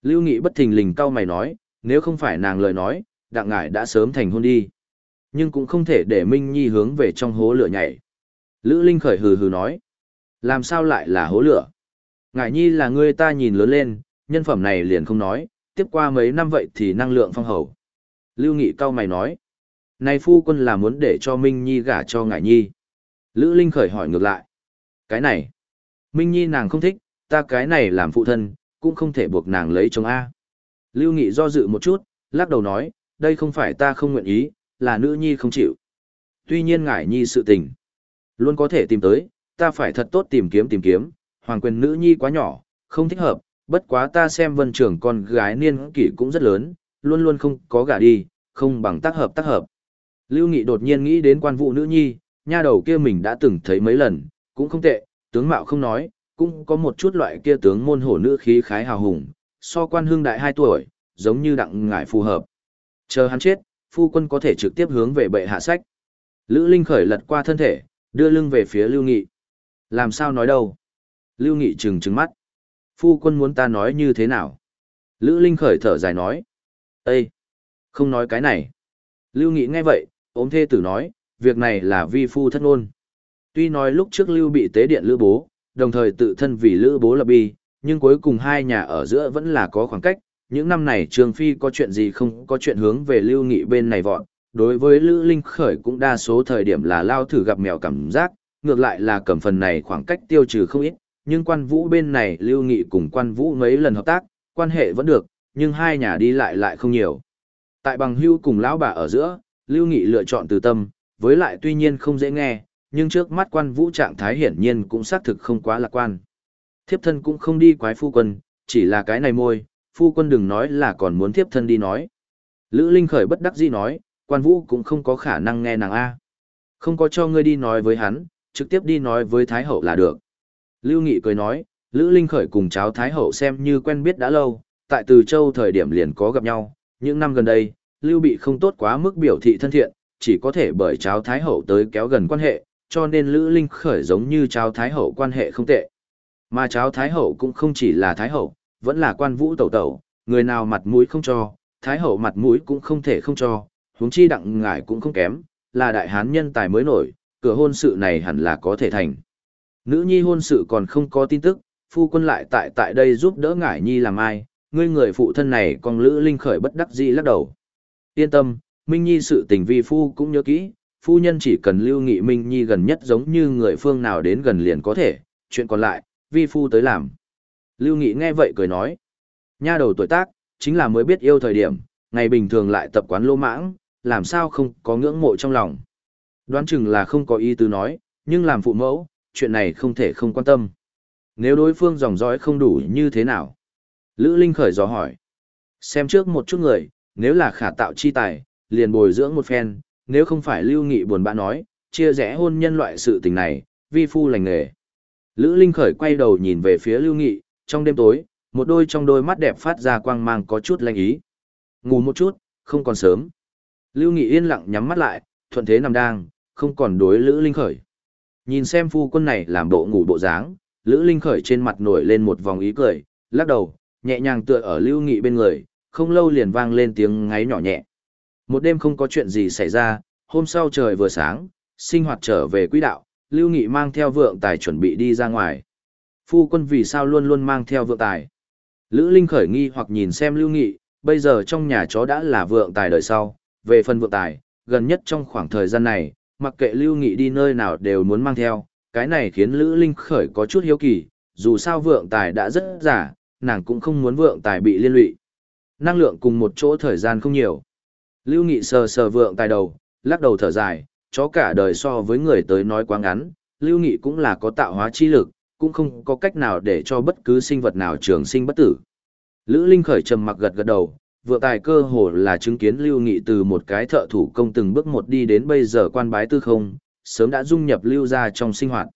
Lưu Nghị bất thình lình cau mày nói, nếu không phải nàng lời nói, đặng ngải đã sớm thành hôn đi. Nhưng cũng không thể để Minh Nhi hướng về trong hố lửa nhảy. Lữ Linh khởi hừ hừ nói, làm sao lại là hố lửa? Ngải Nhi là người ta nhìn lớn lên, nhân phẩm này liền không nói, tiếp qua mấy năm vậy thì năng lượng phong hầu. Lưu Nghị cao mày nói. Này phu quân là muốn để cho Minh Nhi gả cho Ngải Nhi. Lữ Linh khởi hỏi ngược lại. Cái này. Minh Nhi nàng không thích, ta cái này làm phụ thân, cũng không thể buộc nàng lấy chồng A. Lưu Nghị do dự một chút, lắc đầu nói, đây không phải ta không nguyện ý, là nữ nhi không chịu. Tuy nhiên ngải nhi sự tình, luôn có thể tìm tới, ta phải thật tốt tìm kiếm tìm kiếm, hoàng quyền nữ nhi quá nhỏ, không thích hợp, bất quá ta xem vân trưởng con gái niên kỷ cũng rất lớn, luôn luôn không có gả đi, không bằng tác hợp tác hợp. Lưu Nghị đột nhiên nghĩ đến quan vụ nữ nhi, nha đầu kia mình đã từng thấy mấy lần, cũng không tệ, tướng mạo không nói, cũng có một chút loại kia tướng môn hổ nữ khí khái hào hùng, so quan hương đại 2 tuổi, giống như đặng ngải phù hợp. Chờ hắn chết, phu quân có thể trực tiếp hướng về bệ hạ sách. Lữ Linh khởi lật qua thân thể, đưa lưng về phía Lưu Nghị. Làm sao nói đâu? Lưu Nghị trừng trừng mắt. Phu quân muốn ta nói như thế nào? Lữ Linh khởi thở dài nói. Ê! Không nói cái này. Lưu Nghị nghe vậy, ốm thê tử nói, việc này là vi phu thất ngôn. Tuy nói lúc trước Lưu bị tế điện lữ bố, đồng thời tự thân vì lữ bố lập bi, nhưng cuối cùng hai nhà ở giữa vẫn là có khoảng cách. Những năm này Trường Phi có chuyện gì không có chuyện hướng về Lưu Nghị bên này vọn. Đối với Lữ Linh Khởi cũng đa số thời điểm là lao thử gặp mèo cảm giác, ngược lại là cầm phần này khoảng cách tiêu trừ không ít, nhưng quan vũ bên này Lưu Nghị cùng quan vũ mấy lần hợp tác, quan hệ vẫn được, nhưng hai nhà đi lại lại không nhiều. Tại bằng hưu cùng lão bà ở giữa, Lưu Nghị lựa chọn từ tâm, với lại tuy nhiên không dễ nghe, nhưng trước mắt quan vũ trạng thái hiển nhiên cũng xác thực không quá lạc quan. Thiếp thân cũng không đi quái phu quân, chỉ là cái này môi, phu quân đừng nói là còn muốn thiếp thân đi nói. Lữ Linh khởi bất đắc dĩ nói, quan vũ cũng không có khả năng nghe nàng A. Không có cho ngươi đi nói với hắn, trực tiếp đi nói với Thái Hậu là được. Lưu Nghị cười nói, Lữ Linh khởi cùng cháu Thái Hậu xem như quen biết đã lâu, tại Từ Châu thời điểm liền có gặp nhau, những năm gần đây, Lưu Bị không tốt quá mức biểu thị thân thiện, chỉ có thể bởi cháu Thái Hậu tới kéo gần quan hệ, cho nên Lữ Linh khởi giống như cháu Thái Hậu quan hệ không tệ. Mà cháu Thái Hậu cũng không chỉ là Thái Hậu, vẫn là quan vũ tẩu tẩu, người nào mặt mũi không cho, Thái Hậu mặt mũi cũng không thể không cho, huống chi đặng ngải cũng không kém, là đại hán nhân tài mới nổi, cửa hôn sự này hẳn là có thể thành. Nữ nhi hôn sự còn không có tin tức, phu quân lại tại tại đây giúp đỡ ngải nhi làm ai, ngươi người phụ thân này còn Lữ Linh khởi bất đắc dĩ lắc đầu. Yên tâm, Minh Nhi sự tình vi phu cũng nhớ kỹ, phu nhân chỉ cần lưu nghị Minh Nhi gần nhất giống như người phương nào đến gần liền có thể, chuyện còn lại, vi phu tới làm. Lưu Nghị nghe vậy cười nói, nha đầu tuổi tác, chính là mới biết yêu thời điểm, ngày bình thường lại tập quán lô mãng, làm sao không có ngưỡng mộ trong lòng. Đoán chừng là không có ý tứ nói, nhưng làm phụ mẫu, chuyện này không thể không quan tâm. Nếu đối phương dòng dõi không đủ như thế nào? Lữ Linh khởi dò hỏi. Xem trước một chút người, nếu là khả tạo chi tài, liền bồi dưỡng một phen, nếu không phải lưu nghị buồn bã nói, chia rẽ hôn nhân loại sự tình này, vi phu lành nghề. Lữ Linh khởi quay đầu nhìn về phía lưu nghị, trong đêm tối, một đôi trong đôi mắt đẹp phát ra quang mang có chút lanh ý. Ngủ một chút, không còn sớm. Lưu Nghị yên lặng nhắm mắt lại, thuận thế nằm đang, không còn đối Lữ Linh khởi. Nhìn xem phu quân này làm bộ ngủ bộ dáng, Lữ Linh khởi trên mặt nổi lên một vòng ý cười, lắc đầu, nhẹ nhàng tựa ở Lưu Nghị bên người, không lâu liền vang lên tiếng ngáy nhỏ nhẹ. Một đêm không có chuyện gì xảy ra, hôm sau trời vừa sáng, sinh hoạt trở về quỹ đạo, Lưu Nghị mang theo vượng tài chuẩn bị đi ra ngoài. Phu quân vì sao luôn luôn mang theo vượng tài? Lữ Linh khởi nghi hoặc nhìn xem Lưu Nghị, bây giờ trong nhà chó đã là vượng tài đời sau, về phần vượng tài, gần nhất trong khoảng thời gian này, mặc kệ Lưu Nghị đi nơi nào đều muốn mang theo, cái này khiến Lữ Linh khởi có chút hiếu kỳ, dù sao vượng tài đã rất giả, nàng cũng không muốn vượng tài bị liên lụy. Năng lượng cùng một chỗ thời gian không nhiều. Lưu Nghị sờ sờ vượng tài đầu, lắc đầu thở dài, chó cả đời so với người tới nói quá ngắn, Lưu Nghị cũng là có tạo hóa chi lực, cũng không có cách nào để cho bất cứ sinh vật nào trường sinh bất tử. Lữ Linh khởi trầm mặc gật gật đầu, vượng tài cơ hồ là chứng kiến Lưu Nghị từ một cái thợ thủ công từng bước một đi đến bây giờ quan bái tư không, sớm đã dung nhập Lưu ra trong sinh hoạt.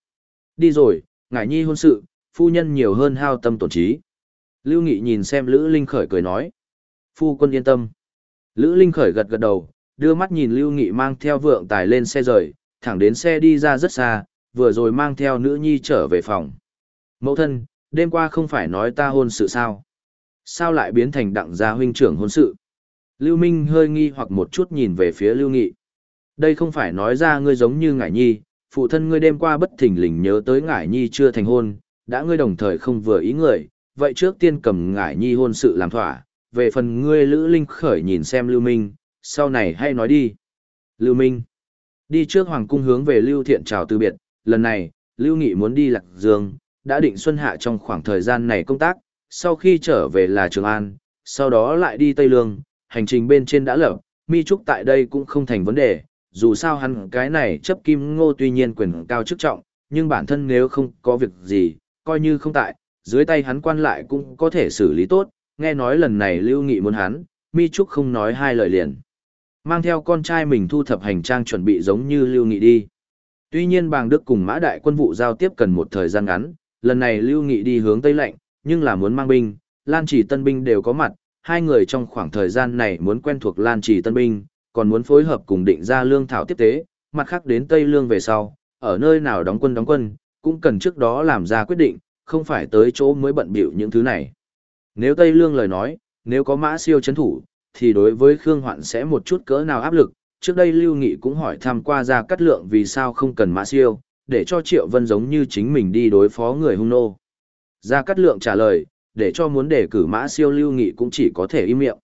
Đi rồi, ngải nhi hôn sự, phu nhân nhiều hơn hao tâm tổn trí. Lưu Nghị nhìn xem Lữ Linh khởi cười nói. Phu quân yên tâm. Lữ Linh khởi gật gật đầu, đưa mắt nhìn Lưu Nghị mang theo vượng tài lên xe rời, thẳng đến xe đi ra rất xa, vừa rồi mang theo nữ nhi trở về phòng. Mẫu thân, đêm qua không phải nói ta hôn sự sao? Sao lại biến thành đặng gia huynh trưởng hôn sự? Lưu Minh hơi nghi hoặc một chút nhìn về phía Lưu Nghị. Đây không phải nói ra ngươi giống như ngải nhi, phụ thân ngươi đêm qua bất thình lình nhớ tới ngải nhi chưa thành hôn, đã ngươi đồng thời không vừa ý người, vậy trước tiên cầm ngải nhi hôn sự làm thỏa, về phần ngươi Lữ Linh khởi nhìn xem Lưu Minh, sau này hay nói đi. Lưu Minh. Đi trước Hoàng cung hướng về Lưu Thiện chào từ biệt, lần này, Lưu Nghị muốn đi Lạc Dương, đã định xuân hạ trong khoảng thời gian này công tác, sau khi trở về là Trường An, sau đó lại đi Tây Lương, hành trình bên trên đã lở Mi Trúc tại đây cũng không thành vấn đề, dù sao hắn cái này chấp kim ngô tuy nhiên quyền cao chức trọng, nhưng bản thân nếu không có việc gì, coi như không tại, dưới tay hắn quan lại cũng có thể xử lý tốt, nghe nói lần này Lưu Nghị muốn hắn, Mi Trúc không nói hai lời liền. Mang theo con trai mình thu thập hành trang chuẩn bị giống như Lưu Nghị đi. Tuy nhiên bàng Đức cùng mã đại quân vụ giao tiếp cần một thời gian ngắn, lần này Lưu Nghị đi hướng Tây Lệnh, nhưng là muốn mang binh, Lan Chỉ Tân binh đều có mặt, hai người trong khoảng thời gian này muốn quen thuộc Lan Chỉ Tân binh, còn muốn phối hợp cùng định ra lương thảo tiếp tế, mặt khác đến Tây Lương về sau, ở nơi nào đóng quân đóng quân, cũng cần trước đó làm ra quyết định, không phải tới chỗ mới bận bịu những thứ này. Nếu Tây Lương lời nói, nếu có mã siêu chấn thủ, thì đối với Khương Hoạn sẽ một chút cỡ nào áp lực. Trước đây Lưu Nghị cũng hỏi thăm qua ra cắt lượng vì sao không cần mã siêu, để cho Triệu Vân giống như chính mình đi đối phó người hung nô. Gia Cát Lượng trả lời, để cho muốn đề cử Mã Siêu Lưu Nghị cũng chỉ có thể im miệng.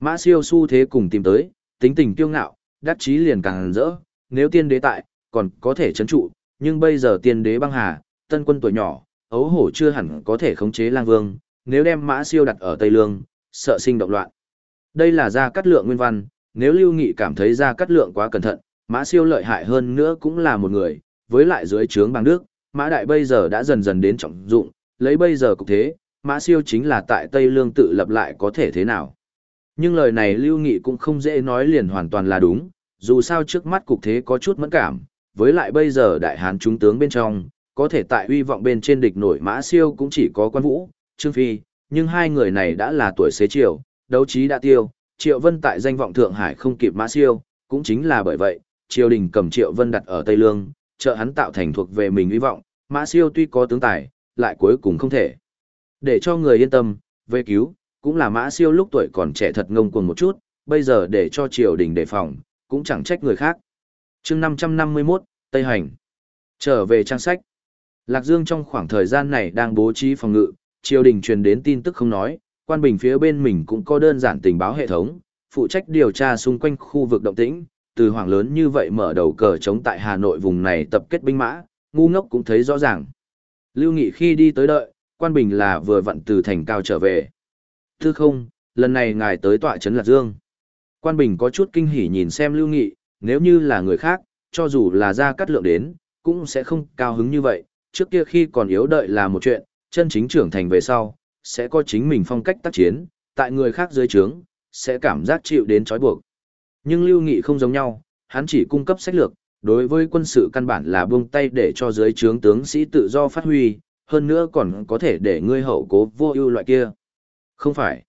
Mã Siêu xu thế cùng tìm tới, tính tình kiêu ngạo, đắc chí liền càng rỡ, nếu tiên đế tại, còn có thể chấn trụ, nhưng bây giờ tiên đế băng hà, tân quân tuổi nhỏ, ấu hổ chưa hẳn có thể khống chế lang vương, nếu đem Mã Siêu đặt ở Tây Lương, sợ sinh động loạn. Đây là Gia Cát Lượng nguyên văn, nếu Lưu Nghị cảm thấy Gia Cát Lượng quá cẩn thận, Mã Siêu lợi hại hơn nữa cũng là một người, với lại dưới trướng bằng đức, Mã Đại bây giờ đã dần dần đến trọng dụng, lấy bây giờ cục thế, Mã Siêu chính là tại Tây Lương tự lập lại có thể thế nào. Nhưng lời này Lưu Nghị cũng không dễ nói liền hoàn toàn là đúng, dù sao trước mắt cục thế có chút mẫn cảm, với lại bây giờ đại hán trung tướng bên trong, có thể tại uy vọng bên trên địch nổi Mã Siêu cũng chỉ có quan vũ, Trương Phi, nhưng hai người này đã là tuổi xế chiều, đấu trí đã tiêu, Triệu Vân tại danh vọng Thượng Hải không kịp Mã Siêu, cũng chính là bởi vậy, triều đình cầm Triệu Vân đặt ở Tây Lương, trợ hắn tạo thành thuộc về mình hy vọng, Mã Siêu tuy có tướng tài, lại cuối cùng không thể. Để cho người yên tâm, về cứu, cũng là Mã Siêu lúc tuổi còn trẻ thật ngông cuồng một chút, bây giờ để cho triều đình đề phòng, cũng chẳng trách người khác. chương 551, Tây Hành. Trở về trang sách. Lạc Dương trong khoảng thời gian này đang bố trí phòng ngự, triều đình truyền đến tin tức không nói, quan bình phía bên mình cũng có đơn giản tình báo hệ thống, phụ trách điều tra xung quanh khu vực động tĩnh, từ hoàng lớn như vậy mở đầu cờ chống tại Hà Nội vùng này tập kết binh mã, ngu ngốc cũng thấy rõ ràng. Lưu Nghị khi đi tới đợi, quan bình là vừa vặn từ thành cao trở về. Thư không, lần này ngài tới tọa trấn Lạc Dương. Quan bình có chút kinh hỉ nhìn xem Lưu Nghị, nếu như là người khác, cho dù là ra cắt lượng đến, cũng sẽ không cao hứng như vậy. Trước kia khi còn yếu đợi là một chuyện, chân chính trưởng thành về sau, sẽ có chính mình phong cách tác chiến, tại người khác dưới trướng, sẽ cảm giác chịu đến trói buộc. Nhưng Lưu Nghị không giống nhau, hắn chỉ cung cấp sách lược, đối với quân sự căn bản là buông tay để cho dưới trướng tướng sĩ tự do phát huy, hơn nữa còn có thể để ngươi hậu cố vô ưu loại kia. Không phải.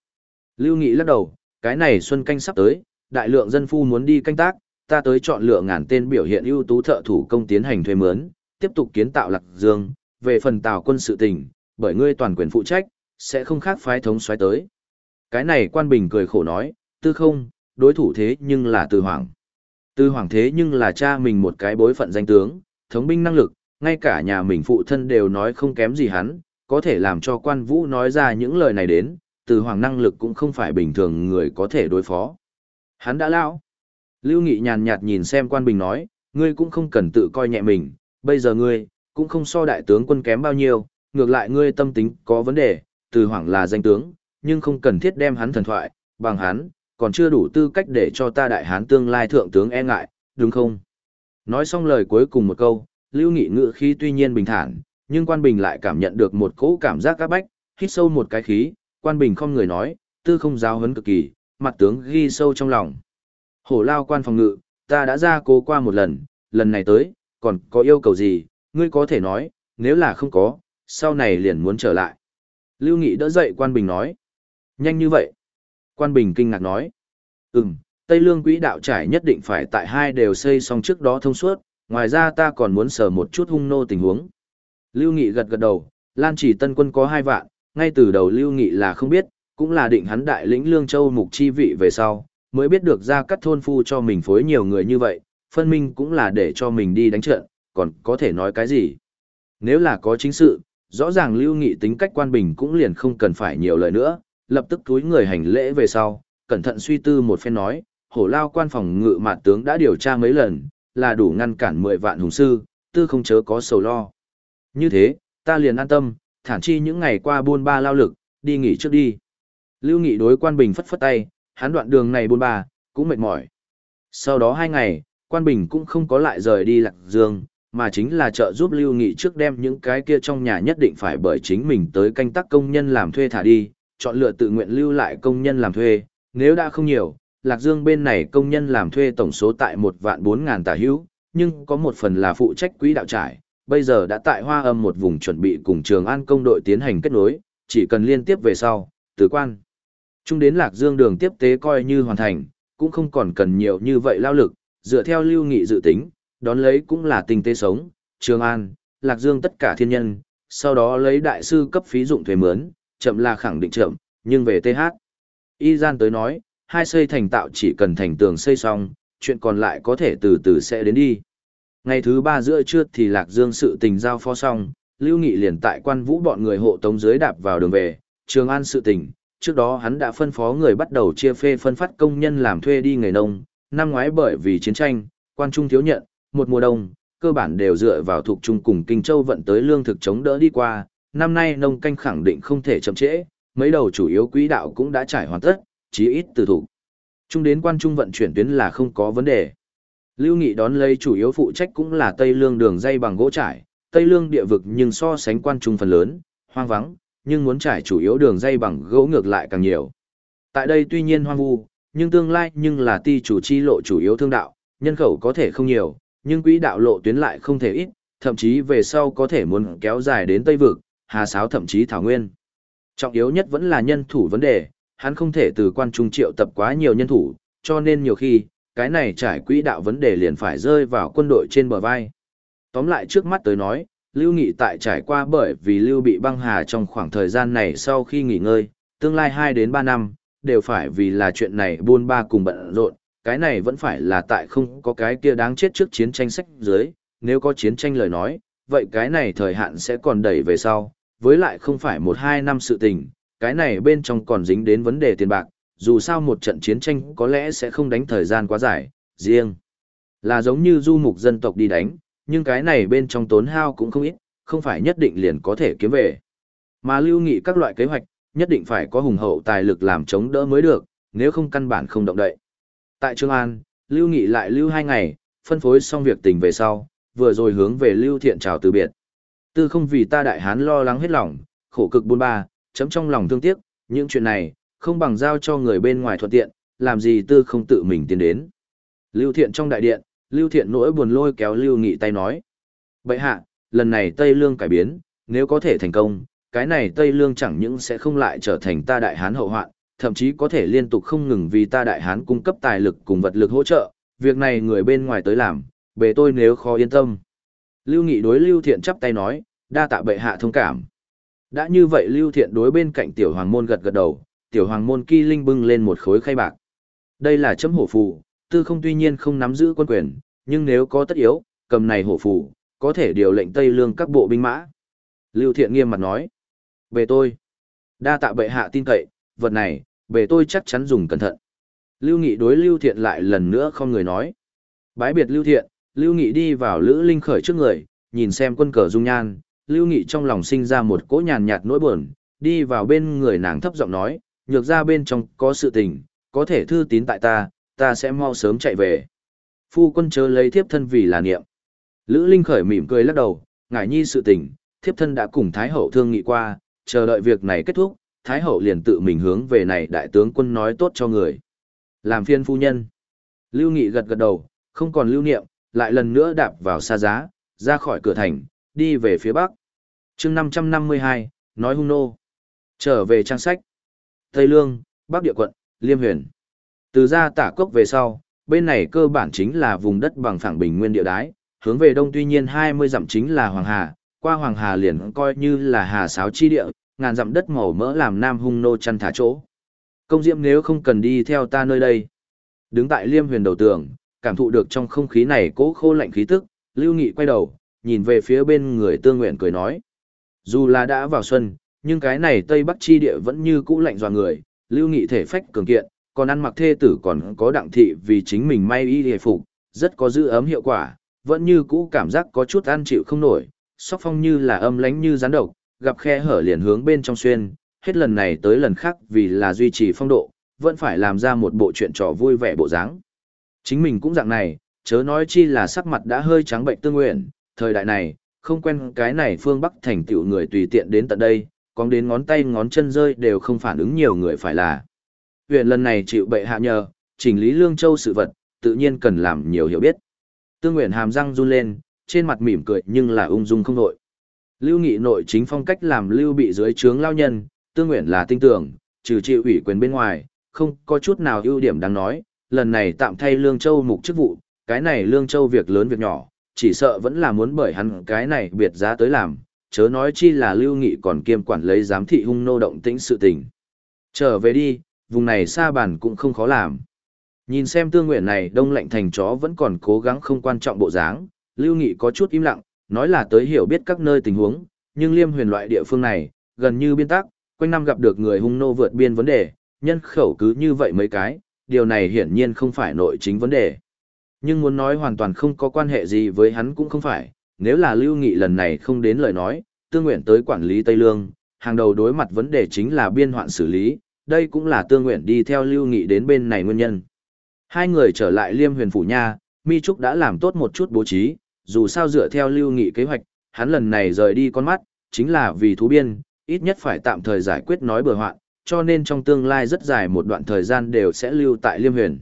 Lưu Nghị lắc đầu, cái này xuân canh sắp tới, đại lượng dân phu muốn đi canh tác, ta tới chọn lựa ngàn tên biểu hiện ưu tú thợ thủ công tiến hành thuê mướn, tiếp tục kiến tạo lạc dương, về phần tàu quân sự tình, bởi ngươi toàn quyền phụ trách, sẽ không khác phái thống xoáy tới. Cái này quan bình cười khổ nói, tư không, đối thủ thế nhưng là tư Hoàng. tư Hoàng thế nhưng là cha mình một cái bối phận danh tướng, thống binh năng lực, ngay cả nhà mình phụ thân đều nói không kém gì hắn, có thể làm cho quan vũ nói ra những lời này đến, Từ Hoàng năng lực cũng không phải bình thường người có thể đối phó. Hắn đã lão. Lưu Nghị nhàn nhạt nhìn xem quan bình nói, ngươi cũng không cần tự coi nhẹ mình, bây giờ ngươi, cũng không so đại tướng quân kém bao nhiêu, ngược lại ngươi tâm tính có vấn đề, từ hoàng là danh tướng, nhưng không cần thiết đem hắn thần thoại, bằng hắn, còn chưa đủ tư cách để cho ta đại hán tương lai thượng tướng e ngại, đúng không? Nói xong lời cuối cùng một câu, Lưu Nghị ngự khí tuy nhiên bình thản, nhưng quan bình lại cảm nhận được một cỗ cảm giác các bách, hít sâu một cái khí, quan bình không người nói, tư không giáo hấn cực kỳ, mặt tướng ghi sâu trong lòng. Hổ lao quan phòng ngự, ta đã ra cố qua một lần, lần này tới, còn có yêu cầu gì, ngươi có thể nói, nếu là không có, sau này liền muốn trở lại. Lưu Nghị đỡ dậy quan bình nói. Nhanh như vậy. Quan bình kinh ngạc nói. Ừm, Tây Lương quỹ đạo trải nhất định phải tại hai đều xây xong trước đó thông suốt, ngoài ra ta còn muốn sờ một chút hung nô tình huống. Lưu Nghị gật gật đầu, Lan chỉ tân quân có hai vạn, ngay từ đầu Lưu Nghị là không biết, cũng là định hắn đại lĩnh Lương Châu mục chi vị về sau, mới biết được ra cắt thôn phu cho mình phối nhiều người như vậy, phân minh cũng là để cho mình đi đánh trận, còn có thể nói cái gì. Nếu là có chính sự, rõ ràng lưu nghị tính cách quan bình cũng liền không cần phải nhiều lời nữa, lập tức túi người hành lễ về sau, cẩn thận suy tư một phen nói, hổ lao quan phòng ngự mạn tướng đã điều tra mấy lần, là đủ ngăn cản 10 vạn hùng sư, tư không chớ có sầu lo. Như thế, ta liền an tâm, thản chi những ngày qua buôn ba lao lực, đi nghỉ trước đi. Lưu Nghị đối quan bình phất phất tay, hắn đoạn đường này buôn ba, cũng mệt mỏi. Sau đó hai ngày, quan bình cũng không có lại rời đi lạc dương, mà chính là trợ giúp Lưu Nghị trước đem những cái kia trong nhà nhất định phải bởi chính mình tới canh tác công nhân làm thuê thả đi, chọn lựa tự nguyện lưu lại công nhân làm thuê, nếu đã không nhiều, Lạc Dương bên này công nhân làm thuê tổng số tại một vạn bốn ngàn tả hữu, nhưng có một phần là phụ trách quỹ đạo trải, bây giờ đã tại hoa âm một vùng chuẩn bị cùng trường an công đội tiến hành kết nối, chỉ cần liên tiếp về sau, từ quan. Trung đến Lạc Dương đường tiếp tế coi như hoàn thành, cũng không còn cần nhiều như vậy lao lực, dựa theo lưu nghị dự tính, đón lấy cũng là tình tế sống, Trường An, Lạc Dương tất cả thiên nhân, sau đó lấy đại sư cấp phí dụng thuế mướn, chậm là khẳng định chậm, nhưng về TH. Y gian tới nói, hai xây thành tạo chỉ cần thành tường xây xong, chuyện còn lại có thể từ từ sẽ đến đi. Ngày thứ ba giữa trưa thì Lạc Dương sự tình giao phó xong, Lưu Nghị liền tại quan vũ bọn người hộ tống dưới đạp vào đường về, Trường An sự tình, trước đó hắn đã phân phó người bắt đầu chia phê phân phát công nhân làm thuê đi nghề nông, năm ngoái bởi vì chiến tranh, quan trung thiếu nhận, một mùa đông, cơ bản đều dựa vào thuộc trung cùng Kinh Châu vận tới lương thực chống đỡ đi qua, năm nay nông canh khẳng định không thể chậm trễ, mấy đầu chủ yếu quỹ đạo cũng đã trải hoàn tất, chí ít từ thủ. Trung đến quan trung vận chuyển tuyến là không có vấn đề. Lưu Nghị đón lấy chủ yếu phụ trách cũng là Tây Lương đường dây bằng gỗ trải, Tây Lương địa vực nhưng so sánh quan trung phần lớn, hoang vắng, nhưng muốn trải chủ yếu đường dây bằng gỗ ngược lại càng nhiều. Tại đây tuy nhiên hoang vu, nhưng tương lai nhưng là ti chủ chi lộ chủ yếu thương đạo, nhân khẩu có thể không nhiều, nhưng quỹ đạo lộ tuyến lại không thể ít, thậm chí về sau có thể muốn kéo dài đến Tây Vực, Hà Sáo thậm chí Thảo Nguyên. Trọng yếu nhất vẫn là nhân thủ vấn đề, hắn không thể từ quan trung triệu tập quá nhiều nhân thủ, cho nên nhiều khi, cái này trải quỹ đạo vấn đề liền phải rơi vào quân đội trên bờ vai. Tóm lại trước mắt tới nói, Lưu Nghị tại trải qua bởi vì Lưu bị băng hà trong khoảng thời gian này sau khi nghỉ ngơi, tương lai 2 đến 3 năm, đều phải vì là chuyện này buôn ba cùng bận rộn, cái này vẫn phải là tại không có cái kia đáng chết trước chiến tranh sách dưới, nếu có chiến tranh lời nói, vậy cái này thời hạn sẽ còn đẩy về sau, với lại không phải một hai năm sự tình, cái này bên trong còn dính đến vấn đề tiền bạc, dù sao một trận chiến tranh có lẽ sẽ không đánh thời gian quá dài, riêng là giống như du mục dân tộc đi đánh, nhưng cái này bên trong tốn hao cũng không ít, không phải nhất định liền có thể kiếm về. Mà lưu nghị các loại kế hoạch, nhất định phải có hùng hậu tài lực làm chống đỡ mới được, nếu không căn bản không động đậy. Tại Trương An, Lưu Nghị lại lưu hai ngày, phân phối xong việc tình về sau, vừa rồi hướng về Lưu Thiện chào từ biệt. Tư không vì ta đại hán lo lắng hết lòng, khổ cực buôn ba, chấm trong lòng thương tiếc, những chuyện này, không bằng giao cho người bên ngoài thuận tiện, làm gì tư không tự mình tiến đến. Lưu Thiện trong đại điện, Lưu Thiện nỗi buồn lôi kéo Lưu Nghị tay nói. Bậy hạ, lần này Tây Lương cải biến, nếu có thể thành công, cái này Tây Lương chẳng những sẽ không lại trở thành ta đại hán hậu hoạn, thậm chí có thể liên tục không ngừng vì ta đại hán cung cấp tài lực cùng vật lực hỗ trợ, việc này người bên ngoài tới làm, bề tôi nếu khó yên tâm. Lưu Nghị đối Lưu Thiện chắp tay nói, đa tạ bệ hạ thông cảm. Đã như vậy Lưu Thiện đối bên cạnh tiểu hoàng môn gật gật đầu, tiểu hoàng môn kỳ linh bưng lên một khối khay bạc. Đây là chấm hổ phù, tư không tuy nhiên không nắm giữ quân quyền, nhưng nếu có tất yếu, cầm này hổ phù, có thể điều lệnh Tây Lương các bộ binh mã. Lưu Thiện nghiêm mặt nói. Về tôi. Đa tạ bệ hạ tin cậy, vật này, về tôi chắc chắn dùng cẩn thận. Lưu Nghị đối Lưu Thiện lại lần nữa không người nói. Bái biệt Lưu Thiện, Lưu Nghị đi vào Lữ Linh khởi trước người, nhìn xem quân cờ dung nhan, Lưu Nghị trong lòng sinh ra một cỗ nhàn nhạt nỗi buồn, đi vào bên người nàng thấp giọng nói, nhược ra bên trong có sự tình, có thể thư tín tại ta, ta sẽ mau sớm chạy về. Phu quân chớ lấy thiếp thân vì là niệm. Lữ Linh khởi mỉm cười lắc đầu, ngải nhi sự tình, thiếp thân đã cùng Thái Hậu thương nghị qua, chờ đợi việc này kết thúc, Thái Hậu liền tự mình hướng về này đại tướng quân nói tốt cho người. Làm phiên phu nhân. Lưu Nghị gật gật đầu, không còn lưu niệm, lại lần nữa đạp vào xa giá, ra khỏi cửa thành, đi về phía bắc. chương 552, nói hung nô. Trở về trang sách. Tây Lương, Bắc Địa quận, Liêm Huyền. Từ ra tả cốc về sau, bên này cơ bản chính là vùng đất bằng phẳng bình nguyên địa đái, hướng về đông tuy nhiên 20 dặm chính là Hoàng Hà, qua Hoàng Hà liền coi như là Hà Sáo chi địa, ngàn dặm đất màu mỡ làm nam hung nô chăn thả chỗ. Công diệm nếu không cần đi theo ta nơi đây. Đứng tại Liêm Huyền đầu tường, cảm thụ được trong không khí này cố khô lạnh khí tức, Lưu Nghị quay đầu, nhìn về phía bên người Tương Nguyện cười nói. Dù là đã vào xuân, nhưng cái này Tây Bắc chi địa vẫn như cũ lạnh dò người, Lưu Nghị thể phách cường kiện, còn ăn mặc thê tử còn có đặng thị vì chính mình may y hề phục, rất có giữ ấm hiệu quả, vẫn như cũ cảm giác có chút ăn chịu không nổi, sóc phong như là âm lánh như rắn độc, gặp khe hở liền hướng bên trong xuyên, hết lần này tới lần khác vì là duy trì phong độ, vẫn phải làm ra một bộ chuyện trò vui vẻ bộ dáng. Chính mình cũng dạng này, chớ nói chi là sắc mặt đã hơi trắng bệnh tương nguyện, thời đại này, không quen cái này phương Bắc thành tựu người tùy tiện đến tận đây, còn đến ngón tay ngón chân rơi đều không phản ứng nhiều người phải là. Huyện lần này chịu bệ hạ nhờ, chỉnh lý lương châu sự vật, tự nhiên cần làm nhiều hiểu biết. Tương Nguyện hàm răng run lên, trên mặt mỉm cười nhưng là ung dung không nội. Lưu Nghị nội chính phong cách làm lưu bị dưới trướng lao nhân, Tương Nguyện là tinh tưởng, trừ chịu ủy quyền bên ngoài, không có chút nào ưu điểm đáng nói, lần này tạm thay Lương Châu mục chức vụ, cái này Lương Châu việc lớn việc nhỏ, chỉ sợ vẫn là muốn bởi hắn cái này biệt giá tới làm, chớ nói chi là Lưu Nghị còn kiêm quản lấy giám thị hung nô động tĩnh sự tình. Trở về đi, vùng này xa bản cũng không khó làm. Nhìn xem tương nguyện này đông lạnh thành chó vẫn còn cố gắng không quan trọng bộ dáng, Lưu Nghị có chút im lặng, nói là tới hiểu biết các nơi tình huống, nhưng liêm huyền loại địa phương này, gần như biên tắc, quanh năm gặp được người hung nô vượt biên vấn đề, nhân khẩu cứ như vậy mấy cái, điều này hiển nhiên không phải nội chính vấn đề. Nhưng muốn nói hoàn toàn không có quan hệ gì với hắn cũng không phải, nếu là Lưu Nghị lần này không đến lời nói, tương nguyện tới quản lý Tây Lương, hàng đầu đối mặt vấn đề chính là biên hoạn xử lý, đây cũng là tương nguyện đi theo Lưu Nghị đến bên này nguyên nhân. Hai người trở lại Liêm Huyền Phủ Nha, Mi Trúc đã làm tốt một chút bố trí, dù sao dựa theo Lưu Nghị kế hoạch, hắn lần này rời đi con mắt, chính là vì thú biên, ít nhất phải tạm thời giải quyết nói bừa hoạn, cho nên trong tương lai rất dài một đoạn thời gian đều sẽ lưu tại Liêm Huyền.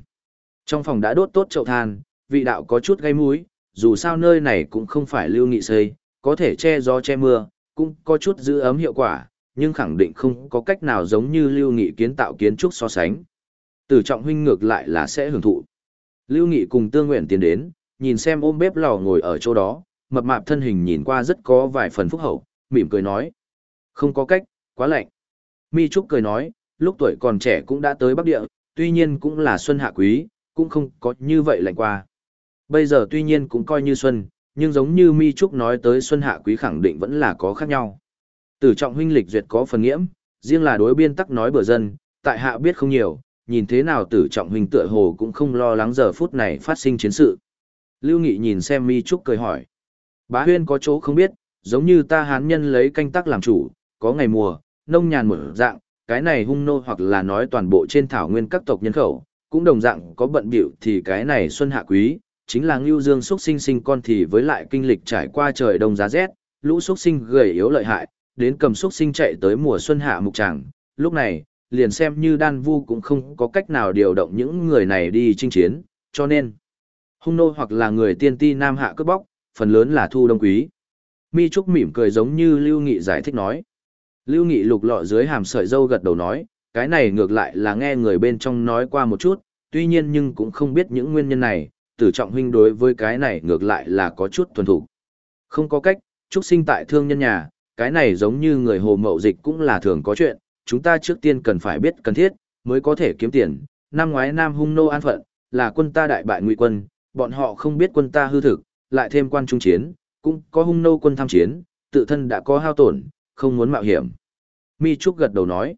Trong phòng đã đốt tốt chậu than, vị đạo có chút gây mũi, dù sao nơi này cũng không phải Lưu Nghị xây, có thể che gió che mưa, cũng có chút giữ ấm hiệu quả, nhưng khẳng định không có cách nào giống như Lưu Nghị kiến tạo kiến trúc so sánh. Tử trọng huynh ngược lại là sẽ hưởng thụ. Lưu Nghị cùng Tương Nguyện tiến đến, nhìn xem ôm bếp lò ngồi ở chỗ đó, mập mạp thân hình nhìn qua rất có vài phần phúc hậu, mỉm cười nói. Không có cách, quá lạnh. Mi Trúc cười nói, lúc tuổi còn trẻ cũng đã tới Bắc Địa, tuy nhiên cũng là xuân hạ quý, cũng không có như vậy lạnh qua. Bây giờ tuy nhiên cũng coi như xuân, nhưng giống như Mi Trúc nói tới xuân hạ quý khẳng định vẫn là có khác nhau. Tử trọng huynh lịch duyệt có phần nghiễm, riêng là đối biên tắc nói bừa dân, tại hạ biết không nhiều, nhìn thế nào tử trọng huynh tựa hồ cũng không lo lắng giờ phút này phát sinh chiến sự. Lưu Nghị nhìn xem Mi Trúc cười hỏi. Bá huyên có chỗ không biết, giống như ta hán nhân lấy canh tác làm chủ, có ngày mùa, nông nhàn một dạng, cái này hung nô hoặc là nói toàn bộ trên thảo nguyên các tộc nhân khẩu, cũng đồng dạng có bận biểu thì cái này xuân hạ quý, chính là ngưu dương xuất sinh sinh con thì với lại kinh lịch trải qua trời đông giá rét, lũ xuất sinh gầy yếu lợi hại, đến cầm xuất sinh chạy tới mùa xuân hạ mục tràng, lúc này, liền xem như đan vu cũng không có cách nào điều động những người này đi chinh chiến, cho nên, hung nô hoặc là người tiên ti nam hạ cướp bóc, phần lớn là thu đông quý. Mi Trúc mỉm cười giống như Lưu Nghị giải thích nói. Lưu Nghị lục lọ dưới hàm sợi dâu gật đầu nói, cái này ngược lại là nghe người bên trong nói qua một chút, tuy nhiên nhưng cũng không biết những nguyên nhân này, tử trọng huynh đối với cái này ngược lại là có chút thuần thủ. Không có cách, trúc sinh tại thương nhân nhà, cái này giống như người hồ mậu dịch cũng là thường có chuyện, chúng ta trước tiên cần phải biết cần thiết, mới có thể kiếm tiền, năm ngoái Nam Hung nô an phận, là quân ta đại bại ngụy quân, bọn họ không biết quân ta hư thực, lại thêm quan trung chiến, cũng có hung nô quân tham chiến, tự thân đã có hao tổn, không muốn mạo hiểm. Mi Trúc gật đầu nói,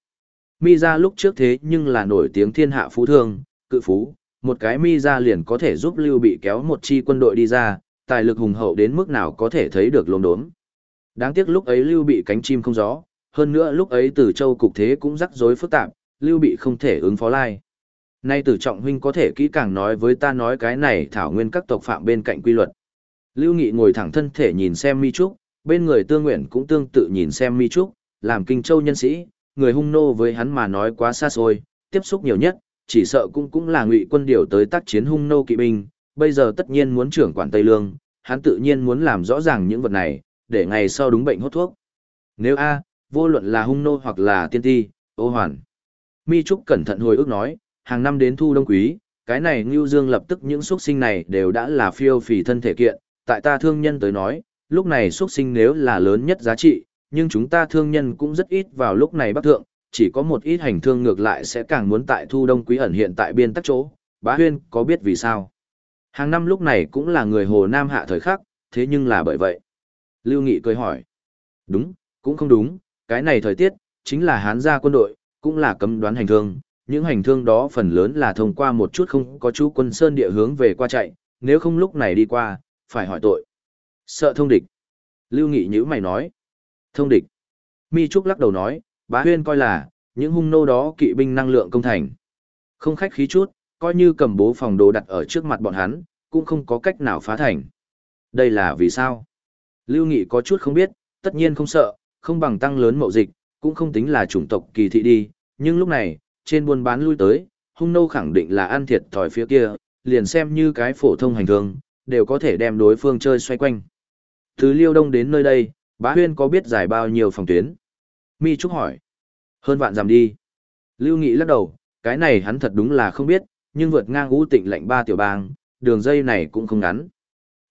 Mi ra lúc trước thế nhưng là nổi tiếng thiên hạ phú thương, cự phú, một cái Mi ra liền có thể giúp Lưu Bị kéo một chi quân đội đi ra, tài lực hùng hậu đến mức nào có thể thấy được lốm đốm. Đáng tiếc lúc ấy Lưu Bị cánh chim không gió, hơn nữa lúc ấy Tử Châu cục thế cũng rắc rối phức tạp, Lưu Bị không thể ứng phó lai. Nay Tử Trọng huynh có thể kỹ càng nói với ta nói cái này thảo nguyên các tộc phạm bên cạnh quy luật. Lưu Nghị ngồi thẳng thân thể nhìn xem Mi Trúc, bên người Tương Nguyện cũng tương tự nhìn xem Mi Trúc, làm Kinh Châu nhân sĩ, người hung nô với hắn mà nói quá xa xôi, tiếp xúc nhiều nhất, chỉ sợ cũng cũng là ngụy quân điều tới tác chiến hung nô kỵ binh, bây giờ tất nhiên muốn trưởng quản Tây Lương, hắn tự nhiên muốn làm rõ ràng những vật này, để ngày sau đúng bệnh hốt thuốc. Nếu A, vô luận là hung nô hoặc là tiên ti, ô hoàn. Mi Trúc cẩn thận hồi ức nói, hàng năm đến thu đông quý, cái này Ngưu Dương lập tức những xuất sinh này đều đã là phiêu phì thân thể kiện, tại ta thương nhân tới nói, lúc này xuất sinh nếu là lớn nhất giá trị, nhưng chúng ta thương nhân cũng rất ít vào lúc này bắc thượng, chỉ có một ít hành thương ngược lại sẽ càng muốn tại thu đông quý ẩn hiện tại biên tắc chỗ. Bá Huyên có biết vì sao? Hàng năm lúc này cũng là người Hồ Nam hạ thời khắc, thế nhưng là bởi vậy. Lưu Nghị cười hỏi. Đúng, cũng không đúng, cái này thời tiết, chính là hán gia quân đội, cũng là cấm đoán hành thương. Những hành thương đó phần lớn là thông qua một chút không có chú quân sơn địa hướng về qua chạy, nếu không lúc này đi qua, phải hỏi tội. Sợ thông địch. Lưu Nghị nhữ mày nói. Thông địch. Mi Trúc lắc đầu nói, bá huyên coi là, những hung nô đó kỵ binh năng lượng công thành. Không khách khí chút, coi như cầm bố phòng đồ đặt ở trước mặt bọn hắn, cũng không có cách nào phá thành. Đây là vì sao? Lưu Nghị có chút không biết, tất nhiên không sợ, không bằng tăng lớn mậu dịch, cũng không tính là chủng tộc kỳ thị đi, nhưng lúc này, trên buôn bán lui tới, hung nô khẳng định là ăn thiệt thòi phía kia, liền xem như cái phổ thông hành thương, đều có thể đem đối phương chơi xoay quanh. Từ Liêu Đông đến nơi đây, bá huyên có biết giải bao nhiêu phòng tuyến? Mi Trúc hỏi. Hơn vạn giảm đi. Lưu Nghị lắc đầu, cái này hắn thật đúng là không biết, nhưng vượt ngang ngũ tịnh lệnh ba tiểu bang, đường dây này cũng không ngắn.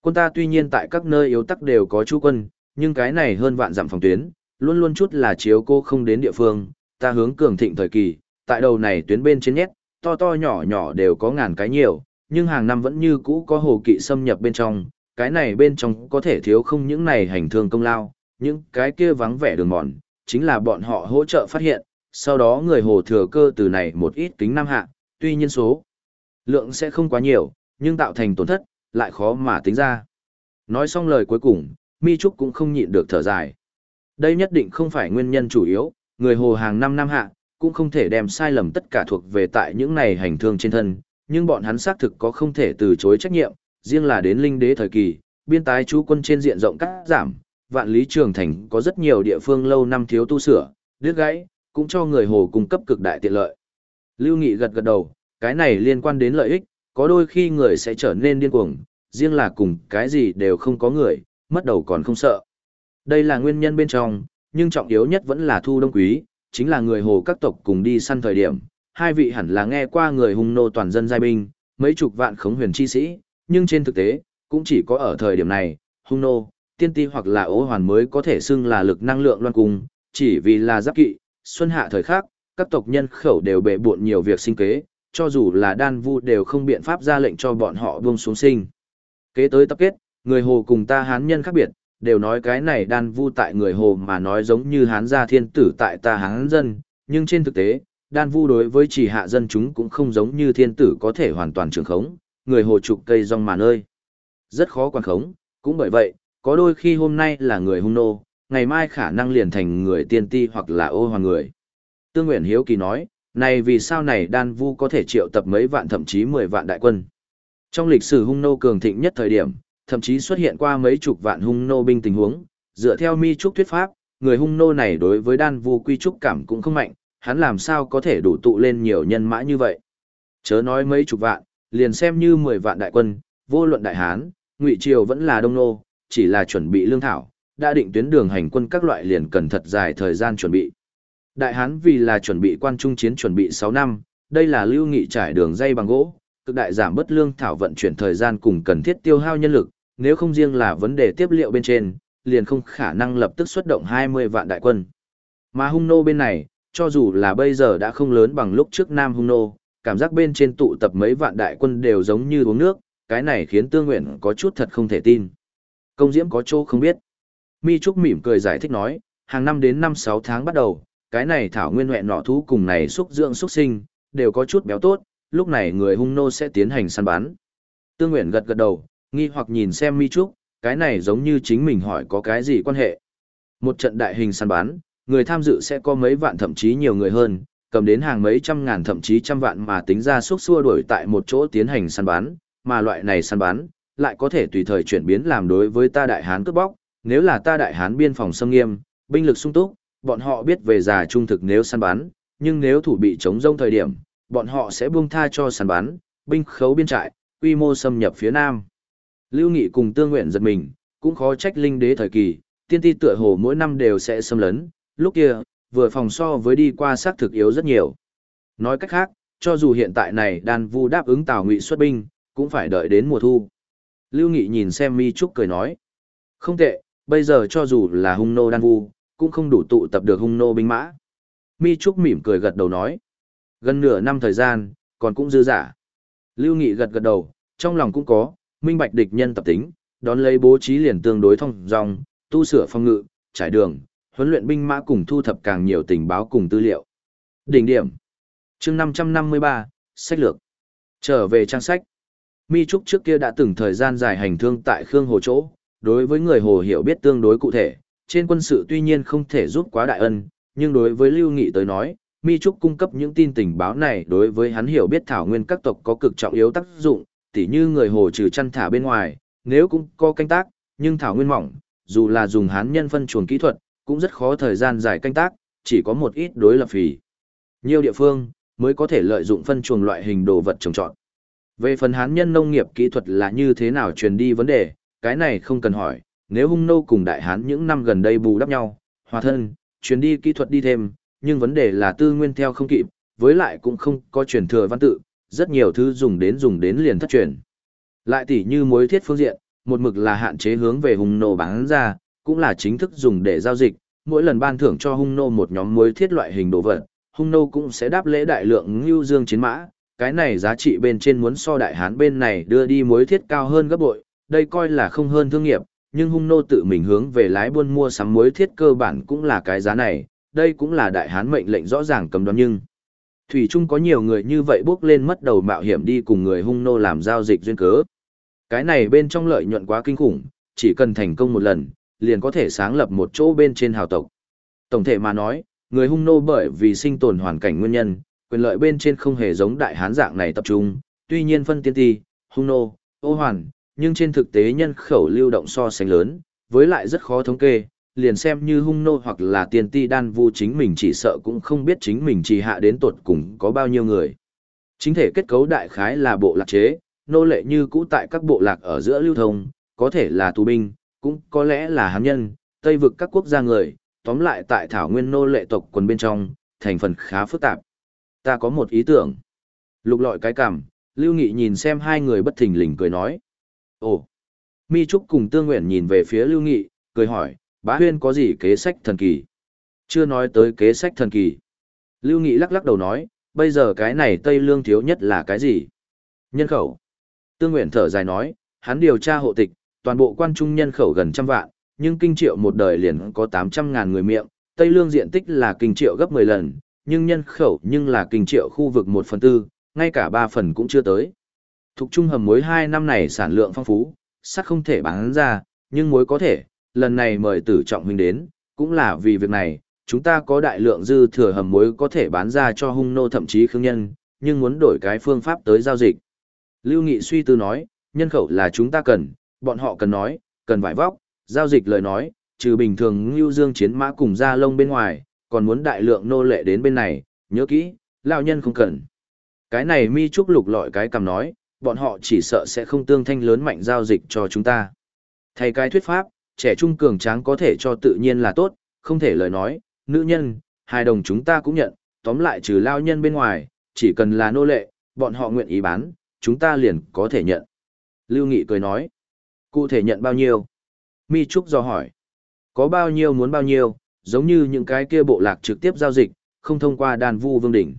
Quân ta tuy nhiên tại các nơi yếu tắc đều có chú quân, nhưng cái này hơn vạn dặm phòng tuyến, luôn luôn chút là chiếu cô không đến địa phương, ta hướng cường thịnh thời kỳ, tại đầu này tuyến bên trên nhét, to to nhỏ nhỏ đều có ngàn cái nhiều, nhưng hàng năm vẫn như cũ có hồ kỵ xâm nhập bên trong, cái này bên trong có thể thiếu không những này hành thương công lao, những cái kia vắng vẻ đường mòn, chính là bọn họ hỗ trợ phát hiện, sau đó người hồ thừa cơ từ này một ít kính năm hạ, tuy nhiên số lượng sẽ không quá nhiều, nhưng tạo thành tổn thất, lại khó mà tính ra. Nói xong lời cuối cùng, Mi Trúc cũng không nhịn được thở dài. Đây nhất định không phải nguyên nhân chủ yếu, người hồ hàng năm năm hạ, cũng không thể đem sai lầm tất cả thuộc về tại những này hành thương trên thân, nhưng bọn hắn xác thực có không thể từ chối trách nhiệm, riêng là đến linh đế thời kỳ, biên tái chú quân trên diện rộng cắt giảm, vạn lý trường thành có rất nhiều địa phương lâu năm thiếu tu sửa, đứt gãy, cũng cho người hồ cung cấp cực đại tiện lợi. Lưu Nghị gật gật đầu, cái này liên quan đến lợi ích, có đôi khi người sẽ trở nên điên cuồng, riêng là cùng cái gì đều không có người, mất đầu còn không sợ. Đây là nguyên nhân bên trong, nhưng trọng yếu nhất vẫn là thu đông quý, chính là người hồ các tộc cùng đi săn thời điểm. Hai vị hẳn là nghe qua người hung nô toàn dân giai binh, mấy chục vạn khống huyền chi sĩ, nhưng trên thực tế, cũng chỉ có ở thời điểm này, hung nô, tiên ti hoặc là ố hoàn mới có thể xưng là lực năng lượng loan cung, chỉ vì là giáp kỵ, xuân hạ thời khác các tộc nhân khẩu đều bể buộn nhiều việc sinh kế, cho dù là đan vu đều không biện pháp ra lệnh cho bọn họ buông xuống sinh. Kế tới tập kết, người hồ cùng ta hán nhân khác biệt, đều nói cái này đan vu tại người hồ mà nói giống như hán gia thiên tử tại ta hán dân, nhưng trên thực tế, đan vu đối với chỉ hạ dân chúng cũng không giống như thiên tử có thể hoàn toàn trường khống, người hồ trục cây rong mà nơi. Rất khó quản khống, cũng bởi vậy, có đôi khi hôm nay là người hung nô, ngày mai khả năng liền thành người tiên ti hoặc là ô hoàng người. Tương Nguyện Hiếu Kỳ nói, này vì sao này đan vu có thể triệu tập mấy vạn thậm chí mười vạn đại quân. Trong lịch sử hung nô cường thịnh nhất thời điểm, thậm chí xuất hiện qua mấy chục vạn hung nô binh tình huống, dựa theo mi trúc thuyết pháp, người hung nô này đối với đan vu quy trúc cảm cũng không mạnh, hắn làm sao có thể đủ tụ lên nhiều nhân mã như vậy. Chớ nói mấy chục vạn, liền xem như mười vạn đại quân, vô luận đại hán, ngụy triều vẫn là đông nô, chỉ là chuẩn bị lương thảo, đã định tuyến đường hành quân các loại liền cần thật dài thời gian chuẩn bị. Đại hán vì là chuẩn bị quan trung chiến chuẩn bị 6 năm, đây là lưu nghị trải đường dây bằng gỗ, cực đại giảm bất lương thảo vận chuyển thời gian cùng cần thiết tiêu hao nhân lực, nếu không riêng là vấn đề tiếp liệu bên trên, liền không khả năng lập tức xuất động 20 vạn đại quân. Mà hung nô bên này, cho dù là bây giờ đã không lớn bằng lúc trước Nam hung nô, cảm giác bên trên tụ tập mấy vạn đại quân đều giống như uống nước, cái này khiến Tương Nguyện có chút thật không thể tin. Công Diễm có chỗ không biết. Mi Trúc mỉm cười giải thích nói, hàng năm đến năm sáu tháng bắt đầu, cái này thảo nguyên huệ nọ thú cùng này xúc dưỡng xúc sinh, đều có chút béo tốt, lúc này người hung nô sẽ tiến hành săn bắn. Tương Nguyện gật gật đầu, nghi hoặc nhìn xem Mi Trúc, cái này giống như chính mình hỏi có cái gì quan hệ. Một trận đại hình săn bán, người tham dự sẽ có mấy vạn thậm chí nhiều người hơn, cầm đến hàng mấy trăm ngàn thậm chí trăm vạn mà tính ra xúc xua đuổi tại một chỗ tiến hành săn bán, mà loại này săn bán lại có thể tùy thời chuyển biến làm đối với ta đại hán cướp bóc, nếu là ta đại hán biên phòng xâm nghiêm, binh lực sung túc, bọn họ biết về già trung thực nếu săn bán, nhưng nếu thủ bị chống rông thời điểm, bọn họ sẽ buông tha cho săn bán, binh khấu biên trại, quy mô xâm nhập phía nam. Lưu Nghị cùng Tương Nguyện giật mình, cũng khó trách linh đế thời kỳ, tiên ti tựa hồ mỗi năm đều sẽ xâm lấn, lúc kia, vừa phòng so với đi qua xác thực yếu rất nhiều. Nói cách khác, cho dù hiện tại này đàn vu đáp ứng Tào Ngụy xuất binh, cũng phải đợi đến mùa thu. Lưu Nghị nhìn xem Mi Trúc cười nói. Không tệ, bây giờ cho dù là hung nô đan vu, cũng không đủ tụ tập được hung nô binh mã. Mi Trúc mỉm cười gật đầu nói. Gần nửa năm thời gian, còn cũng dư giả. Lưu Nghị gật gật đầu, trong lòng cũng có, minh bạch địch nhân tập tính, đón lấy bố trí liền tương đối thông dòng, tu sửa phong ngự, trải đường, huấn luyện binh mã cùng thu thập càng nhiều tình báo cùng tư liệu. Đỉnh điểm. chương 553, sách lược. Trở về trang sách. Mi Trúc trước kia đã từng thời gian dài hành thương tại Khương Hồ chỗ, đối với người Hồ hiểu biết tương đối cụ thể, trên quân sự tuy nhiên không thể giúp quá đại ân, nhưng đối với Lưu Nghị tới nói, Mi Trúc cung cấp những tin tình báo này đối với hắn hiểu biết thảo nguyên các tộc có cực trọng yếu tác dụng, tỉ như người Hồ trừ chăn thả bên ngoài, nếu cũng có canh tác, nhưng thảo nguyên mỏng, dù là dùng hán nhân phân chuồng kỹ thuật, cũng rất khó thời gian dài canh tác, chỉ có một ít đối lập phì. Nhiều địa phương mới có thể lợi dụng phân chuồng loại hình đồ vật trồng trọt. Về phần hán nhân nông nghiệp kỹ thuật là như thế nào truyền đi vấn đề, cái này không cần hỏi, nếu hung nô cùng đại hán những năm gần đây bù đắp nhau, hòa thân, truyền đi kỹ thuật đi thêm, nhưng vấn đề là tư nguyên theo không kịp, với lại cũng không có truyền thừa văn tự, rất nhiều thứ dùng đến dùng đến liền thất truyền. Lại tỉ như mối thiết phương diện, một mực là hạn chế hướng về hung nô bán ra, cũng là chính thức dùng để giao dịch, mỗi lần ban thưởng cho hung nô một nhóm mối thiết loại hình đồ vật, hung nô cũng sẽ đáp lễ đại lượng ngưu dương chiến mã, cái này giá trị bên trên muốn so đại hán bên này đưa đi mối thiết cao hơn gấp bội, đây coi là không hơn thương nghiệp, nhưng hung nô tự mình hướng về lái buôn mua sắm mối thiết cơ bản cũng là cái giá này, đây cũng là đại hán mệnh lệnh rõ ràng cấm đoán nhưng thủy chung có nhiều người như vậy bước lên mất đầu mạo hiểm đi cùng người hung nô làm giao dịch duyên cớ. Cái này bên trong lợi nhuận quá kinh khủng, chỉ cần thành công một lần, liền có thể sáng lập một chỗ bên trên hào tộc. Tổng thể mà nói, người hung nô bởi vì sinh tồn hoàn cảnh nguyên nhân, quyền lợi bên trên không hề giống đại hán dạng này tập trung, tuy nhiên phân tiên ti, hung nô, ô hoàn, nhưng trên thực tế nhân khẩu lưu động so sánh lớn, với lại rất khó thống kê, liền xem như hung nô hoặc là tiền ti đan vu chính mình chỉ sợ cũng không biết chính mình chỉ hạ đến tột cùng có bao nhiêu người. Chính thể kết cấu đại khái là bộ lạc chế, nô lệ như cũ tại các bộ lạc ở giữa lưu thông, có thể là tù binh, cũng có lẽ là hám nhân, Tây vực các quốc gia người, tóm lại tại thảo nguyên nô lệ tộc quần bên trong, thành phần khá phức tạp. Ta có một ý tưởng. Lục lọi cái cảm, Lưu Nghị nhìn xem hai người bất thình lình cười nói. Ồ! Mi Trúc cùng Tương Nguyện nhìn về phía Lưu Nghị, cười hỏi, bá huyên có gì kế sách thần kỳ? Chưa nói tới kế sách thần kỳ. Lưu Nghị lắc lắc đầu nói, bây giờ cái này Tây Lương thiếu nhất là cái gì? Nhân khẩu. Tương Nguyện thở dài nói, hắn điều tra hộ tịch, toàn bộ quan trung nhân khẩu gần trăm vạn, nhưng kinh triệu một đời liền có 800 ngàn người miệng, Tây Lương diện tích là kinh triệu gấp 10 lần, nhưng nhân khẩu nhưng là kinh triệu khu vực 1 phần tư, ngay cả 3 phần cũng chưa tới. Thục trung hầm muối 2 năm này sản lượng phong phú, sắt không thể bán ra, nhưng muối có thể, lần này mời tử trọng huynh đến, cũng là vì việc này, chúng ta có đại lượng dư thừa hầm muối có thể bán ra cho hung nô thậm chí khương nhân, nhưng muốn đổi cái phương pháp tới giao dịch. Lưu Nghị suy tư nói, nhân khẩu là chúng ta cần, bọn họ cần nói, cần vải vóc, giao dịch lời nói, trừ bình thường Ngưu Dương chiến mã cùng ra lông bên ngoài, còn muốn đại lượng nô lệ đến bên này, nhớ kỹ, lão nhân không cần. Cái này mi trúc lục lọi cái cầm nói, bọn họ chỉ sợ sẽ không tương thanh lớn mạnh giao dịch cho chúng ta. Thay cái thuyết pháp, trẻ trung cường tráng có thể cho tự nhiên là tốt, không thể lời nói, nữ nhân, hai đồng chúng ta cũng nhận, tóm lại trừ lao nhân bên ngoài, chỉ cần là nô lệ, bọn họ nguyện ý bán, chúng ta liền có thể nhận. Lưu Nghị cười nói, Cụ thể nhận bao nhiêu? Mi Trúc do hỏi. Có bao nhiêu muốn bao nhiêu, giống như những cái kia bộ lạc trực tiếp giao dịch, không thông qua đàn vu vương đỉnh.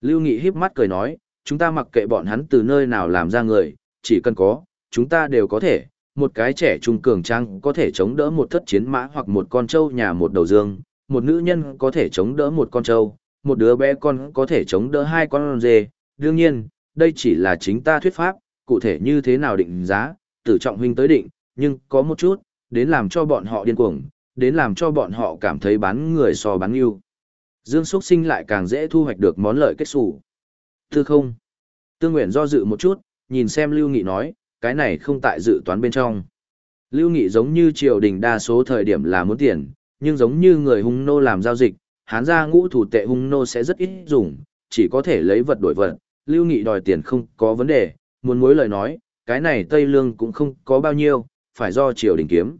Lưu Nghị híp mắt cười nói, chúng ta mặc kệ bọn hắn từ nơi nào làm ra người, chỉ cần có, chúng ta đều có thể, một cái trẻ trung cường trang có thể chống đỡ một thất chiến mã hoặc một con trâu nhà một đầu dương, một nữ nhân có thể chống đỡ một con trâu, một đứa bé con có thể chống đỡ hai con dê. Đương nhiên, đây chỉ là chính ta thuyết pháp, cụ thể như thế nào định giá, tử trọng huynh tới định, nhưng có một chút, đến làm cho bọn họ điên cuồng, đến làm cho bọn họ cảm thấy bán người so bán yêu. Dương Súc Sinh lại càng dễ thu hoạch được món lợi kết sủ. Thư không. Tương Nguyện do dự một chút, nhìn xem Lưu Nghị nói, cái này không tại dự toán bên trong. Lưu Nghị giống như triều đình đa số thời điểm là muốn tiền, nhưng giống như người hung nô làm giao dịch, hán gia ngũ thủ tệ hung nô sẽ rất ít dùng, chỉ có thể lấy vật đổi vật. Lưu Nghị đòi tiền không có vấn đề, muốn mối lời nói, cái này Tây Lương cũng không có bao nhiêu, phải do triều đình kiếm.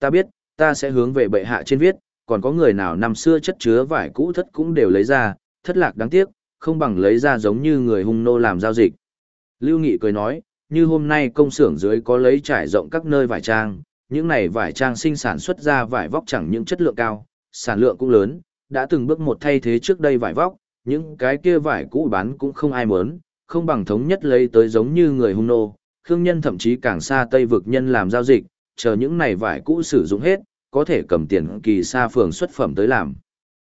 Ta biết, ta sẽ hướng về bệ hạ trên viết, còn có người nào năm xưa chất chứa vải cũ thất cũng đều lấy ra, thất lạc đáng tiếc, không bằng lấy ra giống như người hung nô làm giao dịch. Lưu Nghị cười nói, như hôm nay công xưởng dưới có lấy trải rộng các nơi vải trang, những này vải trang sinh sản xuất ra vải vóc chẳng những chất lượng cao, sản lượng cũng lớn, đã từng bước một thay thế trước đây vải vóc, những cái kia vải cũ bán cũng không ai muốn, không bằng thống nhất lấy tới giống như người hung nô, khương nhân thậm chí càng xa Tây vực nhân làm giao dịch, chờ những này vải cũ sử dụng hết, có thể cầm tiền kỳ xa phường xuất phẩm tới làm.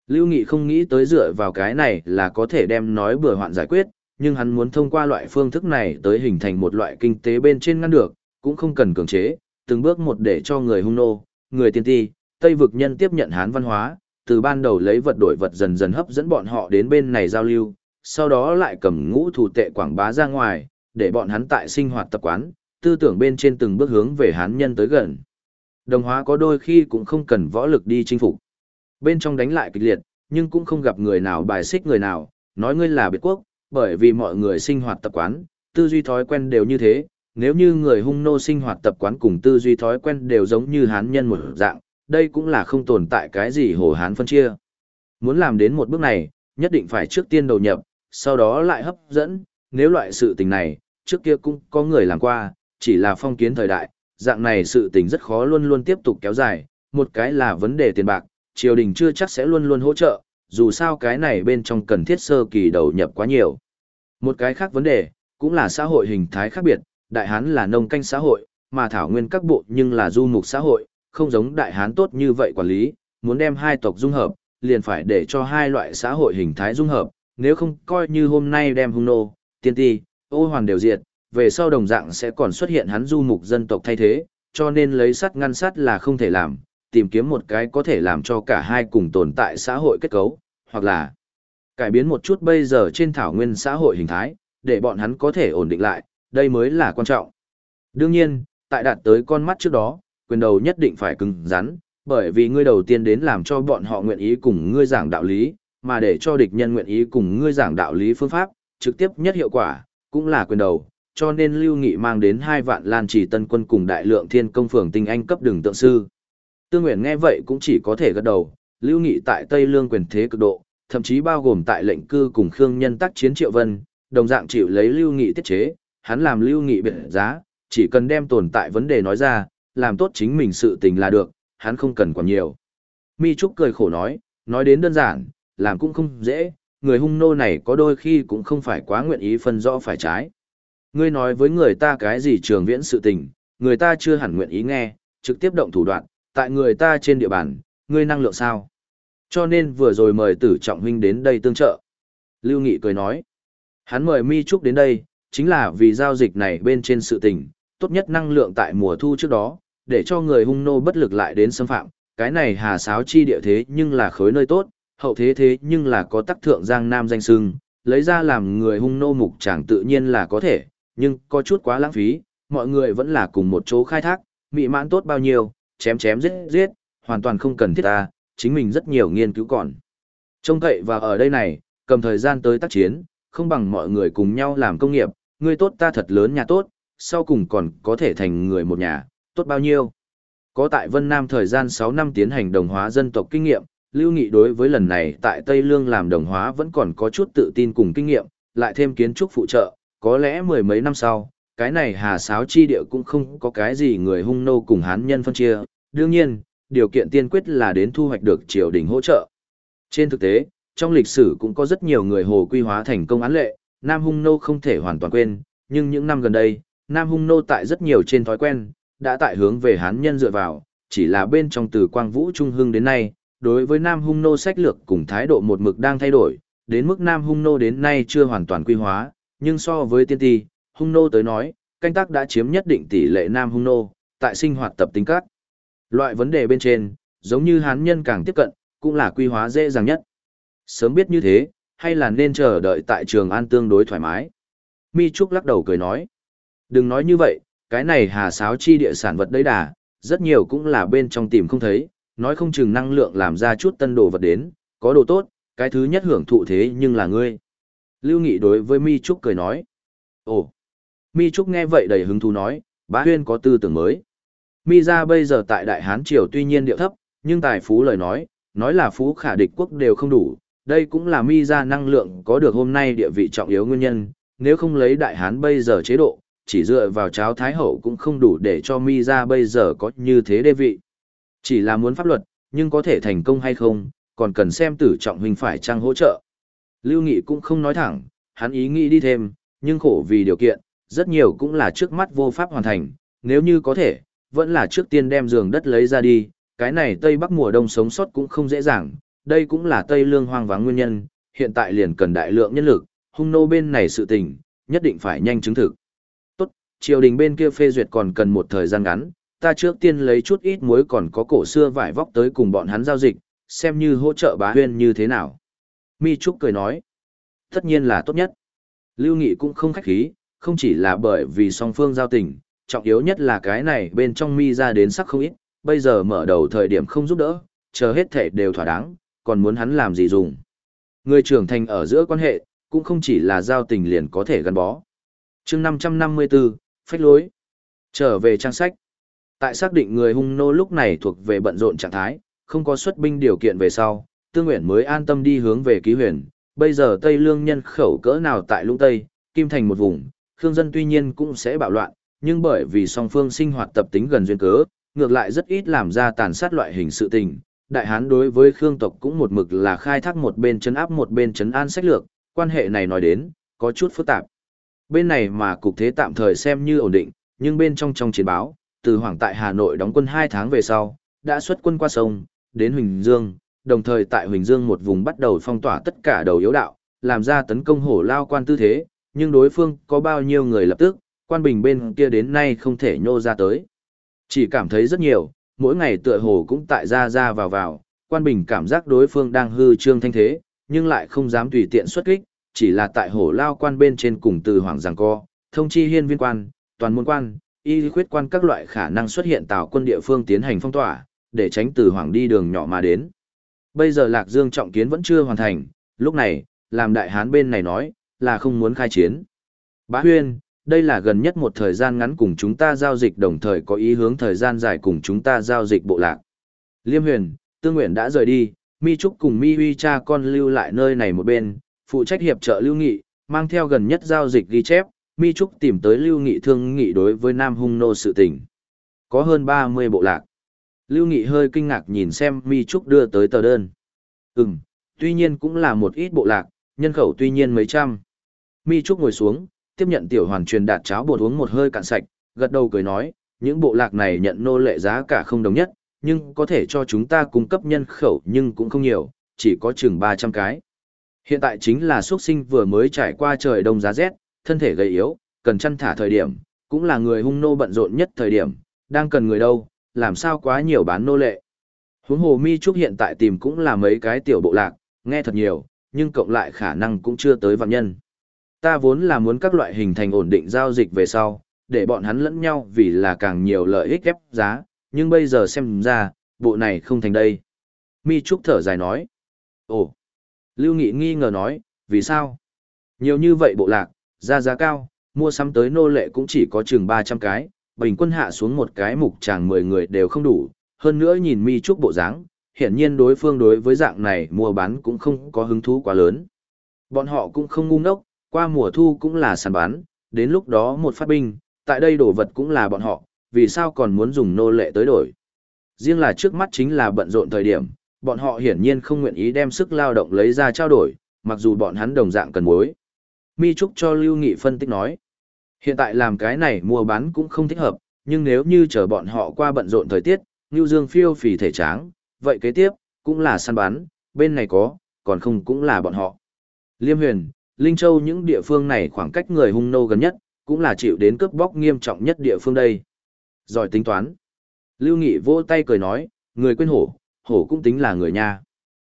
Lưu Nghị không nghĩ tới dựa vào cái này là có thể đem nói bừa hoạn giải quyết, nhưng hắn muốn thông qua loại phương thức này tới hình thành một loại kinh tế bên trên ngăn được, cũng không cần cường chế, từng bước một để cho người hung nô, người tiên ti, Tây vực nhân tiếp nhận hán văn hóa, từ ban đầu lấy vật đổi vật dần dần hấp dẫn bọn họ đến bên này giao lưu, sau đó lại cầm ngũ thủ tệ quảng bá ra ngoài, để bọn hắn tại sinh hoạt tập quán, tư tưởng bên trên từng bước hướng về hán nhân tới gần. Đồng hóa có đôi khi cũng không cần võ lực đi chinh phục. Bên trong đánh lại kịch liệt, nhưng cũng không gặp người nào bài xích người nào, nói ngươi là biệt quốc, bởi vì mọi người sinh hoạt tập quán, tư duy thói quen đều như thế, nếu như người hung nô sinh hoạt tập quán cùng tư duy thói quen đều giống như hán nhân một dạng, đây cũng là không tồn tại cái gì hồ hán phân chia. Muốn làm đến một bước này, nhất định phải trước tiên đầu nhập, sau đó lại hấp dẫn, nếu loại sự tình này, trước kia cũng có người làm qua, chỉ là phong kiến thời đại, dạng này sự tình rất khó luôn luôn tiếp tục kéo dài, một cái là vấn đề tiền bạc, triều đình chưa chắc sẽ luôn luôn hỗ trợ, dù sao cái này bên trong cần thiết sơ kỳ đầu nhập quá nhiều. Một cái khác vấn đề, cũng là xã hội hình thái khác biệt, đại hán là nông canh xã hội, mà thảo nguyên các bộ nhưng là du mục xã hội, không giống đại hán tốt như vậy quản lý, muốn đem hai tộc dung hợp, liền phải để cho hai loại xã hội hình thái dung hợp, nếu không coi như hôm nay đem hung nô, tiên ti, ô hoàn đều diệt, về sau đồng dạng sẽ còn xuất hiện hắn du mục dân tộc thay thế, cho nên lấy sắt ngăn sắt là không thể làm, tìm kiếm một cái có thể làm cho cả hai cùng tồn tại xã hội kết cấu, hoặc là cải biến một chút bây giờ trên thảo nguyên xã hội hình thái, để bọn hắn có thể ổn định lại, đây mới là quan trọng. Đương nhiên, tại đạt tới con mắt trước đó, quyền đầu nhất định phải cứng rắn, bởi vì ngươi đầu tiên đến làm cho bọn họ nguyện ý cùng ngươi giảng đạo lý, mà để cho địch nhân nguyện ý cùng ngươi giảng đạo lý phương pháp, trực tiếp nhất hiệu quả, cũng là quyền đầu, cho nên Lưu Nghị mang đến hai vạn lan chỉ tân quân cùng đại lượng thiên công phường tinh anh cấp đường tượng sư. Tương Nguyện nghe vậy cũng chỉ có thể gật đầu, Lưu Nghị tại Tây Lương quyền thế cực độ, thậm chí bao gồm tại lệnh cư cùng Khương Nhân tác chiến Triệu Vân, đồng dạng chịu lấy Lưu Nghị tiết chế, hắn làm Lưu Nghị biệt giá, chỉ cần đem tồn tại vấn đề nói ra, làm tốt chính mình sự tình là được, hắn không cần quá nhiều. Mi Trúc cười khổ nói, nói đến đơn giản, làm cũng không dễ, người hung nô này có đôi khi cũng không phải quá nguyện ý phân rõ phải trái. Ngươi nói với người ta cái gì trường viễn sự tình, người ta chưa hẳn nguyện ý nghe, trực tiếp động thủ đoạn, tại người ta trên địa bàn, ngươi năng lượng sao? Cho nên vừa rồi mời tử trọng huynh đến đây tương trợ. Lưu Nghị cười nói, hắn mời Mi Trúc đến đây, chính là vì giao dịch này bên trên sự tình, tốt nhất năng lượng tại mùa thu trước đó, để cho người hung nô bất lực lại đến xâm phạm, cái này hà sáo chi địa thế nhưng là khối nơi tốt, hậu thế thế nhưng là có tắc thượng giang nam danh sưng, lấy ra làm người hung nô mục chẳng tự nhiên là có thể, nhưng có chút quá lãng phí, mọi người vẫn là cùng một chỗ khai thác, mị mãn tốt bao nhiêu, chém chém giết giết, hoàn toàn không cần thiết ta, chính mình rất nhiều nghiên cứu còn. Trông cậy và ở đây này, cầm thời gian tới tác chiến, không bằng mọi người cùng nhau làm công nghiệp, người tốt ta thật lớn nhà tốt, sau cùng còn có thể thành người một nhà, tốt bao nhiêu. Có tại Vân Nam thời gian 6 năm tiến hành đồng hóa dân tộc kinh nghiệm, Lưu Nghị đối với lần này tại Tây Lương làm đồng hóa vẫn còn có chút tự tin cùng kinh nghiệm, lại thêm kiến trúc phụ trợ, có lẽ mười mấy năm sau, cái này hà sáo chi địa cũng không có cái gì người hung nô cùng hán nhân phân chia. Đương nhiên, điều kiện tiên quyết là đến thu hoạch được triều đình hỗ trợ. Trên thực tế, trong lịch sử cũng có rất nhiều người hồ quy hóa thành công án lệ, Nam Hung Nô không thể hoàn toàn quên, nhưng những năm gần đây, Nam Hung Nô tại rất nhiều trên thói quen, đã tại hướng về Hán nhân dựa vào, chỉ là bên trong từ Quang Vũ Trung Hưng đến nay, đối với Nam Hung Nô sách lược cùng thái độ một mực đang thay đổi, đến mức Nam Hung Nô đến nay chưa hoàn toàn quy hóa, nhưng so với tiên ti, Hung Nô tới nói, canh tác đã chiếm nhất định tỷ lệ Nam Hung Nô, tại sinh hoạt tập tính các. Loại vấn đề bên trên, giống như Hán nhân càng tiếp cận, cũng là quy hóa dễ dàng nhất. Sớm biết như thế, hay là nên chờ đợi tại trường an tương đối thoải mái. Mi Trúc lắc đầu cười nói. Đừng nói như vậy, cái này hà sáo chi địa sản vật đấy đà, rất nhiều cũng là bên trong tìm không thấy, nói không chừng năng lượng làm ra chút tân đồ vật đến, có đồ tốt, cái thứ nhất hưởng thụ thế nhưng là ngươi. Lưu Nghị đối với Mi Trúc cười nói. Ồ! Mi Trúc nghe vậy đầy hứng thú nói, bá huyên có tư tưởng mới. Mi ra bây giờ tại Đại Hán Triều tuy nhiên điệu thấp, nhưng tài phú lời nói, nói là phú khả địch quốc đều không đủ, đây cũng là mi ra năng lượng có được hôm nay địa vị trọng yếu nguyên nhân, nếu không lấy đại hán bây giờ chế độ, chỉ dựa vào cháo thái hậu cũng không đủ để cho mi ra bây giờ có như thế đê vị. Chỉ là muốn pháp luật, nhưng có thể thành công hay không, còn cần xem tử trọng huynh phải chăng hỗ trợ. Lưu Nghị cũng không nói thẳng, hắn ý nghĩ đi thêm, nhưng khổ vì điều kiện, rất nhiều cũng là trước mắt vô pháp hoàn thành, nếu như có thể, vẫn là trước tiên đem giường đất lấy ra đi, cái này Tây Bắc mùa đông sống sót cũng không dễ dàng, đây cũng là Tây Lương hoang vắng nguyên nhân, hiện tại liền cần đại lượng nhân lực, hung nô bên này sự tình, nhất định phải nhanh chứng thực. Tốt, triều đình bên kia phê duyệt còn cần một thời gian ngắn, ta trước tiên lấy chút ít muối còn có cổ xưa vải vóc tới cùng bọn hắn giao dịch, xem như hỗ trợ bá huyên như thế nào. Mi Trúc cười nói, tất nhiên là tốt nhất. Lưu Nghị cũng không khách khí, không chỉ là bởi vì song phương giao tình, trọng yếu nhất là cái này bên trong mi ra đến sắc không ít, bây giờ mở đầu thời điểm không giúp đỡ, chờ hết thể đều thỏa đáng, còn muốn hắn làm gì dùng. Người trưởng thành ở giữa quan hệ, cũng không chỉ là giao tình liền có thể gắn bó. chương 554, phách lối. Trở về trang sách. Tại xác định người hung nô lúc này thuộc về bận rộn trạng thái, không có xuất binh điều kiện về sau, Tương Nguyện mới an tâm đi hướng về ký huyền. Bây giờ Tây Lương nhân khẩu cỡ nào tại lũng Tây, Kim Thành một vùng, Khương dân tuy nhiên cũng sẽ bạo loạn, nhưng bởi vì song phương sinh hoạt tập tính gần duyên cớ, ngược lại rất ít làm ra tàn sát loại hình sự tình, đại hán đối với khương tộc cũng một mực là khai thác một bên chấn áp một bên chấn an sách lược, quan hệ này nói đến, có chút phức tạp. Bên này mà cục thế tạm thời xem như ổn định, nhưng bên trong trong chiến báo, từ Hoàng tại Hà Nội đóng quân 2 tháng về sau, đã xuất quân qua sông, đến Huỳnh Dương, đồng thời tại Huỳnh Dương một vùng bắt đầu phong tỏa tất cả đầu yếu đạo, làm ra tấn công hổ lao quan tư thế, nhưng đối phương có bao nhiêu người lập tức, quan bình bên kia đến nay không thể nhô ra tới. Chỉ cảm thấy rất nhiều, mỗi ngày tựa hồ cũng tại ra ra vào vào, quan bình cảm giác đối phương đang hư trương thanh thế, nhưng lại không dám tùy tiện xuất kích, chỉ là tại hồ lao quan bên trên cùng từ hoàng giảng co, thông chi hiên viên quan, toàn môn quan, y khuyết quan các loại khả năng xuất hiện tạo quân địa phương tiến hành phong tỏa, để tránh từ hoàng đi đường nhỏ mà đến. Bây giờ Lạc Dương trọng kiến vẫn chưa hoàn thành, lúc này, làm đại hán bên này nói, là không muốn khai chiến. Bá huyên, đây là gần nhất một thời gian ngắn cùng chúng ta giao dịch đồng thời có ý hướng thời gian dài cùng chúng ta giao dịch bộ lạc. Liêm huyền, tương nguyện đã rời đi, Mi Trúc cùng Mi Huy cha con lưu lại nơi này một bên, phụ trách hiệp trợ Lưu Nghị, mang theo gần nhất giao dịch ghi chép, Mi Trúc tìm tới Lưu Nghị thương nghị đối với Nam Hung Nô sự tình. Có hơn 30 bộ lạc. Lưu Nghị hơi kinh ngạc nhìn xem Mi Trúc đưa tới tờ đơn. Ừm, tuy nhiên cũng là một ít bộ lạc, nhân khẩu tuy nhiên mấy trăm. Mi Trúc ngồi xuống, tiếp nhận tiểu hoàn truyền đạt cháo bột uống một hơi cạn sạch, gật đầu cười nói, những bộ lạc này nhận nô lệ giá cả không đồng nhất, nhưng có thể cho chúng ta cung cấp nhân khẩu nhưng cũng không nhiều, chỉ có chừng 300 cái. Hiện tại chính là xuất sinh vừa mới trải qua trời đông giá rét, thân thể gầy yếu, cần chăn thả thời điểm, cũng là người hung nô bận rộn nhất thời điểm, đang cần người đâu, làm sao quá nhiều bán nô lệ. Huống hồ mi trúc hiện tại tìm cũng là mấy cái tiểu bộ lạc, nghe thật nhiều, nhưng cộng lại khả năng cũng chưa tới vạn nhân. Ta vốn là muốn các loại hình thành ổn định giao dịch về sau, để bọn hắn lẫn nhau vì là càng nhiều lợi ích ép giá, nhưng bây giờ xem ra, bộ này không thành đây. Mi Trúc thở dài nói. Ồ! Lưu Nghị nghi ngờ nói, vì sao? Nhiều như vậy bộ lạc, ra giá cao, mua sắm tới nô lệ cũng chỉ có chừng 300 cái, bình quân hạ xuống một cái mục chàng 10 người đều không đủ, hơn nữa nhìn Mi Trúc bộ dáng, hiển nhiên đối phương đối với dạng này mua bán cũng không có hứng thú quá lớn. Bọn họ cũng không ngu ngốc, qua mùa thu cũng là sàn bán, đến lúc đó một phát binh, tại đây đổ vật cũng là bọn họ, vì sao còn muốn dùng nô lệ tới đổi. Riêng là trước mắt chính là bận rộn thời điểm, bọn họ hiển nhiên không nguyện ý đem sức lao động lấy ra trao đổi, mặc dù bọn hắn đồng dạng cần mối. Mi Trúc cho Lưu Nghị phân tích nói. Hiện tại làm cái này mua bán cũng không thích hợp, nhưng nếu như chờ bọn họ qua bận rộn thời tiết, Ngưu Dương phiêu phì thể tráng, vậy kế tiếp, cũng là săn bán bên này có, còn không cũng là bọn họ. Liêm huyền, Linh Châu những địa phương này khoảng cách người hung nô gần nhất, cũng là chịu đến cướp bóc nghiêm trọng nhất địa phương đây. Giỏi tính toán. Lưu Nghị vỗ tay cười nói, người quên hổ, hổ cũng tính là người nha.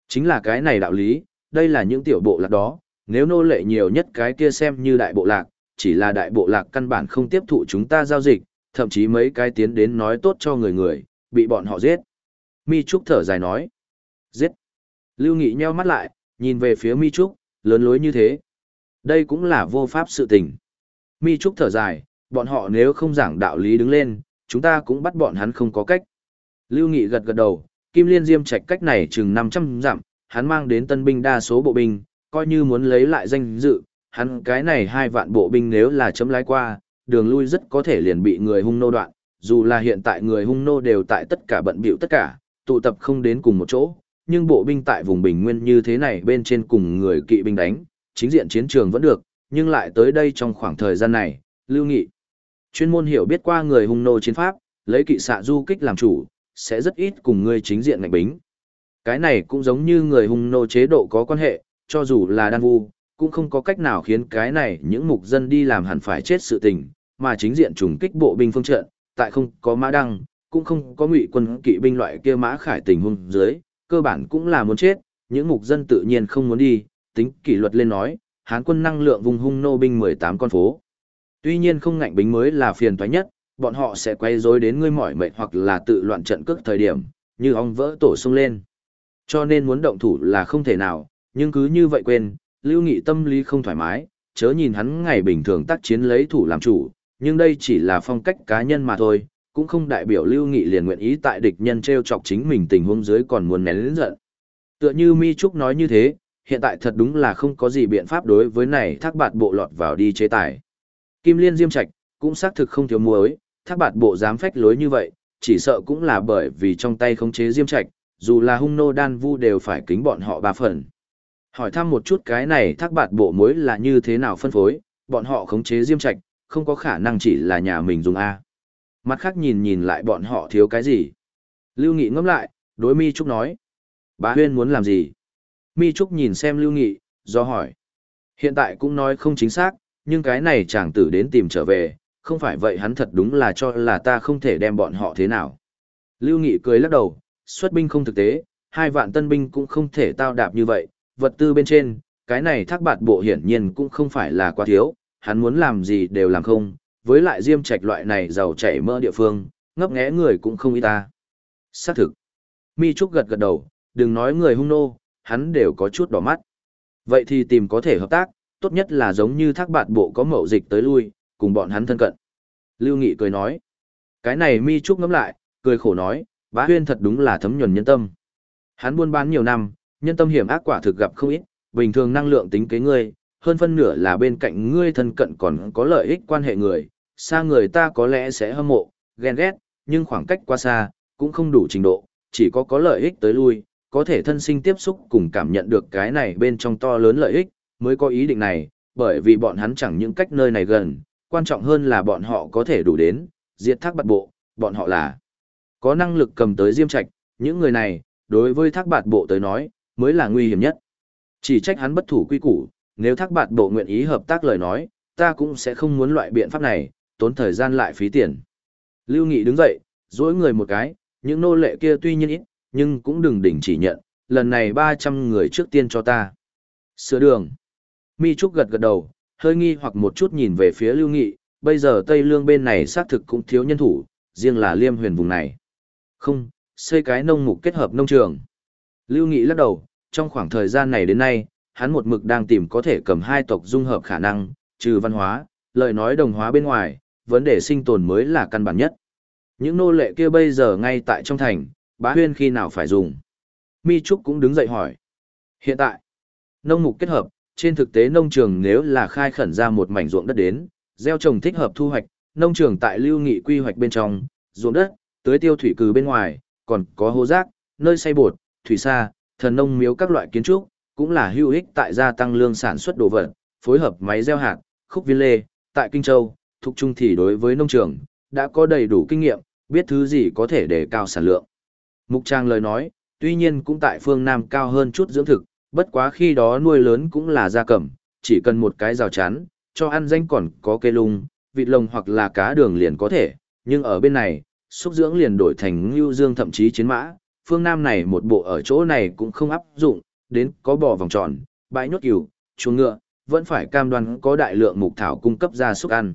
Chính là cái này đạo lý, đây là những tiểu bộ lạc đó, nếu nô lệ nhiều nhất cái kia xem như đại bộ lạc, chỉ là đại bộ lạc căn bản không tiếp thụ chúng ta giao dịch, thậm chí mấy cái tiến đến nói tốt cho người người, bị bọn họ giết. Mi Trúc thở dài nói. Giết. Lưu Nghị nheo mắt lại, nhìn về phía Mi Trúc, lớn lối như thế. Đây cũng là vô pháp sự tình. Mi Trúc thở dài, bọn họ nếu không giảng đạo lý đứng lên, chúng ta cũng bắt bọn hắn không có cách. Lưu Nghị gật gật đầu, Kim Liên Diêm Trạch cách này chừng 500 dặm, hắn mang đến tân binh đa số bộ binh, coi như muốn lấy lại danh dự, hắn cái này hai vạn bộ binh nếu là chấm lái qua, đường lui rất có thể liền bị người hung nô đoạn, dù là hiện tại người hung nô đều tại tất cả bận bịu tất cả, tụ tập không đến cùng một chỗ, nhưng bộ binh tại vùng bình nguyên như thế này bên trên cùng người kỵ binh đánh, chính diện chiến trường vẫn được, nhưng lại tới đây trong khoảng thời gian này, lưu nghị. Chuyên môn hiểu biết qua người hung nô chiến pháp, lấy kỵ xạ du kích làm chủ, sẽ rất ít cùng người chính diện ngạch bính. Cái này cũng giống như người hung nô chế độ có quan hệ, cho dù là đan vu, cũng không có cách nào khiến cái này những mục dân đi làm hẳn phải chết sự tình, mà chính diện trùng kích bộ binh phương trận, tại không có mã đăng, cũng không có ngụy quân kỵ binh loại kia mã khải tình hung dưới, cơ bản cũng là muốn chết, những mục dân tự nhiên không muốn đi, tính kỷ luật lên nói, Hán quân năng lượng vùng hung nô binh 18 con phố. Tuy nhiên không ngạnh binh mới là phiền toái nhất, bọn họ sẽ quay rối đến ngươi mỏi mệt hoặc là tự loạn trận cước thời điểm, như ong vỡ tổ sung lên. Cho nên muốn động thủ là không thể nào, nhưng cứ như vậy quên, Lưu Nghị tâm lý không thoải mái, chớ nhìn hắn ngày bình thường tác chiến lấy thủ làm chủ, nhưng đây chỉ là phong cách cá nhân mà thôi, cũng không đại biểu Lưu Nghị liền nguyện ý tại địch nhân treo chọc chính mình tình huống dưới còn muốn nén lớn giận. Tựa như Mi Trúc nói như thế, hiện tại thật đúng là không có gì biện pháp đối với này thác bạt bộ lọt vào đi chế tài. Kim Liên Diêm Trạch cũng xác thực không thiếu muối, thác bạt bộ dám phách lối như vậy, chỉ sợ cũng là bởi vì trong tay khống chế Diêm Trạch, dù là hung nô đan vu đều phải kính bọn họ ba phần. Hỏi thăm một chút cái này thác bạt bộ muối là như thế nào phân phối, bọn họ khống chế Diêm Trạch, không có khả năng chỉ là nhà mình dùng A. Mặt khác nhìn nhìn lại bọn họ thiếu cái gì. Lưu Nghị ngẫm lại, đối Mi Trúc nói. Bá Huyên muốn làm gì? Mi Trúc nhìn xem Lưu Nghị, do hỏi. Hiện tại cũng nói không chính xác, nhưng cái này chàng tử đến tìm trở về, không phải vậy hắn thật đúng là cho là ta không thể đem bọn họ thế nào. Lưu Nghị cười lắc đầu, xuất binh không thực tế, hai vạn tân binh cũng không thể tao đạp như vậy, vật tư bên trên, cái này thác bạt bộ hiển nhiên cũng không phải là quá thiếu, hắn muốn làm gì đều làm không, với lại diêm trạch loại này giàu chảy mỡ địa phương, ngấp nghé người cũng không y ta. Xác thực. Mi Trúc gật gật đầu, đừng nói người hung nô, hắn đều có chút đỏ mắt. Vậy thì tìm có thể hợp tác, tốt nhất là giống như thác bạt bộ có mậu dịch tới lui, cùng bọn hắn thân cận. Lưu Nghị cười nói. Cái này Mi Trúc ngắm lại, cười khổ nói, bá huyên thật đúng là thấm nhuần nhân tâm. Hắn buôn bán nhiều năm, nhân tâm hiểm ác quả thực gặp không ít, bình thường năng lượng tính kế ngươi, hơn phân nửa là bên cạnh ngươi thân cận còn có lợi ích quan hệ người, xa người ta có lẽ sẽ hâm mộ, ghen ghét, nhưng khoảng cách quá xa, cũng không đủ trình độ, chỉ có có lợi ích tới lui, có thể thân sinh tiếp xúc cùng cảm nhận được cái này bên trong to lớn lợi ích, mới có ý định này, bởi vì bọn hắn chẳng những cách nơi này gần, quan trọng hơn là bọn họ có thể đủ đến, diệt thác bạt bộ, bọn họ là có năng lực cầm tới diêm trạch, những người này, đối với thác bạt bộ tới nói, mới là nguy hiểm nhất. Chỉ trách hắn bất thủ quy củ, nếu thác bạt bộ nguyện ý hợp tác lời nói, ta cũng sẽ không muốn loại biện pháp này, tốn thời gian lại phí tiền. Lưu Nghị đứng dậy, dối người một cái, những nô lệ kia tuy nhiên ít, nhưng cũng đừng đỉnh chỉ nhận, lần này 300 người trước tiên cho ta. Sửa đường. Mi Trúc gật gật đầu, hơi nghi hoặc một chút nhìn về phía Lưu Nghị, bây giờ Tây Lương bên này xác thực cũng thiếu nhân thủ, riêng là liêm huyền vùng này. Không, xây cái nông mục kết hợp nông trường. Lưu Nghị lắc đầu, trong khoảng thời gian này đến nay, hắn một mực đang tìm có thể cầm hai tộc dung hợp khả năng, trừ văn hóa, lời nói đồng hóa bên ngoài, vấn đề sinh tồn mới là căn bản nhất. Những nô lệ kia bây giờ ngay tại trong thành, bá huyên khi nào phải dùng. Mi Trúc cũng đứng dậy hỏi. Hiện tại, nông mục kết hợp, trên thực tế nông trường nếu là khai khẩn ra một mảnh ruộng đất đến, gieo trồng thích hợp thu hoạch, nông trường tại lưu nghị quy hoạch bên trong, ruộng đất, tưới tiêu thủy cừ bên ngoài, còn có hố rác, nơi xây bột, thủy xa, thần nông miếu các loại kiến trúc, cũng là hữu ích tại gia tăng lương sản xuất đồ vật, phối hợp máy gieo hạt, khúc viên lê, tại Kinh Châu, thuộc trung thì đối với nông trường, đã có đầy đủ kinh nghiệm, biết thứ gì có thể để cao sản lượng. Mục Trang lời nói, tuy nhiên cũng tại phương Nam cao hơn chút dưỡng thực, bất quá khi đó nuôi lớn cũng là gia cầm, chỉ cần một cái rào chắn, cho ăn danh còn có cây lung, vịt lồng hoặc là cá đường liền có thể, nhưng ở bên này, xúc dưỡng liền đổi thành ngưu dương thậm chí chiến mã, phương Nam này một bộ ở chỗ này cũng không áp dụng, đến có bò vòng tròn, bãi nhốt cừu, chuồng ngựa, vẫn phải cam đoan có đại lượng mục thảo cung cấp ra xúc ăn.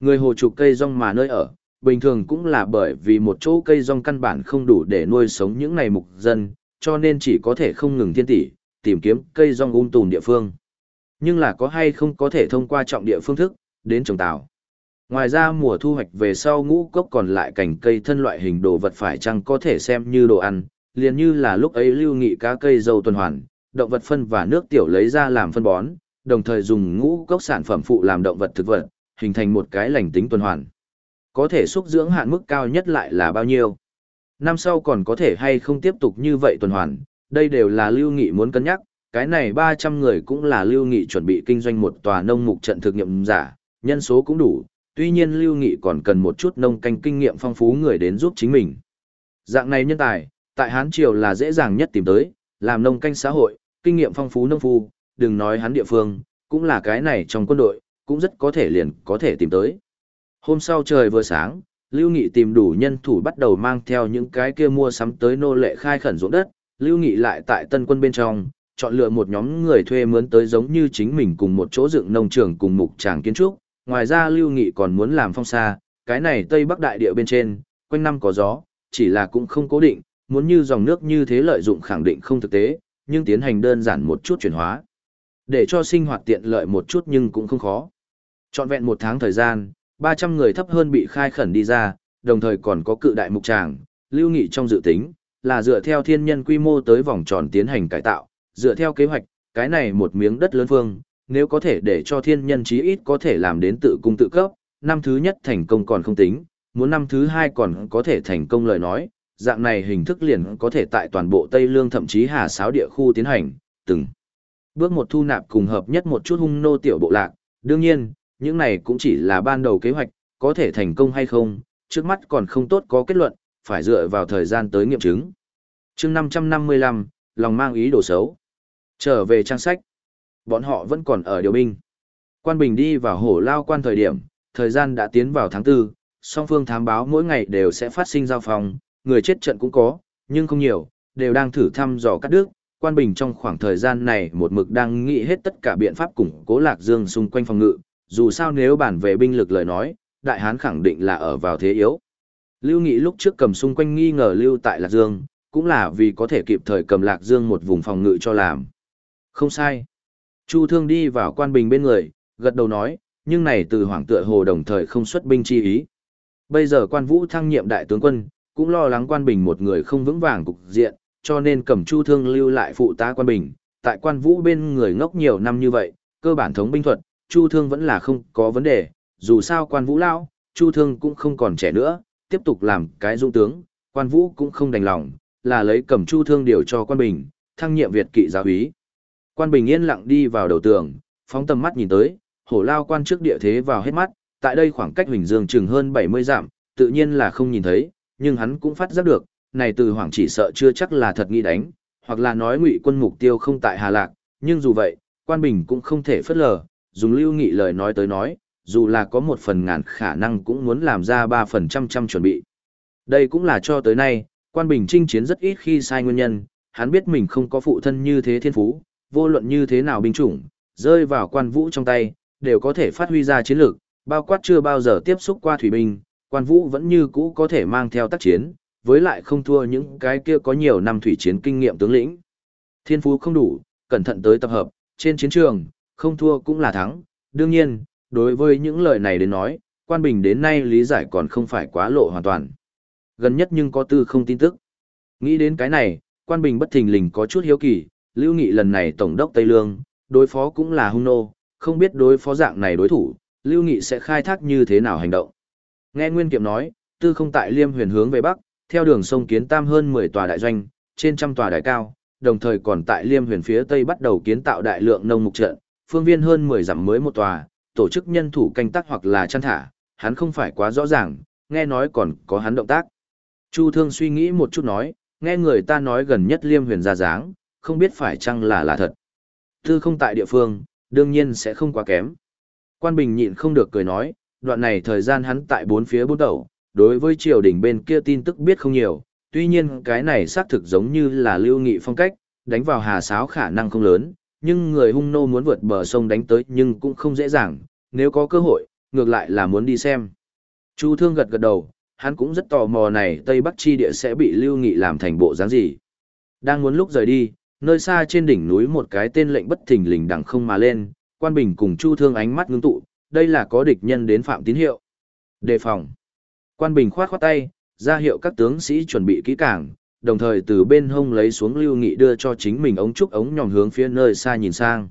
Người hồ trục cây rong mà nơi ở, bình thường cũng là bởi vì một chỗ cây rong căn bản không đủ để nuôi sống những này mục dân, cho nên chỉ có thể không ngừng thiên tỷ, tìm kiếm cây rong ung tùm địa phương. Nhưng là có hay không có thể thông qua trọng địa phương thức, đến trồng tạo. Ngoài ra mùa thu hoạch về sau ngũ cốc còn lại cành cây thân loại hình đồ vật phải chăng có thể xem như đồ ăn, liền như là lúc ấy lưu nghị cá cây dâu tuần hoàn, động vật phân và nước tiểu lấy ra làm phân bón, đồng thời dùng ngũ cốc sản phẩm phụ làm động vật thực vật, hình thành một cái lành tính tuần hoàn. Có thể xúc dưỡng hạn mức cao nhất lại là bao nhiêu? Năm sau còn có thể hay không tiếp tục như vậy tuần hoàn, đây đều là lưu nghị muốn cân nhắc, cái này 300 người cũng là lưu nghị chuẩn bị kinh doanh một tòa nông mục trận thực nghiệm giả, nhân số cũng đủ, tuy nhiên lưu nghị còn cần một chút nông canh kinh nghiệm phong phú người đến giúp chính mình. Dạng này nhân tài, tại Hán Triều là dễ dàng nhất tìm tới, làm nông canh xã hội, kinh nghiệm phong phú nông phu, đừng nói hắn địa phương, cũng là cái này trong quân đội, cũng rất có thể liền có thể tìm tới. Hôm sau trời vừa sáng, Lưu Nghị tìm đủ nhân thủ bắt đầu mang theo những cái kia mua sắm tới nô lệ khai khẩn ruộng đất, Lưu Nghị lại tại tân quân bên trong, chọn lựa một nhóm người thuê mướn tới giống như chính mình cùng một chỗ dựng nông trường cùng mục tràng kiến trúc, ngoài ra Lưu Nghị còn muốn làm phong xa, cái này Tây Bắc đại địa bên trên, quanh năm có gió, chỉ là cũng không cố định, muốn như dòng nước như thế lợi dụng khẳng định không thực tế, nhưng tiến hành đơn giản một chút chuyển hóa. Để cho sinh hoạt tiện lợi một chút nhưng cũng không khó. Chọn vẹn một tháng thời gian, 300 người thấp hơn bị khai khẩn đi ra, đồng thời còn có cự đại mục tràng, lưu nghị trong dự tính, là dựa theo thiên nhân quy mô tới vòng tròn tiến hành cải tạo, dựa theo kế hoạch, cái này một miếng đất lớn phương, nếu có thể để cho thiên nhân chí ít có thể làm đến tự cung tự cấp, năm thứ nhất thành công còn không tính, muốn năm thứ hai còn có thể thành công lời nói, dạng này hình thức liền có thể tại toàn bộ Tây Lương thậm chí Hà Sáo địa khu tiến hành, từng bước một thu nạp cùng hợp nhất một chút hung nô tiểu bộ lạc, đương nhiên, những này cũng chỉ là ban đầu kế hoạch, có thể thành công hay không, trước mắt còn không tốt có kết luận, phải dựa vào thời gian tới nghiệm chứng. chương 555, lòng mang ý đồ xấu. Trở về trang sách. Bọn họ vẫn còn ở điều binh. Quan Bình đi vào hổ lao quan thời điểm, thời gian đã tiến vào tháng 4, song phương thám báo mỗi ngày đều sẽ phát sinh giao phòng, người chết trận cũng có, nhưng không nhiều, đều đang thử thăm dò cắt đứt. Quan Bình trong khoảng thời gian này một mực đang nghĩ hết tất cả biện pháp củng cố Lạc Dương xung quanh phòng ngự, dù sao nếu bản về binh lực lời nói, Đại Hán khẳng định là ở vào thế yếu. Lưu Nghị lúc trước cầm xung quanh nghi ngờ lưu tại Lạc Dương, cũng là vì có thể kịp thời cầm Lạc Dương một vùng phòng ngự cho làm. Không sai. Chu Thương đi vào quan bình bên người, gật đầu nói, nhưng này từ hoàng tựa hồ đồng thời không xuất binh chi ý. Bây giờ quan vũ thăng nhiệm đại tướng quân, cũng lo lắng quan bình một người không vững vàng cục diện, cho nên cầm Chu Thương lưu lại phụ tá quan bình, tại quan vũ bên người ngốc nhiều năm như vậy, cơ bản thống binh thuật, Chu Thương vẫn là không có vấn đề, dù sao quan vũ lao, Chu Thương cũng không còn trẻ nữa, tiếp tục làm cái dung tướng, quan vũ cũng không đành lòng, là lấy cầm Chu Thương điều cho quan bình, thăng nhiệm Việt kỵ giáo úy. Quan bình yên lặng đi vào đầu tường, phóng tầm mắt nhìn tới, hổ lao quan trước địa thế vào hết mắt, tại đây khoảng cách Huỳnh Dương chừng hơn 70 dặm, tự nhiên là không nhìn thấy, nhưng hắn cũng phát giác được, này từ hoàng chỉ sợ chưa chắc là thật nghi đánh, hoặc là nói ngụy quân mục tiêu không tại Hà Lạc, nhưng dù vậy, quan bình cũng không thể phất lờ, dùng lưu nghị lời nói tới nói, dù là có một phần ngàn khả năng cũng muốn làm ra ba phần trăm trăm chuẩn bị. Đây cũng là cho tới nay, quan bình chinh chiến rất ít khi sai nguyên nhân, hắn biết mình không có phụ thân như thế thiên phú, vô luận như thế nào binh chủng, rơi vào quan vũ trong tay, đều có thể phát huy ra chiến lược, bao quát chưa bao giờ tiếp xúc qua thủy binh, quan vũ vẫn như cũ có thể mang theo tác chiến, với lại không thua những cái kia có nhiều năm thủy chiến kinh nghiệm tướng lĩnh. Thiên phú không đủ, cẩn thận tới tập hợp, trên chiến trường, không thua cũng là thắng. Đương nhiên, đối với những lời này đến nói, quan bình đến nay lý giải còn không phải quá lộ hoàn toàn. Gần nhất nhưng có tư không tin tức. Nghĩ đến cái này, quan bình bất thình lình có chút hiếu kỳ, lưu nghị lần này tổng đốc Tây Lương, đối phó cũng là hung nô, không biết đối phó dạng này đối thủ, lưu nghị sẽ khai thác như thế nào hành động. Nghe Nguyên Kiệm nói, tư không tại liêm huyền hướng về Bắc, theo đường sông kiến tam hơn 10 tòa đại doanh, trên trăm tòa đại cao, đồng thời còn tại liêm huyền phía Tây bắt đầu kiến tạo đại lượng nông mục trận, phương viên hơn 10 dặm mới một tòa, tổ chức nhân thủ canh tác hoặc là chăn thả, hắn không phải quá rõ ràng, nghe nói còn có hắn động tác. Chu Thương suy nghĩ một chút nói, nghe người ta nói gần nhất liêm huyền ra dáng, không biết phải chăng là là thật. Tư không tại địa phương, đương nhiên sẽ không quá kém. Quan Bình nhịn không được cười nói, đoạn này thời gian hắn tại bốn phía bốn đầu, đối với triều đình bên kia tin tức biết không nhiều, tuy nhiên cái này xác thực giống như là lưu nghị phong cách, đánh vào hà sáo khả năng không lớn, nhưng người hung nô muốn vượt bờ sông đánh tới nhưng cũng không dễ dàng, nếu có cơ hội, ngược lại là muốn đi xem. Chu Thương gật gật đầu, hắn cũng rất tò mò này Tây Bắc chi địa sẽ bị lưu nghị làm thành bộ dáng gì. Đang muốn lúc rời đi, nơi xa trên đỉnh núi một cái tên lệnh bất thình lình đằng không mà lên, quan bình cùng Chu Thương ánh mắt ngưng tụ, đây là có địch nhân đến phạm tín hiệu. Đề phòng. Quan bình khoát khoát tay, ra hiệu các tướng sĩ chuẩn bị kỹ càng, đồng thời từ bên hông lấy xuống lưu nghị đưa cho chính mình ống trúc ống nhòm hướng phía nơi xa nhìn sang.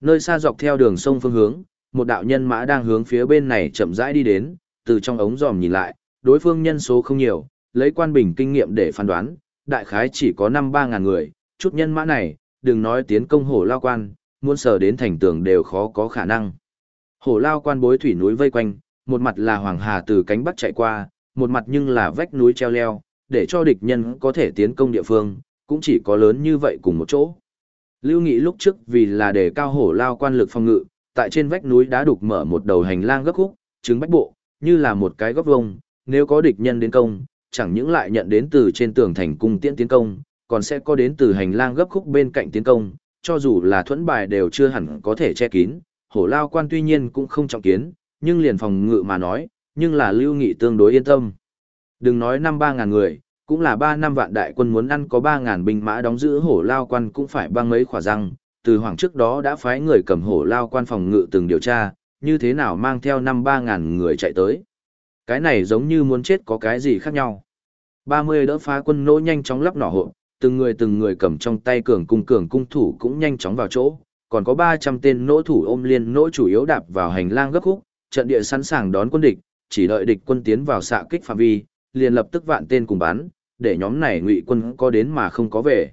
Nơi xa dọc theo đường sông phương hướng, một đạo nhân mã đang hướng phía bên này chậm rãi đi đến, từ trong ống dòm nhìn lại, đối phương nhân số không nhiều, lấy quan bình kinh nghiệm để phán đoán, đại khái chỉ có 5-3 ngàn người, chút nhân mã này, đừng nói tiến công hổ lao quan, muốn sở đến thành tường đều khó có khả năng. Hổ lao quan bối thủy núi vây quanh, một mặt là hoàng hà từ cánh bắc chạy qua, một mặt nhưng là vách núi treo leo, để cho địch nhân có thể tiến công địa phương, cũng chỉ có lớn như vậy cùng một chỗ. Lưu Nghị lúc trước vì là để cao hổ lao quan lực phòng ngự, tại trên vách núi đá đục mở một đầu hành lang gấp khúc, trứng bách bộ, như là một cái góc vông, nếu có địch nhân đến công, chẳng những lại nhận đến từ trên tường thành cung tiễn tiến công, còn sẽ có đến từ hành lang gấp khúc bên cạnh tiến công, cho dù là thuẫn bài đều chưa hẳn có thể che kín, hổ lao quan tuy nhiên cũng không trọng kiến, nhưng liền phòng ngự mà nói, nhưng là lưu nghị tương đối yên tâm. Đừng nói năm ba ngàn người, cũng là ba năm vạn đại quân muốn ăn có ba ngàn binh mã đóng giữ hổ lao quan cũng phải băng mấy khỏa răng, từ hoàng trước đó đã phái người cầm hổ lao quan phòng ngự từng điều tra, như thế nào mang theo năm ba ngàn người chạy tới. Cái này giống như muốn chết có cái gì khác nhau. ba mươi đỡ phá quân nỗ nhanh chóng lắp nỏ hộ, từng người từng người cầm trong tay cường cung cường cung thủ cũng nhanh chóng vào chỗ, còn có ba trăm tên nỗ thủ ôm liên nỗ chủ yếu đạp vào hành lang gấp khúc, trận địa sẵn sàng đón quân địch, chỉ đợi địch quân tiến vào xạ kích phạm vi, liền lập tức vạn tên cùng bắn, để nhóm này ngụy quân có đến mà không có về.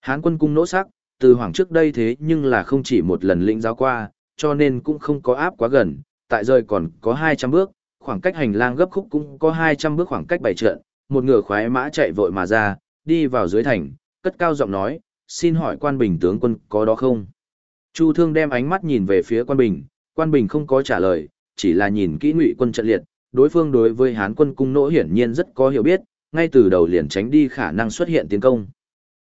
Hán quân cung nỗ sắc, từ hoàng trước đây thế nhưng là không chỉ một lần lĩnh giáo qua, cho nên cũng không có áp quá gần, tại rơi còn có 200 bước, khoảng cách hành lang gấp khúc cũng có 200 bước khoảng cách bảy trận, một ngựa khoái mã chạy vội mà ra, đi vào dưới thành, cất cao giọng nói, xin hỏi quan bình tướng quân có đó không? Chu thương đem ánh mắt nhìn về phía quan bình, quan bình không có trả lời, chỉ là nhìn kỹ ngụy quân trận liệt, đối phương đối với hán quân cung nỗ hiển nhiên rất có hiểu biết, ngay từ đầu liền tránh đi khả năng xuất hiện tiến công.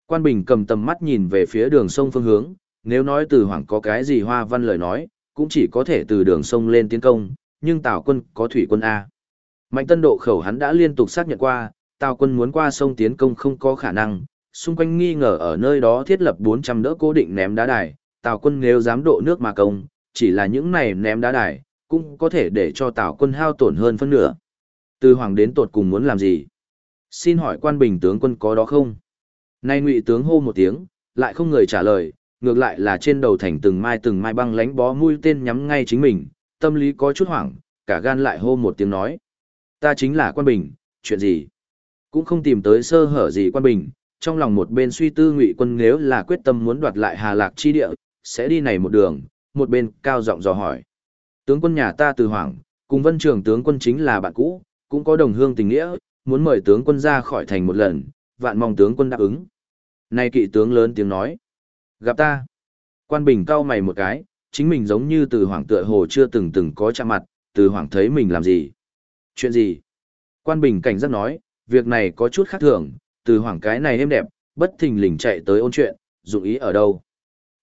Quan Bình cầm tầm mắt nhìn về phía đường sông phương hướng, nếu nói từ hoàng có cái gì hoa văn lời nói, cũng chỉ có thể từ đường sông lên tiến công, nhưng Tào quân có thủy quân A. Mạnh tân độ khẩu hắn đã liên tục xác nhận qua, Tào quân muốn qua sông tiến công không có khả năng, xung quanh nghi ngờ ở nơi đó thiết lập 400 đỡ cố định ném đá đài, Tào quân nếu dám độ nước mà công, chỉ là những này ném đá đài, cũng có thể để cho Tào quân hao tổn hơn phân nửa. Từ hoàng đến tột cùng muốn làm gì? Xin hỏi quan bình tướng quân có đó không? Nay ngụy tướng hô một tiếng, lại không người trả lời, ngược lại là trên đầu thành từng mai từng mai băng lánh bó mũi tên nhắm ngay chính mình, tâm lý có chút hoảng, cả gan lại hô một tiếng nói. Ta chính là quan bình, chuyện gì? Cũng không tìm tới sơ hở gì quan bình, trong lòng một bên suy tư ngụy quân nếu là quyết tâm muốn đoạt lại hà lạc chi địa, sẽ đi này một đường, một bên cao giọng dò hỏi. Tướng quân nhà ta từ hoảng, cùng vân trường tướng quân chính là bạn cũ, cũng có đồng hương tình nghĩa, muốn mời tướng quân ra khỏi thành một lần, vạn mong tướng quân đáp ứng. Nay kỵ tướng lớn tiếng nói. Gặp ta. Quan bình cau mày một cái, chính mình giống như từ hoàng tựa hồ chưa từng từng có chạm mặt, từ hoàng thấy mình làm gì. Chuyện gì? Quan bình cảnh giác nói, việc này có chút khác thường, từ hoàng cái này êm đẹp, bất thình lình chạy tới ôn chuyện, dụng ý ở đâu.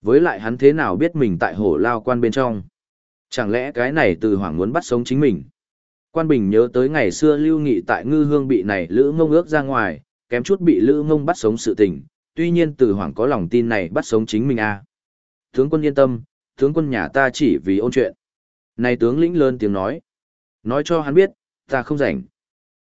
Với lại hắn thế nào biết mình tại hổ lao quan bên trong. Chẳng lẽ cái này từ hoàng muốn bắt sống chính mình. Quan Bình nhớ tới ngày xưa lưu nghị tại ngư hương bị này Lữ Ngông ước ra ngoài, kém chút bị Lữ Ngông bắt sống sự tình, tuy nhiên từ hoàng có lòng tin này bắt sống chính mình a. À. Tướng quân yên tâm, tướng quân nhà ta chỉ vì ôn chuyện. Này tướng lĩnh lớn tiếng nói. Nói cho hắn biết, ta không rảnh.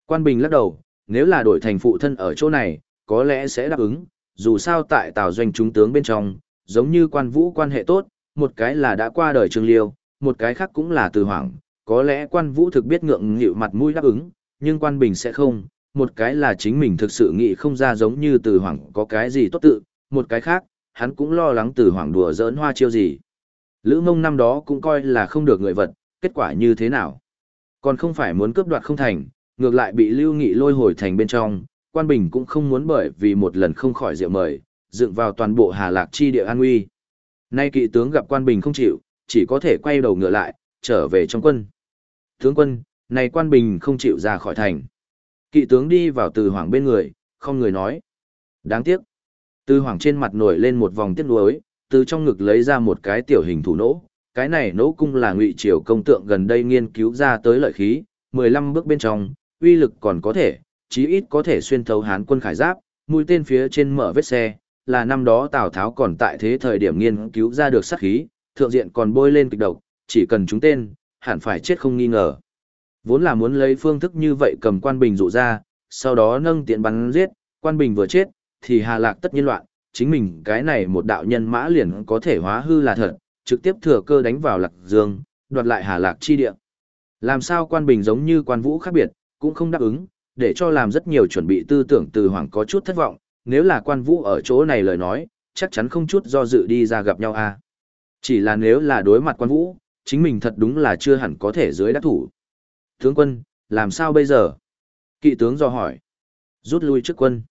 Quan Bình lắc đầu, nếu là đổi thành phụ thân ở chỗ này, có lẽ sẽ đáp ứng, dù sao tại tào doanh chúng tướng bên trong, giống như quan vũ quan hệ tốt, một cái là đã qua đời Trương Liêu, một cái khác cũng là từ hoàng, có lẽ quan vũ thực biết ngượng nghịu mặt mũi đáp ứng, nhưng quan bình sẽ không, một cái là chính mình thực sự nghĩ không ra giống như từ hoàng có cái gì tốt tự, một cái khác, hắn cũng lo lắng từ hoàng đùa giỡn hoa chiêu gì. Lữ mông năm đó cũng coi là không được người vật, kết quả như thế nào? Còn không phải muốn cướp đoạt không thành, ngược lại bị Lưu Nghị lôi hồi thành bên trong, quan bình cũng không muốn bởi vì một lần không khỏi rượu mời, dựng vào toàn bộ Hà Lạc chi địa an nguy. Nay kỵ tướng gặp quan bình không chịu, chỉ có thể quay đầu ngựa lại, trở về trong quân. Tướng quân, này quan bình không chịu ra khỏi thành. Kỵ tướng đi vào từ hoàng bên người, không người nói. Đáng tiếc. Từ hoàng trên mặt nổi lên một vòng tiếc nuối, từ trong ngực lấy ra một cái tiểu hình thủ nỗ. Cái này nỗ cung là ngụy triều công tượng gần đây nghiên cứu ra tới lợi khí, 15 bước bên trong, uy lực còn có thể, chí ít có thể xuyên thấu hán quân khải giáp, mũi tên phía trên mở vết xe, là năm đó Tào Tháo còn tại thế thời điểm nghiên cứu ra được sát khí, thượng diện còn bôi lên kịch độc, chỉ cần chúng tên, hẳn phải chết không nghi ngờ. Vốn là muốn lấy phương thức như vậy cầm quan bình dụ ra, sau đó nâng tiện bắn giết, quan bình vừa chết, thì hà lạc tất nhiên loạn, chính mình cái này một đạo nhân mã liền có thể hóa hư là thật, trực tiếp thừa cơ đánh vào lạc dương, đoạt lại hà lạc chi địa. Làm sao quan bình giống như quan vũ khác biệt, cũng không đáp ứng, để cho làm rất nhiều chuẩn bị tư tưởng từ hoàng có chút thất vọng, nếu là quan vũ ở chỗ này lời nói, chắc chắn không chút do dự đi ra gặp nhau a. Chỉ là nếu là đối mặt quan vũ, chính mình thật đúng là chưa hẳn có thể dưới đắc thủ. Tướng quân, làm sao bây giờ? Kỵ tướng do hỏi. Rút lui trước quân.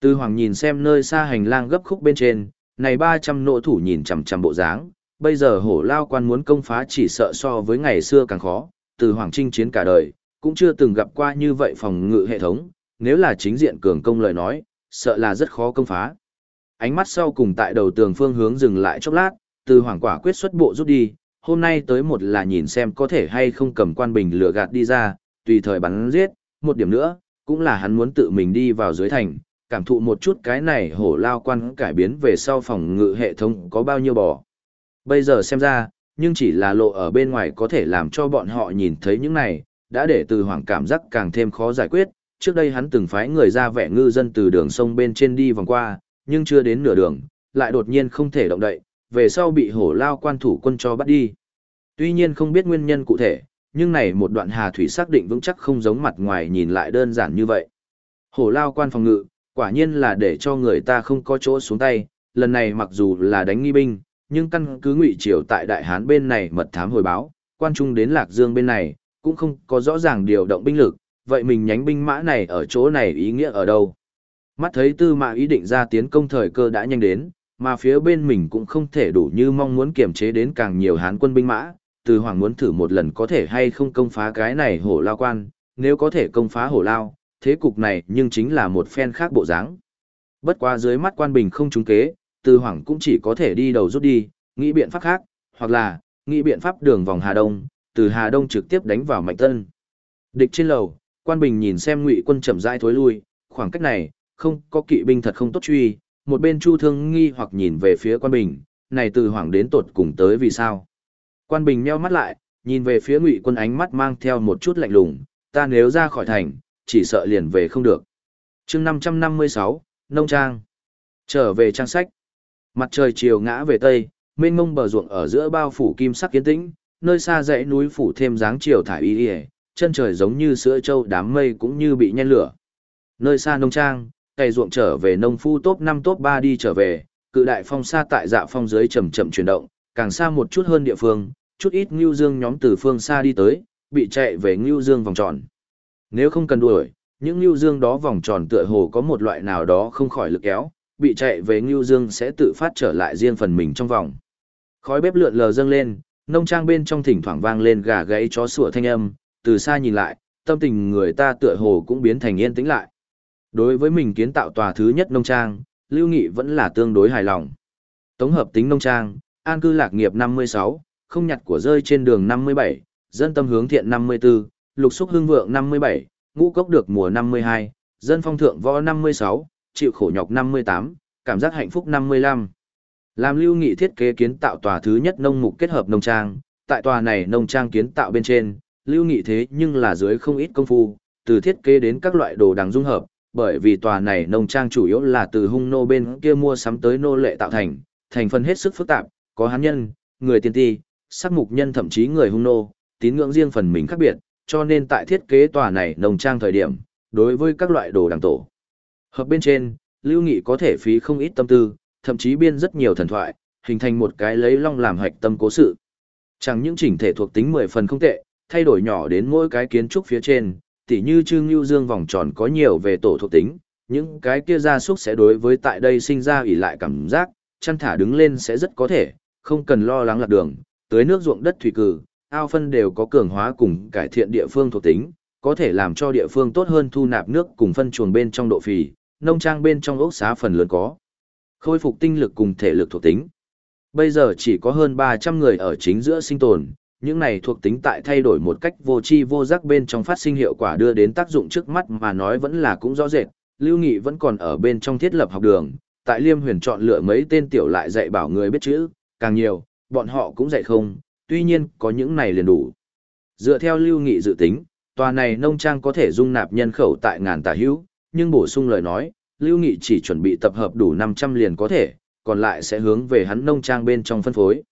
Tư Hoàng nhìn xem nơi xa hành lang gấp khúc bên trên, này 300 nộ thủ nhìn chằm chằm bộ dáng, bây giờ hổ lao quan muốn công phá chỉ sợ so với ngày xưa càng khó, từ Hoàng Trinh chiến cả đời, cũng chưa từng gặp qua như vậy phòng ngự hệ thống, nếu là chính diện cường công lời nói, sợ là rất khó công phá. Ánh mắt sau cùng tại đầu tường phương hướng dừng lại chốc lát, từ Hoàng quả quyết xuất bộ rút đi, hôm nay tới một là nhìn xem có thể hay không cầm quan bình lửa gạt đi ra, tùy thời bắn giết, một điểm nữa, cũng là hắn muốn tự mình đi vào dưới thành, cảm thụ một chút cái này hổ lao quan cải biến về sau phòng ngự hệ thống có bao nhiêu bò. Bây giờ xem ra, nhưng chỉ là lộ ở bên ngoài có thể làm cho bọn họ nhìn thấy những này, đã để từ hoàng cảm giác càng thêm khó giải quyết. Trước đây hắn từng phái người ra vẻ ngư dân từ đường sông bên trên đi vòng qua, nhưng chưa đến nửa đường, lại đột nhiên không thể động đậy, về sau bị hổ lao quan thủ quân cho bắt đi. Tuy nhiên không biết nguyên nhân cụ thể, nhưng này một đoạn hà thủy xác định vững chắc không giống mặt ngoài nhìn lại đơn giản như vậy. Hổ lao quan phòng ngự, quả nhiên là để cho người ta không có chỗ xuống tay, lần này mặc dù là đánh nghi binh, nhưng căn cứ ngụy triều tại Đại Hán bên này mật thám hồi báo, quan trung đến Lạc Dương bên này, cũng không có rõ ràng điều động binh lực, vậy mình nhánh binh mã này ở chỗ này ý nghĩa ở đâu? Mắt thấy tư mã ý định ra tiến công thời cơ đã nhanh đến, mà phía bên mình cũng không thể đủ như mong muốn kiềm chế đến càng nhiều hán quân binh mã, từ hoàng muốn thử một lần có thể hay không công phá cái này hổ lao quan, nếu có thể công phá hổ lao, thế cục này nhưng chính là một phen khác bộ dáng. Bất qua dưới mắt quan bình không trúng kế, từ hoàng cũng chỉ có thể đi đầu rút đi, nghĩ biện pháp khác, hoặc là, nghĩ biện pháp đường vòng Hà Đông, từ Hà Đông trực tiếp đánh vào Mạnh Tân. Địch trên lầu, quan bình nhìn xem ngụy quân chậm rãi thối lui, khoảng cách này, không có kỵ binh thật không tốt truy, một bên Chu Thương nghi hoặc nhìn về phía Quan Bình, này từ hoàng đến tột cùng tới vì sao? Quan Bình meo mắt lại, nhìn về phía Ngụy Quân ánh mắt mang theo một chút lạnh lùng, ta nếu ra khỏi thành, chỉ sợ liền về không được. Chương 556, nông trang. Trở về trang sách. Mặt trời chiều ngã về tây, mênh mông bờ ruộng ở giữa bao phủ kim sắc kiến tĩnh, nơi xa dãy núi phủ thêm dáng chiều thải y y, chân trời giống như sữa trâu đám mây cũng như bị nhen lửa. Nơi xa nông trang, cày ruộng trở về nông phu top 5 top 3 đi trở về, cự đại phong xa tại dạ phong dưới chậm chậm chuyển động, càng xa một chút hơn địa phương, chút ít ngưu dương nhóm từ phương xa đi tới, bị chạy về ngưu dương vòng tròn. Nếu không cần đuổi, những ngưu dương đó vòng tròn tựa hồ có một loại nào đó không khỏi lực kéo, bị chạy về ngưu dương sẽ tự phát trở lại riêng phần mình trong vòng. Khói bếp lượn lờ dâng lên, nông trang bên trong thỉnh thoảng vang lên gà gáy chó sủa thanh âm, từ xa nhìn lại, tâm tình người ta tựa hồ cũng biến thành yên tĩnh lại. Đối với mình kiến tạo tòa thứ nhất nông trang, Lưu Nghị vẫn là tương đối hài lòng. Tổng hợp tính nông trang, an cư lạc nghiệp 56, không nhặt của rơi trên đường 57, dân tâm hướng thiện 54, lục xúc hương vượng 57, ngũ cốc được mùa 52, dân phong thượng võ 56, chịu khổ nhọc 58, cảm giác hạnh phúc 55. Làm Lưu Nghị thiết kế kiến tạo tòa thứ nhất nông mục kết hợp nông trang, tại tòa này nông trang kiến tạo bên trên, Lưu Nghị thế nhưng là dưới không ít công phu, từ thiết kế đến các loại đồ đằng dung hợp, bởi vì tòa này nông trang chủ yếu là từ hung nô bên kia mua sắm tới nô lệ tạo thành, thành phần hết sức phức tạp, có hán nhân, người tiên ti, sắc mục nhân thậm chí người hung nô, tín ngưỡng riêng phần mình khác biệt, cho nên tại thiết kế tòa này nông trang thời điểm, đối với các loại đồ đằng tổ. Hợp bên trên, Lưu Nghị có thể phí không ít tâm tư, thậm chí biên rất nhiều thần thoại, hình thành một cái lấy long làm hạch tâm cố sự. Chẳng những chỉnh thể thuộc tính 10 phần không tệ, thay đổi nhỏ đến mỗi cái kiến trúc phía trên, tỉ như Trương lưu Dương vòng tròn có nhiều về tổ thuộc tính, những cái kia gia súc sẽ đối với tại đây sinh ra ỉ lại cảm giác, chăn thả đứng lên sẽ rất có thể, không cần lo lắng lạc đường, tưới nước ruộng đất thủy cử, ao phân đều có cường hóa cùng cải thiện địa phương thuộc tính, có thể làm cho địa phương tốt hơn thu nạp nước cùng phân chuồng bên trong độ phì, nông trang bên trong ốc xá phần lớn có. Khôi phục tinh lực cùng thể lực thuộc tính. Bây giờ chỉ có hơn 300 người ở chính giữa sinh tồn, những này thuộc tính tại thay đổi một cách vô tri vô giác bên trong phát sinh hiệu quả đưa đến tác dụng trước mắt mà nói vẫn là cũng rõ rệt. Lưu Nghị vẫn còn ở bên trong thiết lập học đường, tại Liêm Huyền chọn lựa mấy tên tiểu lại dạy bảo người biết chữ, càng nhiều, bọn họ cũng dạy không, tuy nhiên có những này liền đủ. Dựa theo Lưu Nghị dự tính, tòa này nông trang có thể dung nạp nhân khẩu tại ngàn tà hữu, nhưng bổ sung lời nói, Lưu Nghị chỉ chuẩn bị tập hợp đủ 500 liền có thể, còn lại sẽ hướng về hắn nông trang bên trong phân phối.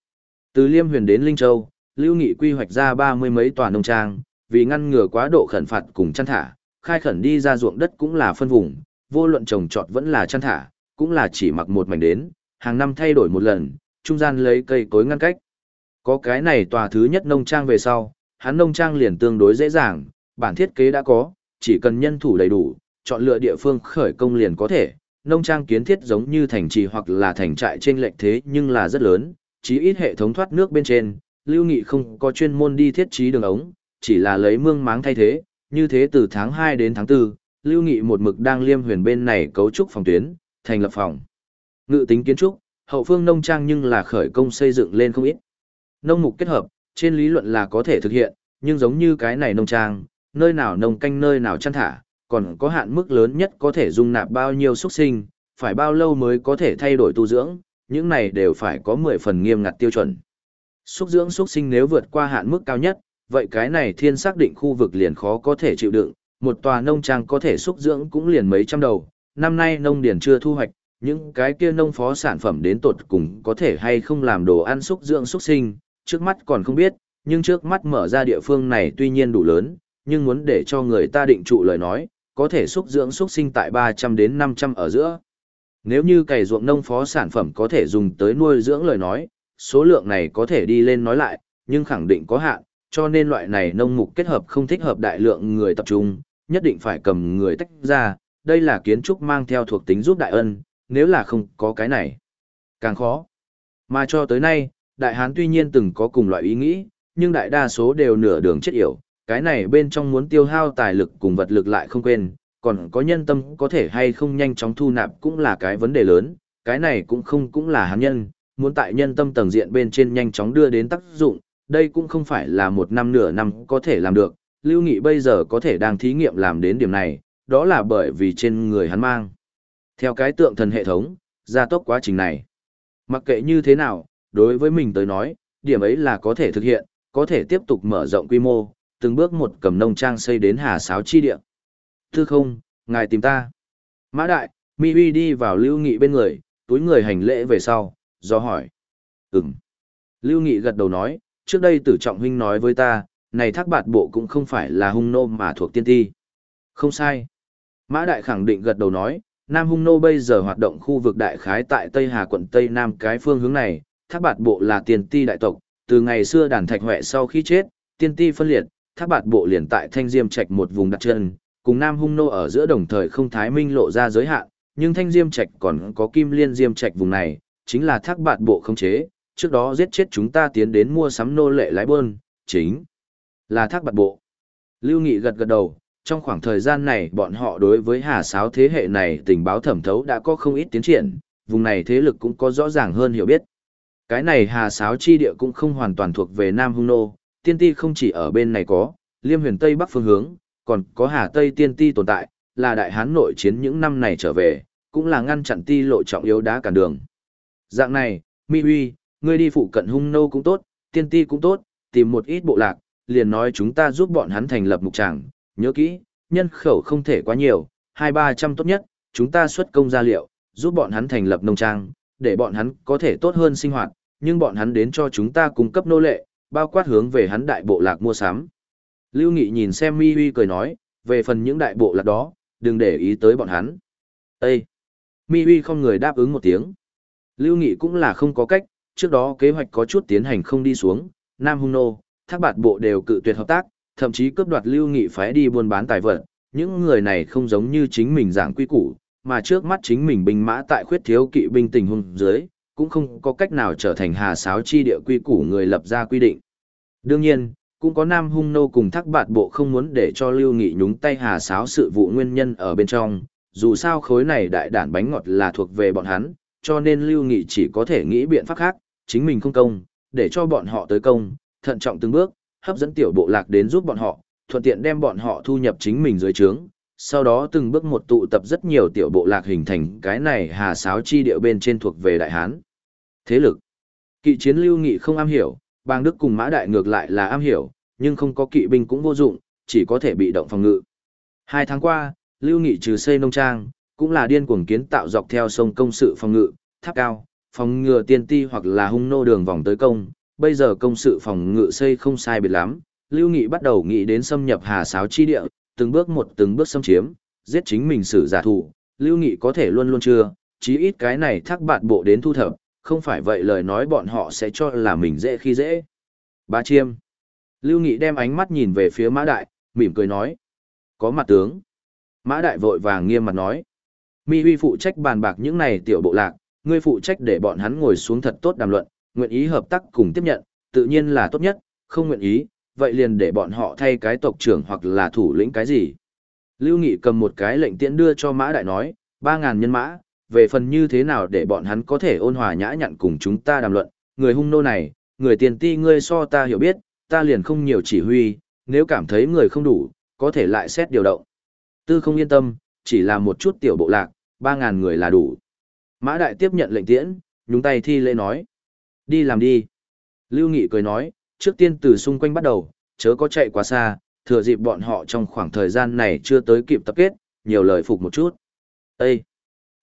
Từ Liêm Huyền đến Linh Châu, Lưu Nghị quy hoạch ra ba mươi mấy tòa nông trang, vì ngăn ngừa quá độ khẩn phạt cùng chăn thả, khai khẩn đi ra ruộng đất cũng là phân vùng, vô luận trồng trọt vẫn là chăn thả, cũng là chỉ mặc một mảnh đến, hàng năm thay đổi một lần, trung gian lấy cây cối ngăn cách. Có cái này tòa thứ nhất nông trang về sau, hắn nông trang liền tương đối dễ dàng, bản thiết kế đã có, chỉ cần nhân thủ đầy đủ, chọn lựa địa phương khởi công liền có thể. Nông trang kiến thiết giống như thành trì hoặc là thành trại trên lệch thế nhưng là rất lớn, chí ít hệ thống thoát nước bên trên, Lưu Nghị không có chuyên môn đi thiết trí đường ống, chỉ là lấy mương máng thay thế, như thế từ tháng 2 đến tháng 4, Lưu Nghị một mực đang liêm huyền bên này cấu trúc phòng tuyến, thành lập phòng. Ngự tính kiến trúc, hậu phương nông trang nhưng là khởi công xây dựng lên không ít. Nông mục kết hợp, trên lý luận là có thể thực hiện, nhưng giống như cái này nông trang, nơi nào nông canh nơi nào chăn thả, còn có hạn mức lớn nhất có thể dung nạp bao nhiêu xuất sinh, phải bao lâu mới có thể thay đổi tu dưỡng, những này đều phải có 10 phần nghiêm ngặt tiêu chuẩn. Xúc dưỡng xúc sinh nếu vượt qua hạn mức cao nhất, vậy cái này thiên xác định khu vực liền khó có thể chịu đựng, một tòa nông trang có thể xúc dưỡng cũng liền mấy trăm đầu, năm nay nông điển chưa thu hoạch, những cái kia nông phó sản phẩm đến tột cùng có thể hay không làm đồ ăn xúc dưỡng xúc sinh, trước mắt còn không biết, nhưng trước mắt mở ra địa phương này tuy nhiên đủ lớn, nhưng muốn để cho người ta định trụ lời nói, có thể xúc dưỡng xúc sinh tại 300 đến 500 ở giữa. Nếu như cày ruộng nông phó sản phẩm có thể dùng tới nuôi dưỡng lời nói, số lượng này có thể đi lên nói lại, nhưng khẳng định có hạn, cho nên loại này nông mục kết hợp không thích hợp đại lượng người tập trung, nhất định phải cầm người tách ra, đây là kiến trúc mang theo thuộc tính giúp đại ân, nếu là không có cái này, càng khó. Mà cho tới nay, đại hán tuy nhiên từng có cùng loại ý nghĩ, nhưng đại đa số đều nửa đường chết yểu, cái này bên trong muốn tiêu hao tài lực cùng vật lực lại không quên, còn có nhân tâm có thể hay không nhanh chóng thu nạp cũng là cái vấn đề lớn, cái này cũng không cũng là hán nhân, muốn tại nhân tâm tầng diện bên trên nhanh chóng đưa đến tác dụng, đây cũng không phải là một năm nửa năm có thể làm được, Lưu Nghị bây giờ có thể đang thí nghiệm làm đến điểm này, đó là bởi vì trên người hắn mang. Theo cái tượng thần hệ thống, gia tốc quá trình này. Mặc kệ như thế nào, đối với mình tới nói, điểm ấy là có thể thực hiện, có thể tiếp tục mở rộng quy mô, từng bước một cầm nông trang xây đến hà sáo chi địa. Thư không, ngài tìm ta. Mã đại, Mi Huy đi vào Lưu Nghị bên người, túi người hành lễ về sau, do hỏi. Ừm. Lưu Nghị gật đầu nói, trước đây tử trọng huynh nói với ta, này thác bạt bộ cũng không phải là hung nô mà thuộc tiên ti. Không sai. Mã đại khẳng định gật đầu nói, Nam hung nô bây giờ hoạt động khu vực đại khái tại Tây Hà quận Tây Nam cái phương hướng này, thác bạt bộ là tiên ti đại tộc, từ ngày xưa đàn thạch huệ sau khi chết, tiên ti phân liệt, thác bạt bộ liền tại thanh diêm trạch một vùng đặt chân, cùng Nam hung nô ở giữa đồng thời không thái minh lộ ra giới hạn, nhưng thanh diêm trạch còn có kim liên diêm trạch vùng này, chính là thác bạt bộ không chế, trước đó giết chết chúng ta tiến đến mua sắm nô lệ lái bơn, chính là thác bạt bộ. Lưu Nghị gật gật đầu, trong khoảng thời gian này bọn họ đối với hà sáo thế hệ này tình báo thẩm thấu đã có không ít tiến triển, vùng này thế lực cũng có rõ ràng hơn hiểu biết. Cái này hà sáo chi địa cũng không hoàn toàn thuộc về Nam Hung Nô, tiên ti không chỉ ở bên này có, liêm huyền Tây Bắc phương hướng, còn có hà Tây tiên ti tồn tại, là đại hán nội chiến những năm này trở về, cũng là ngăn chặn ti lộ trọng yếu đá cản đường. Dạng này, Mi Huy, ngươi đi phụ cận hung nô cũng tốt, tiên ti cũng tốt, tìm một ít bộ lạc, liền nói chúng ta giúp bọn hắn thành lập mục tràng, nhớ kỹ, nhân khẩu không thể quá nhiều, hai ba trăm tốt nhất, chúng ta xuất công gia liệu, giúp bọn hắn thành lập nông trang, để bọn hắn có thể tốt hơn sinh hoạt, nhưng bọn hắn đến cho chúng ta cung cấp nô lệ, bao quát hướng về hắn đại bộ lạc mua sắm. Lưu Nghị nhìn xem Mi Huy cười nói, về phần những đại bộ lạc đó, đừng để ý tới bọn hắn. Ê! Mi Huy không người đáp ứng một tiếng. Lưu Nghị cũng là không có cách, trước đó kế hoạch có chút tiến hành không đi xuống, Nam Hung Nô, Thác Bạt Bộ đều cự tuyệt hợp tác, thậm chí cướp đoạt Lưu Nghị phái đi buôn bán tài vật, những người này không giống như chính mình giảng quy củ, mà trước mắt chính mình binh mã tại khuyết thiếu kỵ binh tình huống dưới, cũng không có cách nào trở thành hà sáo chi địa quy củ người lập ra quy định. Đương nhiên, cũng có Nam Hung Nô cùng Thác Bạt Bộ không muốn để cho Lưu Nghị nhúng tay hà sáo sự vụ nguyên nhân ở bên trong, dù sao khối này đại đản bánh ngọt là thuộc về bọn hắn, cho nên Lưu Nghị chỉ có thể nghĩ biện pháp khác, chính mình không công, để cho bọn họ tới công, thận trọng từng bước, hấp dẫn tiểu bộ lạc đến giúp bọn họ, thuận tiện đem bọn họ thu nhập chính mình dưới trướng. Sau đó từng bước một tụ tập rất nhiều tiểu bộ lạc hình thành cái này hà sáo chi địa bên trên thuộc về Đại Hán. Thế lực Kỵ chiến lưu nghị không am hiểu, bang Đức cùng mã đại ngược lại là am hiểu, nhưng không có kỵ binh cũng vô dụng, chỉ có thể bị động phòng ngự. Hai tháng qua, lưu nghị trừ xây nông trang, cũng là điên cuồng kiến tạo dọc theo sông công sự phòng ngự, tháp cao, phòng ngừa tiên ti hoặc là hung nô đường vòng tới công, bây giờ công sự phòng ngự xây không sai biệt lắm, Lưu Nghị bắt đầu nghĩ đến xâm nhập Hà Sáo chi địa, từng bước một từng bước xâm chiếm, giết chính mình xử giả thủ, Lưu Nghị có thể luôn luôn chưa, chí ít cái này thác bạt bộ đến thu thập, không phải vậy lời nói bọn họ sẽ cho là mình dễ khi dễ. Ba chiêm. Lưu Nghị đem ánh mắt nhìn về phía Mã Đại, mỉm cười nói. Có mặt tướng. Mã Đại vội vàng nghiêm mặt nói. Mi huy phụ trách bàn bạc những này tiểu bộ lạc, ngươi phụ trách để bọn hắn ngồi xuống thật tốt đàm luận, nguyện ý hợp tác cùng tiếp nhận, tự nhiên là tốt nhất, không nguyện ý, vậy liền để bọn họ thay cái tộc trưởng hoặc là thủ lĩnh cái gì. Lưu Nghị cầm một cái lệnh tiễn đưa cho Mã Đại nói, 3.000 nhân mã, về phần như thế nào để bọn hắn có thể ôn hòa nhã nhặn cùng chúng ta đàm luận, người hung nô này, người tiền ti ngươi so ta hiểu biết, ta liền không nhiều chỉ huy, nếu cảm thấy người không đủ, có thể lại xét điều động. Tư không yên tâm, chỉ là một chút tiểu bộ lạc, Ba ngàn người là đủ. Mã Đại tiếp nhận lệnh tiễn, nhúng tay thi lễ nói. Đi làm đi. Lưu Nghị cười nói, trước tiên từ xung quanh bắt đầu, chớ có chạy quá xa, thừa dịp bọn họ trong khoảng thời gian này chưa tới kịp tập kết, nhiều lời phục một chút. Ê!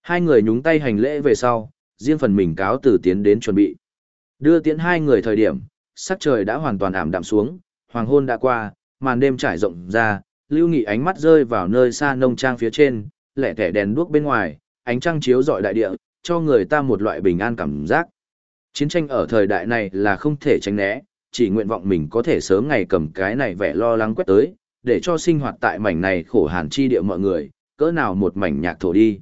Hai người nhúng tay hành lễ về sau, riêng phần mình cáo từ tiến đến chuẩn bị. Đưa tiến hai người thời điểm, sắc trời đã hoàn toàn ảm đạm xuống, hoàng hôn đã qua, màn đêm trải rộng ra, Lưu Nghị ánh mắt rơi vào nơi xa nông trang phía trên, lẻ tẻ đèn đuốc bên ngoài, ánh trăng chiếu rọi đại địa, cho người ta một loại bình an cảm giác. Chiến tranh ở thời đại này là không thể tránh né, chỉ nguyện vọng mình có thể sớm ngày cầm cái này vẻ lo lắng quét tới, để cho sinh hoạt tại mảnh này khổ hàn chi địa mọi người, cỡ nào một mảnh nhạc thổ đi.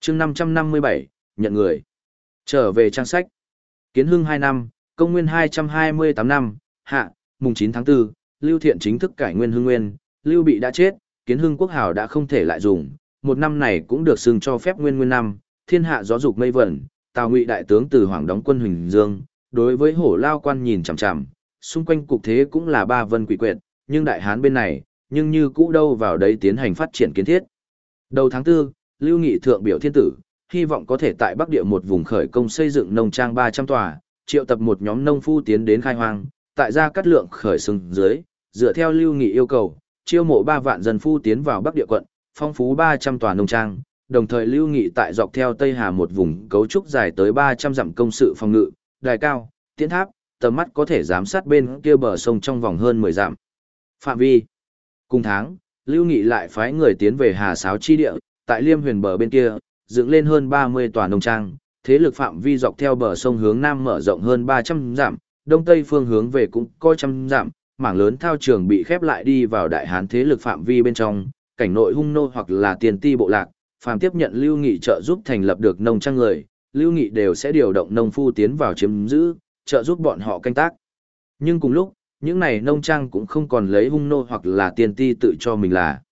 chương 557, nhận người. Trở về trang sách. Kiến hưng 2 năm, công nguyên 228 năm, hạ, mùng 9 tháng 4, Lưu Thiện chính thức cải nguyên hưng nguyên, Lưu Bị đã chết, kiến hưng quốc hào đã không thể lại dùng, một năm này cũng được xưng cho phép nguyên nguyên năm, thiên hạ gió dục mây vẩn, Tào Ngụy đại tướng từ Hoàng đóng quân Huỳnh Dương, đối với hổ lao quan nhìn chằm chằm, xung quanh cục thế cũng là ba vân quỷ quyệt, nhưng đại hán bên này, nhưng như cũ đâu vào đấy tiến hành phát triển kiến thiết. Đầu tháng 4, Lưu Nghị thượng biểu thiên tử, hy vọng có thể tại Bắc Địa một vùng khởi công xây dựng nông trang 300 tòa, triệu tập một nhóm nông phu tiến đến khai hoang, tại gia cắt lượng khởi xưng dưới, dựa theo Lưu Nghị yêu cầu, chiêu mộ 3 vạn dân phu tiến vào Bắc Địa quận, phong phú 300 tòa nông trang, đồng thời lưu nghị tại dọc theo Tây Hà một vùng cấu trúc dài tới 300 dặm công sự phòng ngự, đài cao, tiến tháp, tầm mắt có thể giám sát bên kia bờ sông trong vòng hơn 10 dặm. Phạm vi Cùng tháng, lưu nghị lại phái người tiến về Hà Sáo chi địa, tại Liêm huyền bờ bên kia, dựng lên hơn 30 tòa nông trang, thế lực phạm vi dọc theo bờ sông hướng nam mở rộng hơn 300 dặm, đông tây phương hướng về cũng có trăm dặm, mảng lớn thao trường bị khép lại đi vào đại hán thế lực phạm vi bên trong, cảnh nội hung nô hoặc là tiền ti bộ lạc, phàm tiếp nhận Lưu Nghị trợ giúp thành lập được nông trang người, Lưu Nghị đều sẽ điều động nông phu tiến vào chiếm giữ, trợ giúp bọn họ canh tác. Nhưng cùng lúc, những này nông trang cũng không còn lấy hung nô hoặc là tiền ti tự cho mình là.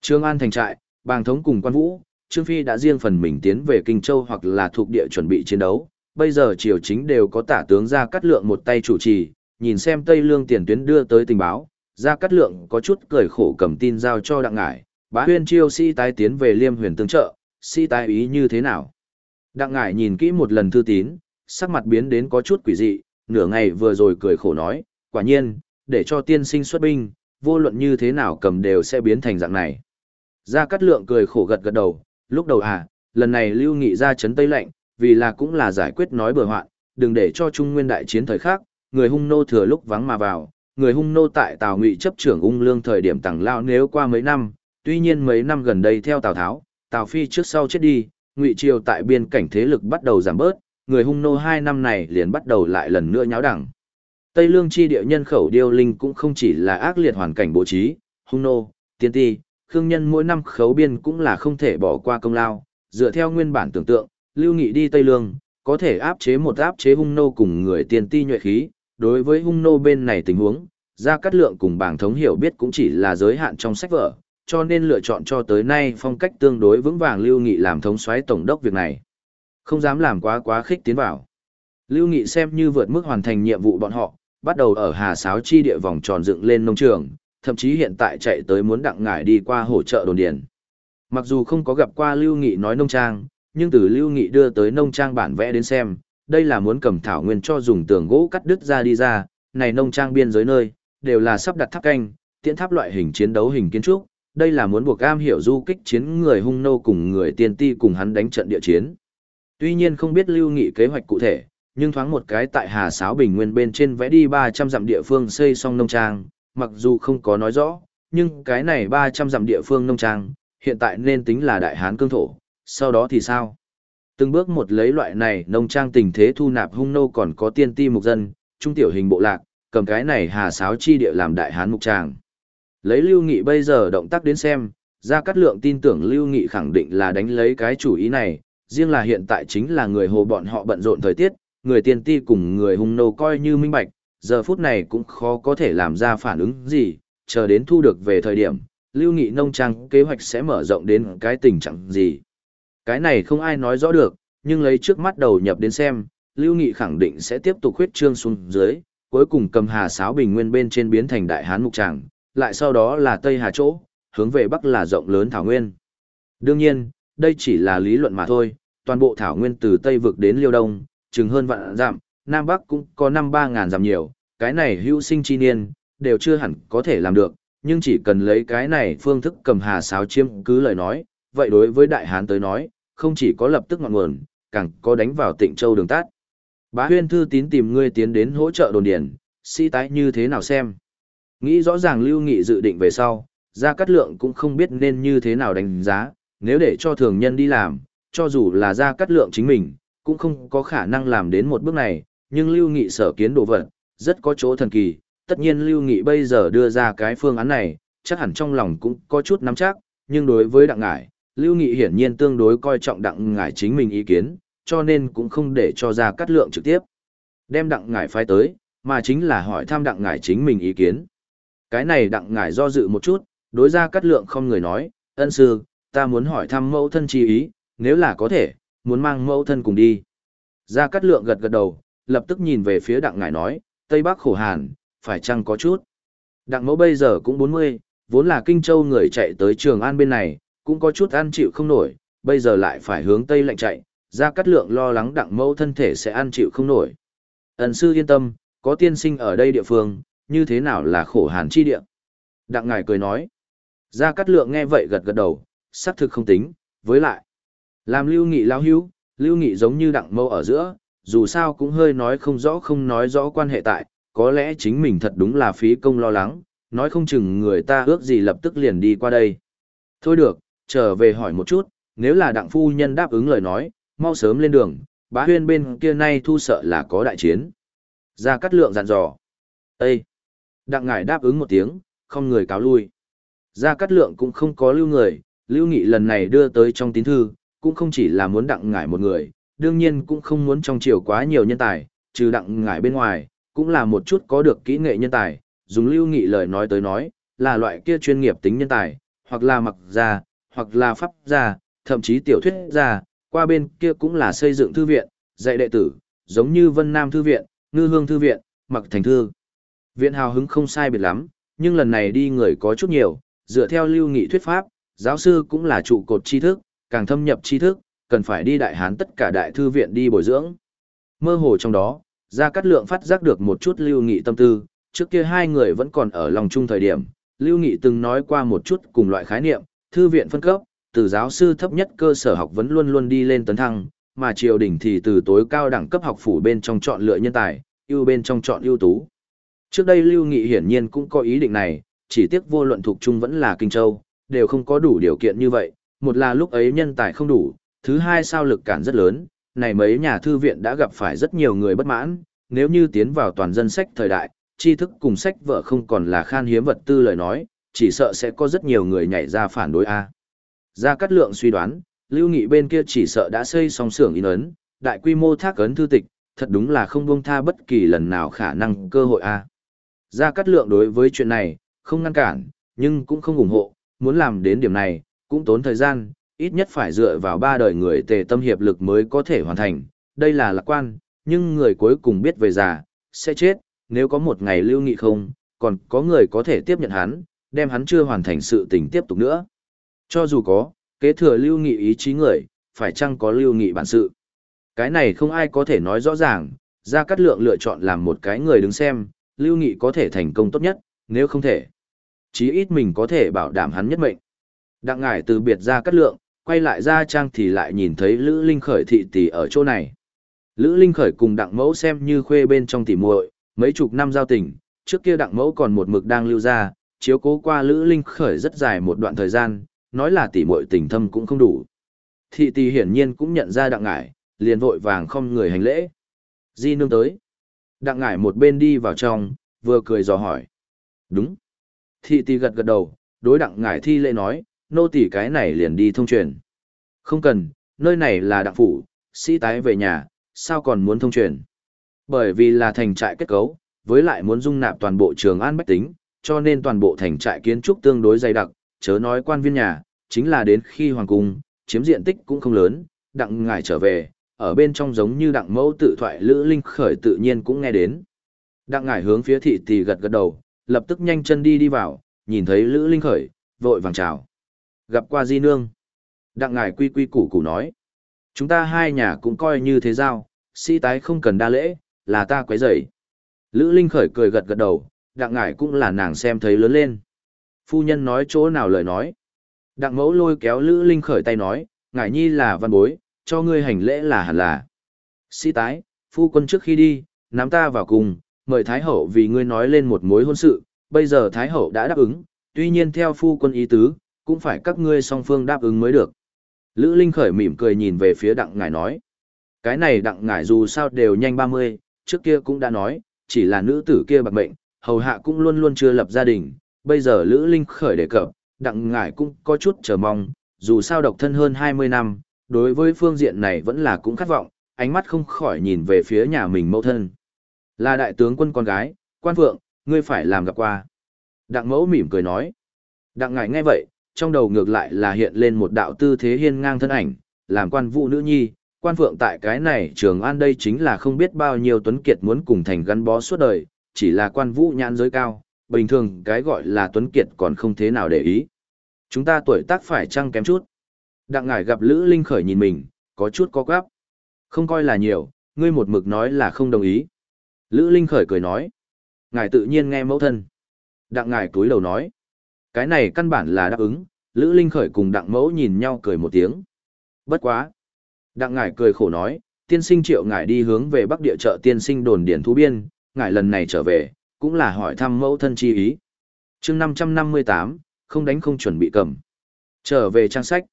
Trương An thành trại, bàng thống cùng quan vũ, Trương Phi đã riêng phần mình tiến về Kinh Châu hoặc là thuộc địa chuẩn bị chiến đấu. Bây giờ triều chính đều có tả tướng ra cắt lượng một tay chủ trì, nhìn xem Tây Lương tiền tuyến đưa tới tình báo, ra cắt lượng có chút cười khổ cầm tin giao cho đặng ngải, bá huyên chiêu si tái tiến về liêm huyền tương trợ, si tái ý như thế nào. Đặng ngải nhìn kỹ một lần thư tín, sắc mặt biến đến có chút quỷ dị, nửa ngày vừa rồi cười khổ nói, quả nhiên, để cho tiên sinh xuất binh, vô luận như thế nào cầm đều sẽ biến thành dạng này. Gia Cát Lượng cười khổ gật gật đầu, lúc đầu à, lần này lưu nghị ra chấn Tây lệnh, vì là cũng là giải quyết nói bừa hoạn, đừng để cho Trung Nguyên đại chiến thời khác, người hung nô thừa lúc vắng mà vào, người hung nô tại Tào Ngụy chấp trưởng ung lương thời điểm tàng lao nếu qua mấy năm, tuy nhiên mấy năm gần đây theo Tào Tháo, Tào Phi trước sau chết đi, Ngụy Triều tại biên cảnh thế lực bắt đầu giảm bớt, người hung nô hai năm này liền bắt đầu lại lần nữa nháo đẳng. Tây lương chi địa nhân khẩu điêu linh cũng không chỉ là ác liệt hoàn cảnh bố trí, hung nô, tiên ti, khương nhân mỗi năm khấu biên cũng là không thể bỏ qua công lao, dựa theo nguyên bản tưởng tượng, lưu nghị đi Tây lương, có thể áp chế một áp chế hung nô cùng người tiên ti nhuệ khí, đối với hung nô bên này tình huống, Gia Cát Lượng cùng bảng thống hiểu biết cũng chỉ là giới hạn trong sách vở, cho nên lựa chọn cho tới nay phong cách tương đối vững vàng Lưu Nghị làm thống soái tổng đốc việc này. Không dám làm quá quá khích tiến vào. Lưu Nghị xem như vượt mức hoàn thành nhiệm vụ bọn họ, bắt đầu ở Hà Sáo chi địa vòng tròn dựng lên nông trường, thậm chí hiện tại chạy tới muốn đặng ngải đi qua hỗ trợ đồn điền. Mặc dù không có gặp qua Lưu Nghị nói nông trang, nhưng từ Lưu Nghị đưa tới nông trang bản vẽ đến xem, đây là muốn cầm thảo nguyên cho dùng tường gỗ cắt đứt ra đi ra, này nông trang biên giới nơi, đều là sắp đặt tháp canh, tiễn tháp loại hình chiến đấu hình kiến trúc, đây là muốn buộc am hiểu du kích chiến người hung nô cùng người tiên ti cùng hắn đánh trận địa chiến. Tuy nhiên không biết lưu nghị kế hoạch cụ thể, nhưng thoáng một cái tại Hà Sáo Bình Nguyên bên trên vẽ đi 300 dặm địa phương xây xong nông trang, mặc dù không có nói rõ, nhưng cái này 300 dặm địa phương nông trang, hiện tại nên tính là đại hán cương thổ, sau đó thì sao? Từng bước một lấy loại này nông trang tình thế thu nạp hung nô còn có tiên ti mục dân, trung tiểu hình bộ lạc, cầm cái này hà sáo chi địa làm đại hán mục tràng. Lấy Lưu Nghị bây giờ động tác đến xem, Gia Cát Lượng tin tưởng Lưu Nghị khẳng định là đánh lấy cái chủ ý này, riêng là hiện tại chính là người hồ bọn họ bận rộn thời tiết, người tiên ti cùng người hung nô coi như minh bạch, giờ phút này cũng khó có thể làm ra phản ứng gì, chờ đến thu được về thời điểm, Lưu Nghị nông trang kế hoạch sẽ mở rộng đến cái tình trạng gì. Cái này không ai nói rõ được, nhưng lấy trước mắt đầu nhập đến xem, Lưu Nghị khẳng định sẽ tiếp tục khuyết trương xuống dưới, cuối cùng cầm Hà Sáo Bình Nguyên bên trên biến thành Đại Hán Mục Tràng, lại sau đó là Tây Hà chỗ, hướng về Bắc là rộng lớn Thảo Nguyên. Đương nhiên, đây chỉ là lý luận mà thôi, toàn bộ Thảo Nguyên từ Tây vực đến Liêu Đông, chừng hơn vạn dặm, Nam Bắc cũng có năm ba ngàn dặm nhiều, cái này hữu sinh chi niên, đều chưa hẳn có thể làm được, nhưng chỉ cần lấy cái này phương thức cầm Hà Sáo chiếm cứ lời nói, vậy đối với Đại Hán tới nói, không chỉ có lập tức ngọn nguồn, càng có đánh vào Tịnh Châu đường tát. Bá huyên thư tín tìm ngươi tiến đến hỗ trợ đồn điền, sĩ tái như thế nào xem. Nghĩ rõ ràng lưu nghị dự định về sau, Gia Cát Lượng cũng không biết nên như thế nào đánh giá, nếu để cho thường nhân đi làm, cho dù là Gia Cát Lượng chính mình, cũng không có khả năng làm đến một bước này, nhưng lưu nghị sở kiến đồ vật, rất có chỗ thần kỳ, tất nhiên lưu nghị bây giờ đưa ra cái phương án này, chắc hẳn trong lòng cũng có chút nắm chắc, nhưng đối với đặng ngải, lưu nghị hiển nhiên tương đối coi trọng đặng ngải chính mình ý kiến, cho nên cũng không để cho gia cát lượng trực tiếp. Đem đặng ngải phái tới, mà chính là hỏi thăm đặng ngải chính mình ý kiến. Cái này đặng ngải do dự một chút, đối ra cắt lượng không người nói, ân sư, ta muốn hỏi thăm mẫu thân chi ý, nếu là có thể, muốn mang mẫu thân cùng đi. Ra cắt lượng gật gật đầu, lập tức nhìn về phía đặng ngải nói, Tây Bắc khổ hàn, phải chăng có chút. Đặng mẫu bây giờ cũng 40, vốn là Kinh Châu người chạy tới Trường An bên này, cũng có chút ăn chịu không nổi, bây giờ lại phải hướng Tây lạnh chạy, Gia cắt Lượng lo lắng đặng mẫu thân thể sẽ ăn chịu không nổi. Ẩn sư yên tâm, có tiên sinh ở đây địa phương, như thế nào là khổ hàn chi địa. Đặng ngài cười nói. Gia Cát Lượng nghe vậy gật gật đầu, xác thực không tính, với lại. Làm lưu nghị lao hữu, lưu nghị giống như đặng mâu ở giữa, dù sao cũng hơi nói không rõ không nói rõ quan hệ tại, có lẽ chính mình thật đúng là phí công lo lắng, nói không chừng người ta ước gì lập tức liền đi qua đây. Thôi được, trở về hỏi một chút, nếu là đặng phu nhân đáp ứng lời nói, mau sớm lên đường, bá huyên bên kia nay thu sợ là có đại chiến. Ra cắt lượng dặn dò. Ê! Đặng ngải đáp ứng một tiếng, không người cáo lui. gia cát lượng cũng không có lưu người, lưu nghị lần này đưa tới trong tín thư, cũng không chỉ là muốn đặng ngải một người, đương nhiên cũng không muốn trong triều quá nhiều nhân tài, trừ đặng ngải bên ngoài, cũng là một chút có được kỹ nghệ nhân tài, dùng lưu nghị lời nói tới nói, là loại kia chuyên nghiệp tính nhân tài, hoặc là mặc gia, hoặc là pháp gia, thậm chí tiểu thuyết gia, qua bên kia cũng là xây dựng thư viện, dạy đệ tử, giống như Vân Nam Thư viện, Ngư Hương Thư viện, Mặc Thành Thư. Viện hào hứng không sai biệt lắm, nhưng lần này đi người có chút nhiều, dựa theo lưu nghị thuyết pháp, giáo sư cũng là trụ cột tri thức, càng thâm nhập tri thức, cần phải đi đại hán tất cả đại thư viện đi bồi dưỡng. Mơ hồ trong đó, Gia Cát Lượng phát giác được một chút lưu nghị tâm tư, trước kia hai người vẫn còn ở lòng chung thời điểm, lưu nghị từng nói qua một chút cùng loại khái niệm, thư viện phân cấp, từ giáo sư thấp nhất cơ sở học vẫn luôn luôn đi lên tấn thăng, mà triều đình thì từ tối cao đẳng cấp học phủ bên trong chọn lựa nhân tài, ưu bên trong chọn ưu tú. Trước đây Lưu Nghị hiển nhiên cũng có ý định này, chỉ tiếc vô luận thuộc trung vẫn là Kinh Châu, đều không có đủ điều kiện như vậy, một là lúc ấy nhân tài không đủ, thứ hai sao lực cản rất lớn, này mấy nhà thư viện đã gặp phải rất nhiều người bất mãn, nếu như tiến vào toàn dân sách thời đại, tri thức cùng sách vợ không còn là khan hiếm vật tư lời nói, chỉ sợ sẽ có rất nhiều người nhảy ra phản đối A. Gia Cát Lượng suy đoán, Lưu Nghị bên kia chỉ sợ đã xây xong xưởng in ấn, đại quy mô thác ấn thư tịch, thật đúng là không buông tha bất kỳ lần nào khả năng cơ hội A. Gia Cát Lượng đối với chuyện này, không ngăn cản, nhưng cũng không ủng hộ, muốn làm đến điểm này, cũng tốn thời gian, ít nhất phải dựa vào ba đời người tề tâm hiệp lực mới có thể hoàn thành, đây là lạc quan, nhưng người cuối cùng biết về già, sẽ chết, nếu có một ngày lưu nghị không, còn có người có thể tiếp nhận hắn, đem hắn chưa hoàn thành sự tình tiếp tục nữa. Cho dù có, kế thừa lưu nghị ý chí người, phải chăng có lưu nghị bản sự. Cái này không ai có thể nói rõ ràng, Gia Cát lượng lựa chọn làm một cái người đứng xem, lưu nghị có thể thành công tốt nhất, nếu không thể. Chí ít mình có thể bảo đảm hắn nhất mệnh. Đặng ngải từ biệt ra cắt lượng, quay lại ra trang thì lại nhìn thấy Lữ Linh Khởi thị tỷ ở chỗ này. Lữ Linh Khởi cùng đặng mẫu xem như khuê bên trong tỷ muội, mấy chục năm giao tình, trước kia đặng mẫu còn một mực đang lưu ra, chiếu cố qua Lữ Linh Khởi rất dài một đoạn thời gian, nói là tỷ muội tình thâm cũng không đủ. Thị tỷ hiển nhiên cũng nhận ra đặng ngải, liền vội vàng không người hành lễ. Di nương tới. Đặng ngải một bên đi vào trong, vừa cười dò hỏi. Đúng. Thị tỷ gật gật đầu, đối đặng ngải thi lễ nói, nô tỷ cái này liền đi thông truyền. Không cần, nơi này là đặng phủ, sĩ tái về nhà, sao còn muốn thông truyền. Bởi vì là thành trại kết cấu, với lại muốn dung nạp toàn bộ trường an bách tính, cho nên toàn bộ thành trại kiến trúc tương đối dày đặc, chớ nói quan viên nhà, chính là đến khi hoàng cung, chiếm diện tích cũng không lớn, đặng ngải trở về, ở bên trong giống như đặng mẫu tự thoại lữ linh khởi tự nhiên cũng nghe đến. Đặng ngải hướng phía thị tỷ gật gật đầu, lập tức nhanh chân đi đi vào, nhìn thấy lữ linh khởi, vội vàng chào. Gặp qua di nương. Đặng ngải quy quy củ củ nói. Chúng ta hai nhà cũng coi như thế giao, sĩ tái không cần đa lễ, là ta quấy rầy. Lữ Linh khởi cười gật gật đầu, đặng ngải cũng là nàng xem thấy lớn lên. Phu nhân nói chỗ nào lời nói. Đặng mẫu lôi kéo Lữ Linh khởi tay nói, ngải nhi là văn bối, cho ngươi hành lễ là hẳn là. Sĩ tái, phu quân trước khi đi, nắm ta vào cùng, mời Thái Hậu vì ngươi nói lên một mối hôn sự, bây giờ Thái Hậu đã đáp ứng, tuy nhiên theo phu quân ý tứ, cũng phải các ngươi song phương đáp ứng mới được. Lữ Linh khởi mỉm cười nhìn về phía đặng ngải nói. Cái này đặng ngải dù sao đều nhanh 30, trước kia cũng đã nói, chỉ là nữ tử kia bạc mệnh, hầu hạ cũng luôn luôn chưa lập gia đình, bây giờ Lữ Linh khởi đề cập, đặng ngải cũng có chút chờ mong, dù sao độc thân hơn 20 năm, đối với phương diện này vẫn là cũng khát vọng, ánh mắt không khỏi nhìn về phía nhà mình mẫu thân. Là đại tướng quân con gái, quan phượng, ngươi phải làm gặp qua. Đặng mẫu mỉm cười nói. Đặng ngài nghe vậy, trong đầu ngược lại là hiện lên một đạo tư thế hiên ngang thân ảnh, làm quan vụ nữ nhi, quan phượng tại cái này trường an đây chính là không biết bao nhiêu tuấn kiệt muốn cùng thành gắn bó suốt đời, chỉ là quan vũ nhãn giới cao, bình thường cái gọi là tuấn kiệt còn không thế nào để ý. Chúng ta tuổi tác phải chăng kém chút. Đặng ngải gặp Lữ Linh khởi nhìn mình, có chút có gắp Không coi là nhiều, ngươi một mực nói là không đồng ý. Lữ Linh khởi cười nói. Ngài tự nhiên nghe mẫu thân. Đặng ngài túi đầu nói. Cái này căn bản là đáp ứng, Lữ Linh khởi cùng đặng mẫu nhìn nhau cười một tiếng. Bất quá. Đặng ngải cười khổ nói, tiên sinh triệu ngải đi hướng về bắc địa chợ tiên sinh đồn điển thú biên, ngải lần này trở về, cũng là hỏi thăm mẫu thân chi ý. chương 558, không đánh không chuẩn bị cầm. Trở về trang sách.